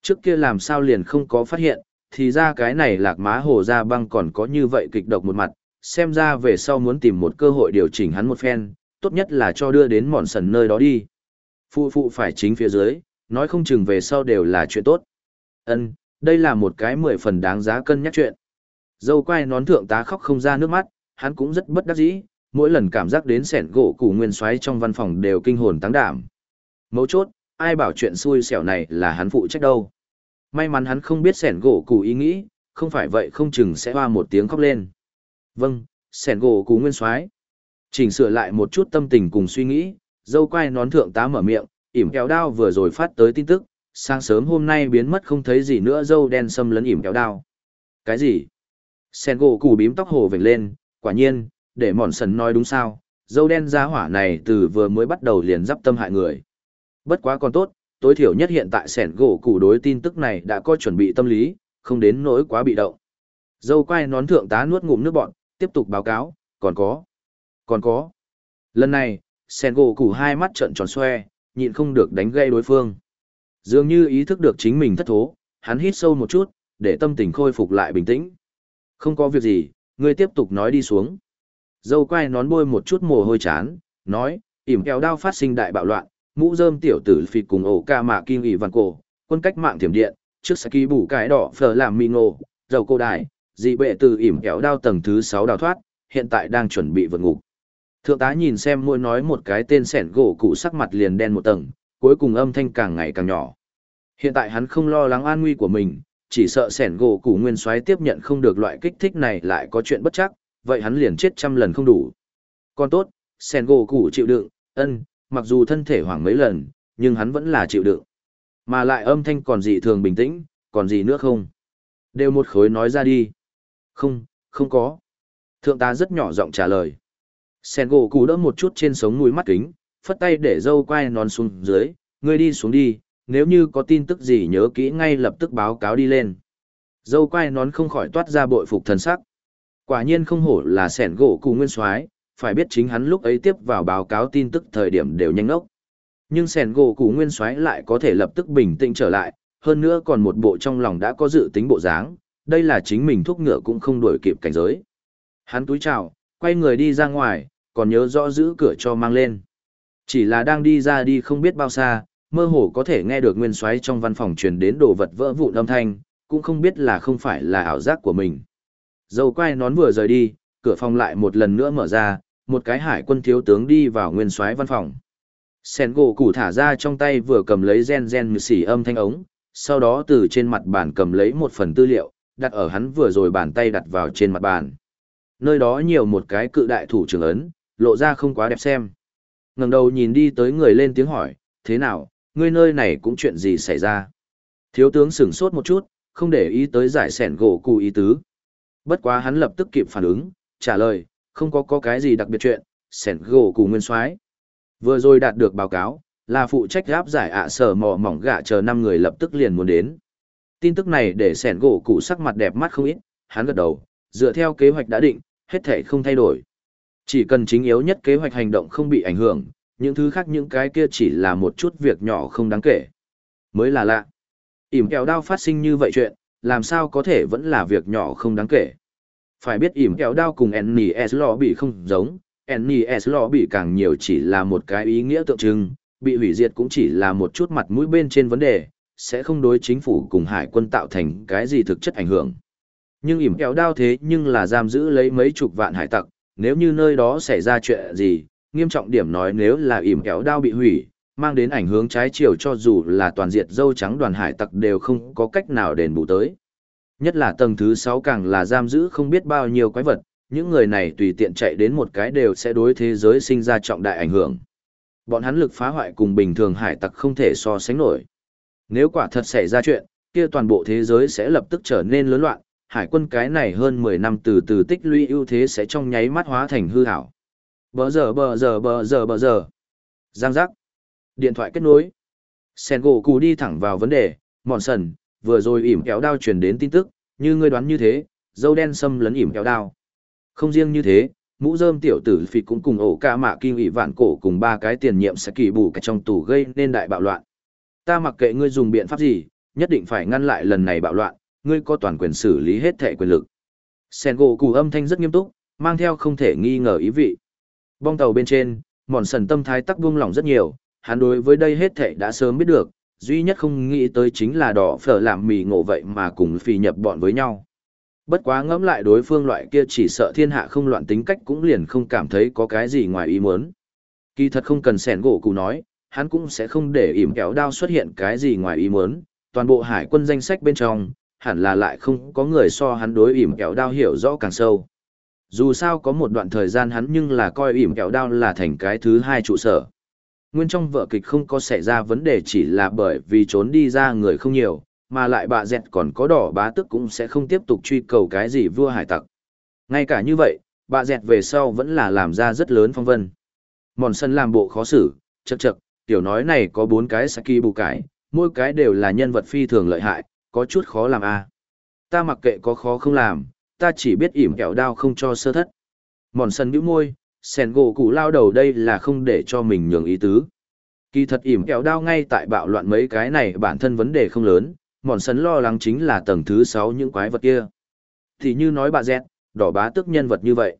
Trước kia làm sao liền không có phát hiện, thì ra cái này lạc má hồ ra băng còn có như vậy kịch độc một mặt, xem ra về sau muốn tìm một cơ hội điều chỉnh hắn một phen, tốt nhất là cho đưa đến mòn sần nơi đó đi. Phụ phụ phải chính phía dưới, nói không chừng về sau đều là chuyện tốt. Ân, đây là một cái mười phần đáng giá cân nhắc chuyện. Dâu quay nón thượng tá khóc không ra nước mắt, hắn cũng rất bất đắc dĩ, mỗi lần cảm giác đến sẻn gỗ củ nguyên xoáy trong văn phòng đều kinh hồn tăng đảm. Mấu chốt, ai bảo chuyện xui xẻo này là hắn phụ trách đâu. May mắn hắn không biết sẻn gỗ củ ý nghĩ, không phải vậy không chừng sẽ hoa một tiếng khóc lên. Vâng, sẻn gỗ củ nguyên xoáy. Chỉnh sửa lại một chút tâm tình cùng suy nghĩ, dâu quay nón thượng tá mở miệng, ỉm kéo đao vừa rồi phát tới tin tức, sáng sớm hôm nay biến mất không thấy gì nữa dâu đen xâm lấn ỉm kéo đao. Cái gì? Sen gỗ củ bím tóc hồ vểnh lên, quả nhiên, để mòn sần nói đúng sao, dâu đen giá hỏa này từ vừa mới bắt đầu liền d tâm hại người. Bất quá còn tốt, tối thiểu nhất hiện tại sẻn gỗ củ đối tin tức này đã có chuẩn bị tâm lý, không đến nỗi quá bị động. Dâu quay nón thượng tá nuốt ngụm nước bọn, tiếp tục báo cáo, còn có, còn có. Lần này, sẻn gỗ củ hai mắt trợn tròn xoe, nhịn không được đánh gây đối phương. Dường như ý thức được chính mình thất thố, hắn hít sâu một chút, để tâm tình khôi phục lại bình tĩnh. Không có việc gì, ngươi tiếp tục nói đi xuống. Dâu quai nón bôi một chút mồ hôi chán, nói, ỉm kéo đao phát sinh đại bạo loạn, mũ rơm tiểu tử phịt cùng ổ ca mạ kim ỉ văn cổ, quân cách mạng thiểm điện, trước saki bù cái đỏ phở làm mì ngộ, dầu cô đài, dị bệ từ ỉm kéo đao tầng thứ 6 đào thoát, hiện tại đang chuẩn bị vượt ngục. Thượng tá nhìn xem môi nói một cái tên sẻn gỗ cụ sắc mặt liền đen một tầng, cuối cùng âm thanh càng ngày càng nhỏ. Hiện tại hắn không lo lắng an nguy của mình, chỉ sợ sẻn gỗ cụ nguyên soái tiếp nhận không được loại kích thích này lại có chuyện bất chắc, vậy hắn liền chết trăm lần không đủ. Còn tốt, sen gỗ củ chịu đựng, ân, mặc dù thân thể hoảng mấy lần, nhưng hắn vẫn là chịu đựng. Mà lại âm thanh còn dị thường bình tĩnh, còn gì nữa không? Đều một khối nói ra đi. Không, không có. Thượng tá rất nhỏ giọng trả lời. Sen gỗ củ đỡ một chút trên sống mũi mắt kính, phất tay để dâu quay nón xuống dưới, ngươi đi xuống đi, nếu như có tin tức gì nhớ kỹ ngay lập tức báo cáo đi lên. Dâu quay nón không khỏi toát ra bội phục thần sắc. Quả nhiên không hổ là sẻn gỗ cù nguyên soái phải biết chính hắn lúc ấy tiếp vào báo cáo tin tức thời điểm đều nhanh ốc. Nhưng sẻn gỗ cù nguyên soái lại có thể lập tức bình tĩnh trở lại, hơn nữa còn một bộ trong lòng đã có dự tính bộ dáng, đây là chính mình thuốc ngựa cũng không đuổi kịp cảnh giới. Hắn túi chào, quay người đi ra ngoài, còn nhớ rõ giữ cửa cho mang lên. Chỉ là đang đi ra đi không biết bao xa, mơ hồ có thể nghe được nguyên xoáy trong văn phòng truyền đến đồ vật vỡ vụn âm thanh, cũng không biết là không phải là ảo giác của mình. Dầu quay nón vừa rời đi, cửa phòng lại một lần nữa mở ra, một cái hải quân thiếu tướng đi vào nguyên soái văn phòng. Sen gỗ củ thả ra trong tay vừa cầm lấy gen gen xỉ âm thanh ống, sau đó từ trên mặt bàn cầm lấy một phần tư liệu, đặt ở hắn vừa rồi bàn tay đặt vào trên mặt bàn. Nơi đó nhiều một cái cự đại thủ trưởng ấn, lộ ra không quá đẹp xem. ngẩng đầu nhìn đi tới người lên tiếng hỏi, thế nào, ngươi nơi này cũng chuyện gì xảy ra? Thiếu tướng sửng sốt một chút, không để ý tới giải sẻn gỗ cụ ý tứ. Bất quá hắn lập tức kịp phản ứng, trả lời, không có có cái gì đặc biệt chuyện, sẻn gỗ cùng nguyên soái Vừa rồi đạt được báo cáo, là phụ trách gáp giải ạ sở mỏ mỏng gạ chờ năm người lập tức liền muốn đến. Tin tức này để sẻn gỗ cụ sắc mặt đẹp mắt không ít, hắn gật đầu, dựa theo kế hoạch đã định, hết thể không thay đổi. Chỉ cần chính yếu nhất kế hoạch hành động không bị ảnh hưởng, những thứ khác những cái kia chỉ là một chút việc nhỏ không đáng kể. Mới là lạ. ỉm kẹo đao phát sinh như vậy chuyện, làm sao có thể vẫn là việc nhỏ không đáng kể. Phải biết ỉm kéo đao cùng NES lò bị không giống, NES lò bị càng nhiều chỉ là một cái ý nghĩa tượng trưng, bị hủy diệt cũng chỉ là một chút mặt mũi bên trên vấn đề, sẽ không đối chính phủ cùng hải quân tạo thành cái gì thực chất ảnh hưởng. Nhưng ỉm kéo đao thế nhưng là giam giữ lấy mấy chục vạn hải tặc, nếu như nơi đó xảy ra chuyện gì, nghiêm trọng điểm nói nếu là ỉm kéo đao bị hủy, mang đến ảnh hướng trái chiều cho dù là toàn diện dâu trắng đoàn hải tặc đều không có cách nào đền bù tới. Nhất là tầng thứ 6 càng là giam giữ không biết bao nhiêu quái vật, những người này tùy tiện chạy đến một cái đều sẽ đối thế giới sinh ra trọng đại ảnh hưởng. Bọn hắn lực phá hoại cùng bình thường hải tặc không thể so sánh nổi. Nếu quả thật xảy ra chuyện, kia toàn bộ thế giới sẽ lập tức trở nên lớn loạn, hải quân cái này hơn 10 năm từ từ tích lũy ưu thế sẽ trong nháy mắt hóa thành hư hảo. Bờ giờ bờ giờ bờ giờ bờ giờ. Giang giác. Điện thoại kết nối. Sen gỗ cù đi thẳng vào vấn đề, mòn sần, vừa rồi ỉm kéo đao truyền đến tin tức, như ngươi đoán như thế, dâu đen xâm lấn ỉm kéo đao. Không riêng như thế, mũ rơm tiểu tử phì cũng cùng ổ ca mạ kim ủy vạn cổ cùng ba cái tiền nhiệm sẽ kỳ bù cả trong tủ gây nên đại bạo loạn. Ta mặc kệ ngươi dùng biện pháp gì, nhất định phải ngăn lại lần này bạo loạn, ngươi có toàn quyền xử lý hết thẻ quyền lực. Sen gỗ cù âm thanh rất nghiêm túc, mang theo không thể nghi ngờ ý vị. Bong tàu bên trên, mòn sần tâm thái tắc buông lỏng rất nhiều, hắn đối với đây hết thảy đã sớm biết được, duy nhất không nghĩ tới chính là đỏ phở làm mì ngộ vậy mà cùng phi nhập bọn với nhau. Bất quá ngẫm lại đối phương loại kia chỉ sợ thiên hạ không loạn tính cách cũng liền không cảm thấy có cái gì ngoài ý muốn. Kỳ thật không cần sẻn gỗ cụ nói, hắn cũng sẽ không để ỉm kéo đao xuất hiện cái gì ngoài ý muốn, toàn bộ hải quân danh sách bên trong, hẳn là lại không có người so hắn đối ỉm kéo đao hiểu rõ càng sâu. Dù sao có một đoạn thời gian hắn nhưng là coi ỉm kẹo đao là thành cái thứ hai trụ sở. Nguyên trong vở kịch không có xảy ra vấn đề chỉ là bởi vì trốn đi ra người không nhiều, mà lại bà dẹt còn có đỏ bá tức cũng sẽ không tiếp tục truy cầu cái gì vua hải tặc. Ngay cả như vậy, bà dẹt về sau vẫn là làm ra rất lớn phong vân. Mòn sân làm bộ khó xử, chật chật, tiểu nói này có bốn cái saki bù cải, mỗi cái đều là nhân vật phi thường lợi hại, có chút khó làm a. Ta mặc kệ có khó không làm, ta chỉ biết ỉm kẹo đao không cho sơ thất. Mòn sân bĩu môi, sẻn gỗ cụ lao đầu đây là không để cho mình nhường ý tứ. Kỳ thật ỉm kẹo đao ngay tại bạo loạn mấy cái này bản thân vấn đề không lớn, mòn sân lo lắng chính là tầng thứ sáu những quái vật kia. Thì như nói bà dẹt, đỏ bá tức nhân vật như vậy.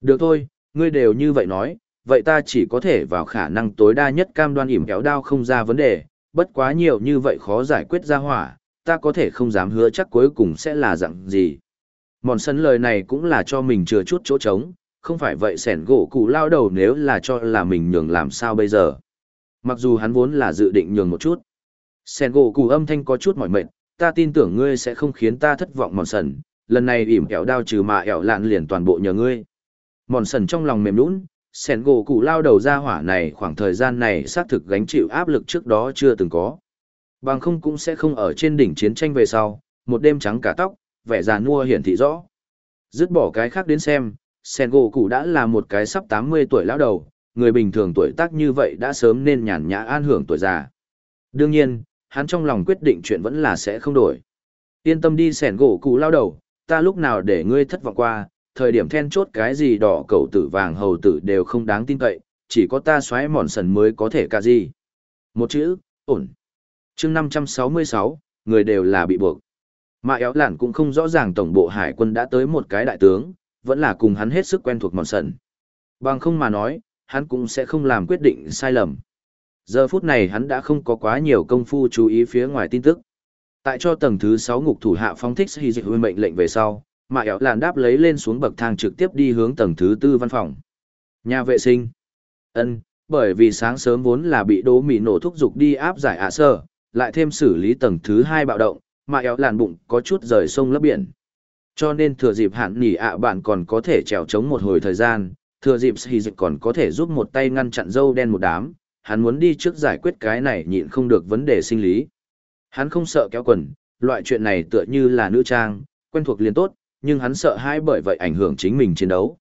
Được thôi, ngươi đều như vậy nói, vậy ta chỉ có thể vào khả năng tối đa nhất cam đoan ỉm kéo đao không ra vấn đề, bất quá nhiều như vậy khó giải quyết ra hỏa, ta có thể không dám hứa chắc cuối cùng sẽ là dạng gì. Mòn sân lời này cũng là cho mình chừa chút chỗ trống, không phải vậy sẻn gỗ cụ lao đầu nếu là cho là mình nhường làm sao bây giờ. Mặc dù hắn vốn là dự định nhường một chút. Sẻn gỗ cụ âm thanh có chút mỏi mệt, ta tin tưởng ngươi sẽ không khiến ta thất vọng mòn sần, lần này ỉm ẻo đao trừ mà ẻo lạn liền toàn bộ nhờ ngươi. Mòn sần trong lòng mềm lún, sẻn gỗ cụ lao đầu ra hỏa này khoảng thời gian này xác thực gánh chịu áp lực trước đó chưa từng có. Bằng không cũng sẽ không ở trên đỉnh chiến tranh về sau, một đêm trắng cả tóc, vẻ già nua hiển thị rõ. Dứt bỏ cái khác đến xem, Sen gỗ cụ đã là một cái sắp 80 tuổi lão đầu, người bình thường tuổi tác như vậy đã sớm nên nhàn nhã an hưởng tuổi già. Đương nhiên, hắn trong lòng quyết định chuyện vẫn là sẽ không đổi. Yên tâm đi sẻn gỗ cụ lão đầu, ta lúc nào để ngươi thất vọng qua, thời điểm then chốt cái gì đỏ cầu tử vàng hầu tử đều không đáng tin cậy, chỉ có ta xoáy mòn sần mới có thể cả gì. Một chữ, ổn. chương 566, người đều là bị buộc. Mà éo lản cũng không rõ ràng tổng bộ hải quân đã tới một cái đại tướng, vẫn là cùng hắn hết sức quen thuộc mòn sần. Bằng không mà nói, hắn cũng sẽ không làm quyết định sai lầm. Giờ phút này hắn đã không có quá nhiều công phu chú ý phía ngoài tin tức. Tại cho tầng thứ sáu ngục thủ hạ phong thích hy dịch huy mệnh lệnh về sau, mà éo làn đáp lấy lên xuống bậc thang trực tiếp đi hướng tầng thứ tư văn phòng. Nhà vệ sinh. ân bởi vì sáng sớm vốn là bị đố mì nổ thúc giục đi áp giải ạ sơ, lại thêm xử lý tầng thứ hai bạo động, mà éo làn bụng có chút rời sông lấp biển. Cho nên thừa dịp hạn nỉ ạ bạn còn có thể trèo trống một hồi thời gian, thừa dịp Sĩ dịch còn có thể giúp một tay ngăn chặn dâu đen một đám, hắn muốn đi trước giải quyết cái này nhịn không được vấn đề sinh lý. Hắn không sợ kéo quần, loại chuyện này tựa như là nữ trang, quen thuộc liền tốt, nhưng hắn sợ hai bởi vậy ảnh hưởng chính mình chiến đấu.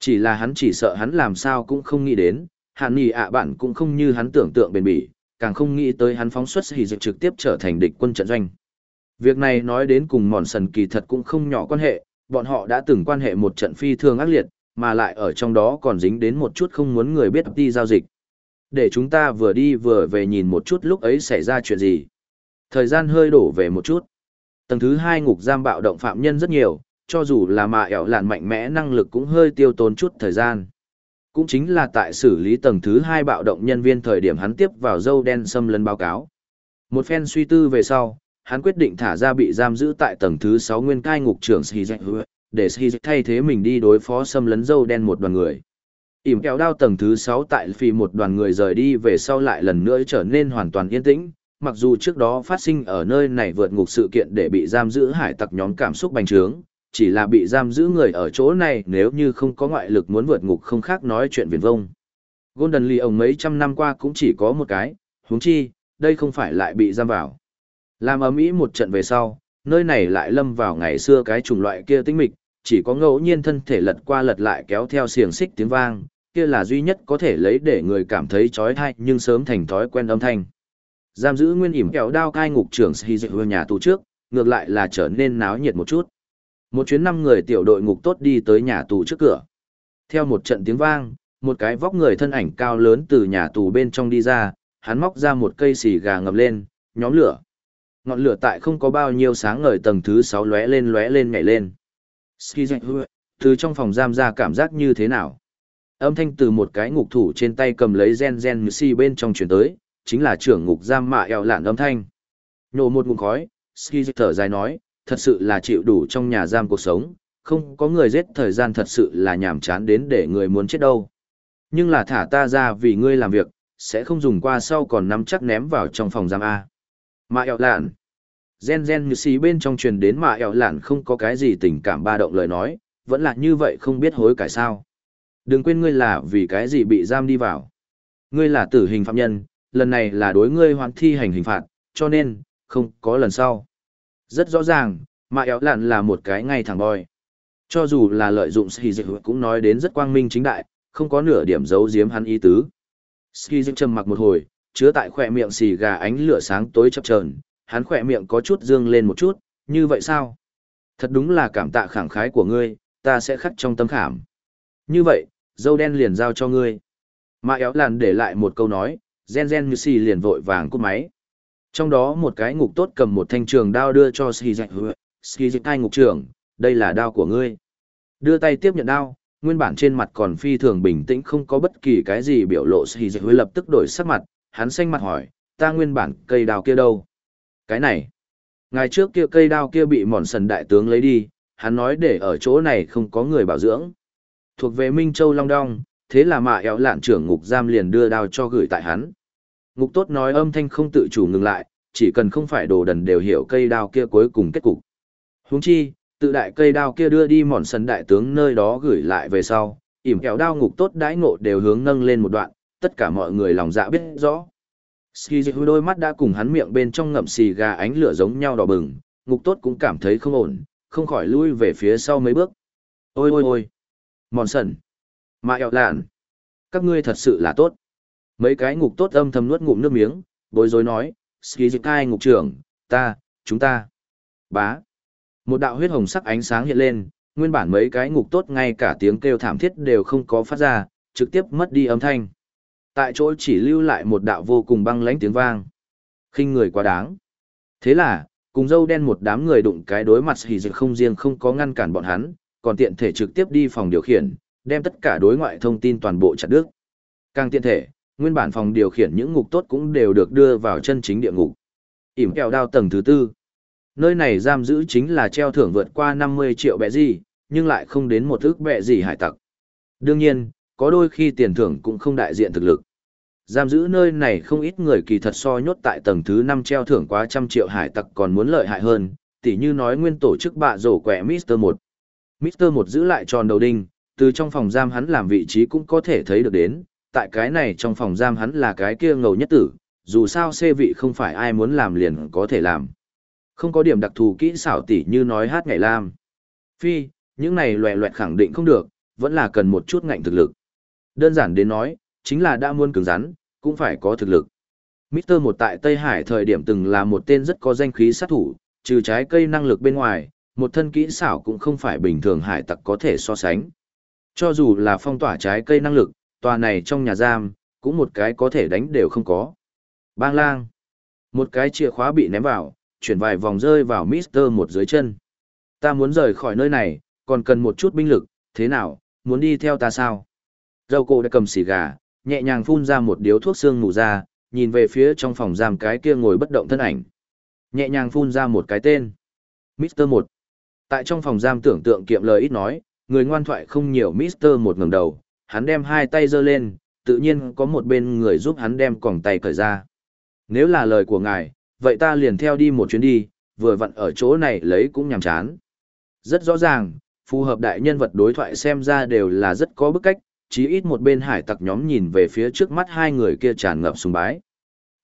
Chỉ là hắn chỉ sợ hắn làm sao cũng không nghĩ đến, hạn nhì ạ bạn cũng không như hắn tưởng tượng bền bỉ, càng không nghĩ tới hắn phóng xuất Sĩ dịch trực tiếp trở thành địch quân trận doanh. Việc này nói đến cùng mòn sần kỳ thật cũng không nhỏ quan hệ, bọn họ đã từng quan hệ một trận phi thường ác liệt, mà lại ở trong đó còn dính đến một chút không muốn người biết đi giao dịch. Để chúng ta vừa đi vừa về nhìn một chút lúc ấy xảy ra chuyện gì. Thời gian hơi đổ về một chút. Tầng thứ hai ngục giam bạo động phạm nhân rất nhiều, cho dù là mà ẻo lạn mạnh mẽ năng lực cũng hơi tiêu tốn chút thời gian. Cũng chính là tại xử lý tầng thứ hai bạo động nhân viên thời điểm hắn tiếp vào dâu đen xâm lấn báo cáo. Một phen suy tư về sau, hắn quyết định thả ra bị giam giữ tại tầng thứ sáu nguyên cai ngục trưởng Shizek để Shizek thay thế mình đi đối phó xâm lấn dâu đen một đoàn người. ỉm kéo đao tầng thứ sáu tại phi một đoàn người rời đi về sau lại lần nữa trở nên hoàn toàn yên tĩnh, mặc dù trước đó phát sinh ở nơi này vượt ngục sự kiện để bị giam giữ hải tặc nhóm cảm xúc bành trướng, chỉ là bị giam giữ người ở chỗ này nếu như không có ngoại lực muốn vượt ngục không khác nói chuyện viển vông. Golden Lee ông mấy trăm năm qua cũng chỉ có một cái, huống chi, đây không phải lại bị giam vào. Làm ấm ý một trận về sau, nơi này lại lâm vào ngày xưa cái chủng loại kia tinh mịch, chỉ có ngẫu nhiên thân thể lật qua lật lại kéo theo xiềng xích tiếng vang, kia là duy nhất có thể lấy để người cảm thấy chói tai nhưng sớm thành thói quen âm thanh. Giam giữ nguyên ỉm kéo đao cai ngục trưởng Sĩ Dị nhà tù trước, ngược lại là trở nên náo nhiệt một chút. Một chuyến năm người tiểu đội ngục tốt đi tới nhà tù trước cửa. Theo một trận tiếng vang, một cái vóc người thân ảnh cao lớn từ nhà tù bên trong đi ra, hắn móc ra một cây xì gà ngập lên, nhóm lửa. Ngọn lửa tại không có bao nhiêu sáng ngời tầng thứ 6 lóe lên lóe lên nhảy lên. Từ trong phòng giam ra cảm giác như thế nào? Âm thanh từ một cái ngục thủ trên tay cầm lấy gen gen như si bên trong chuyển tới, chính là trưởng ngục giam mạ eo lạn âm thanh. Nhổ một ngụm khói, Ski thở dài nói, thật sự là chịu đủ trong nhà giam cuộc sống, không có người giết thời gian thật sự là nhàm chán đến để người muốn chết đâu. Nhưng là thả ta ra vì ngươi làm việc, sẽ không dùng qua sau còn nắm chắc ném vào trong phòng giam A. Mạ eo lạn. Gen gen như xì bên trong truyền đến mạ eo lạn không có cái gì tình cảm ba động lời nói, vẫn là như vậy không biết hối cải sao. Đừng quên ngươi là vì cái gì bị giam đi vào. Ngươi là tử hình phạm nhân, lần này là đối ngươi hoàn thi hành hình phạt, cho nên, không có lần sau. Rất rõ ràng, mà Eo lạn là một cái ngay thẳng boy. Cho dù là lợi dụng Ski Dịch cũng nói đến rất quang minh chính đại, không có nửa điểm giấu giếm hắn ý tứ. Ski Dịch trầm mặc một hồi, chứa tại khỏe miệng xì gà ánh lửa sáng tối chập chờn, hắn khỏe miệng có chút dương lên một chút, như vậy sao? Thật đúng là cảm tạ khẳng khái của ngươi, ta sẽ khắc trong tâm khảm. Như vậy, dâu đen liền giao cho ngươi. Mà éo làn để lại một câu nói, gen gen như xì liền vội vàng cúp máy. Trong đó một cái ngục tốt cầm một thanh trường đao đưa cho xì dạch Hứa, xì Dịch hai ngục trưởng, đây là đao của ngươi. Đưa tay tiếp nhận đao, nguyên bản trên mặt còn phi thường bình tĩnh không có bất kỳ cái gì biểu lộ xì dạch Hứa lập tức đổi sắc mặt, hắn xanh mặt hỏi, ta nguyên bản cây đào kia đâu? Cái này, ngày trước kia cây đào kia bị mòn sần đại tướng lấy đi, hắn nói để ở chỗ này không có người bảo dưỡng. Thuộc về Minh Châu Long Đong, thế là mạ éo lạn trưởng ngục giam liền đưa đao cho gửi tại hắn. Ngục tốt nói âm thanh không tự chủ ngừng lại, chỉ cần không phải đồ đần đều hiểu cây đao kia cuối cùng kết cục. Huống chi, tự đại cây đao kia đưa đi mòn sân đại tướng nơi đó gửi lại về sau, ỉm kéo đao ngục tốt đãi ngộ đều hướng nâng lên một đoạn, tất cả mọi người lòng dạ biết rõ. Skizu đôi mắt đã cùng hắn miệng bên trong ngậm xì gà ánh lửa giống nhau đỏ bừng, ngục tốt cũng cảm thấy không ổn, không khỏi lui về phía sau mấy bước. Ôi ôi ôi! Mòn sần! Mà ẹo lạn! Các ngươi thật sự là tốt. Mấy cái ngục tốt âm thầm nuốt ngụm nước miếng, bối rối nói, Skizu ngục trưởng, ta, chúng ta. Bá! Một đạo huyết hồng sắc ánh sáng hiện lên, nguyên bản mấy cái ngục tốt ngay cả tiếng kêu thảm thiết đều không có phát ra, trực tiếp mất đi âm thanh. Tại chỗ chỉ lưu lại một đạo vô cùng băng lãnh tiếng vang. khinh người quá đáng. Thế là, cùng dâu đen một đám người đụng cái đối mặt hỉ dịch không riêng không có ngăn cản bọn hắn, còn tiện thể trực tiếp đi phòng điều khiển, đem tất cả đối ngoại thông tin toàn bộ chặt đứt. Càng tiện thể, nguyên bản phòng điều khiển những ngục tốt cũng đều được đưa vào chân chính địa ngục. ỉm kẹo đao tầng thứ tư. Nơi này giam giữ chính là treo thưởng vượt qua 50 triệu bẹ gì, nhưng lại không đến một ước bẹ gì hải tặc. Đương nhiên, có đôi khi tiền thưởng cũng không đại diện thực lực. Giam giữ nơi này không ít người kỳ thật so nhốt tại tầng thứ 5 treo thưởng quá trăm triệu hải tặc còn muốn lợi hại hơn, tỉ như nói nguyên tổ chức bạ rổ quẻ Mr. 1. Mr. 1 giữ lại tròn đầu đinh, từ trong phòng giam hắn làm vị trí cũng có thể thấy được đến, tại cái này trong phòng giam hắn là cái kia ngầu nhất tử, dù sao xê vị không phải ai muốn làm liền có thể làm. Không có điểm đặc thù kỹ xảo tỉ như nói hát ngày lam. Phi, những này loẹ loẹt khẳng định không được, vẫn là cần một chút ngạnh thực lực. Đơn giản đến nói, chính là đã muốn cứng rắn, cũng phải có thực lực. Mr. một tại Tây Hải thời điểm từng là một tên rất có danh khí sát thủ, trừ trái cây năng lực bên ngoài, một thân kỹ xảo cũng không phải bình thường hải tặc có thể so sánh. Cho dù là phong tỏa trái cây năng lực, tòa này trong nhà giam, cũng một cái có thể đánh đều không có. Bang lang. Một cái chìa khóa bị ném vào, chuyển vài vòng rơi vào Mr. một dưới chân. Ta muốn rời khỏi nơi này, còn cần một chút binh lực, thế nào, muốn đi theo ta sao? Râu cổ đã cầm xì gà, nhẹ nhàng phun ra một điếu thuốc xương mù ra, nhìn về phía trong phòng giam cái kia ngồi bất động thân ảnh. Nhẹ nhàng phun ra một cái tên. Mr. một. Tại trong phòng giam tưởng tượng kiệm lời ít nói, người ngoan thoại không nhiều Mr. một ngẩng đầu, hắn đem hai tay giơ lên, tự nhiên có một bên người giúp hắn đem còng tay cởi ra. Nếu là lời của ngài, vậy ta liền theo đi một chuyến đi, vừa vặn ở chỗ này lấy cũng nhàm chán. Rất rõ ràng, phù hợp đại nhân vật đối thoại xem ra đều là rất có bức cách, chí ít một bên hải tặc nhóm nhìn về phía trước mắt hai người kia tràn ngập sùng bái.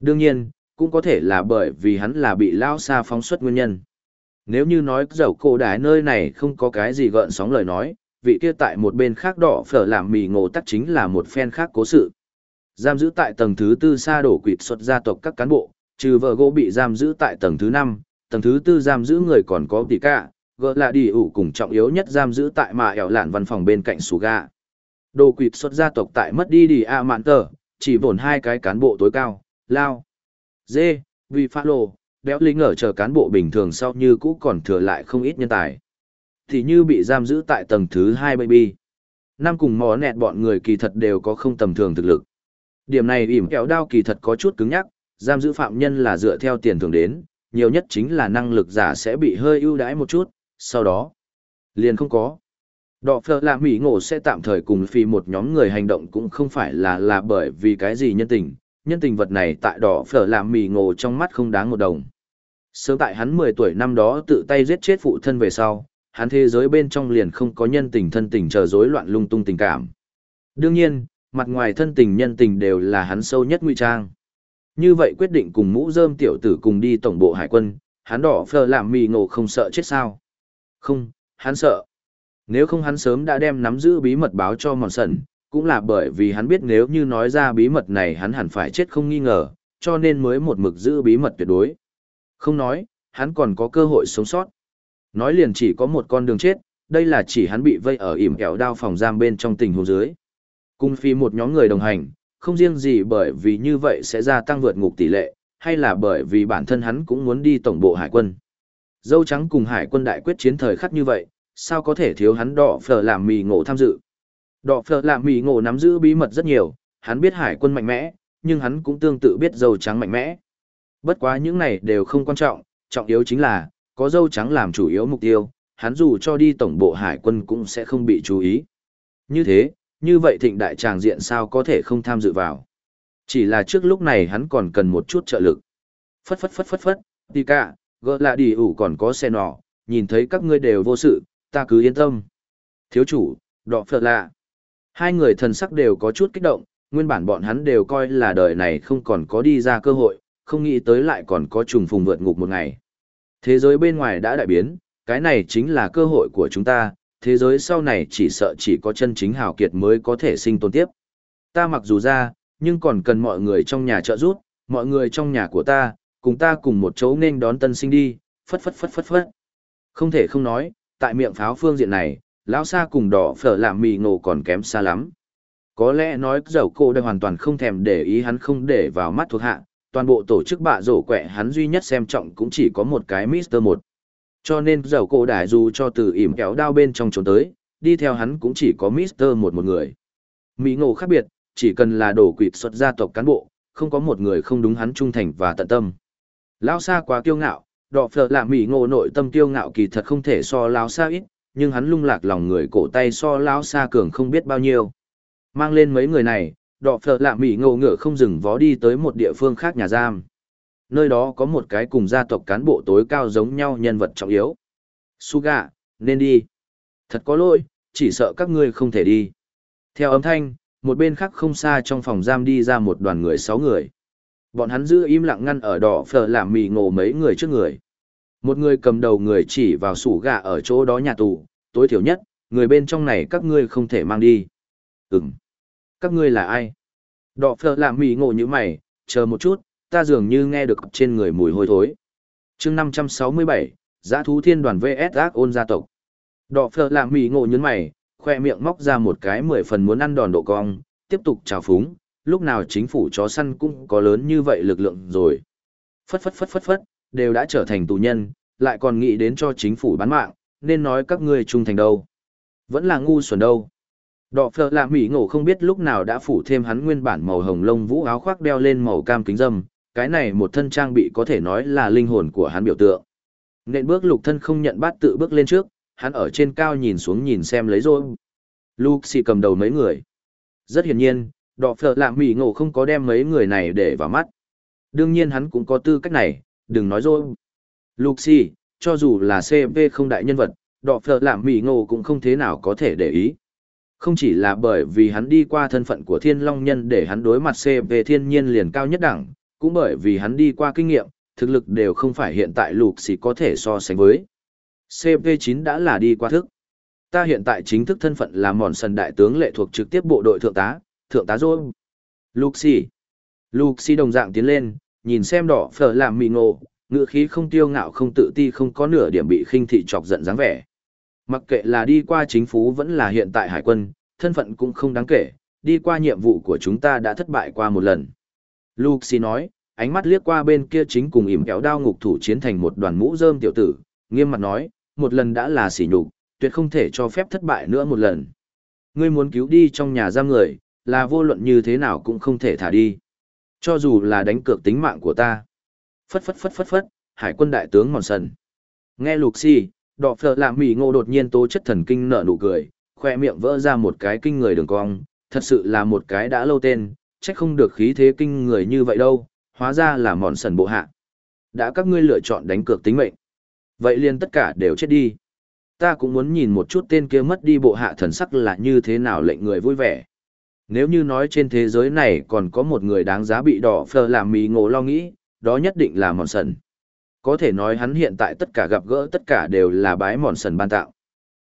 Đương nhiên, cũng có thể là bởi vì hắn là bị lao xa phóng xuất nguyên nhân. Nếu như nói dầu cổ đái nơi này không có cái gì gợn sóng lời nói, vị kia tại một bên khác đỏ phở làm mì ngộ tắc chính là một phen khác cố sự. Giam giữ tại tầng thứ tư xa đổ quỵt xuất gia tộc các cán bộ, trừ vợ gỗ bị giam giữ tại tầng thứ năm, tầng thứ tư giam giữ người còn có tỷ cả, gỡ là đi ủ cùng trọng yếu nhất giam giữ tại mà ẻo lạn văn phòng bên cạnh Suga. gà. Đồ quỵt xuất gia tộc tại mất đi đi a mạn tờ, chỉ vồn hai cái cán bộ tối cao, lao, dê, vì pha lô, béo lính ở chờ cán bộ bình thường sau như cũ còn thừa lại không ít nhân tài. Thì như bị giam giữ tại tầng thứ hai baby. Năm cùng mò nẹt bọn người kỳ thật đều có không tầm thường thực lực. Điểm này ỉm kéo đao kỳ thật có chút cứng nhắc, giam giữ phạm nhân là dựa theo tiền thưởng đến, nhiều nhất chính là năng lực giả sẽ bị hơi ưu đãi một chút, sau đó, liền không có. Đọ phở là Mỹ ngộ sẽ tạm thời cùng phi một nhóm người hành động cũng không phải là là bởi vì cái gì nhân tình, nhân tình vật này tại đỏ phở làm Mỹ ngộ trong mắt không đáng một đồng. Sớm tại hắn 10 tuổi năm đó tự tay giết chết phụ thân về sau, hắn thế giới bên trong liền không có nhân tình thân tình chờ rối loạn lung tung tình cảm. Đương nhiên, mặt ngoài thân tình nhân tình đều là hắn sâu nhất nguy trang. Như vậy quyết định cùng mũ rơm tiểu tử cùng đi tổng bộ hải quân, hắn đỏ phở làm mì ngộ không sợ chết sao. Không, hắn sợ. Nếu không hắn sớm đã đem nắm giữ bí mật báo cho mòn sần, cũng là bởi vì hắn biết nếu như nói ra bí mật này hắn hẳn phải chết không nghi ngờ, cho nên mới một mực giữ bí mật tuyệt đối. Không nói, hắn còn có cơ hội sống sót. Nói liền chỉ có một con đường chết, đây là chỉ hắn bị vây ở ỉm kẹo đao phòng giam bên trong tình huống dưới. Cung phi một nhóm người đồng hành, không riêng gì bởi vì như vậy sẽ gia tăng vượt ngục tỷ lệ, hay là bởi vì bản thân hắn cũng muốn đi tổng bộ hải quân. Dâu trắng cùng hải quân đại quyết chiến thời khắc như vậy, sao có thể thiếu hắn đỏ phở làm mì ngộ tham dự. Đỏ phở làm mì ngộ nắm giữ bí mật rất nhiều, hắn biết hải quân mạnh mẽ, nhưng hắn cũng tương tự biết dâu trắng mạnh mẽ. Bất quá những này đều không quan trọng, trọng yếu chính là, có dâu trắng làm chủ yếu mục tiêu, hắn dù cho đi tổng bộ hải quân cũng sẽ không bị chú ý. Như thế, như vậy thịnh đại tràng diện sao có thể không tham dự vào. Chỉ là trước lúc này hắn còn cần một chút trợ lực. Phất phất phất phất phất, đi cả, gỡ là đi ủ còn có xe nọ, nhìn thấy các ngươi đều vô sự, ta cứ yên tâm. Thiếu chủ, đọ phật lạ. Hai người thần sắc đều có chút kích động, nguyên bản bọn hắn đều coi là đời này không còn có đi ra cơ hội, không nghĩ tới lại còn có trùng phùng vượt ngục một ngày. Thế giới bên ngoài đã đại biến, cái này chính là cơ hội của chúng ta, thế giới sau này chỉ sợ chỉ có chân chính hào kiệt mới có thể sinh tồn tiếp. Ta mặc dù ra, nhưng còn cần mọi người trong nhà trợ giúp, mọi người trong nhà của ta, cùng ta cùng một chỗ nên đón tân sinh đi, phất phất phất phất phất. Không thể không nói, tại miệng pháo phương diện này, lão xa cùng đỏ phở làm mì ngộ còn kém xa lắm. Có lẽ nói dầu cô đây hoàn toàn không thèm để ý hắn không để vào mắt thuộc hạ, toàn bộ tổ chức bạ rổ quẹ hắn duy nhất xem trọng cũng chỉ có một cái Mister một. Cho nên dầu cô đại dù cho từ ỉm kéo đao bên trong trốn tới, đi theo hắn cũng chỉ có Mister một một người. Mỹ ngộ khác biệt, chỉ cần là đổ quỵt xuất gia tộc cán bộ, không có một người không đúng hắn trung thành và tận tâm. Lão xa quá kiêu ngạo, đọ phở là Mỹ ngộ nội tâm kiêu ngạo kỳ thật không thể so lão xa ít, nhưng hắn lung lạc lòng người cổ tay so lão xa cường không biết bao nhiêu. Mang lên mấy người này, đọ phở là mỹ ngộ ngựa không dừng vó đi tới một địa phương khác nhà giam. Nơi đó có một cái cùng gia tộc cán bộ tối cao giống nhau nhân vật trọng yếu. Suga, nên đi. Thật có lỗi, chỉ sợ các ngươi không thể đi. Theo âm thanh, một bên khác không xa trong phòng giam đi ra một đoàn người sáu người. Bọn hắn giữ im lặng ngăn ở đỏ phở làm mì ngộ mấy người trước người. Một người cầm đầu người chỉ vào sủ gà ở chỗ đó nhà tù, tối thiểu nhất, người bên trong này các ngươi không thể mang đi. Ừm. Các ngươi là ai? Đọ phở làm mì ngộ như mày, chờ một chút, ta dường như nghe được trên người mùi hôi thối. chương 567, Giã thú thiên đoàn VS ác ôn gia tộc. Đọ phở làm mì ngộ nhấn mày, khoe miệng móc ra một cái mười phần muốn ăn đòn độ cong, tiếp tục trào phúng, lúc nào chính phủ chó săn cũng có lớn như vậy lực lượng rồi. Phất phất phất phất phất, đều đã trở thành tù nhân, lại còn nghĩ đến cho chính phủ bán mạng, nên nói các ngươi trung thành đâu. Vẫn là ngu xuẩn đâu. Đỏ phở là mỹ ngộ không biết lúc nào đã phủ thêm hắn nguyên bản màu hồng lông vũ áo khoác đeo lên màu cam kính dâm, cái này một thân trang bị có thể nói là linh hồn của hắn biểu tượng. Nên bước lục thân không nhận bát tự bước lên trước, hắn ở trên cao nhìn xuống nhìn xem lấy rồi. Lucy cầm đầu mấy người. Rất hiển nhiên, đỏ phở lạm mỉ ngộ không có đem mấy người này để vào mắt. Đương nhiên hắn cũng có tư cách này, đừng nói rồi. Luke cho dù là CP không đại nhân vật, đọ phở làm mỉ ngộ cũng không thế nào có thể để ý. Không chỉ là bởi vì hắn đi qua thân phận của thiên long nhân để hắn đối mặt CP thiên nhiên liền cao nhất đẳng, cũng bởi vì hắn đi qua kinh nghiệm, thực lực đều không phải hiện tại lục có thể so sánh với. CP9 đã là đi qua thức. Ta hiện tại chính thức thân phận là mòn sần đại tướng lệ thuộc trực tiếp bộ đội thượng tá, thượng tá rồi. Luxi. Luxi đồng dạng tiến lên, nhìn xem đỏ phở làm mì ngộ, ngựa khí không tiêu ngạo không tự ti không có nửa điểm bị khinh thị chọc giận dáng vẻ. Mặc kệ là đi qua chính phủ vẫn là hiện tại hải quân, thân phận cũng không đáng kể, đi qua nhiệm vụ của chúng ta đã thất bại qua một lần. Luxi nói, ánh mắt liếc qua bên kia chính cùng ỉm kéo đao ngục thủ chiến thành một đoàn mũ rơm tiểu tử, nghiêm mặt nói, một lần đã là sỉ nhục, tuyệt không thể cho phép thất bại nữa một lần. Ngươi muốn cứu đi trong nhà giam người, là vô luận như thế nào cũng không thể thả đi. Cho dù là đánh cược tính mạng của ta. Phất phất phất phất phất, hải quân đại tướng mòn sần. Nghe lục si, đọ phở làm mỉ ngô đột nhiên tố chất thần kinh nở nụ cười, khoe miệng vỡ ra một cái kinh người đường cong, thật sự là một cái đã lâu tên, chắc không được khí thế kinh người như vậy đâu, hóa ra là mòn sần bộ hạ. Đã các ngươi lựa chọn đánh cược tính mệnh. Vậy liền tất cả đều chết đi. Ta cũng muốn nhìn một chút tên kia mất đi bộ hạ thần sắc là như thế nào lệnh người vui vẻ. Nếu như nói trên thế giới này còn có một người đáng giá bị đỏ phờ làm mì ngộ lo nghĩ, đó nhất định là mòn sần. Có thể nói hắn hiện tại tất cả gặp gỡ tất cả đều là bái mòn sần ban tạo.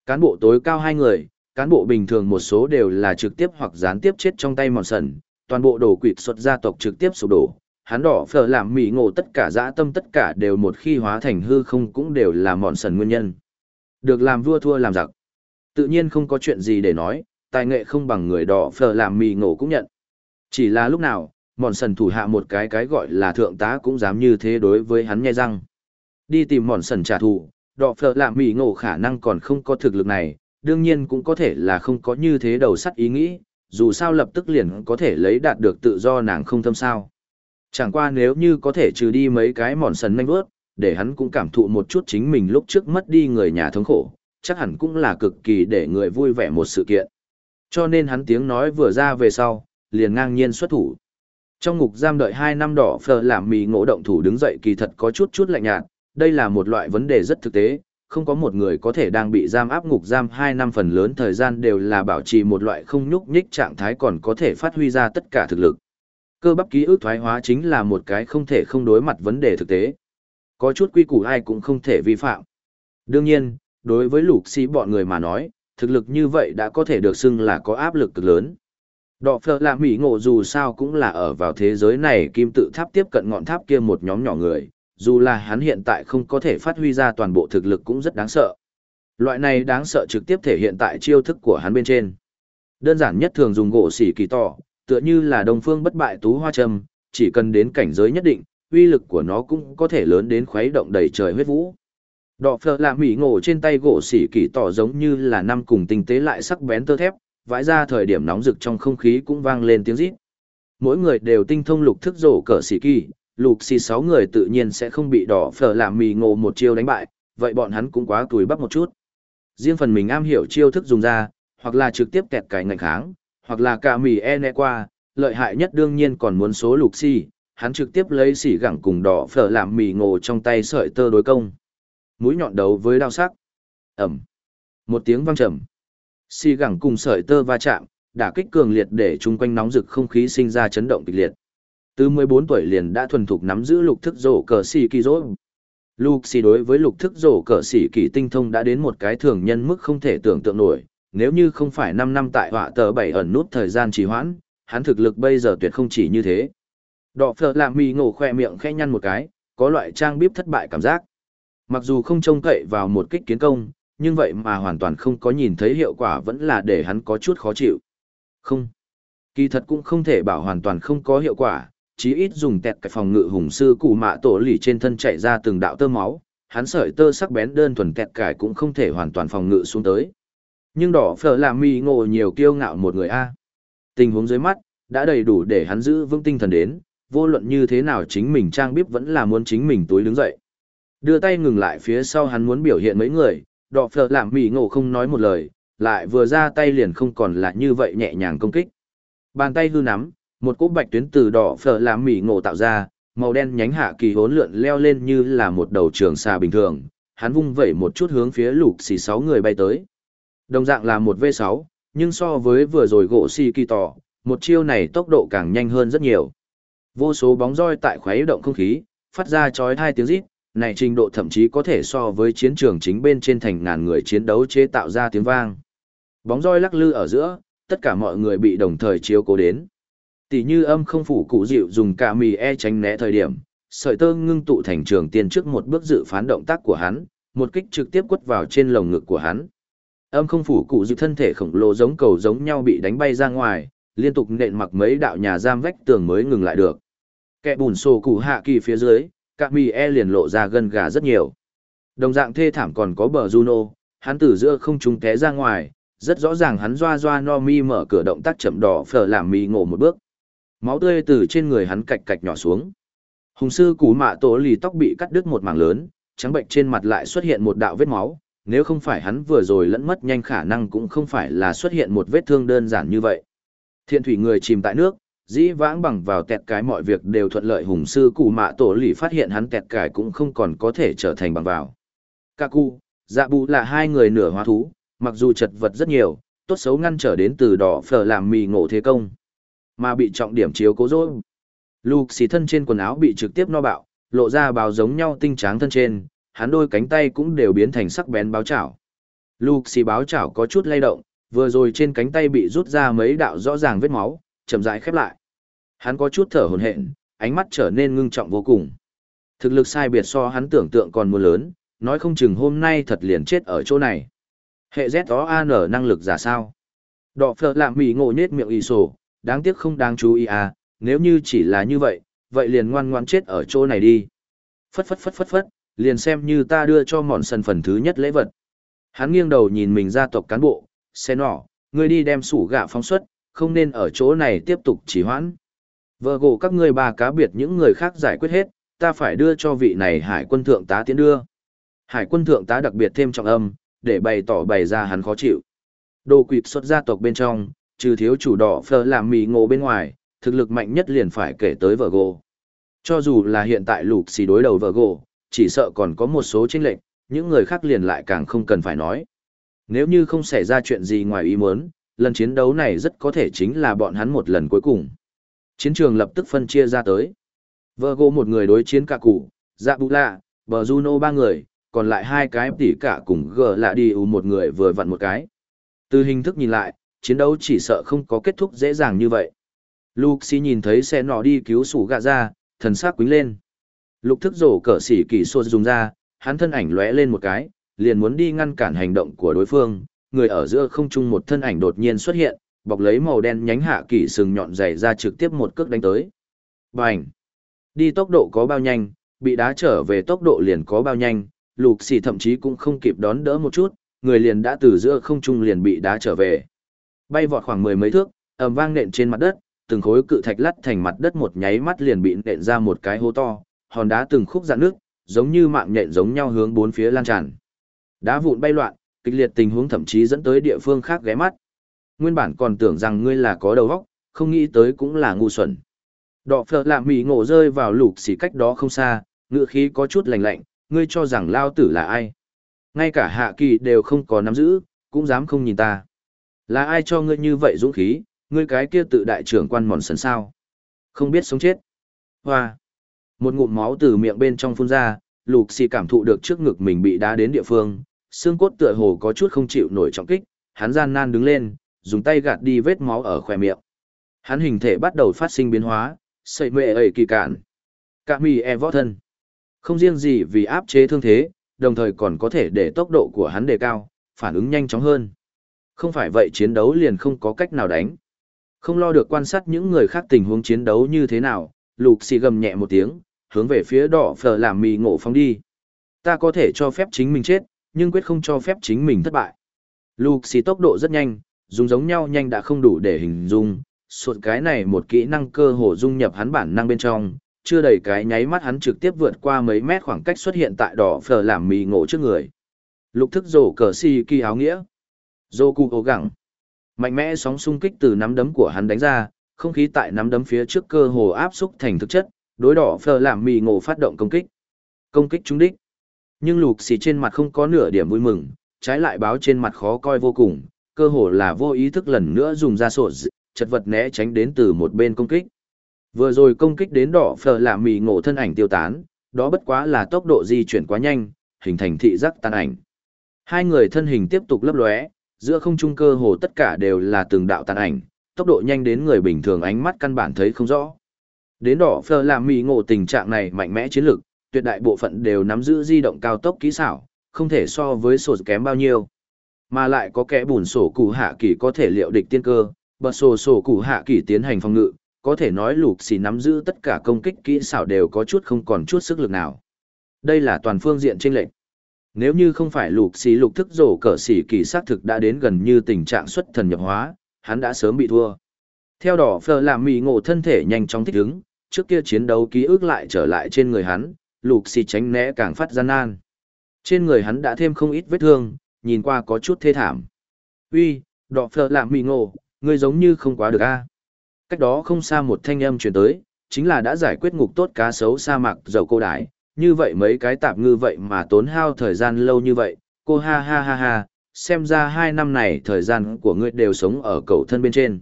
Cán bộ tối cao hai người, cán bộ bình thường một số đều là trực tiếp hoặc gián tiếp chết trong tay mòn sần, toàn bộ đổ quỵt xuất gia tộc trực tiếp sụp đổ, hắn đỏ phở làm mỉ ngộ tất cả dã tâm tất cả đều một khi hóa thành hư không cũng đều là mòn sần nguyên nhân. Được làm vua thua làm giặc. Tự nhiên không có chuyện gì để nói, tài nghệ không bằng người đỏ phở làm mì ngộ cũng nhận. Chỉ là lúc nào, mòn sần thủ hạ một cái cái gọi là thượng tá cũng dám như thế đối với hắn nhai răng. Đi tìm mòn sần trả thù, đỏ phở làm mì ngộ khả năng còn không có thực lực này, đương nhiên cũng có thể là không có như thế đầu sắt ý nghĩ, dù sao lập tức liền có thể lấy đạt được tự do nàng không thâm sao. Chẳng qua nếu như có thể trừ đi mấy cái mòn sần nanh bước, để hắn cũng cảm thụ một chút chính mình lúc trước mất đi người nhà thống khổ, chắc hẳn cũng là cực kỳ để người vui vẻ một sự kiện. Cho nên hắn tiếng nói vừa ra về sau, liền ngang nhiên xuất thủ. Trong ngục giam đợi 2 năm đỏ phờ làm mì ngộ động thủ đứng dậy kỳ thật có chút chút lạnh nhạt, đây là một loại vấn đề rất thực tế, không có một người có thể đang bị giam áp ngục giam 2 năm phần lớn thời gian đều là bảo trì một loại không nhúc nhích trạng thái còn có thể phát huy ra tất cả thực lực. Cơ bắp ký ức thoái hóa chính là một cái không thể không đối mặt vấn đề thực tế. Có chút quy củ ai cũng không thể vi phạm. Đương nhiên, đối với lục sĩ bọn người mà nói, thực lực như vậy đã có thể được xưng là có áp lực cực lớn. Đọ phở là Mỹ ngộ dù sao cũng là ở vào thế giới này kim tự tháp tiếp cận ngọn tháp kia một nhóm nhỏ người, dù là hắn hiện tại không có thể phát huy ra toàn bộ thực lực cũng rất đáng sợ. Loại này đáng sợ trực tiếp thể hiện tại chiêu thức của hắn bên trên. Đơn giản nhất thường dùng gỗ xỉ kỳ tỏ, tựa như là đồng phương bất bại tú hoa trầm, chỉ cần đến cảnh giới nhất định, uy lực của nó cũng có thể lớn đến khuấy động đầy trời huyết vũ. Đỏ phở là mỉ ngộ trên tay gỗ xỉ kỳ tỏ giống như là năm cùng tinh tế lại sắc bén tơ thép, vãi ra thời điểm nóng rực trong không khí cũng vang lên tiếng rít. Mỗi người đều tinh thông lục thức rổ cỡ xỉ kỳ, lục xì sáu người tự nhiên sẽ không bị đỏ phở làm mỉ ngộ một chiêu đánh bại, vậy bọn hắn cũng quá tuổi bắp một chút. Riêng phần mình am hiểu chiêu thức dùng ra, hoặc là trực tiếp kẹt cái ngành kháng, hoặc là cả mỉ e nẹ qua, lợi hại nhất đương nhiên còn muốn số lục xì, hắn trực tiếp lấy xỉ gẳng cùng đỏ phở làm mì ngộ trong tay sợi tơ đối công. Mũi nhọn đấu với đao sắc. Ẩm. Một tiếng vang trầm. Xì gẳng cùng sợi tơ va chạm, đả kích cường liệt để chung quanh nóng rực không khí sinh ra chấn động kịch liệt. Từ 14 tuổi liền đã thuần thục nắm giữ lục thức rổ cờ xì kỳ rốt. Lục xì đối với lục thức rổ cờ xì kỳ tinh thông đã đến một cái thường nhân mức không thể tưởng tượng nổi. Nếu như không phải 5 năm tại họa tờ 7 ẩn nút thời gian trì hoãn, hắn thực lực bây giờ tuyệt không chỉ như thế. Đỏ phở làm mì ngổ khoe miệng khẽ nhăn một cái, có loại trang bíp thất bại cảm giác. Mặc dù không trông cậy vào một kích kiến công, nhưng vậy mà hoàn toàn không có nhìn thấy hiệu quả vẫn là để hắn có chút khó chịu. Không. Kỳ thật cũng không thể bảo hoàn toàn không có hiệu quả, chí ít dùng tẹt cái phòng ngự hùng sư cụ mạ tổ lì trên thân chạy ra từng đạo tơ máu, hắn sợi tơ sắc bén đơn thuần tẹt cải cũng không thể hoàn toàn phòng ngự xuống tới. Nhưng đỏ phở là mi ngộ nhiều kiêu ngạo một người A. Tình huống dưới mắt, đã đầy đủ để hắn giữ vững tinh thần đến, vô luận như thế nào chính mình trang bíp vẫn là muốn chính mình túi đứng dậy. Đưa tay ngừng lại phía sau hắn muốn biểu hiện mấy người, đỏ phở làm mỉ ngộ không nói một lời, lại vừa ra tay liền không còn là như vậy nhẹ nhàng công kích. Bàn tay hư nắm, một cỗ bạch tuyến từ đỏ phở làm mỉ ngộ tạo ra, màu đen nhánh hạ kỳ hốn lượn leo lên như là một đầu trường xà bình thường, hắn vung vẩy một chút hướng phía lục xì sáu người bay tới. Đồng dạng là một V6, nhưng so với vừa rồi gỗ xì kỳ tỏ, một chiêu này tốc độ càng nhanh hơn rất nhiều. Vô số bóng roi tại khuấy động không khí, phát ra chói hai tiếng rít, này trình độ thậm chí có thể so với chiến trường chính bên trên thành ngàn người chiến đấu chế tạo ra tiếng vang. Bóng roi lắc lư ở giữa, tất cả mọi người bị đồng thời chiếu cố đến. Tỷ như âm không phủ cụ dịu dùng cả mì e tránh né thời điểm, sợi tơ ngưng tụ thành trường tiên trước một bước dự phán động tác của hắn, một kích trực tiếp quất vào trên lồng ngực của hắn. Âm không phủ cụ dịu thân thể khổng lồ giống cầu giống nhau bị đánh bay ra ngoài, liên tục nện mặc mấy đạo nhà giam vách tường mới ngừng lại được. Kẻ bùn sổ cụ hạ kỳ phía dưới, cả mì e liền lộ ra gân gà rất nhiều. Đồng dạng thê thảm còn có bờ Juno, hắn từ giữa không trung té ra ngoài, rất rõ ràng hắn doa doa no mi mở cửa động tác chậm đỏ phở làm mi ngộ một bước. Máu tươi từ trên người hắn cạch cạch nhỏ xuống. Hùng sư cú mạ tổ lì tóc bị cắt đứt một mảng lớn, trắng bệnh trên mặt lại xuất hiện một đạo vết máu, nếu không phải hắn vừa rồi lẫn mất nhanh khả năng cũng không phải là xuất hiện một vết thương đơn giản như vậy. Thiện thủy người chìm tại nước, dĩ vãng bằng vào tẹt cái mọi việc đều thuận lợi hùng sư cụ mạ tổ lì phát hiện hắn tẹt cái cũng không còn có thể trở thành bằng vào. Kaku, dạ bù là hai người nửa hóa thú, mặc dù chật vật rất nhiều, tốt xấu ngăn trở đến từ đỏ phở làm mì ngộ thế công mà bị trọng điểm chiếu cố rỗi. Lục xì thân trên quần áo bị trực tiếp no bạo, lộ ra bào giống nhau tinh tráng thân trên, hắn đôi cánh tay cũng đều biến thành sắc bén báo chảo. Lục xì báo chảo có chút lay động, vừa rồi trên cánh tay bị rút ra mấy đạo rõ ràng vết máu, chậm rãi khép lại. Hắn có chút thở hổn hển, ánh mắt trở nên ngưng trọng vô cùng. Thực lực sai biệt so hắn tưởng tượng còn muốn lớn, nói không chừng hôm nay thật liền chết ở chỗ này. Hệ Z đó AN năng lực giả sao? Đọ phở làm mỉ ngộ nết miệng y sổ, đáng tiếc không đáng chú ý à, nếu như chỉ là như vậy, vậy liền ngoan ngoan chết ở chỗ này đi. Phất phất phất phất phất, liền xem như ta đưa cho mòn sân phần thứ nhất lễ vật. Hắn nghiêng đầu nhìn mình gia tộc cán bộ, xe nỏ, ngươi đi đem sủ gạ phóng xuất, không nên ở chỗ này tiếp tục chỉ hoãn. Vợ gỗ các ngươi bà cá biệt những người khác giải quyết hết, ta phải đưa cho vị này hải quân thượng tá tiến đưa. Hải quân thượng tá đặc biệt thêm trọng âm, để bày tỏ bày ra hắn khó chịu. Đồ quỵt xuất gia tộc bên trong, trừ thiếu chủ đỏ phờ làm mì ngộ bên ngoài, thực lực mạnh nhất liền phải kể tới vợ gỗ. Cho dù là hiện tại lục xì đối đầu vợ gỗ, chỉ sợ còn có một số chênh lệnh, những người khác liền lại càng không cần phải nói. Nếu như không xảy ra chuyện gì ngoài ý muốn, lần chiến đấu này rất có thể chính là bọn hắn một lần cuối cùng. Chiến trường lập tức phân chia ra tới. Virgo một người đối chiến cả cụ, dạ bụ lạ, bờ Juno ba người, còn lại hai cái tỉ cả cùng gờ lạ đi u một người vừa vặn một cái. Từ hình thức nhìn lại, chiến đấu chỉ sợ không có kết thúc dễ dàng như vậy. Luxi nhìn thấy xe nọ đi cứu sủ gạ ra, thần sắc quính lên. Lục thức rổ cỡ xỉ kỳ xô dùng ra, hắn thân ảnh lóe lên một cái, liền muốn đi ngăn cản hành động của đối phương, người ở giữa không trung một thân ảnh đột nhiên xuất hiện, bọc lấy màu đen nhánh hạ kỳ sừng nhọn dày ra trực tiếp một cước đánh tới. Bành! Đi tốc độ có bao nhanh, bị đá trở về tốc độ liền có bao nhanh, lục xì thậm chí cũng không kịp đón đỡ một chút, người liền đã từ giữa không trung liền bị đá trở về. Bay vọt khoảng mười mấy thước, ầm vang nện trên mặt đất, từng khối cự thạch lắt thành mặt đất một nháy mắt liền bị nện ra một cái hố to, hòn đá từng khúc dạn nước, giống như mạng nhện giống nhau hướng bốn phía lan tràn. Đá vụn bay loạn, kịch liệt tình huống thậm chí dẫn tới địa phương khác ghé mắt. Nguyên bản còn tưởng rằng ngươi là có đầu óc, không nghĩ tới cũng là ngu xuẩn. Đọ phở lạ mỉ ngộ rơi vào lục xỉ cách đó không xa, ngựa khí có chút lạnh lạnh, ngươi cho rằng lao tử là ai. Ngay cả hạ kỳ đều không có nắm giữ, cũng dám không nhìn ta. Là ai cho ngươi như vậy dũng khí, ngươi cái kia tự đại trưởng quan mòn sần sao. Không biết sống chết. Hoa. Một ngụm máu từ miệng bên trong phun ra, lục xì cảm thụ được trước ngực mình bị đá đến địa phương, xương cốt tựa hồ có chút không chịu nổi trọng kích, hắn gian nan đứng lên, dùng tay gạt đi vết máu ở khóe miệng. Hắn hình thể bắt đầu phát sinh biến hóa, sợi mệ ấy kỳ cạn, Cả mì e võ thân. Không riêng gì vì áp chế thương thế, đồng thời còn có thể để tốc độ của hắn đề cao, phản ứng nhanh chóng hơn. Không phải vậy chiến đấu liền không có cách nào đánh. Không lo được quan sát những người khác tình huống chiến đấu như thế nào, lục xì gầm nhẹ một tiếng, hướng về phía đỏ phở làm mì ngộ phóng đi. Ta có thể cho phép chính mình chết, nhưng quyết không cho phép chính mình thất bại. Lục xì tốc độ rất nhanh, dùng giống nhau nhanh đã không đủ để hình dung, suốt cái này một kỹ năng cơ hồ dung nhập hắn bản năng bên trong, chưa đầy cái nháy mắt hắn trực tiếp vượt qua mấy mét khoảng cách xuất hiện tại đỏ phở làm mì ngộ trước người. Lục thức rổ cờ si kỳ áo nghĩa. Dô cụ cố gắng. Mạnh mẽ sóng xung kích từ nắm đấm của hắn đánh ra, không khí tại nắm đấm phía trước cơ hồ áp xúc thành thực chất, đối đỏ phờ làm mì ngộ phát động công kích. Công kích trúng đích. Nhưng lục xì trên mặt không có nửa điểm vui mừng, trái lại báo trên mặt khó coi vô cùng, cơ hồ là vô ý thức lần nữa dùng ra sổ chật vật né tránh đến từ một bên công kích. Vừa rồi công kích đến đỏ phờ là mì ngộ thân ảnh tiêu tán, đó bất quá là tốc độ di chuyển quá nhanh, hình thành thị giác tàn ảnh. Hai người thân hình tiếp tục lấp lóe, giữa không trung cơ hồ tất cả đều là từng đạo tàn ảnh, tốc độ nhanh đến người bình thường ánh mắt căn bản thấy không rõ. Đến đỏ phờ là mì ngộ tình trạng này mạnh mẽ chiến lực, tuyệt đại bộ phận đều nắm giữ di động cao tốc kỹ xảo, không thể so với sổ kém bao nhiêu. Mà lại có kẻ bùn sổ cụ hạ kỳ có thể liệu địch tiên cơ, bật sổ sổ cụ hạ kỳ tiến hành phòng ngự, có thể nói lục xì nắm giữ tất cả công kích kỹ xảo đều có chút không còn chút sức lực nào. Đây là toàn phương diện chênh lệch. Nếu như không phải lục xì lục thức rổ cỡ xỉ kỳ xác thực đã đến gần như tình trạng xuất thần nhập hóa, hắn đã sớm bị thua. Theo đỏ phờ làm mì ngộ thân thể nhanh chóng thích ứng, trước kia chiến đấu ký ức lại trở lại trên người hắn, lục xì tránh né càng phát gian nan. Trên người hắn đã thêm không ít vết thương, nhìn qua có chút thê thảm. Uy, đọ phờ làm mì ngộ, ngươi giống như không quá được a. Cách đó không xa một thanh âm truyền tới, chính là đã giải quyết ngục tốt cá sấu sa mạc dầu cô đái, như vậy mấy cái tạp ngư vậy mà tốn hao thời gian lâu như vậy, cô ha ha ha ha, xem ra hai năm này thời gian của ngươi đều sống ở cầu thân bên trên.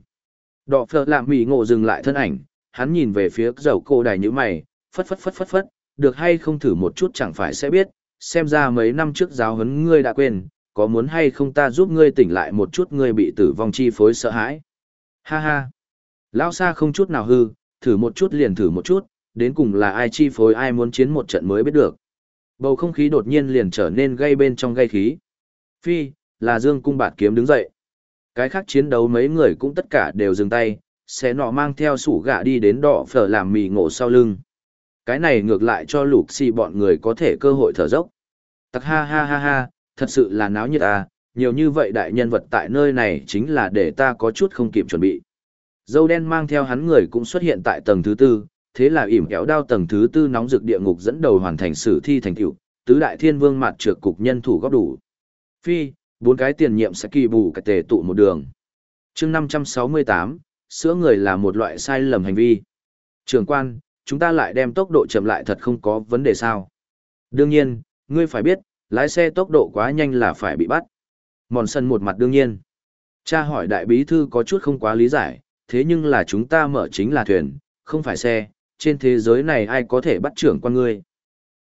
Đọ phở lạm mỉ ngộ dừng lại thân ảnh, hắn nhìn về phía dầu cô đài như mày, phất phất phất phất phất, được hay không thử một chút chẳng phải sẽ biết, xem ra mấy năm trước giáo huấn ngươi đã quên, có muốn hay không ta giúp ngươi tỉnh lại một chút ngươi bị tử vong chi phối sợ hãi. Ha ha. Lão xa không chút nào hư, thử một chút liền thử một chút, đến cùng là ai chi phối ai muốn chiến một trận mới biết được. Bầu không khí đột nhiên liền trở nên gây bên trong gây khí. Phi, là Dương Cung Bạt Kiếm đứng dậy. Cái khác chiến đấu mấy người cũng tất cả đều dừng tay, sẽ nọ mang theo sủ gạ đi đến đỏ phở làm mì ngộ sau lưng. Cái này ngược lại cho lục xì bọn người có thể cơ hội thở dốc. Tặc ha ha ha ha, thật sự là náo nhiệt à, nhiều như vậy đại nhân vật tại nơi này chính là để ta có chút không kịp chuẩn bị. Dâu đen mang theo hắn người cũng xuất hiện tại tầng thứ tư, thế là ỉm kéo đao tầng thứ tư nóng rực địa ngục dẫn đầu hoàn thành sử thi thành cựu tứ đại thiên vương mặt trượt cục nhân thủ góp đủ phi bốn cái tiền nhiệm sẽ kỳ bù cái tề tụ một đường chương năm trăm sáu mươi tám sữa người là một loại sai lầm hành vi trường quan chúng ta lại đem tốc độ chậm lại thật không có vấn đề sao đương nhiên ngươi phải biết lái xe tốc độ quá nhanh là phải bị bắt. Mòn sân một mặt đương nhiên. Cha hỏi đại bí thư có chút không quá lý giải, thế nhưng là chúng ta mở chính là thuyền, không phải xe, trên thế giới này ai có thể bắt trưởng quan ngươi.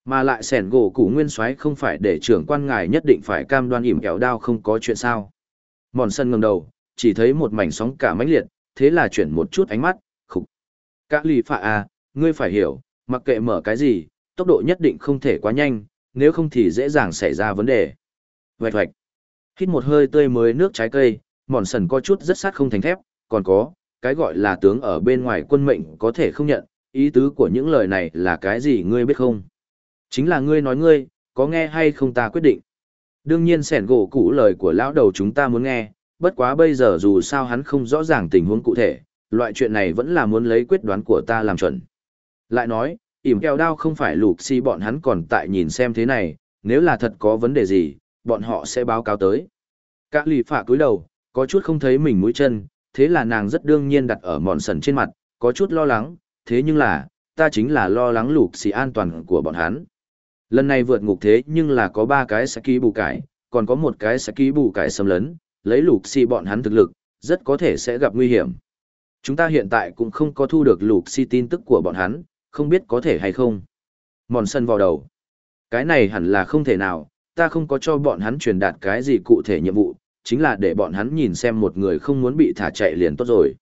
Mà lại sẻn gỗ củ nguyên soái không phải để trưởng quan ngài nhất định phải cam đoan ỉm kẹo đao không có chuyện sao. Mòn sân ngẩng đầu, chỉ thấy một mảnh sóng cả mãnh liệt, thế là chuyển một chút ánh mắt, khục. Cả lì phạ à, ngươi phải hiểu, mặc kệ mở cái gì, tốc độ nhất định không thể quá nhanh, nếu không thì dễ dàng xảy ra vấn đề. Vạch vạch. Hít một hơi tươi mới nước trái cây, mòn sần có chút rất sát không thành thép, còn có, cái gọi là tướng ở bên ngoài quân mệnh có thể không nhận, ý tứ của những lời này là cái gì ngươi biết không? Chính là ngươi nói ngươi, có nghe hay không ta quyết định. Đương nhiên sẻn gỗ cũ lời của lão đầu chúng ta muốn nghe, bất quá bây giờ dù sao hắn không rõ ràng tình huống cụ thể, loại chuyện này vẫn là muốn lấy quyết đoán của ta làm chuẩn. Lại nói, ỉm keo đao không phải lục si bọn hắn còn tại nhìn xem thế này, nếu là thật có vấn đề gì, bọn họ sẽ báo cáo tới. Cả lì phạ cúi đầu, có chút không thấy mình mũi chân, thế là nàng rất đương nhiên đặt ở mòn sần trên mặt, có chút lo lắng, thế nhưng là, ta chính là lo lắng lục xì an toàn của bọn hắn. Lần này vượt ngục thế nhưng là có ba cái sẽ ký bù cải, còn có một cái sẽ ký bù cải xâm lấn, lấy lục xì bọn hắn thực lực, rất có thể sẽ gặp nguy hiểm. Chúng ta hiện tại cũng không có thu được lục xì tin tức của bọn hắn, không biết có thể hay không. Mòn sân vào đầu. Cái này hẳn là không thể nào, ta không có cho bọn hắn truyền đạt cái gì cụ thể nhiệm vụ, chính là để bọn hắn nhìn xem một người không muốn bị thả chạy liền tốt rồi.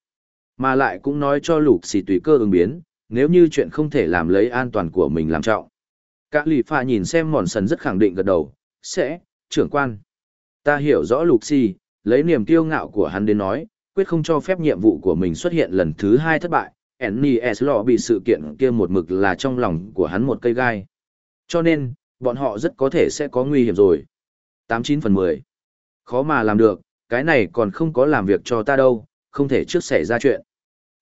Mà lại cũng nói cho lục xì tùy cơ ứng biến, nếu như chuyện không thể làm lấy an toàn của mình làm trọng. Cả lì pha nhìn xem mòn sần rất khẳng định gật đầu, sẽ, trưởng quan. Ta hiểu rõ lục xì, lấy niềm kiêu ngạo của hắn đến nói, quyết không cho phép nhiệm vụ của mình xuất hiện lần thứ hai thất bại. NES lọ bị sự kiện kia một mực là trong lòng của hắn một cây gai. Cho nên, bọn họ rất có thể sẽ có nguy hiểm rồi. 89 phần 10. Khó mà làm được, cái này còn không có làm việc cho ta đâu, không thể trước xảy ra chuyện.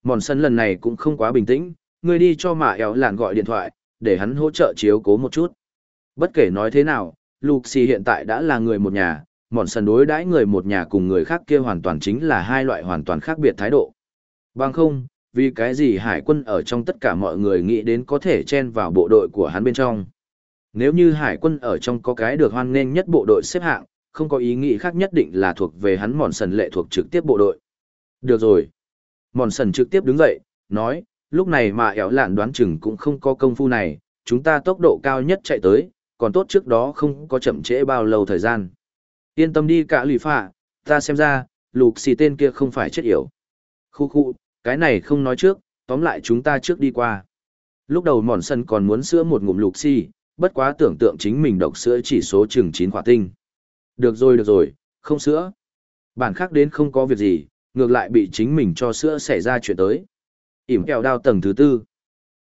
Mòn sân lần này cũng không quá bình tĩnh, người đi cho mạ éo làn gọi điện thoại, để hắn hỗ trợ chiếu cố một chút. Bất kể nói thế nào, Luxi hiện tại đã là người một nhà, mòn sân đối đãi người một nhà cùng người khác kia hoàn toàn chính là hai loại hoàn toàn khác biệt thái độ. Bằng không, vì cái gì hải quân ở trong tất cả mọi người nghĩ đến có thể chen vào bộ đội của hắn bên trong. Nếu như hải quân ở trong có cái được hoan nghênh nhất bộ đội xếp hạng, không có ý nghĩ khác nhất định là thuộc về hắn mòn sần lệ thuộc trực tiếp bộ đội. Được rồi. Mòn sần trực tiếp đứng dậy, nói, lúc này mà éo lạn đoán chừng cũng không có công phu này, chúng ta tốc độ cao nhất chạy tới, còn tốt trước đó không có chậm trễ bao lâu thời gian. Yên tâm đi cả lì phạ, ta xem ra, lục xì tên kia không phải chết yểu. Khu khu, cái này không nói trước, tóm lại chúng ta trước đi qua. Lúc đầu mòn sân còn muốn sữa một ngụm lục xì, bất quá tưởng tượng chính mình độc sữa chỉ số chừng chín khỏa tinh. Được rồi được rồi, không sữa. Bản khác đến không có việc gì, ngược lại bị chính mình cho sữa xảy ra chuyện tới. ỉm kẹo đao tầng thứ tư.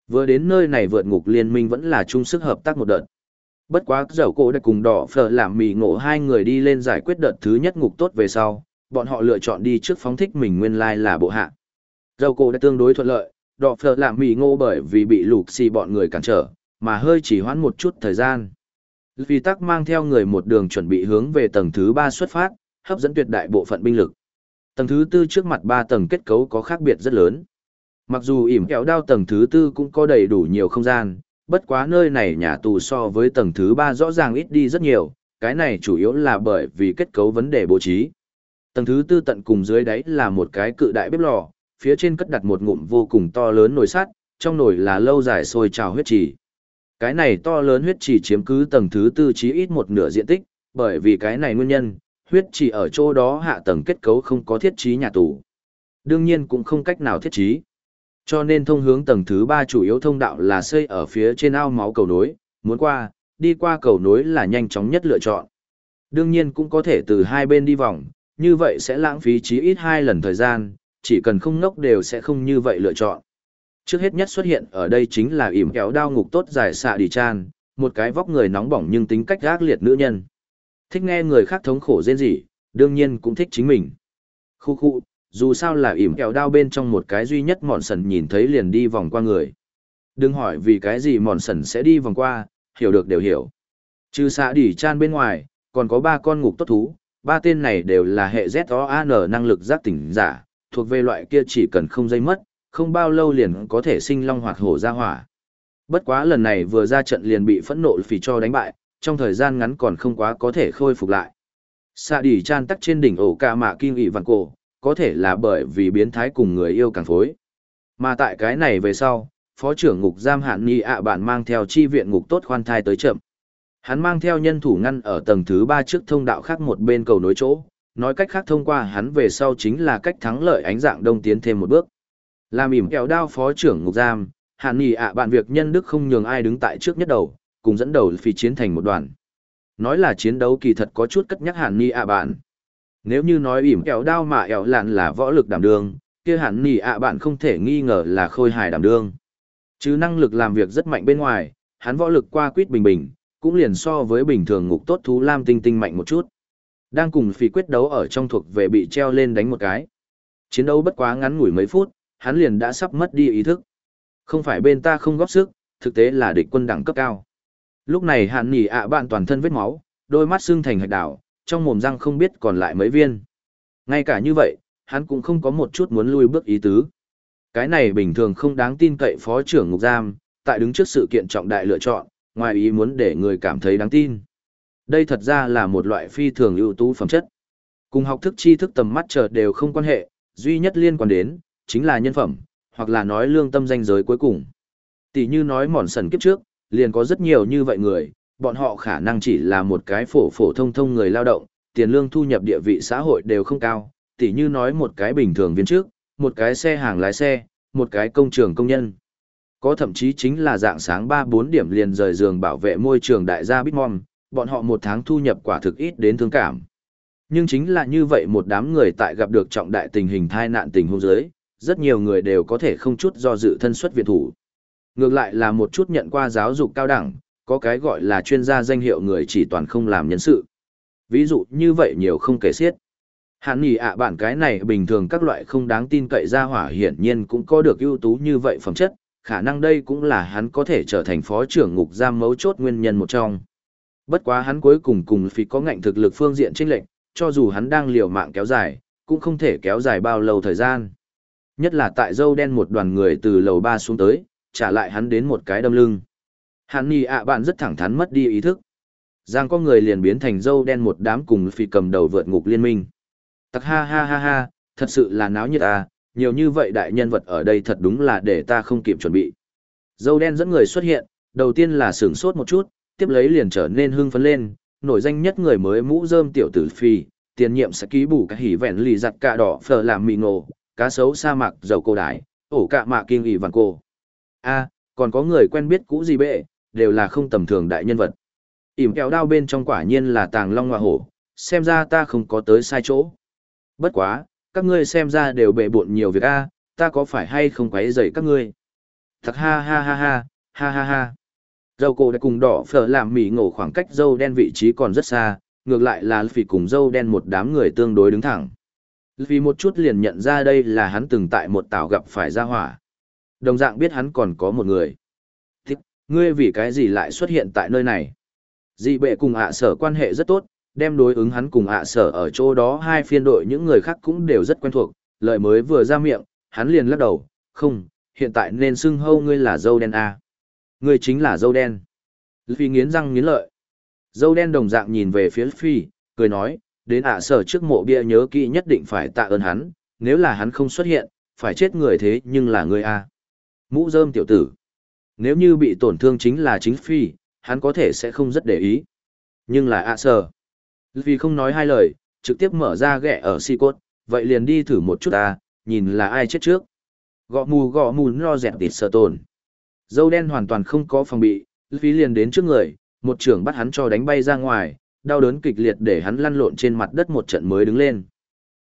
Vừa đến nơi này vượt ngục liên minh vẫn là chung sức hợp tác một đợt. Bất quá dầu cổ đã cùng đỏ phở làm mì ngộ hai người đi lên giải quyết đợt thứ nhất ngục tốt về sau, bọn họ lựa chọn đi trước phóng thích mình nguyên lai là bộ hạ. Dầu cổ đã tương đối thuận lợi, đỏ phở làm mì ngô bởi vì bị lục xì bọn người cản trở, mà hơi chỉ hoãn một chút thời gian. Vì tắc mang theo người một đường chuẩn bị hướng về tầng thứ ba xuất phát, hấp dẫn tuyệt đại bộ phận binh lực. Tầng thứ tư trước mặt ba tầng kết cấu có khác biệt rất lớn. Mặc dù ỉm kéo đao tầng thứ tư cũng có đầy đủ nhiều không gian, bất quá nơi này nhà tù so với tầng thứ ba rõ ràng ít đi rất nhiều, cái này chủ yếu là bởi vì kết cấu vấn đề bố trí. Tầng thứ tư tận cùng dưới đáy là một cái cự đại bếp lò, phía trên cất đặt một ngụm vô cùng to lớn nồi sắt, trong nồi là lâu dài sôi trào huyết trì. Cái này to lớn huyết trì chiếm cứ tầng thứ tư chí ít một nửa diện tích, bởi vì cái này nguyên nhân, huyết trì ở chỗ đó hạ tầng kết cấu không có thiết trí nhà tù. Đương nhiên cũng không cách nào thiết trí. Cho nên thông hướng tầng thứ ba chủ yếu thông đạo là xây ở phía trên ao máu cầu nối, muốn qua, đi qua cầu nối là nhanh chóng nhất lựa chọn. Đương nhiên cũng có thể từ hai bên đi vòng, như vậy sẽ lãng phí chí ít hai lần thời gian, chỉ cần không ngốc đều sẽ không như vậy lựa chọn. Trước hết nhất xuất hiện ở đây chính là ỉm kéo đao ngục tốt dài xạ đi chan, một cái vóc người nóng bỏng nhưng tính cách gác liệt nữ nhân. Thích nghe người khác thống khổ rên rỉ, đương nhiên cũng thích chính mình. Khu khu, dù sao là ỉm kéo đao bên trong một cái duy nhất mòn sần nhìn thấy liền đi vòng qua người. Đừng hỏi vì cái gì mòn sần sẽ đi vòng qua, hiểu được đều hiểu. Trừ xạ đỉ chan bên ngoài, còn có ba con ngục tốt thú, ba tên này đều là hệ ZOAN năng lực giác tỉnh giả, thuộc về loại kia chỉ cần không dây mất, không bao lâu liền có thể sinh long hoạt hổ ra hỏa. Bất quá lần này vừa ra trận liền bị phẫn nộ phỉ cho đánh bại, trong thời gian ngắn còn không quá có thể khôi phục lại. Xạ đỉ chan tắc trên đỉnh ổ ca mạ kinh ị vạn cổ, có thể là bởi vì biến thái cùng người yêu càng phối. Mà tại cái này về sau, phó trưởng ngục giam hạn nhi ạ bạn mang theo chi viện ngục tốt khoan thai tới chậm. Hắn mang theo nhân thủ ngăn ở tầng thứ ba trước thông đạo khác một bên cầu nối chỗ, nói cách khác thông qua hắn về sau chính là cách thắng lợi ánh dạng đông tiến thêm một bước. Làm ỉm kẹo đao phó trưởng ngục giam, hạn nhi ạ bạn việc nhân đức không nhường ai đứng tại trước nhất đầu, cùng dẫn đầu phi chiến thành một đoàn. Nói là chiến đấu kỳ thật có chút cất nhắc hạn nhi ạ bạn. Nếu như nói ỉm kẹo đao mà ẻo lạn là võ lực đảm đương, kia hạn nhi ạ bạn không thể nghi ngờ là khôi hài đảm đương. Chứ năng lực làm việc rất mạnh bên ngoài, hắn võ lực qua quýt bình bình, cũng liền so với bình thường ngục tốt thú lam tinh tinh mạnh một chút. Đang cùng phi quyết đấu ở trong thuộc về bị treo lên đánh một cái. Chiến đấu bất quá ngắn ngủi mấy phút, hắn liền đã sắp mất đi ý thức. Không phải bên ta không góp sức, thực tế là địch quân đẳng cấp cao. Lúc này hạn nhỉ ạ bạn toàn thân vết máu, đôi mắt xương thành hạch đảo, trong mồm răng không biết còn lại mấy viên. Ngay cả như vậy, hắn cũng không có một chút muốn lui bước ý tứ. Cái này bình thường không đáng tin cậy phó trưởng ngục giam, tại đứng trước sự kiện trọng đại lựa chọn, ngoài ý muốn để người cảm thấy đáng tin. Đây thật ra là một loại phi thường ưu tú phẩm chất. Cùng học thức tri thức tầm mắt chợt đều không quan hệ, duy nhất liên quan đến, chính là nhân phẩm, hoặc là nói lương tâm danh giới cuối cùng. Tỷ như nói mòn sần kiếp trước, liền có rất nhiều như vậy người, bọn họ khả năng chỉ là một cái phổ phổ thông thông người lao động, tiền lương thu nhập địa vị xã hội đều không cao, tỷ như nói một cái bình thường viên trước, một cái xe hàng lái xe, một cái công trường công nhân. Có thậm chí chính là dạng sáng 3-4 điểm liền rời giường bảo vệ môi trường đại gia Bitmom, bọn họ một tháng thu nhập quả thực ít đến thương cảm. Nhưng chính là như vậy một đám người tại gặp được trọng đại tình hình thai nạn tình huống giới, rất nhiều người đều có thể không chút do dự thân xuất viện thủ. Ngược lại là một chút nhận qua giáo dục cao đẳng, có cái gọi là chuyên gia danh hiệu người chỉ toàn không làm nhân sự. Ví dụ như vậy nhiều không kể xiết. Hạn nhỉ ạ à bản cái này bình thường các loại không đáng tin cậy ra hỏa hiển nhiên cũng có được ưu tú như vậy phẩm chất, khả năng đây cũng là hắn có thể trở thành phó trưởng ngục giam mấu chốt nguyên nhân một trong. Bất quá hắn cuối cùng cùng phí có ngạnh thực lực phương diện trên lệnh, cho dù hắn đang liều mạng kéo dài, cũng không thể kéo dài bao lâu thời gian. Nhất là tại dâu đen một đoàn người từ lầu ba xuống tới, trả lại hắn đến một cái đâm lưng. Hắn nì ạ à bạn rất thẳng thắn mất đi ý thức. Giang có người liền biến thành dâu đen một đám cùng phi cầm đầu vượt ngục liên minh. Tặc ha ha ha ha, thật sự là náo nhiệt à, nhiều như vậy đại nhân vật ở đây thật đúng là để ta không kịp chuẩn bị. Dâu đen dẫn người xuất hiện, đầu tiên là sửng sốt một chút, tiếp lấy liền trở nên hưng phấn lên, nổi danh nhất người mới mũ rơm tiểu tử phi, tiền nhiệm sẽ ký bù cả hỉ vẹn lì giặt cạ đỏ phở làm mì ngộ, cá sấu sa mạc dầu cô đái, ổ cạ mạ kinh ỉ vàng cô. a còn có người quen biết cũ gì bệ, đều là không tầm thường đại nhân vật. ỉm kéo đao bên trong quả nhiên là tàng long hoa hổ, xem ra ta không có tới sai chỗ. Bất quá, các ngươi xem ra đều bệ bộn nhiều việc a, ta có phải hay không quấy rầy các ngươi? Thật ha ha ha ha, ha ha ha. Dâu cổ đã cùng đỏ phở làm mỉ ngộ khoảng cách dâu đen vị trí còn rất xa, ngược lại là phỉ cùng dâu đen một đám người tương đối đứng thẳng. Vì một chút liền nhận ra đây là hắn từng tại một tảo gặp phải ra hỏa. Đồng dạng biết hắn còn có một người. Thích, ngươi vì cái gì lại xuất hiện tại nơi này? Dị bệ cùng ạ sở quan hệ rất tốt, đem đối ứng hắn cùng ạ sở ở chỗ đó hai phiên đội những người khác cũng đều rất quen thuộc, lợi mới vừa ra miệng, hắn liền lắc đầu, không, hiện tại nên xưng hâu ngươi là dâu đen A. Người chính là dâu đen. Phi nghiến răng nghiến lợi. Dâu đen đồng dạng nhìn về phía Phi, cười nói, đến ạ sở trước mộ bia nhớ kỹ nhất định phải tạ ơn hắn, nếu là hắn không xuất hiện, phải chết người thế nhưng là người A. Mũ rơm tiểu tử. Nếu như bị tổn thương chính là chính Phi, hắn có thể sẽ không rất để ý. Nhưng là ạ sở. Vì không nói hai lời, trực tiếp mở ra ghẻ ở si cốt, vậy liền đi thử một chút ta, nhìn là ai chết trước. Gọ mù gọ mù no dẹp tịt sơ tồn. Dâu đen hoàn toàn không có phòng bị, Vì liền đến trước người, một trưởng bắt hắn cho đánh bay ra ngoài, đau đớn kịch liệt để hắn lăn lộn trên mặt đất một trận mới đứng lên.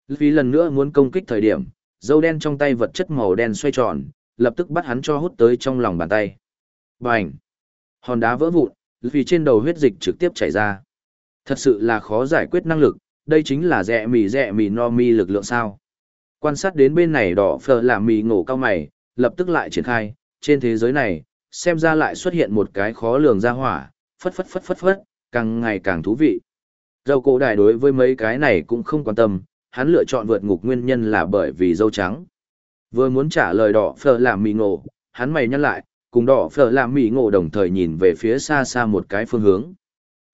Vì lần nữa muốn công kích thời điểm, dâu đen trong tay vật chất màu đen xoay tròn, lập tức bắt hắn cho hút tới trong lòng bàn tay. Bành! Hòn đá vỡ vụn, vì trên đầu huyết dịch trực tiếp chảy ra. Thật sự là khó giải quyết năng lực, đây chính là rẻ mì rẻ mì no mi lực lượng sao. Quan sát đến bên này đỏ phờ là mì ngổ cao mày, lập tức lại triển khai, trên thế giới này, xem ra lại xuất hiện một cái khó lường ra hỏa, phất phất phất phất phất, càng ngày càng thú vị. Dâu cổ đại đối với mấy cái này cũng không quan tâm, hắn lựa chọn vượt ngục nguyên nhân là bởi vì dâu trắng. Vừa muốn trả lời đỏ phở làm mì ngộ, hắn mày nhăn lại, cùng đỏ phở làm mì ngộ đồng thời nhìn về phía xa xa một cái phương hướng.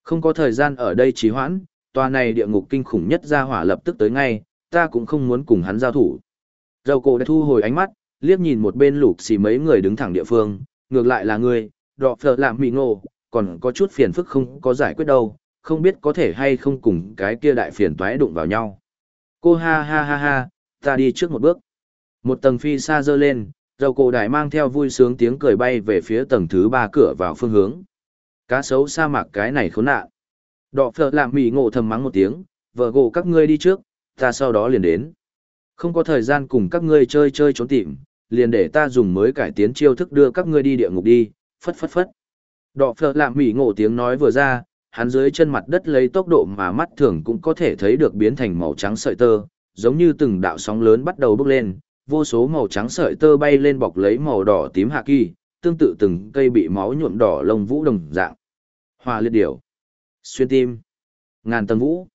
Không có thời gian ở đây trì hoãn, tòa này địa ngục kinh khủng nhất ra hỏa lập tức tới ngay, ta cũng không muốn cùng hắn giao thủ. Dầu cổ đã thu hồi ánh mắt, liếc nhìn một bên lục xì mấy người đứng thẳng địa phương, ngược lại là ngươi, đọ phở làm mì ngộ, còn có chút phiền phức không có giải quyết đâu, không biết có thể hay không cùng cái kia đại phiền toái đụng vào nhau. Cô ha ha ha ha, ta đi trước một bước. Một tầng phi xa dơ lên, dầu cổ đại mang theo vui sướng tiếng cười bay về phía tầng thứ ba cửa vào phương hướng. Cá sấu sa mạc cái này khốn nạn. Đọ phở làm mì ngộ thầm mắng một tiếng, vợ gỗ các ngươi đi trước, ta sau đó liền đến. Không có thời gian cùng các ngươi chơi chơi trốn tìm, liền để ta dùng mới cải tiến chiêu thức đưa các ngươi đi địa ngục đi, phất phất phất. Đọ phở làm mỉ ngộ tiếng nói vừa ra, hắn dưới chân mặt đất lấy tốc độ mà mắt thường cũng có thể thấy được biến thành màu trắng sợi tơ, giống như từng đạo sóng lớn bắt đầu bốc lên, vô số màu trắng sợi tơ bay lên bọc lấy màu đỏ tím hạ kỳ, tương tự từng cây bị máu nhuộm đỏ lông vũ đồng dạng. Hoa liệt điểu, xuyên tim, ngàn tầng vũ,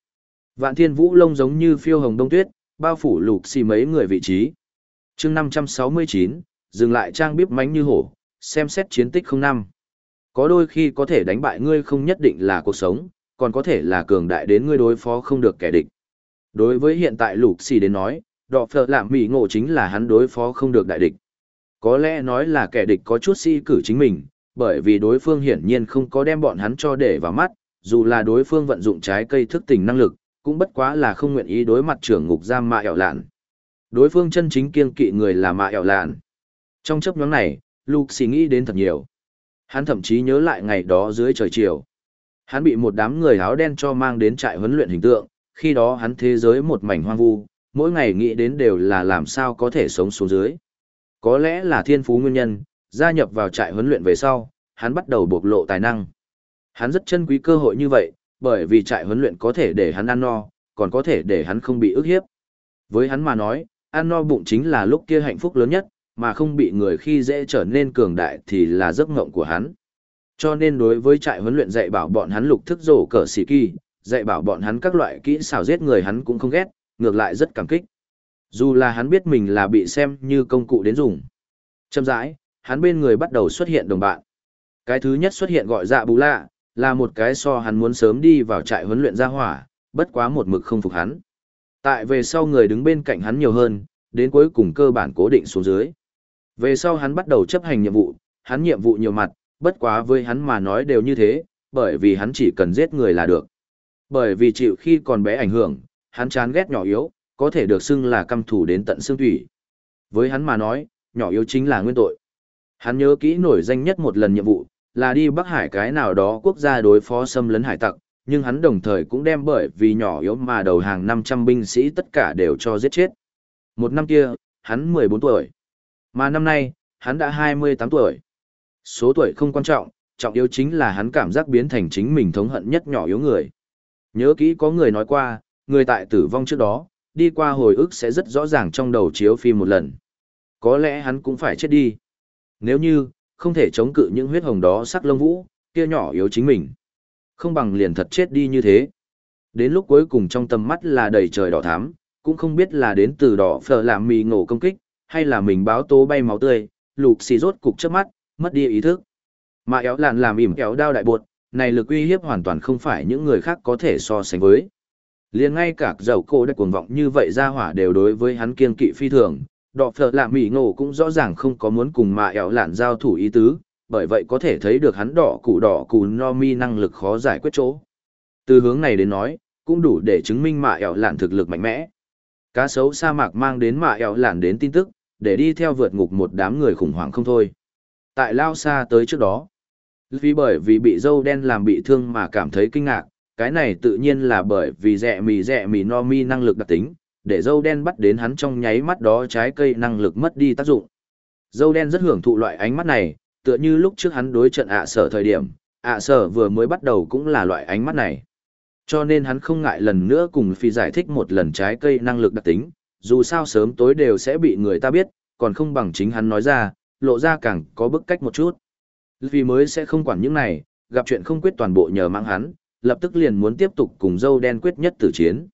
vạn thiên vũ lông giống như phiêu hồng đông tuyết, bao phủ lục xì mấy người vị trí chương 569, dừng lại trang bíp mánh như hổ, xem xét chiến tích không năm. Có đôi khi có thể đánh bại ngươi không nhất định là cuộc sống, còn có thể là cường đại đến ngươi đối phó không được kẻ địch. Đối với hiện tại lục xì đến nói, đọ phở làm mỉ ngộ chính là hắn đối phó không được đại địch. Có lẽ nói là kẻ địch có chút si cử chính mình, bởi vì đối phương hiển nhiên không có đem bọn hắn cho để vào mắt, dù là đối phương vận dụng trái cây thức tỉnh năng lực, cũng bất quá là không nguyện ý đối mặt trưởng ngục giam mạ ẻo lạn. Đối phương chân chính kiên kỵ người là mạ ẻo lạn. Trong chấp nhóm này, Luke suy nghĩ đến thật nhiều. Hắn thậm chí nhớ lại ngày đó dưới trời chiều. Hắn bị một đám người áo đen cho mang đến trại huấn luyện hình tượng, khi đó hắn thế giới một mảnh hoang vu, mỗi ngày nghĩ đến đều là làm sao có thể sống xuống dưới. Có lẽ là thiên phú nguyên nhân, gia nhập vào trại huấn luyện về sau, hắn bắt đầu bộc lộ tài năng. Hắn rất chân quý cơ hội như vậy, bởi vì trại huấn luyện có thể để hắn ăn no, còn có thể để hắn không bị ức hiếp. Với hắn mà nói, ăn no bụng chính là lúc kia hạnh phúc lớn nhất, mà không bị người khi dễ trở nên cường đại thì là giấc ngộng của hắn. Cho nên đối với trại huấn luyện dạy bảo bọn hắn lục thức rổ cờ xì kỳ, dạy bảo bọn hắn các loại kỹ xảo giết người hắn cũng không ghét, ngược lại rất cảm kích. Dù là hắn biết mình là bị xem như công cụ đến dùng. Châm rãi, hắn bên người bắt đầu xuất hiện đồng bạn. Cái thứ nhất xuất hiện gọi dạ bù lạ, là một cái so hắn muốn sớm đi vào trại huấn luyện ra hỏa, bất quá một mực không phục hắn. Tại về sau người đứng bên cạnh hắn nhiều hơn, đến cuối cùng cơ bản cố định xuống dưới. Về sau hắn bắt đầu chấp hành nhiệm vụ, hắn nhiệm vụ nhiều mặt, bất quá với hắn mà nói đều như thế, bởi vì hắn chỉ cần giết người là được. Bởi vì chịu khi còn bé ảnh hưởng, hắn chán ghét nhỏ yếu, có thể được xưng là căm thủ đến tận xương thủy. Với hắn mà nói, nhỏ yếu chính là nguyên tội. Hắn nhớ kỹ nổi danh nhất một lần nhiệm vụ, là đi Bắc Hải cái nào đó quốc gia đối phó xâm lấn hải tặc, nhưng hắn đồng thời cũng đem bởi vì nhỏ yếu mà đầu hàng 500 binh sĩ tất cả đều cho giết chết. Một năm kia, hắn 14 tuổi. Mà năm nay, hắn đã 28 tuổi. Số tuổi không quan trọng, trọng yếu chính là hắn cảm giác biến thành chính mình thống hận nhất nhỏ yếu người. Nhớ kỹ có người nói qua, người tại tử vong trước đó, đi qua hồi ức sẽ rất rõ ràng trong đầu chiếu phim một lần. Có lẽ hắn cũng phải chết đi. Nếu như, không thể chống cự những huyết hồng đó sắc lông vũ, kia nhỏ yếu chính mình. Không bằng liền thật chết đi như thế. Đến lúc cuối cùng trong tầm mắt là đầy trời đỏ thắm, cũng không biết là đến từ đỏ phở làm mì ngộ công kích, hay là mình báo tố bay máu tươi, lục xì rốt cục trước mắt, mất đi ý thức. Mà éo lạn làm ỉm kéo đao đại bột, này lực uy hiếp hoàn toàn không phải những người khác có thể so sánh với. liền ngay cả dầu cô đã cuồng vọng như vậy ra hỏa đều đối với hắn kiên kỵ phi thường, đọ phở làm mỉ ngộ cũng rõ ràng không có muốn cùng mạ éo lạn giao thủ ý tứ bởi vậy có thể thấy được hắn đỏ củ đỏ củ no mi năng lực khó giải quyết chỗ. Từ hướng này đến nói cũng đủ để chứng minh mạ ẻo lạn thực lực mạnh mẽ. Cá sấu sa mạc mang đến mạ ẻo lạn đến tin tức để đi theo vượt ngục một đám người khủng hoảng không thôi. Tại lao xa tới trước đó vì bởi vì bị dâu đen làm bị thương mà cảm thấy kinh ngạc cái này tự nhiên là bởi vì rẻ mì rẻ mì no mi năng lực đặc tính để dâu đen bắt đến hắn trong nháy mắt đó trái cây năng lực mất đi tác dụng. Dâu đen rất hưởng thụ loại ánh mắt này, tựa như lúc trước hắn đối trận ạ sở thời điểm, ạ sở vừa mới bắt đầu cũng là loại ánh mắt này. Cho nên hắn không ngại lần nữa cùng phi giải thích một lần trái cây năng lực đặc tính, dù sao sớm tối đều sẽ bị người ta biết, còn không bằng chính hắn nói ra, lộ ra càng có bức cách một chút. Vì mới sẽ không quản những này, gặp chuyện không quyết toàn bộ nhờ mang hắn, lập tức liền muốn tiếp tục cùng dâu đen quyết nhất tử chiến.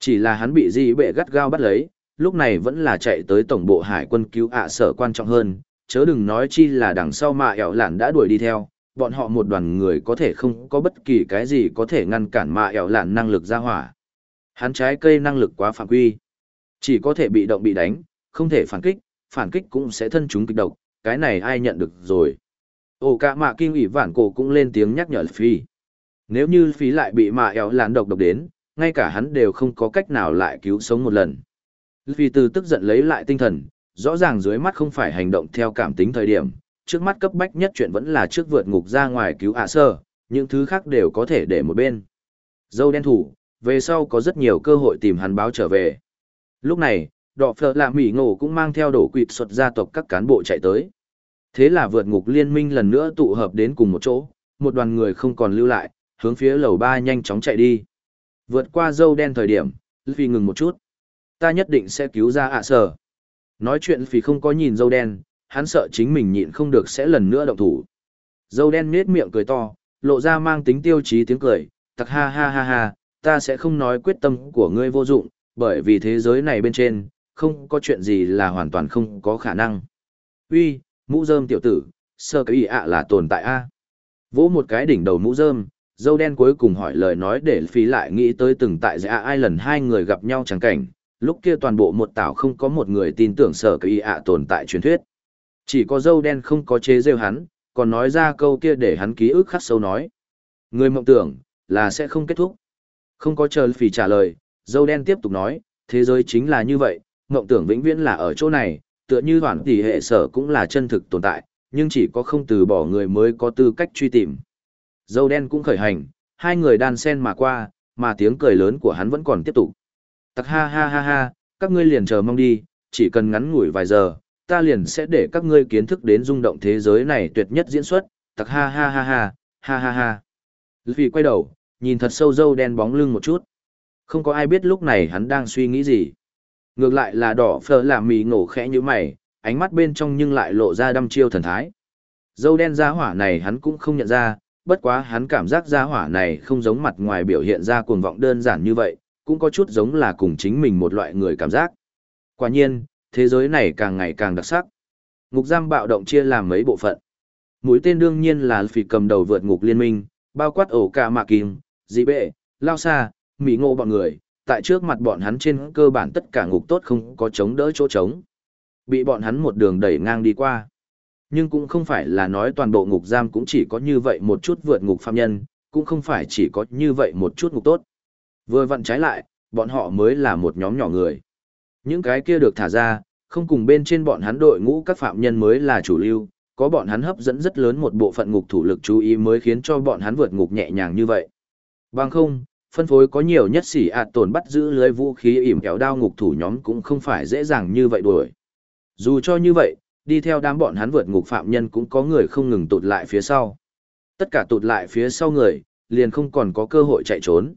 Chỉ là hắn bị di bệ gắt gao bắt lấy, lúc này vẫn là chạy tới tổng bộ hải quân cứu ạ sở quan trọng hơn, chớ đừng nói chi là đằng sau mà ẻo lạn đã đuổi đi theo, bọn họ một đoàn người có thể không có bất kỳ cái gì có thể ngăn cản mà ẻo lạn năng lực ra hỏa. Hắn trái cây năng lực quá phạm quy. Chỉ có thể bị động bị đánh, không thể phản kích, phản kích cũng sẽ thân chúng kịch độc, cái này ai nhận được rồi. Ồ cả mạ kinh ủy vản cổ cũng lên tiếng nhắc nhở Phi. Nếu như Phi lại bị mạ ẻo lạn độc độc đến, ngay cả hắn đều không có cách nào lại cứu sống một lần. Vì từ tức giận lấy lại tinh thần, rõ ràng dưới mắt không phải hành động theo cảm tính thời điểm, trước mắt cấp bách nhất chuyện vẫn là trước vượt ngục ra ngoài cứu ạ sơ, những thứ khác đều có thể để một bên. Dâu đen thủ, về sau có rất nhiều cơ hội tìm hắn báo trở về. Lúc này, đỏ phở lạ mỉ ngộ cũng mang theo đổ quỵt xuất gia tộc các cán bộ chạy tới. Thế là vượt ngục liên minh lần nữa tụ hợp đến cùng một chỗ, một đoàn người không còn lưu lại, hướng phía lầu ba nhanh chóng chạy đi. Vượt qua dâu đen thời điểm, vì ngừng một chút. Ta nhất định sẽ cứu ra ạ sở. Nói chuyện vì không có nhìn dâu đen, hắn sợ chính mình nhịn không được sẽ lần nữa động thủ. Dâu đen nết miệng cười to, lộ ra mang tính tiêu chí tiếng cười, tặc ha ha ha ha, ta sẽ không nói quyết tâm của ngươi vô dụng, bởi vì thế giới này bên trên, không có chuyện gì là hoàn toàn không có khả năng. Uy, mũ rơm tiểu tử, sơ cái ý ạ là tồn tại a Vỗ một cái đỉnh đầu mũ rơm, dâu đen cuối cùng hỏi lời nói để phí lại nghĩ tới từng tại dạ ai lần hai người gặp nhau chẳng cảnh, lúc kia toàn bộ một tảo không có một người tin tưởng sở cái ý ạ tồn tại truyền thuyết. Chỉ có dâu đen không có chế rêu hắn, còn nói ra câu kia để hắn ký ức khắc sâu nói. Người mộng tưởng, là sẽ không kết thúc. Không có chờ phì trả lời, dâu đen tiếp tục nói, thế giới chính là như vậy, mộng tưởng vĩnh viễn là ở chỗ này, tựa như hoàn tỷ hệ sở cũng là chân thực tồn tại, nhưng chỉ có không từ bỏ người mới có tư cách truy tìm. Dâu đen cũng khởi hành, hai người đan sen mà qua, mà tiếng cười lớn của hắn vẫn còn tiếp tục. Tặc ha ha ha ha, các ngươi liền chờ mong đi, chỉ cần ngắn ngủi vài giờ, ta liền sẽ để các ngươi kiến thức đến rung động thế giới này tuyệt nhất diễn xuất, tặc ha ha ha ha, ha ha ha. Vì quay đầu, nhìn thật sâu dâu đen bóng lưng một chút. Không có ai biết lúc này hắn đang suy nghĩ gì. Ngược lại là đỏ phở làm mì ngổ khẽ như mày, ánh mắt bên trong nhưng lại lộ ra đăm chiêu thần thái. Dâu đen gia hỏa này hắn cũng không nhận ra, bất quá hắn cảm giác gia hỏa này không giống mặt ngoài biểu hiện ra cuồng vọng đơn giản như vậy, cũng có chút giống là cùng chính mình một loại người cảm giác. Quả nhiên, thế giới này càng ngày càng đặc sắc. Ngục giam bạo động chia làm mấy bộ phận. Mũi tên đương nhiên là phỉ cầm đầu vượt ngục liên minh, bao quát ổ cả mạ kim, dị bệ, lao xa, mỹ ngộ bọn người, tại trước mặt bọn hắn trên cơ bản tất cả ngục tốt không có chống đỡ chỗ trống. Bị bọn hắn một đường đẩy ngang đi qua. Nhưng cũng không phải là nói toàn bộ ngục giam cũng chỉ có như vậy một chút vượt ngục phạm nhân, cũng không phải chỉ có như vậy một chút ngục tốt. Vừa vặn trái lại, bọn họ mới là một nhóm nhỏ người. Những cái kia được thả ra, không cùng bên trên bọn hắn đội ngũ các phạm nhân mới là chủ lưu, có bọn hắn hấp dẫn rất lớn một bộ phận ngục thủ lực chú ý mới khiến cho bọn hắn vượt ngục nhẹ nhàng như vậy. Bằng không, phân phối có nhiều nhất xỉ ạt tổn bắt giữ lưới vũ khí ỉm kéo đao ngục thủ nhóm cũng không phải dễ dàng như vậy đuổi. Dù cho như vậy, đi theo đám bọn hắn vượt ngục phạm nhân cũng có người không ngừng tụt lại phía sau. Tất cả tụt lại phía sau người, liền không còn có cơ hội chạy trốn.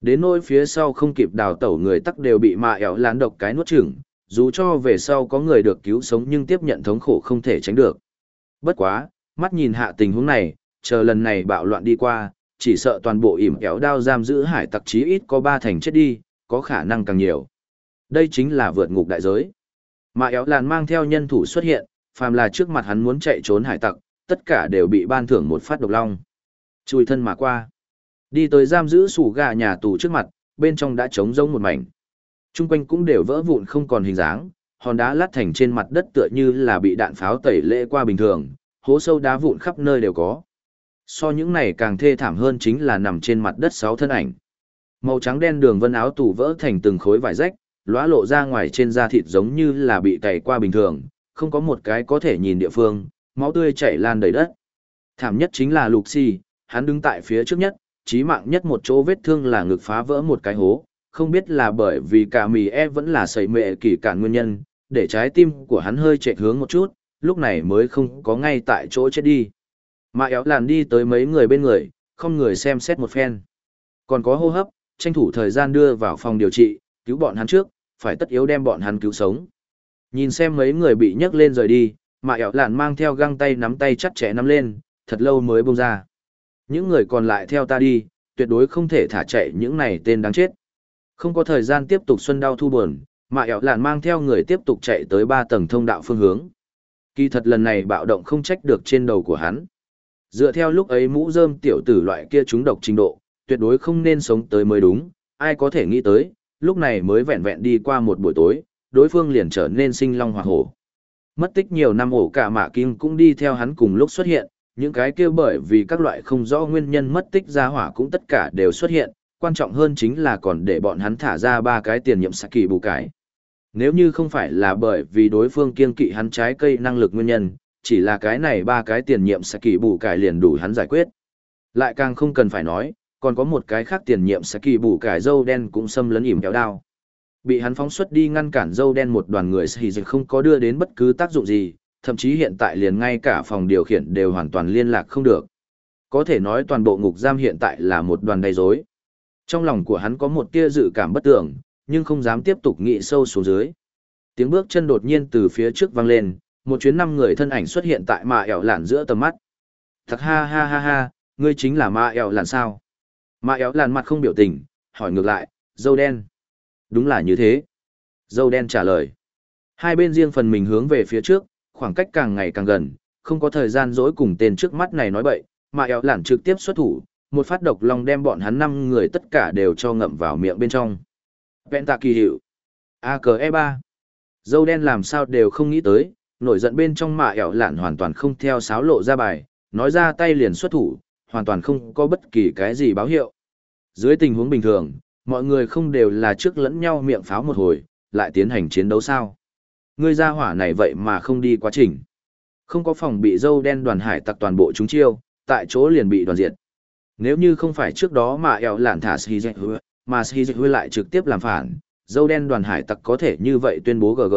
Đến nỗi phía sau không kịp đào tẩu người tắc đều bị mạ ẻo lán độc cái nuốt chửng, dù cho về sau có người được cứu sống nhưng tiếp nhận thống khổ không thể tránh được. Bất quá, mắt nhìn hạ tình huống này, chờ lần này bạo loạn đi qua, chỉ sợ toàn bộ ỉm kéo đao giam giữ hải tặc chí ít có ba thành chết đi, có khả năng càng nhiều. Đây chính là vượt ngục đại giới. mạ éo làn mang theo nhân thủ xuất hiện, phàm là trước mặt hắn muốn chạy trốn hải tặc, tất cả đều bị ban thưởng một phát độc long. Chùi thân mà qua. Đi tới giam giữ sủ gà nhà tù trước mặt, bên trong đã trống rỗng một mảnh. Trung quanh cũng đều vỡ vụn không còn hình dáng, hòn đá lát thành trên mặt đất tựa như là bị đạn pháo tẩy lễ qua bình thường, hố sâu đá vụn khắp nơi đều có. So những này càng thê thảm hơn chính là nằm trên mặt đất sáu thân ảnh. Màu trắng đen đường vân áo tù vỡ thành từng khối vải rách, lóa lộ ra ngoài trên da thịt giống như là bị tẩy qua bình thường, không có một cái có thể nhìn địa phương, máu tươi chảy lan đầy đất. Thảm nhất chính là Luxi, hắn đứng tại phía trước nhất, chí mạng nhất một chỗ vết thương là ngực phá vỡ một cái hố, không biết là bởi vì cả mì e vẫn là sẩy mệ kỳ cản nguyên nhân, để trái tim của hắn hơi chạy hướng một chút, lúc này mới không có ngay tại chỗ chết đi. Mà éo làn đi tới mấy người bên người, không người xem xét một phen. Còn có hô hấp, tranh thủ thời gian đưa vào phòng điều trị, cứu bọn hắn trước, phải tất yếu đem bọn hắn cứu sống. Nhìn xem mấy người bị nhấc lên rời đi, mà éo làn mang theo găng tay nắm tay chặt chẽ nắm lên, thật lâu mới buông ra. Những người còn lại theo ta đi, tuyệt đối không thể thả chạy những này tên đáng chết. Không có thời gian tiếp tục xuân đau thu buồn, mà ẻo làn mang theo người tiếp tục chạy tới ba tầng thông đạo phương hướng. Kỳ thật lần này bạo động không trách được trên đầu của hắn. Dựa theo lúc ấy mũ rơm tiểu tử loại kia trúng độc trình độ, tuyệt đối không nên sống tới mới đúng, ai có thể nghĩ tới, lúc này mới vẹn vẹn đi qua một buổi tối, đối phương liền trở nên sinh long hỏa hổ. Mất tích nhiều năm ổ cả mạ kim cũng đi theo hắn cùng lúc xuất hiện, những cái kia bởi vì các loại không rõ nguyên nhân mất tích ra hỏa cũng tất cả đều xuất hiện, quan trọng hơn chính là còn để bọn hắn thả ra ba cái tiền nhiệm saki bù cái. Nếu như không phải là bởi vì đối phương kiên kỵ hắn trái cây năng lực nguyên nhân, chỉ là cái này ba cái tiền nhiệm saki bù cải liền đủ hắn giải quyết. Lại càng không cần phải nói, còn có một cái khác tiền nhiệm saki bù cải dâu đen cũng xâm lấn ỉm kéo đao. Bị hắn phóng xuất đi ngăn cản dâu đen một đoàn người thì không có đưa đến bất cứ tác dụng gì, thậm chí hiện tại liền ngay cả phòng điều khiển đều hoàn toàn liên lạc không được. Có thể nói toàn bộ ngục giam hiện tại là một đoàn đầy rối. Trong lòng của hắn có một tia dự cảm bất tưởng, nhưng không dám tiếp tục nghĩ sâu xuống dưới. Tiếng bước chân đột nhiên từ phía trước vang lên, một chuyến năm người thân ảnh xuất hiện tại mạ ẻo lản giữa tầm mắt. Thật ha ha ha ha, ngươi chính là mạ ẻo lản sao? Mạ ẻo lản mặt không biểu tình, hỏi ngược lại, dâu đen. Đúng là như thế. Dâu đen trả lời. Hai bên riêng phần mình hướng về phía trước, khoảng cách càng ngày càng gần, không có thời gian dỗi cùng tên trước mắt này nói bậy, mà eo lản trực tiếp xuất thủ, một phát độc long đem bọn hắn năm người tất cả đều cho ngậm vào miệng bên trong. Vẹn tạ kỳ hiệu. AKE3. Dâu đen làm sao đều không nghĩ tới, nổi giận bên trong mạ ẻo lạn hoàn toàn không theo sáo lộ ra bài, nói ra tay liền xuất thủ, hoàn toàn không có bất kỳ cái gì báo hiệu. Dưới tình huống bình thường, mọi người không đều là trước lẫn nhau miệng pháo một hồi, lại tiến hành chiến đấu sao. Ngươi ra hỏa này vậy mà không đi quá trình. Không có phòng bị dâu đen đoàn hải tặc toàn bộ chúng chiêu, tại chỗ liền bị đoàn diệt. Nếu như không phải trước đó mà eo lạn thả Shizek mà Shizek lại trực tiếp làm phản, dâu đen đoàn hải tặc có thể như vậy tuyên bố GG.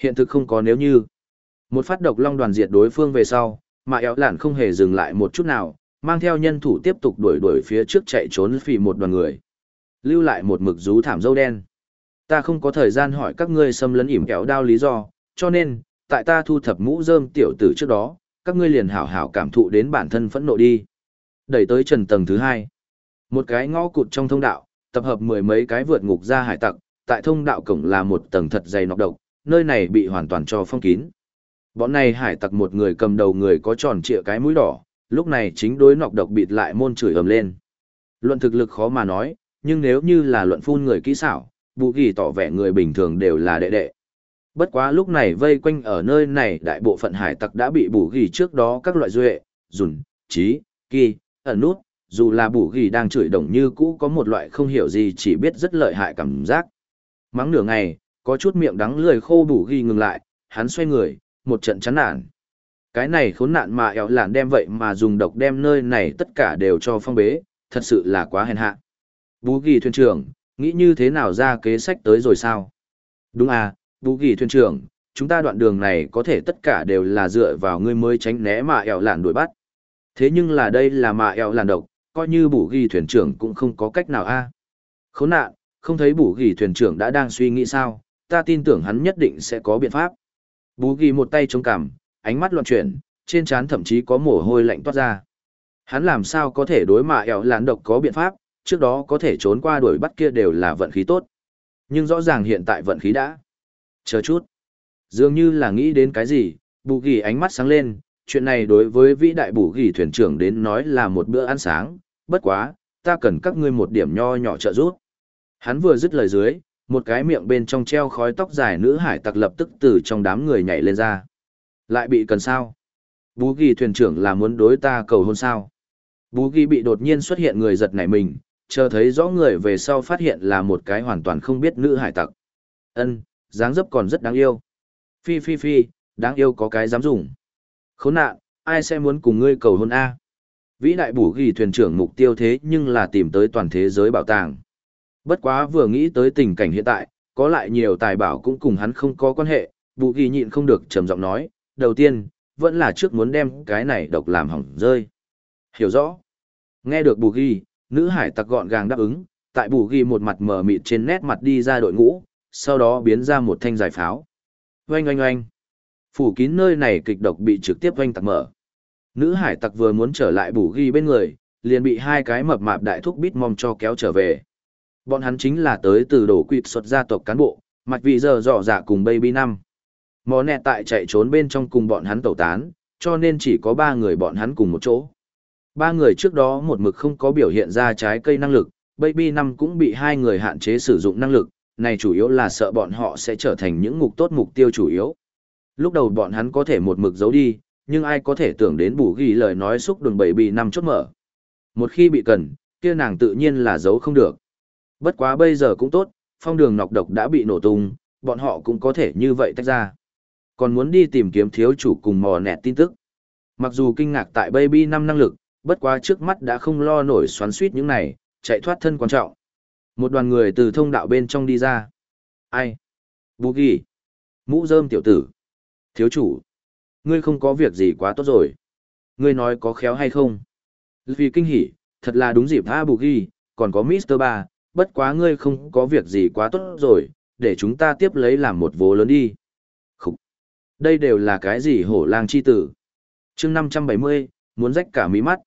Hiện thực không có nếu như. Một phát độc long đoàn diệt đối phương về sau, mà eo lạn không hề dừng lại một chút nào, mang theo nhân thủ tiếp tục đuổi đuổi phía trước chạy trốn phì một đoàn người. Lưu lại một mực rú thảm dâu đen. Ta không có thời gian hỏi các ngươi xâm lấn ỉm kéo đao lý do, cho nên, tại ta thu thập mũ rơm tiểu tử trước đó, các ngươi liền hảo hảo cảm thụ đến bản thân phẫn nộ đi. Đẩy tới trần tầng thứ hai. Một cái ngõ cụt trong thông đạo, tập hợp mười mấy cái vượt ngục ra hải tặc, tại thông đạo cổng là một tầng thật dày nọc độc, nơi này bị hoàn toàn cho phong kín. Bọn này hải tặc một người cầm đầu người có tròn trịa cái mũi đỏ, lúc này chính đối nọc độc bịt lại môn chửi ầm lên. Luận thực lực khó mà nói, nhưng nếu như là luận phun người kỹ xảo, bù ghi tỏ vẻ người bình thường đều là đệ đệ. Bất quá lúc này vây quanh ở nơi này đại bộ phận hải tặc đã bị bù ghi trước đó các loại duệ, dùn, trí, kỳ, ẩn nút, dù là bù ghi đang chửi đồng như cũ có một loại không hiểu gì chỉ biết rất lợi hại cảm giác. Mắng nửa ngày, có chút miệng đắng lười khô bù ghi ngừng lại, hắn xoay người, một trận chán nản. Cái này khốn nạn mà eo lạn đem vậy mà dùng độc đem nơi này tất cả đều cho phong bế, thật sự là quá hèn hạ. Bú ghi thuyền trưởng, nghĩ như thế nào ra kế sách tới rồi sao? Đúng à, bú ghi thuyền trưởng, chúng ta đoạn đường này có thể tất cả đều là dựa vào ngươi mới tránh né mà eo lạn đuổi bắt. Thế nhưng là đây là mà eo lạn độc, coi như bù ghi thuyền trưởng cũng không có cách nào a. Khốn nạn, không thấy bù ghi thuyền trưởng đã đang suy nghĩ sao, ta tin tưởng hắn nhất định sẽ có biện pháp. Bù ghi một tay chống cằm, ánh mắt loạn chuyển, trên trán thậm chí có mồ hôi lạnh toát ra. Hắn làm sao có thể đối mà eo lạn độc có biện pháp, trước đó có thể trốn qua đuổi bắt kia đều là vận khí tốt. Nhưng rõ ràng hiện tại vận khí đã. Chờ chút. Dường như là nghĩ đến cái gì, bù ghi ánh mắt sáng lên, chuyện này đối với vĩ đại bù ghi thuyền trưởng đến nói là một bữa ăn sáng, bất quá, ta cần các ngươi một điểm nho nhỏ trợ giúp. Hắn vừa dứt lời dưới, một cái miệng bên trong treo khói tóc dài nữ hải tặc lập tức từ trong đám người nhảy lên ra. Lại bị cần sao? Bú ghi thuyền trưởng là muốn đối ta cầu hôn sao? Bú ghi bị đột nhiên xuất hiện người giật nảy mình, chờ thấy rõ người về sau phát hiện là một cái hoàn toàn không biết nữ hải tặc. Ân, dáng dấp còn rất đáng yêu. Phi phi phi, đáng yêu có cái dám dùng. Khốn nạn, ai sẽ muốn cùng ngươi cầu hôn A? Vĩ đại bù ghi thuyền trưởng mục tiêu thế nhưng là tìm tới toàn thế giới bảo tàng. Bất quá vừa nghĩ tới tình cảnh hiện tại, có lại nhiều tài bảo cũng cùng hắn không có quan hệ, bù ghi nhịn không được trầm giọng nói, đầu tiên, vẫn là trước muốn đem cái này độc làm hỏng rơi. Hiểu rõ. Nghe được bù ghi, nữ hải tặc gọn gàng đáp ứng, tại bù ghi một mặt mờ mịt trên nét mặt đi ra đội ngũ, sau đó biến ra một thanh giải pháo. Oanh oanh oanh. Phủ kín nơi này kịch độc bị trực tiếp oanh tặc mở. Nữ hải tặc vừa muốn trở lại bù ghi bên người, liền bị hai cái mập mạp đại thúc bít mong cho kéo trở về. Bọn hắn chính là tới từ đổ quỵt xuất gia tộc cán bộ, mặt vị giờ dò dạ cùng baby năm. Mò nẹ tại chạy trốn bên trong cùng bọn hắn tẩu tán, cho nên chỉ có ba người bọn hắn cùng một chỗ. Ba người trước đó một mực không có biểu hiện ra trái cây năng lực, Baby năm cũng bị hai người hạn chế sử dụng năng lực, này chủ yếu là sợ bọn họ sẽ trở thành những mục tốt mục tiêu chủ yếu. Lúc đầu bọn hắn có thể một mực giấu đi, nhưng ai có thể tưởng đến bù ghi lời nói xúc đường Baby năm chốt mở. Một khi bị cần, kia nàng tự nhiên là giấu không được. Bất quá bây giờ cũng tốt, phong đường nọc độc đã bị nổ tung, bọn họ cũng có thể như vậy tách ra. Còn muốn đi tìm kiếm thiếu chủ cùng mò nẹt tin tức. Mặc dù kinh ngạc tại Baby năm năng lực, bất quá trước mắt đã không lo nổi xoắn suýt những này, chạy thoát thân quan trọng. Một đoàn người từ thông đạo bên trong đi ra. Ai? Bù ghi. Mũ rơm tiểu tử. Thiếu chủ. Ngươi không có việc gì quá tốt rồi. Ngươi nói có khéo hay không? Vì kinh hỉ, thật là đúng dịp ha bù ghi, còn có Mr. Ba, bất quá ngươi không có việc gì quá tốt rồi, để chúng ta tiếp lấy làm một vố lớn đi. Khúc! Đây đều là cái gì hổ lang chi tử? chương 570, muốn rách cả mí mắt.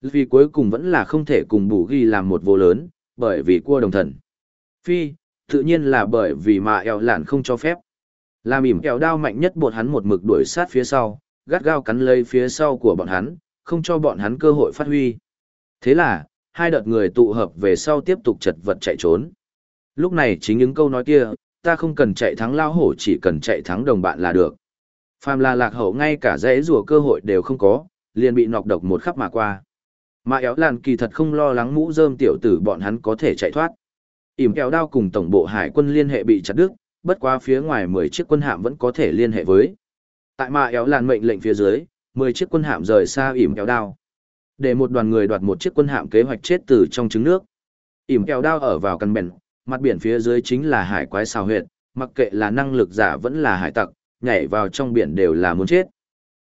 Vì cuối cùng vẫn là không thể cùng bù ghi làm một vô lớn, bởi vì cua đồng thần. Phi, tự nhiên là bởi vì mà eo lạn không cho phép. Làm ỉm kẹo đao mạnh nhất bột hắn một mực đuổi sát phía sau, gắt gao cắn lấy phía sau của bọn hắn, không cho bọn hắn cơ hội phát huy. Thế là, hai đợt người tụ hợp về sau tiếp tục chật vật chạy trốn. Lúc này chính những câu nói kia, ta không cần chạy thắng lao hổ chỉ cần chạy thắng đồng bạn là được. Phàm là lạc hậu ngay cả dãy rùa cơ hội đều không có, liền bị nọc độc một khắp mà qua. Mà éo làn kỳ thật không lo lắng mũ rơm tiểu tử bọn hắn có thể chạy thoát. ỉm kéo đao cùng tổng bộ hải quân liên hệ bị chặt đứt, bất quá phía ngoài mười chiếc quân hạm vẫn có thể liên hệ với. Tại mà éo làn mệnh lệnh phía dưới, mười chiếc quân hạm rời xa ỉm kéo đao. Để một đoàn người đoạt một chiếc quân hạm kế hoạch chết từ trong trứng nước. ỉm kéo đao ở vào căn bèn, mặt biển phía dưới chính là hải quái xào huyệt, mặc kệ là năng lực giả vẫn là hải tặc, nhảy vào trong biển đều là muốn chết.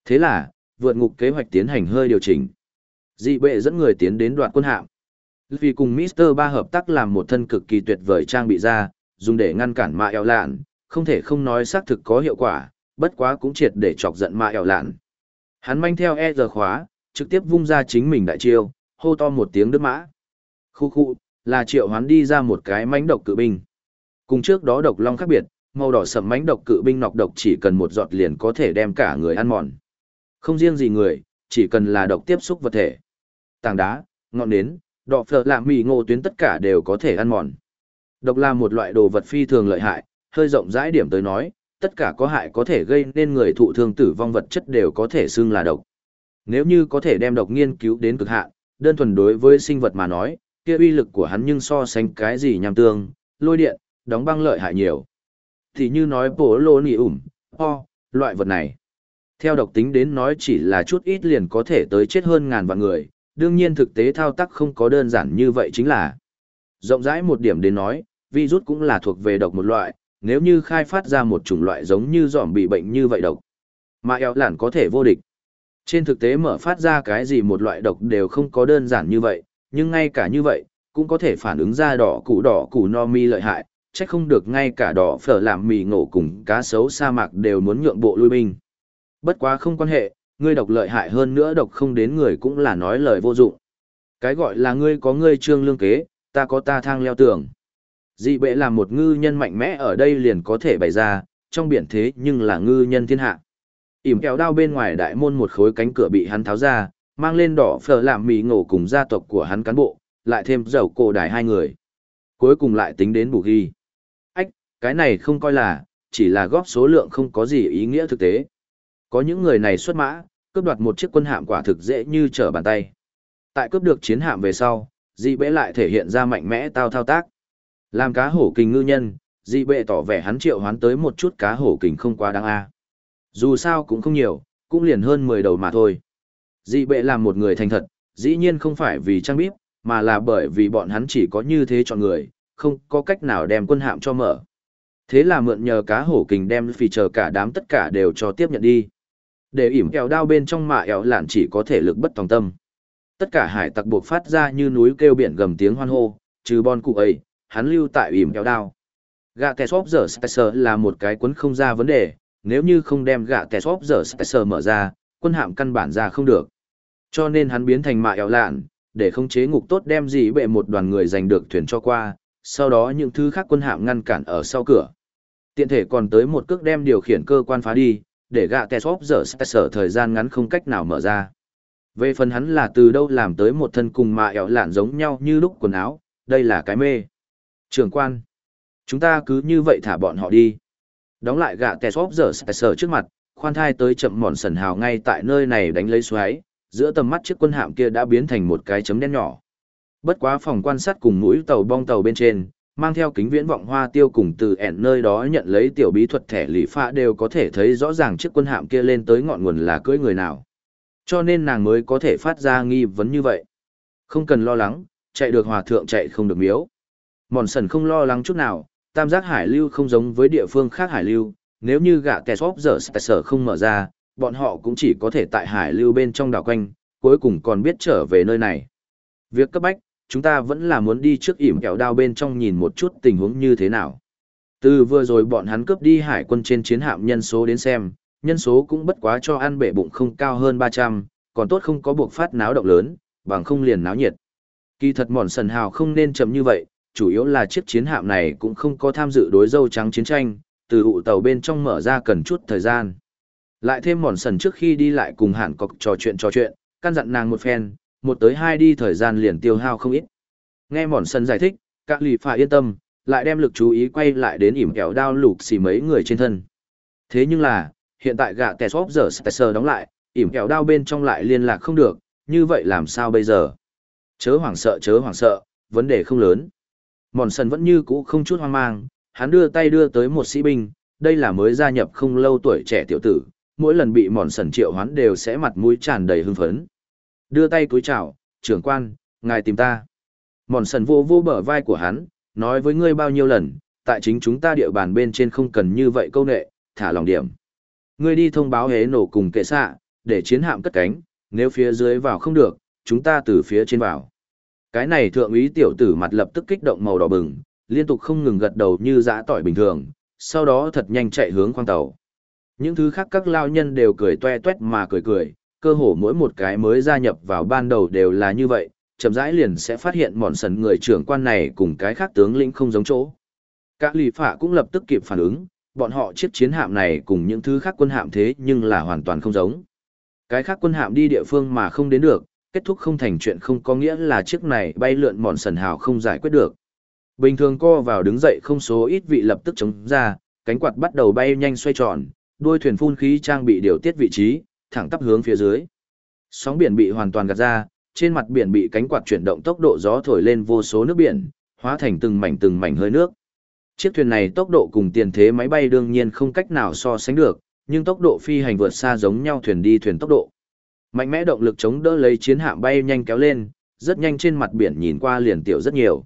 Thế là, vượt ngục kế hoạch tiến hành hơi điều chỉnh. Dị bệ dẫn người tiến đến đoạn quân hạm. Vì cùng Mr. Ba hợp tác làm một thân cực kỳ tuyệt vời trang bị ra, dùng để ngăn cản mạ eo lạn, không thể không nói xác thực có hiệu quả, bất quá cũng triệt để chọc giận mạ eo lạn. Hắn manh theo e giờ khóa, trực tiếp vung ra chính mình đại chiêu, hô to một tiếng đứt mã. Khu khu, là triệu hoán đi ra một cái mánh độc cự binh. Cùng trước đó độc long khác biệt, màu đỏ sầm mánh độc cự binh nọc độc chỉ cần một giọt liền có thể đem cả người ăn mòn. Không riêng gì người, chỉ cần là độc tiếp xúc vật thể tảng đá, ngọn nến, đỏ phở làm mì ngộ tuyến tất cả đều có thể ăn mòn. Độc là một loại đồ vật phi thường lợi hại, hơi rộng rãi điểm tới nói, tất cả có hại có thể gây nên người thụ thương tử vong vật chất đều có thể xưng là độc. Nếu như có thể đem độc nghiên cứu đến cực hạn, đơn thuần đối với sinh vật mà nói, kia uy lực của hắn nhưng so sánh cái gì nhằm tương, lôi điện, đóng băng lợi hại nhiều. Thì như nói bổ lô nỉ ủm, ho, loại vật này. Theo độc tính đến nói chỉ là chút ít liền có thể tới chết hơn ngàn vạn người, đương nhiên thực tế thao tác không có đơn giản như vậy chính là, rộng rãi một điểm đến nói, virus cũng là thuộc về độc một loại, nếu như khai phát ra một chủng loại giống như dòm bị bệnh như vậy độc, mà eo lản có thể vô địch. Trên thực tế mở phát ra cái gì một loại độc đều không có đơn giản như vậy, nhưng ngay cả như vậy, cũng có thể phản ứng ra đỏ củ đỏ củ no mi lợi hại trách không được ngay cả đỏ phở làm mì ngộ cùng cá sấu sa mạc đều muốn nhượng bộ lui binh. Bất quá không quan hệ ngươi độc lợi hại hơn nữa độc không đến người cũng là nói lời vô dụng. Cái gọi là ngươi có ngươi trương lương kế, ta có ta thang leo tường. Dị bệ là một ngư nhân mạnh mẽ ở đây liền có thể bày ra, trong biển thế nhưng là ngư nhân thiên hạ. ỉm kéo đao bên ngoài đại môn một khối cánh cửa bị hắn tháo ra, mang lên đỏ phở làm mì ngổ cùng gia tộc của hắn cán bộ, lại thêm dầu cổ đài hai người. Cuối cùng lại tính đến bù ghi. Ách, cái này không coi là, chỉ là góp số lượng không có gì ý nghĩa thực tế. Có những người này xuất mã, cướp đoạt một chiếc quân hạm quả thực dễ như trở bàn tay. Tại cướp được chiến hạm về sau, dị bệ lại thể hiện ra mạnh mẽ tao thao tác. Làm cá hổ kình ngư nhân, dị bệ tỏ vẻ hắn triệu hoán tới một chút cá hổ kình không quá đáng a. Dù sao cũng không nhiều, cũng liền hơn 10 đầu mà thôi. Dị bệ làm một người thành thật, dĩ nhiên không phải vì trang bíp, mà là bởi vì bọn hắn chỉ có như thế chọn người, không có cách nào đem quân hạm cho mở. Thế là mượn nhờ cá hổ kình đem phì chờ cả đám tất cả đều cho tiếp nhận đi. Để ỉm kẹo đao bên trong mạ ẻo lạn chỉ có thể lực bất tòng tâm. Tất cả hải tặc buộc phát ra như núi kêu biển gầm tiếng hoan hô, trừ bon cụ ấy, hắn lưu tại ỉm kẹo đao. Gạ tè sóp giờ Spicer là một cái quấn không ra vấn đề, nếu như không đem gạ tè sóp giờ Spicer mở ra, quân hạm căn bản ra không được. Cho nên hắn biến thành mạ ẻo lạn, để không chế ngục tốt đem gì bệ một đoàn người giành được thuyền cho qua, sau đó những thứ khác quân hạm ngăn cản ở sau cửa. Tiện thể còn tới một cước đem điều khiển cơ quan phá đi, để gạ tè xóp giờ sở thời gian ngắn không cách nào mở ra. Về phần hắn là từ đâu làm tới một thân cùng mạ ẻo lạn giống nhau như lúc quần áo, đây là cái mê. Trường quan, chúng ta cứ như vậy thả bọn họ đi. Đóng lại gạ tè xóp giờ sở trước mặt, khoan thai tới chậm mòn sần hào ngay tại nơi này đánh lấy xoáy, giữa tầm mắt chiếc quân hạm kia đã biến thành một cái chấm đen nhỏ. Bất quá phòng quan sát cùng mũi tàu bong tàu bên trên, mang theo kính viễn vọng hoa tiêu cùng từ ẻn nơi đó nhận lấy tiểu bí thuật thẻ lì pha đều có thể thấy rõ ràng chiếc quân hạm kia lên tới ngọn nguồn là cưỡi người nào. Cho nên nàng mới có thể phát ra nghi vấn như vậy. Không cần lo lắng, chạy được hòa thượng chạy không được miếu. Mòn sần không lo lắng chút nào, tam giác hải lưu không giống với địa phương khác hải lưu, nếu như gạ kẻ xốp giờ sở không mở ra, bọn họ cũng chỉ có thể tại hải lưu bên trong đảo quanh, cuối cùng còn biết trở về nơi này. Việc cấp bách, chúng ta vẫn là muốn đi trước ỉm kẹo đao bên trong nhìn một chút tình huống như thế nào. Từ vừa rồi bọn hắn cướp đi hải quân trên chiến hạm nhân số đến xem, nhân số cũng bất quá cho ăn bể bụng không cao hơn 300, còn tốt không có buộc phát náo động lớn, bằng không liền náo nhiệt. Kỳ thật mòn sần hào không nên chậm như vậy, chủ yếu là chiếc chiến hạm này cũng không có tham dự đối dâu trắng chiến tranh, từ ụ tàu bên trong mở ra cần chút thời gian. Lại thêm mòn sần trước khi đi lại cùng hẳn cọc trò chuyện trò chuyện, căn dặn nàng một phen, một tới hai đi thời gian liền tiêu hao không ít. Nghe mòn Sân giải thích, các lì phà yên tâm, lại đem lực chú ý quay lại đến ỉm kẹo đao lục xì mấy người trên thân. Thế nhưng là, hiện tại gạ kẻ xóp giờ sờ đóng lại, ỉm kẹo đao bên trong lại liên lạc không được, như vậy làm sao bây giờ? Chớ hoảng sợ chớ hoảng sợ, vấn đề không lớn. Mòn Sân vẫn như cũ không chút hoang mang, hắn đưa tay đưa tới một sĩ binh, đây là mới gia nhập không lâu tuổi trẻ tiểu tử, mỗi lần bị mòn sần triệu hoán đều sẽ mặt mũi tràn đầy hưng phấn. Đưa tay cúi chào, trưởng quan, ngài tìm ta. Mòn sần vô vô bờ vai của hắn, nói với ngươi bao nhiêu lần, tại chính chúng ta địa bàn bên trên không cần như vậy câu nệ, thả lòng điểm. Ngươi đi thông báo hế nổ cùng kệ xạ, để chiến hạm cất cánh, nếu phía dưới vào không được, chúng ta từ phía trên vào. Cái này thượng úy tiểu tử mặt lập tức kích động màu đỏ bừng, liên tục không ngừng gật đầu như dã tỏi bình thường, sau đó thật nhanh chạy hướng khoang tàu. Những thứ khác các lao nhân đều cười toe toét mà cười cười, cơ hồ mỗi một cái mới gia nhập vào ban đầu đều là như vậy, chậm rãi liền sẽ phát hiện mòn sần người trưởng quan này cùng cái khác tướng lĩnh không giống chỗ. Cả lì phạ cũng lập tức kịp phản ứng, bọn họ chiếc chiến hạm này cùng những thứ khác quân hạm thế nhưng là hoàn toàn không giống. Cái khác quân hạm đi địa phương mà không đến được, kết thúc không thành chuyện không có nghĩa là chiếc này bay lượn mòn sần hào không giải quyết được. Bình thường co vào đứng dậy không số ít vị lập tức chống ra, cánh quạt bắt đầu bay nhanh xoay tròn, đuôi thuyền phun khí trang bị điều tiết vị trí, thẳng tắp hướng phía dưới. Sóng biển bị hoàn toàn gạt ra, trên mặt biển bị cánh quạt chuyển động tốc độ gió thổi lên vô số nước biển, hóa thành từng mảnh từng mảnh hơi nước. Chiếc thuyền này tốc độ cùng tiền thế máy bay đương nhiên không cách nào so sánh được, nhưng tốc độ phi hành vượt xa giống nhau thuyền đi thuyền tốc độ. Mạnh mẽ động lực chống đỡ lấy chiến hạm bay nhanh kéo lên, rất nhanh trên mặt biển nhìn qua liền tiểu rất nhiều.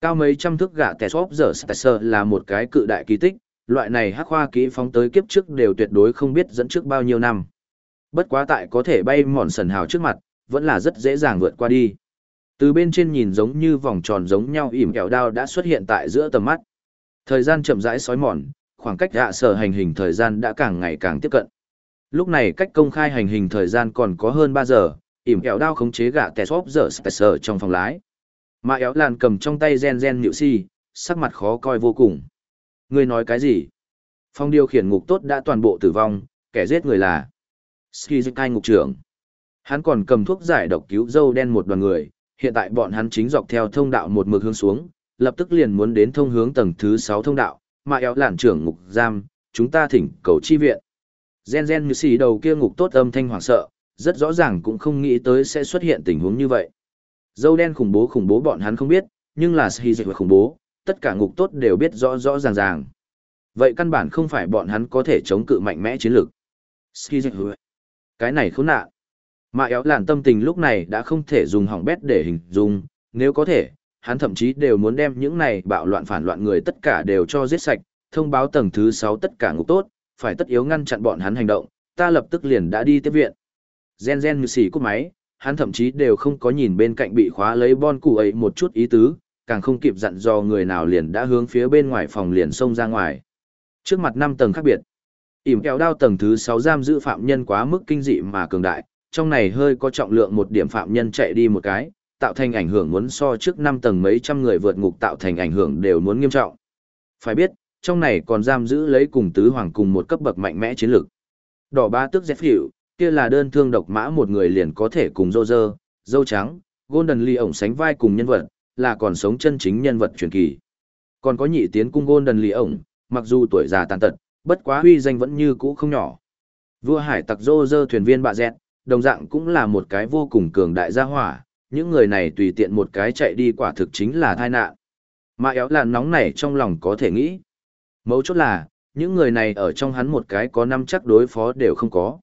Cao mấy trăm thước gã tè xóp giờ Stasser là một cái cự đại kỳ tích, loại này hắc hoa kỹ phóng tới kiếp trước đều tuyệt đối không biết dẫn trước bao nhiêu năm. Bất quá tại có thể bay mòn sần hào trước mặt, vẫn là rất dễ dàng vượt qua đi. Từ bên trên nhìn giống như vòng tròn giống nhau ỉm kẹo đao đã xuất hiện tại giữa tầm mắt. Thời gian chậm rãi sói mòn, khoảng cách hạ sở hành hình thời gian đã càng ngày càng tiếp cận. Lúc này cách công khai hành hình thời gian còn có hơn 3 giờ, ỉm kẹo đao khống chế gạ tè xóp giờ sở trong phòng lái. Mà éo làn cầm trong tay gen gen nhịu si, sắc mặt khó coi vô cùng. Người nói cái gì? Phong điều khiển ngục tốt đã toàn bộ tử vong, kẻ giết người là Skizikai ngục trưởng. Hắn còn cầm thuốc giải độc cứu dâu đen một đoàn người, hiện tại bọn hắn chính dọc theo thông đạo một mực hướng xuống, lập tức liền muốn đến thông hướng tầng thứ 6 thông đạo, mà éo lản trưởng ngục giam, chúng ta thỉnh cầu chi viện. Gen gen như xì đầu kia ngục tốt âm thanh hoảng sợ, rất rõ ràng cũng không nghĩ tới sẽ xuất hiện tình huống như vậy. Dâu đen khủng bố khủng bố bọn hắn không biết, nhưng là Ski Dịch khủng bố, tất cả ngục tốt đều biết rõ rõ ràng ràng. Vậy căn bản không phải bọn hắn có thể chống cự mạnh mẽ chiến lược. Ski Dịch cái này khốn nạn. Mà éo làn tâm tình lúc này đã không thể dùng hỏng bét để hình dung, nếu có thể, hắn thậm chí đều muốn đem những này bạo loạn phản loạn người tất cả đều cho giết sạch, thông báo tầng thứ 6 tất cả ngục tốt, phải tất yếu ngăn chặn bọn hắn hành động, ta lập tức liền đã đi tiếp viện. Gen gen như xỉ cút máy, hắn thậm chí đều không có nhìn bên cạnh bị khóa lấy bon cụ ấy một chút ý tứ, càng không kịp dặn dò người nào liền đã hướng phía bên ngoài phòng liền xông ra ngoài. Trước mặt năm tầng khác biệt, ỉm kéo đao tầng thứ sáu giam giữ phạm nhân quá mức kinh dị mà cường đại, trong này hơi có trọng lượng một điểm phạm nhân chạy đi một cái, tạo thành ảnh hưởng muốn so trước năm tầng mấy trăm người vượt ngục tạo thành ảnh hưởng đều muốn nghiêm trọng. Phải biết, trong này còn giam giữ lấy cùng tứ hoàng cùng một cấp bậc mạnh mẽ chiến lược. Đỏ ba tức dép hiệu, kia là đơn thương độc mã một người liền có thể cùng dô dơ dâu trắng, Golden Ly ổng sánh vai cùng nhân vật, là còn sống chân chính nhân vật truyền kỳ. Còn có nhị tiến cung Golden Ly ổng, mặc dù tuổi già tàn tật, bất quá huy danh vẫn như cũ không nhỏ. Vua hải tặc dô dơ thuyền viên bạ dẹt, đồng dạng cũng là một cái vô cùng cường đại gia hỏa, những người này tùy tiện một cái chạy đi quả thực chính là tai nạn. Mà éo là nóng này trong lòng có thể nghĩ. Mấu chốt là, những người này ở trong hắn một cái có năm chắc đối phó đều không có.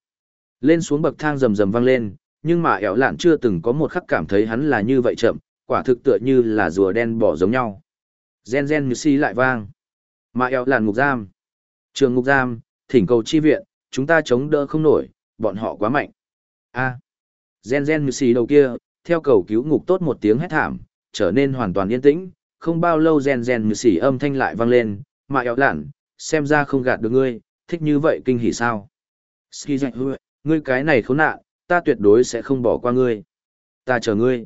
Lên xuống bậc thang rầm rầm vang lên, nhưng mà éo lạn chưa từng có một khắc cảm thấy hắn là như vậy chậm, quả thực tựa như là rùa đen bỏ giống nhau. Gen gen như si lại vang. Mà éo lạn ngục giam. Trường ngục giam, thỉnh cầu chi viện, chúng ta chống đỡ không nổi, bọn họ quá mạnh. A. Gen gen như si đầu kia, theo cầu cứu ngục tốt một tiếng hét thảm, trở nên hoàn toàn yên tĩnh, không bao lâu gen gen như xỉ âm thanh lại vang lên, mà éo lản, xem ra không gạt được ngươi, thích như vậy kinh hỉ sao. Ski dạy hư, ngươi cái này khốn nạn, ta tuyệt đối sẽ không bỏ qua ngươi. Ta chờ ngươi.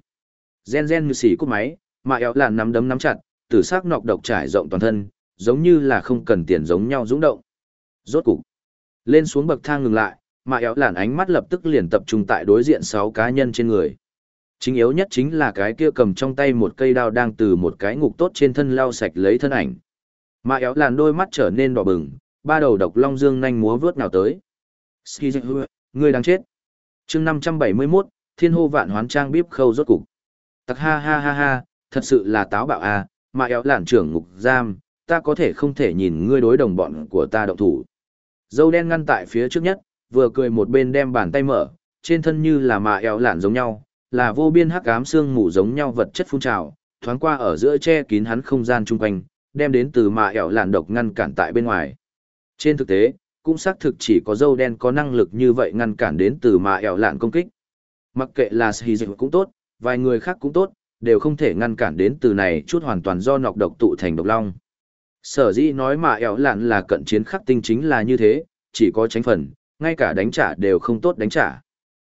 Gen gen như xỉ cúp máy, mà éo lản nắm đấm nắm chặt, tử sắc nọc độc trải rộng toàn thân, giống như là không cần tiền giống nhau dũng động. Rốt cục, lên xuống bậc thang ngừng lại, mà éo lạn ánh mắt lập tức liền tập trung tại đối diện sáu cá nhân trên người. Chính yếu nhất chính là cái kia cầm trong tay một cây đao đang từ một cái ngục tốt trên thân lau sạch lấy thân ảnh. Mà éo làn đôi mắt trở nên đỏ bừng, ba đầu độc long dương nhanh múa vướt nào tới. Người đang chết. chương 571, thiên hô vạn hoán trang bíp khâu rốt cục. Tặc ha ha ha ha, thật sự là táo bạo à, mà éo làn trưởng ngục giam, ta có thể không thể nhìn ngươi đối đồng bọn của ta động thủ. Dâu đen ngăn tại phía trước nhất, vừa cười một bên đem bàn tay mở, trên thân như là mạ eo lạn giống nhau, là vô biên hắc ám xương mù giống nhau vật chất phun trào, thoáng qua ở giữa che kín hắn không gian chung quanh, đem đến từ mạ eo lạn độc ngăn cản tại bên ngoài. Trên thực tế, cũng xác thực chỉ có dâu đen có năng lực như vậy ngăn cản đến từ mạ eo lạn công kích. Mặc kệ là sĩ dịch cũng tốt, vài người khác cũng tốt, đều không thể ngăn cản đến từ này chút hoàn toàn do nọc độc tụ thành độc long. Sở dĩ nói mà ẻo lạn là cận chiến khắc tinh chính là như thế, chỉ có tránh phần, ngay cả đánh trả đều không tốt đánh trả.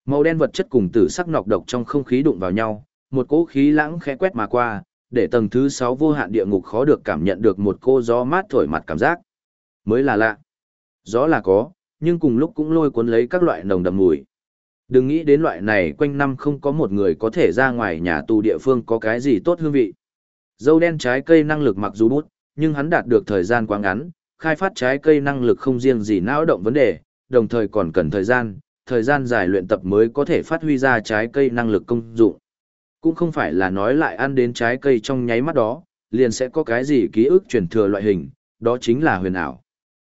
Màu đen vật chất cùng tử sắc nọc độc trong không khí đụng vào nhau, một cỗ khí lãng khẽ quét mà qua, để tầng thứ sáu vô hạn địa ngục khó được cảm nhận được một cô gió mát thổi mặt cảm giác. Mới là lạ. Gió là có, nhưng cùng lúc cũng lôi cuốn lấy các loại nồng đậm mùi. Đừng nghĩ đến loại này quanh năm không có một người có thể ra ngoài nhà tù địa phương có cái gì tốt hương vị. Dâu đen trái cây năng lực mặc dù bút, nhưng hắn đạt được thời gian quá ngắn, khai phát trái cây năng lực không riêng gì não động vấn đề, đồng thời còn cần thời gian, thời gian dài luyện tập mới có thể phát huy ra trái cây năng lực công dụng. Cũng không phải là nói lại ăn đến trái cây trong nháy mắt đó, liền sẽ có cái gì ký ức truyền thừa loại hình, đó chính là huyền ảo.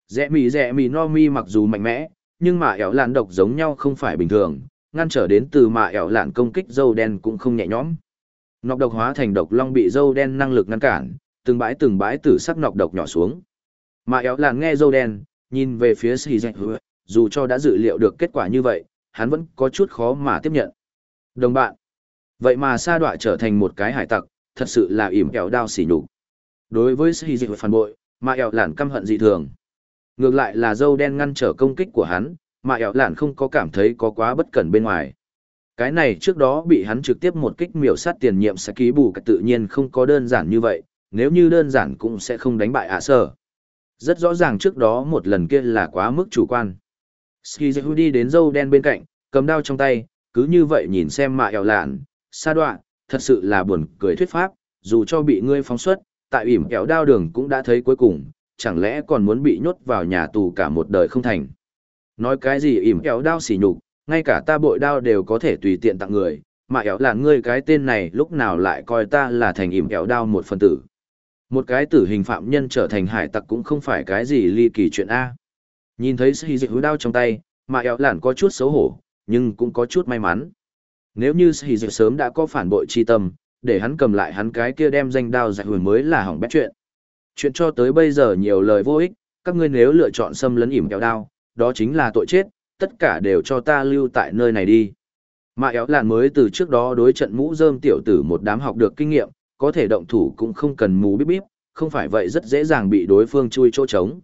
Rẽ mì rẽ mì no mi mặc dù mạnh mẽ, nhưng mà ẻo lạn độc giống nhau không phải bình thường, ngăn trở đến từ mà ẻo lạn công kích dâu đen cũng không nhẹ nhõm. Nọc độc hóa thành độc long bị dâu đen năng lực ngăn cản, từng bãi từng bãi tử sắc nọc độc nhỏ xuống. Mà éo lạn nghe dâu đen, nhìn về phía xì dạch hứa, dù cho đã dự liệu được kết quả như vậy, hắn vẫn có chút khó mà tiếp nhận. Đồng bạn, vậy mà sa đọa trở thành một cái hải tặc, thật sự là ỉm kẹo đao xỉ nhục. Đối với xì dịch phản bội, mà éo làng căm hận dị thường. Ngược lại là dâu đen ngăn trở công kích của hắn, mà éo làng không có cảm thấy có quá bất cẩn bên ngoài. Cái này trước đó bị hắn trực tiếp một kích miểu sát tiền nhiệm sẽ ký bù tự nhiên không có đơn giản như vậy, nếu như đơn giản cũng sẽ không đánh bại ạ sở. Rất rõ ràng trước đó một lần kia là quá mức chủ quan. Skizehu đi đến dâu đen bên cạnh, cầm đao trong tay, cứ như vậy nhìn xem mạ ẻo lạn, xa đoạn, thật sự là buồn cười thuyết pháp, dù cho bị ngươi phóng xuất, tại ỉm kẹo đao đường cũng đã thấy cuối cùng, chẳng lẽ còn muốn bị nhốt vào nhà tù cả một đời không thành. Nói cái gì ỉm kẹo đao xỉ nhục, ngay cả ta bội đao đều có thể tùy tiện tặng người, mà ẻo là ngươi cái tên này lúc nào lại coi ta là thành ỉm kẹo đao một phần tử. Một cái tử hình phạm nhân trở thành hải tặc cũng không phải cái gì ly kỳ chuyện A. Nhìn thấy sĩ dịch hối đao trong tay, mà eo lản có chút xấu hổ, nhưng cũng có chút may mắn. Nếu như sĩ dịch sớm đã có phản bội chi tâm, để hắn cầm lại hắn cái kia đem danh đao giải hồi mới là hỏng bét chuyện. Chuyện cho tới bây giờ nhiều lời vô ích, các ngươi nếu lựa chọn xâm lấn ỉm kéo đao, đó chính là tội chết, tất cả đều cho ta lưu tại nơi này đi. Mà éo lạn mới từ trước đó đối trận mũ rơm tiểu tử một đám học được kinh nghiệm, có thể động thủ cũng không cần mù bíp bíp, không phải vậy rất dễ dàng bị đối phương chui chỗ trống.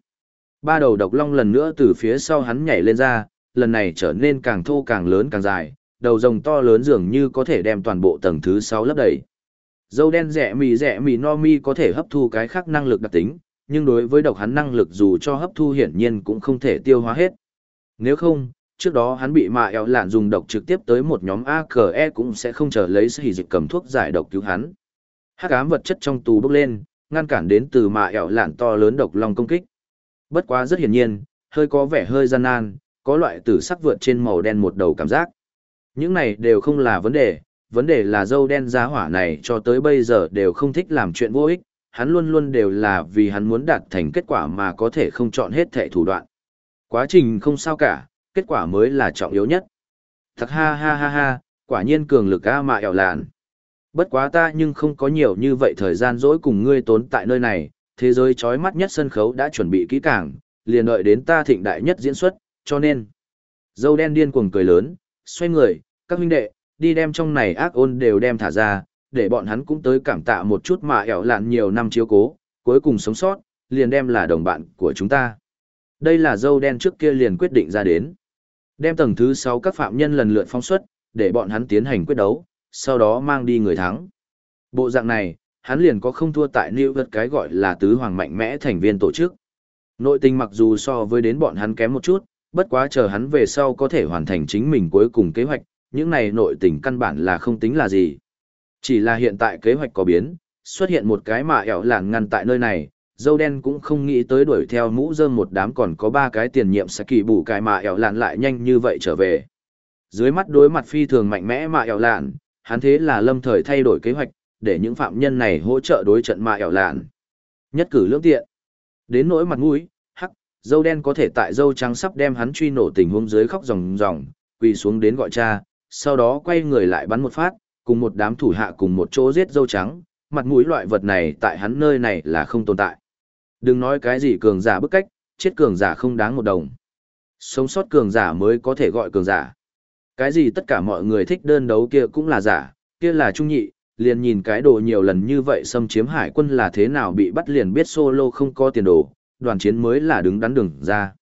Ba đầu độc long lần nữa từ phía sau hắn nhảy lên ra, lần này trở nên càng thô càng lớn càng dài, đầu rồng to lớn dường như có thể đem toàn bộ tầng thứ 6 lấp đầy. Dâu đen rẻ mì rẻ mì no mi có thể hấp thu cái khác năng lực đặc tính, nhưng đối với độc hắn năng lực dù cho hấp thu hiển nhiên cũng không thể tiêu hóa hết. Nếu không, trước đó hắn bị mạ eo lạn dùng độc trực tiếp tới một nhóm AKE cũng sẽ không chờ lấy sĩ dịch cầm thuốc giải độc cứu hắn. Hắc ám vật chất trong tù bốc lên, ngăn cản đến từ mạ ẻo lạn to lớn độc long công kích. Bất quá rất hiển nhiên, hơi có vẻ hơi gian nan, có loại tử sắc vượt trên màu đen một đầu cảm giác. Những này đều không là vấn đề, vấn đề là dâu đen giá hỏa này cho tới bây giờ đều không thích làm chuyện vô ích, hắn luôn luôn đều là vì hắn muốn đạt thành kết quả mà có thể không chọn hết thẻ thủ đoạn. Quá trình không sao cả, kết quả mới là trọng yếu nhất. Thật ha ha ha ha, quả nhiên cường lực a mạ ẻo lạn. Bất quá ta nhưng không có nhiều như vậy thời gian dỗi cùng ngươi tốn tại nơi này, thế giới chói mắt nhất sân khấu đã chuẩn bị kỹ càng, liền đợi đến ta thịnh đại nhất diễn xuất, cho nên. Dâu đen điên cuồng cười lớn, xoay người, các huynh đệ, đi đem trong này ác ôn đều đem thả ra, để bọn hắn cũng tới cảm tạ một chút mà ẻo lạn nhiều năm chiếu cố, cuối cùng sống sót, liền đem là đồng bạn của chúng ta. Đây là dâu đen trước kia liền quyết định ra đến. Đem tầng thứ 6 các phạm nhân lần lượt phóng xuất, để bọn hắn tiến hành quyết đấu, sau đó mang đi người thắng. Bộ dạng này, hắn liền có không thua tại New Vật cái gọi là tứ hoàng mạnh mẽ thành viên tổ chức. Nội tình mặc dù so với đến bọn hắn kém một chút, bất quá chờ hắn về sau có thể hoàn thành chính mình cuối cùng kế hoạch, những này nội tình căn bản là không tính là gì. Chỉ là hiện tại kế hoạch có biến, xuất hiện một cái mà ẻo làng ngăn tại nơi này, dâu đen cũng không nghĩ tới đuổi theo mũ rơm một đám còn có ba cái tiền nhiệm sẽ kỳ bù cái mà ẻo lạn lại nhanh như vậy trở về. Dưới mắt đối mặt phi thường mạnh mẽ mà ẻo lạn, hắn thế là lâm thời thay đổi kế hoạch, để những phạm nhân này hỗ trợ đối trận mà ẻo lạn. Nhất cử lưỡng tiện. Đến nỗi mặt mũi, hắc, dâu đen có thể tại dâu trắng sắp đem hắn truy nổ tình huống dưới khóc ròng ròng, quỳ xuống đến gọi cha, sau đó quay người lại bắn một phát, cùng một đám thủ hạ cùng một chỗ giết dâu trắng, mặt mũi loại vật này tại hắn nơi này là không tồn tại. Đừng nói cái gì cường giả bức cách, chết cường giả không đáng một đồng. Sống sót cường giả mới có thể gọi cường giả. Cái gì tất cả mọi người thích đơn đấu kia cũng là giả, kia là trung nhị, liền nhìn cái đồ nhiều lần như vậy xâm chiếm hải quân là thế nào bị bắt liền biết solo không có tiền đồ, đoàn chiến mới là đứng đắn đường ra.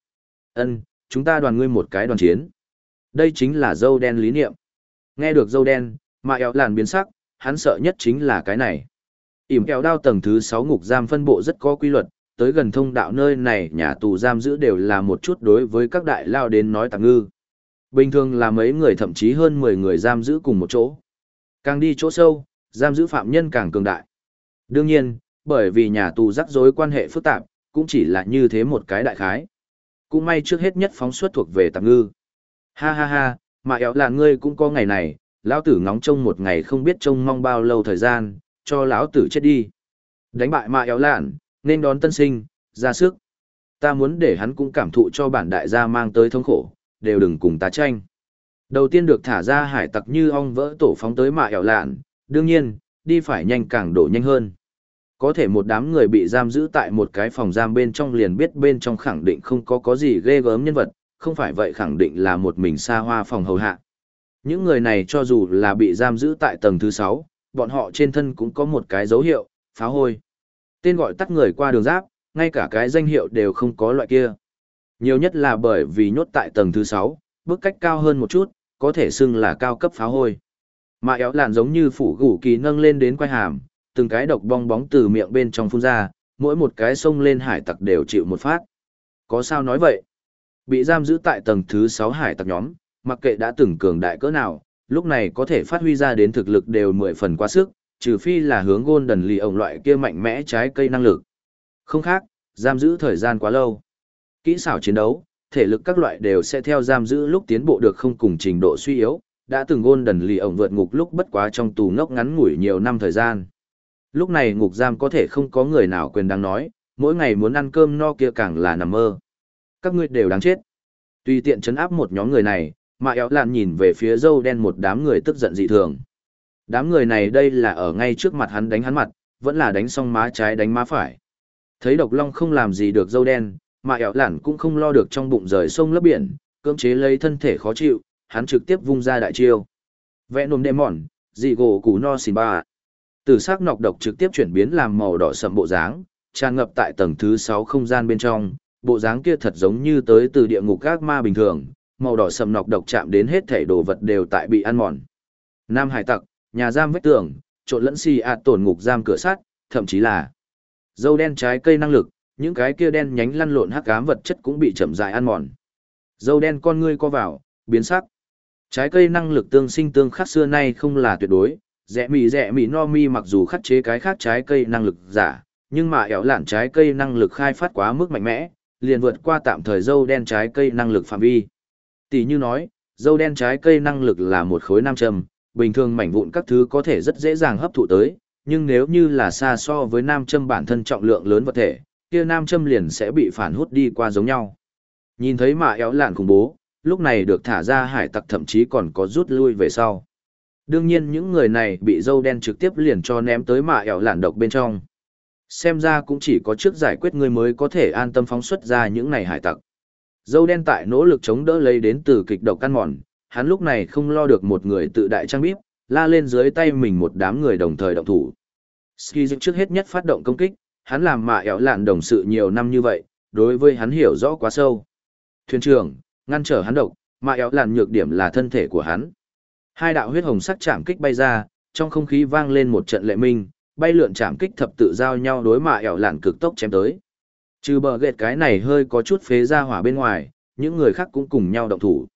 Ân, chúng ta đoàn ngươi một cái đoàn chiến. Đây chính là dâu đen lý niệm. Nghe được dâu đen, mà eo làn biến sắc, hắn sợ nhất chính là cái này. ỉm kéo đao tầng thứ 6 ngục giam phân bộ rất có quy luật, tới gần thông đạo nơi này nhà tù giam giữ đều là một chút đối với các đại lao đến nói tạm ngư. Bình thường là mấy người thậm chí hơn 10 người giam giữ cùng một chỗ. Càng đi chỗ sâu, giam giữ phạm nhân càng cường đại. Đương nhiên, bởi vì nhà tù rắc rối quan hệ phức tạp, cũng chỉ là như thế một cái đại khái. Cũng may trước hết nhất phóng xuất thuộc về tạm ngư. Ha ha ha, mà éo là ngươi cũng có ngày này, lão tử ngóng trông một ngày không biết trông mong bao lâu thời gian, cho lão tử chết đi. Đánh bại mà éo lạn, nên đón tân sinh, ra sức. Ta muốn để hắn cũng cảm thụ cho bản đại gia mang tới thống khổ, đều đừng cùng ta tranh. Đầu tiên được thả ra hải tặc như ong vỡ tổ phóng tới mạ ẻo lạn, đương nhiên, đi phải nhanh càng đổ nhanh hơn. Có thể một đám người bị giam giữ tại một cái phòng giam bên trong liền biết bên trong khẳng định không có có gì ghê gớm nhân vật, không phải vậy khẳng định là một mình xa hoa phòng hầu hạ. Những người này cho dù là bị giam giữ tại tầng thứ 6, bọn họ trên thân cũng có một cái dấu hiệu, phá hôi. Tên gọi tắt người qua đường giáp, ngay cả cái danh hiệu đều không có loại kia. Nhiều nhất là bởi vì nhốt tại tầng thứ 6, bước cách cao hơn một chút, có thể xưng là cao cấp phá hôi. Mà éo lạn giống như phủ gủ kỳ nâng lên đến quay hàm, từng cái độc bong bóng từ miệng bên trong phun ra, mỗi một cái sông lên hải tặc đều chịu một phát. Có sao nói vậy? Bị giam giữ tại tầng thứ 6 hải tặc nhóm, mặc kệ đã từng cường đại cỡ nào, lúc này có thể phát huy ra đến thực lực đều mười phần quá sức, trừ phi là hướng Golden lì ổng loại kia mạnh mẽ trái cây năng lực. Không khác, giam giữ thời gian quá lâu. Kỹ xảo chiến đấu, thể lực các loại đều sẽ theo giam giữ lúc tiến bộ được không cùng trình độ suy yếu, đã từng Golden lì ổng vượt ngục lúc bất quá trong tù ngốc ngắn ngủi nhiều năm thời gian. Lúc này ngục giam có thể không có người nào quyền đáng nói, mỗi ngày muốn ăn cơm no kia càng là nằm mơ. Các ngươi đều đáng chết. Tùy tiện chấn áp một nhóm người này, mà éo làn nhìn về phía dâu đen một đám người tức giận dị thường. Đám người này đây là ở ngay trước mặt hắn đánh hắn mặt, vẫn là đánh xong má trái đánh má phải. Thấy độc long không làm gì được dâu đen, mà ẻo lản cũng không lo được trong bụng rời sông lấp biển, cưỡng chế lấy thân thể khó chịu, hắn trực tiếp vung ra đại chiêu. Vẽ nôm đê mòn, dị gỗ củ no xì ba. Từ sắc nọc độc trực tiếp chuyển biến làm màu đỏ sậm bộ dáng, tràn ngập tại tầng thứ sáu không gian bên trong, bộ dáng kia thật giống như tới từ địa ngục gác ma bình thường, màu đỏ sậm nọc độc chạm đến hết thảy đồ vật đều tại bị ăn mòn. Nam hải tặc, nhà giam vách tường, trộn lẫn xì ạt tổn ngục giam cửa sắt, thậm chí là dâu đen trái cây năng lực, những cái kia đen nhánh lăn lộn hắc ám vật chất cũng bị chậm dài ăn mòn. Dâu đen con ngươi co vào, biến sắc. Trái cây năng lực tương sinh tương khắc xưa nay không là tuyệt đối, rẻ mì rẻ mì no mi mặc dù khắc chế cái khác trái cây năng lực giả, nhưng mà ẻo lạn trái cây năng lực khai phát quá mức mạnh mẽ, liền vượt qua tạm thời dâu đen trái cây năng lực phạm vi. Tỷ như nói, dâu đen trái cây năng lực là một khối nam châm, bình thường mảnh vụn các thứ có thể rất dễ dàng hấp thụ tới, nhưng nếu như là xa so với nam châm bản thân trọng lượng lớn vật thể, kia nam châm liền sẽ bị phản hút đi qua giống nhau. Nhìn thấy mà éo lạn khủng bố, lúc này được thả ra hải tặc thậm chí còn có rút lui về sau. Đương nhiên những người này bị dâu đen trực tiếp liền cho ném tới mạ éo lạn độc bên trong. Xem ra cũng chỉ có trước giải quyết người mới có thể an tâm phóng xuất ra những này hải tặc. Dâu đen tại nỗ lực chống đỡ lấy đến từ kịch độc căn mòn, hắn lúc này không lo được một người tự đại trang bíp, la lên dưới tay mình một đám người đồng thời động thủ. Ski trước hết nhất phát động công kích, hắn làm mạ ẻo lạn đồng sự nhiều năm như vậy, đối với hắn hiểu rõ quá sâu. Thuyền trưởng, ngăn trở hắn độc, mạ ẻo lạn nhược điểm là thân thể của hắn. Hai đạo huyết hồng sắc chạm kích bay ra, trong không khí vang lên một trận lệ minh, bay lượn chạm kích thập tự giao nhau đối mạ ẻo lạn cực tốc chém tới. Trừ bờ gệt cái này hơi có chút phế ra hỏa bên ngoài, những người khác cũng cùng nhau động thủ.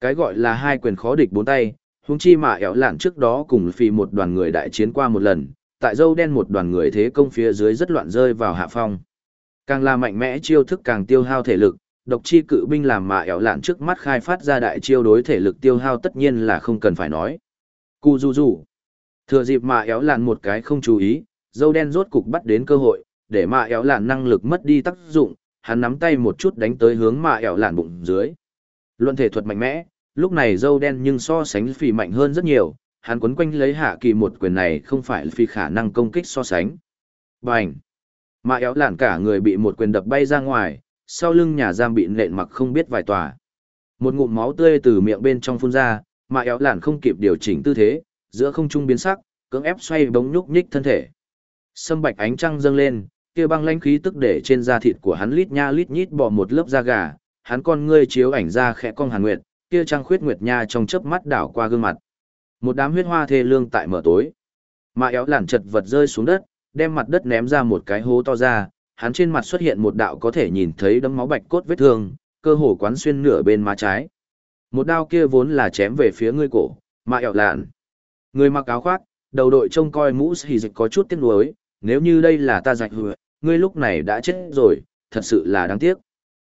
Cái gọi là hai quyền khó địch bốn tay, huống chi mạ ẻo lạn trước đó cùng phi một đoàn người đại chiến qua một lần, tại dâu đen một đoàn người thế công phía dưới rất loạn rơi vào hạ phong. Càng là mạnh mẽ chiêu thức càng tiêu hao thể lực, độc chi cự binh làm mạ ẻo lạn trước mắt khai phát ra đại chiêu đối thể lực tiêu hao tất nhiên là không cần phải nói. Cù du du. Thừa dịp mạ ẻo lạn một cái không chú ý, dâu đen rốt cục bắt đến cơ hội, để mạ ẻo lạn năng lực mất đi tác dụng, hắn nắm tay một chút đánh tới hướng mạ ẻo lạn bụng dưới. Luận thể thuật mạnh mẽ, lúc này dâu đen nhưng so sánh phì mạnh hơn rất nhiều, hắn quấn quanh lấy hạ kỳ một quyền này không phải phi khả năng công kích so sánh. Bành! Mạ éo lạn cả người bị một quyền đập bay ra ngoài, sau lưng nhà giam bị nện mặc không biết vài tòa. Một ngụm máu tươi từ miệng bên trong phun ra, mà éo lản không kịp điều chỉnh tư thế, giữa không trung biến sắc, cưỡng ép xoay bóng nhúc nhích thân thể. Sâm bạch ánh trăng dâng lên, kia băng lãnh khí tức để trên da thịt của hắn lít nha lít nhít bỏ một lớp da gà, hắn con ngươi chiếu ảnh ra khẽ cong hàn nguyệt, kia trăng khuyết nguyệt nha trong chớp mắt đảo qua gương mặt. Một đám huyết hoa thê lương tại mở tối. Mà éo làn chật vật rơi xuống đất, đem mặt đất ném ra một cái hố to ra, hắn trên mặt xuất hiện một đạo có thể nhìn thấy đấm máu bạch cốt vết thương, cơ hồ quán xuyên nửa bên má trái. Một đao kia vốn là chém về phía ngươi cổ, mà éo làn Người mặc áo khoác, đầu đội trông coi mũ xì dịch có chút tiếc nuối, nếu như đây là ta dạch hựa, ngươi lúc này đã chết rồi, thật sự là đáng tiếc.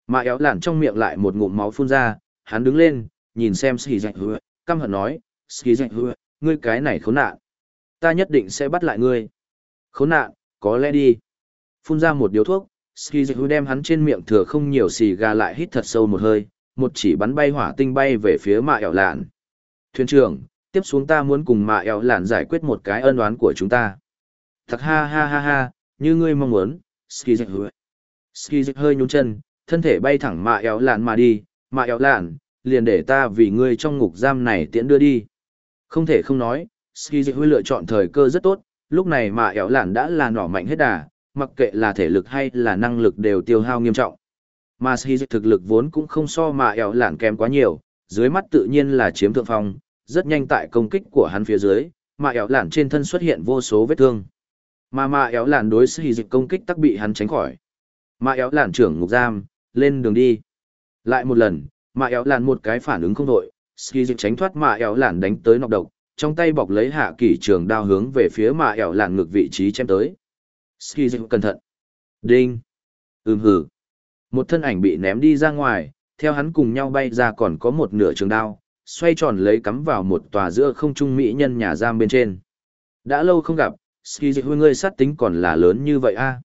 Mà éo làn trong miệng lại một ngụm máu phun ra, hắn đứng lên, nhìn xem xì dạch hựa, căm hận nói, ski dạch hứa ngươi cái này khốn nạn. Ta nhất định sẽ bắt lại ngươi. Khốn nạn, có lẽ đi phun ra một điếu thuốc, Ski Dịch đem hắn trên miệng thừa không nhiều xì gà lại hít thật sâu một hơi, một chỉ bắn bay hỏa tinh bay về phía mạ ẻo lạn. Thuyền trưởng, tiếp xuống ta muốn cùng mạ ẻo lạn giải quyết một cái ân oán của chúng ta. Thật ha ha ha ha, như ngươi mong muốn, Ski Dịch Ski Dịch hơi nhún chân, thân thể bay thẳng mạ ẻo lạn mà đi, mạ ẻo lạn, liền để ta vì ngươi trong ngục giam này tiễn đưa đi. Không thể không nói, Ski Dịch lựa chọn thời cơ rất tốt, lúc này mà ẻo lản đã là nỏ mạnh hết đà mặc kệ là thể lực hay là năng lực đều tiêu hao nghiêm trọng. Mà Shizik thực lực vốn cũng không so mà ẻo lản kém quá nhiều, dưới mắt tự nhiên là chiếm thượng phong, rất nhanh tại công kích của hắn phía dưới, mà ẻo lản trên thân xuất hiện vô số vết thương. Mà mà ẻo lản đối Shizik công kích tắc bị hắn tránh khỏi. Mà ẻo lản trưởng ngục giam, lên đường đi. Lại một lần, mà ẻo lản một cái phản ứng không đội, Shizik tránh thoát mà ẻo lạn đánh tới nọc độc, trong tay bọc lấy hạ kỷ trường đao hướng về phía mà ẻo lạn ngược vị trí chém tới. Ski dịch cẩn thận. Đinh. Ừm hử. Một thân ảnh bị ném đi ra ngoài, theo hắn cùng nhau bay ra còn có một nửa trường đao, xoay tròn lấy cắm vào một tòa giữa không trung mỹ nhân nhà giam bên trên. Đã lâu không gặp, Ski huy ngươi sát tính còn là lớn như vậy a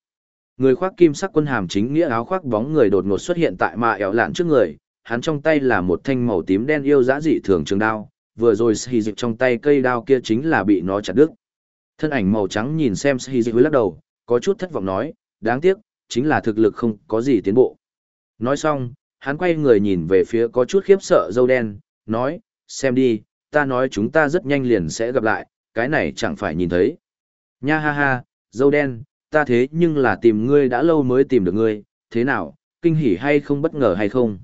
Người khoác kim sắc quân hàm chính nghĩa áo khoác bóng người đột ngột xuất hiện tại mạ ẻo lạn trước người, hắn trong tay là một thanh màu tím đen yêu dã dị thường trường đao, vừa rồi Sĩ Dịch trong tay cây đao kia chính là bị nó chặt đứt. Thân ảnh màu trắng nhìn xem Sĩ Dịch lắc đầu, có chút thất vọng nói, đáng tiếc, chính là thực lực không có gì tiến bộ. Nói xong, hắn quay người nhìn về phía có chút khiếp sợ dâu đen, nói, xem đi, ta nói chúng ta rất nhanh liền sẽ gặp lại, cái này chẳng phải nhìn thấy. Nha ha ha, dâu đen, ta thế nhưng là tìm ngươi đã lâu mới tìm được ngươi, thế nào, kinh hỉ hay không bất ngờ hay không?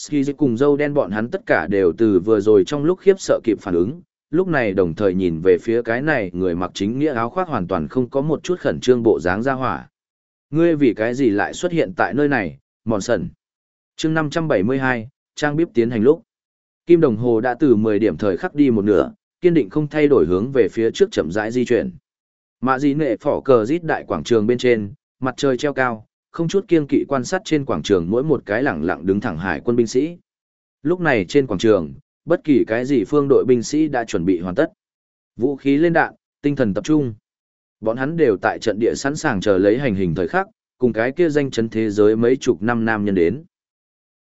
Ski cùng dâu đen bọn hắn tất cả đều từ vừa rồi trong lúc khiếp sợ kịp phản ứng, lúc này đồng thời nhìn về phía cái này người mặc chính nghĩa áo khoác hoàn toàn không có một chút khẩn trương bộ dáng ra hỏa. Ngươi vì cái gì lại xuất hiện tại nơi này, mòn sần. chương 572, trang bíp tiến hành lúc. Kim đồng hồ đã từ 10 điểm thời khắc đi một nửa, kiên định không thay đổi hướng về phía trước chậm rãi di chuyển. Mạ dị nệ phỏ cờ rít đại quảng trường bên trên, mặt trời treo cao, không chút kiên kỵ quan sát trên quảng trường mỗi một cái lẳng lặng đứng thẳng hải quân binh sĩ. Lúc này trên quảng trường, bất kỳ cái gì phương đội binh sĩ đã chuẩn bị hoàn tất. Vũ khí lên đạn, tinh thần tập trung. Bọn hắn đều tại trận địa sẵn sàng chờ lấy hành hình thời khắc, cùng cái kia danh chấn thế giới mấy chục năm nam nhân đến.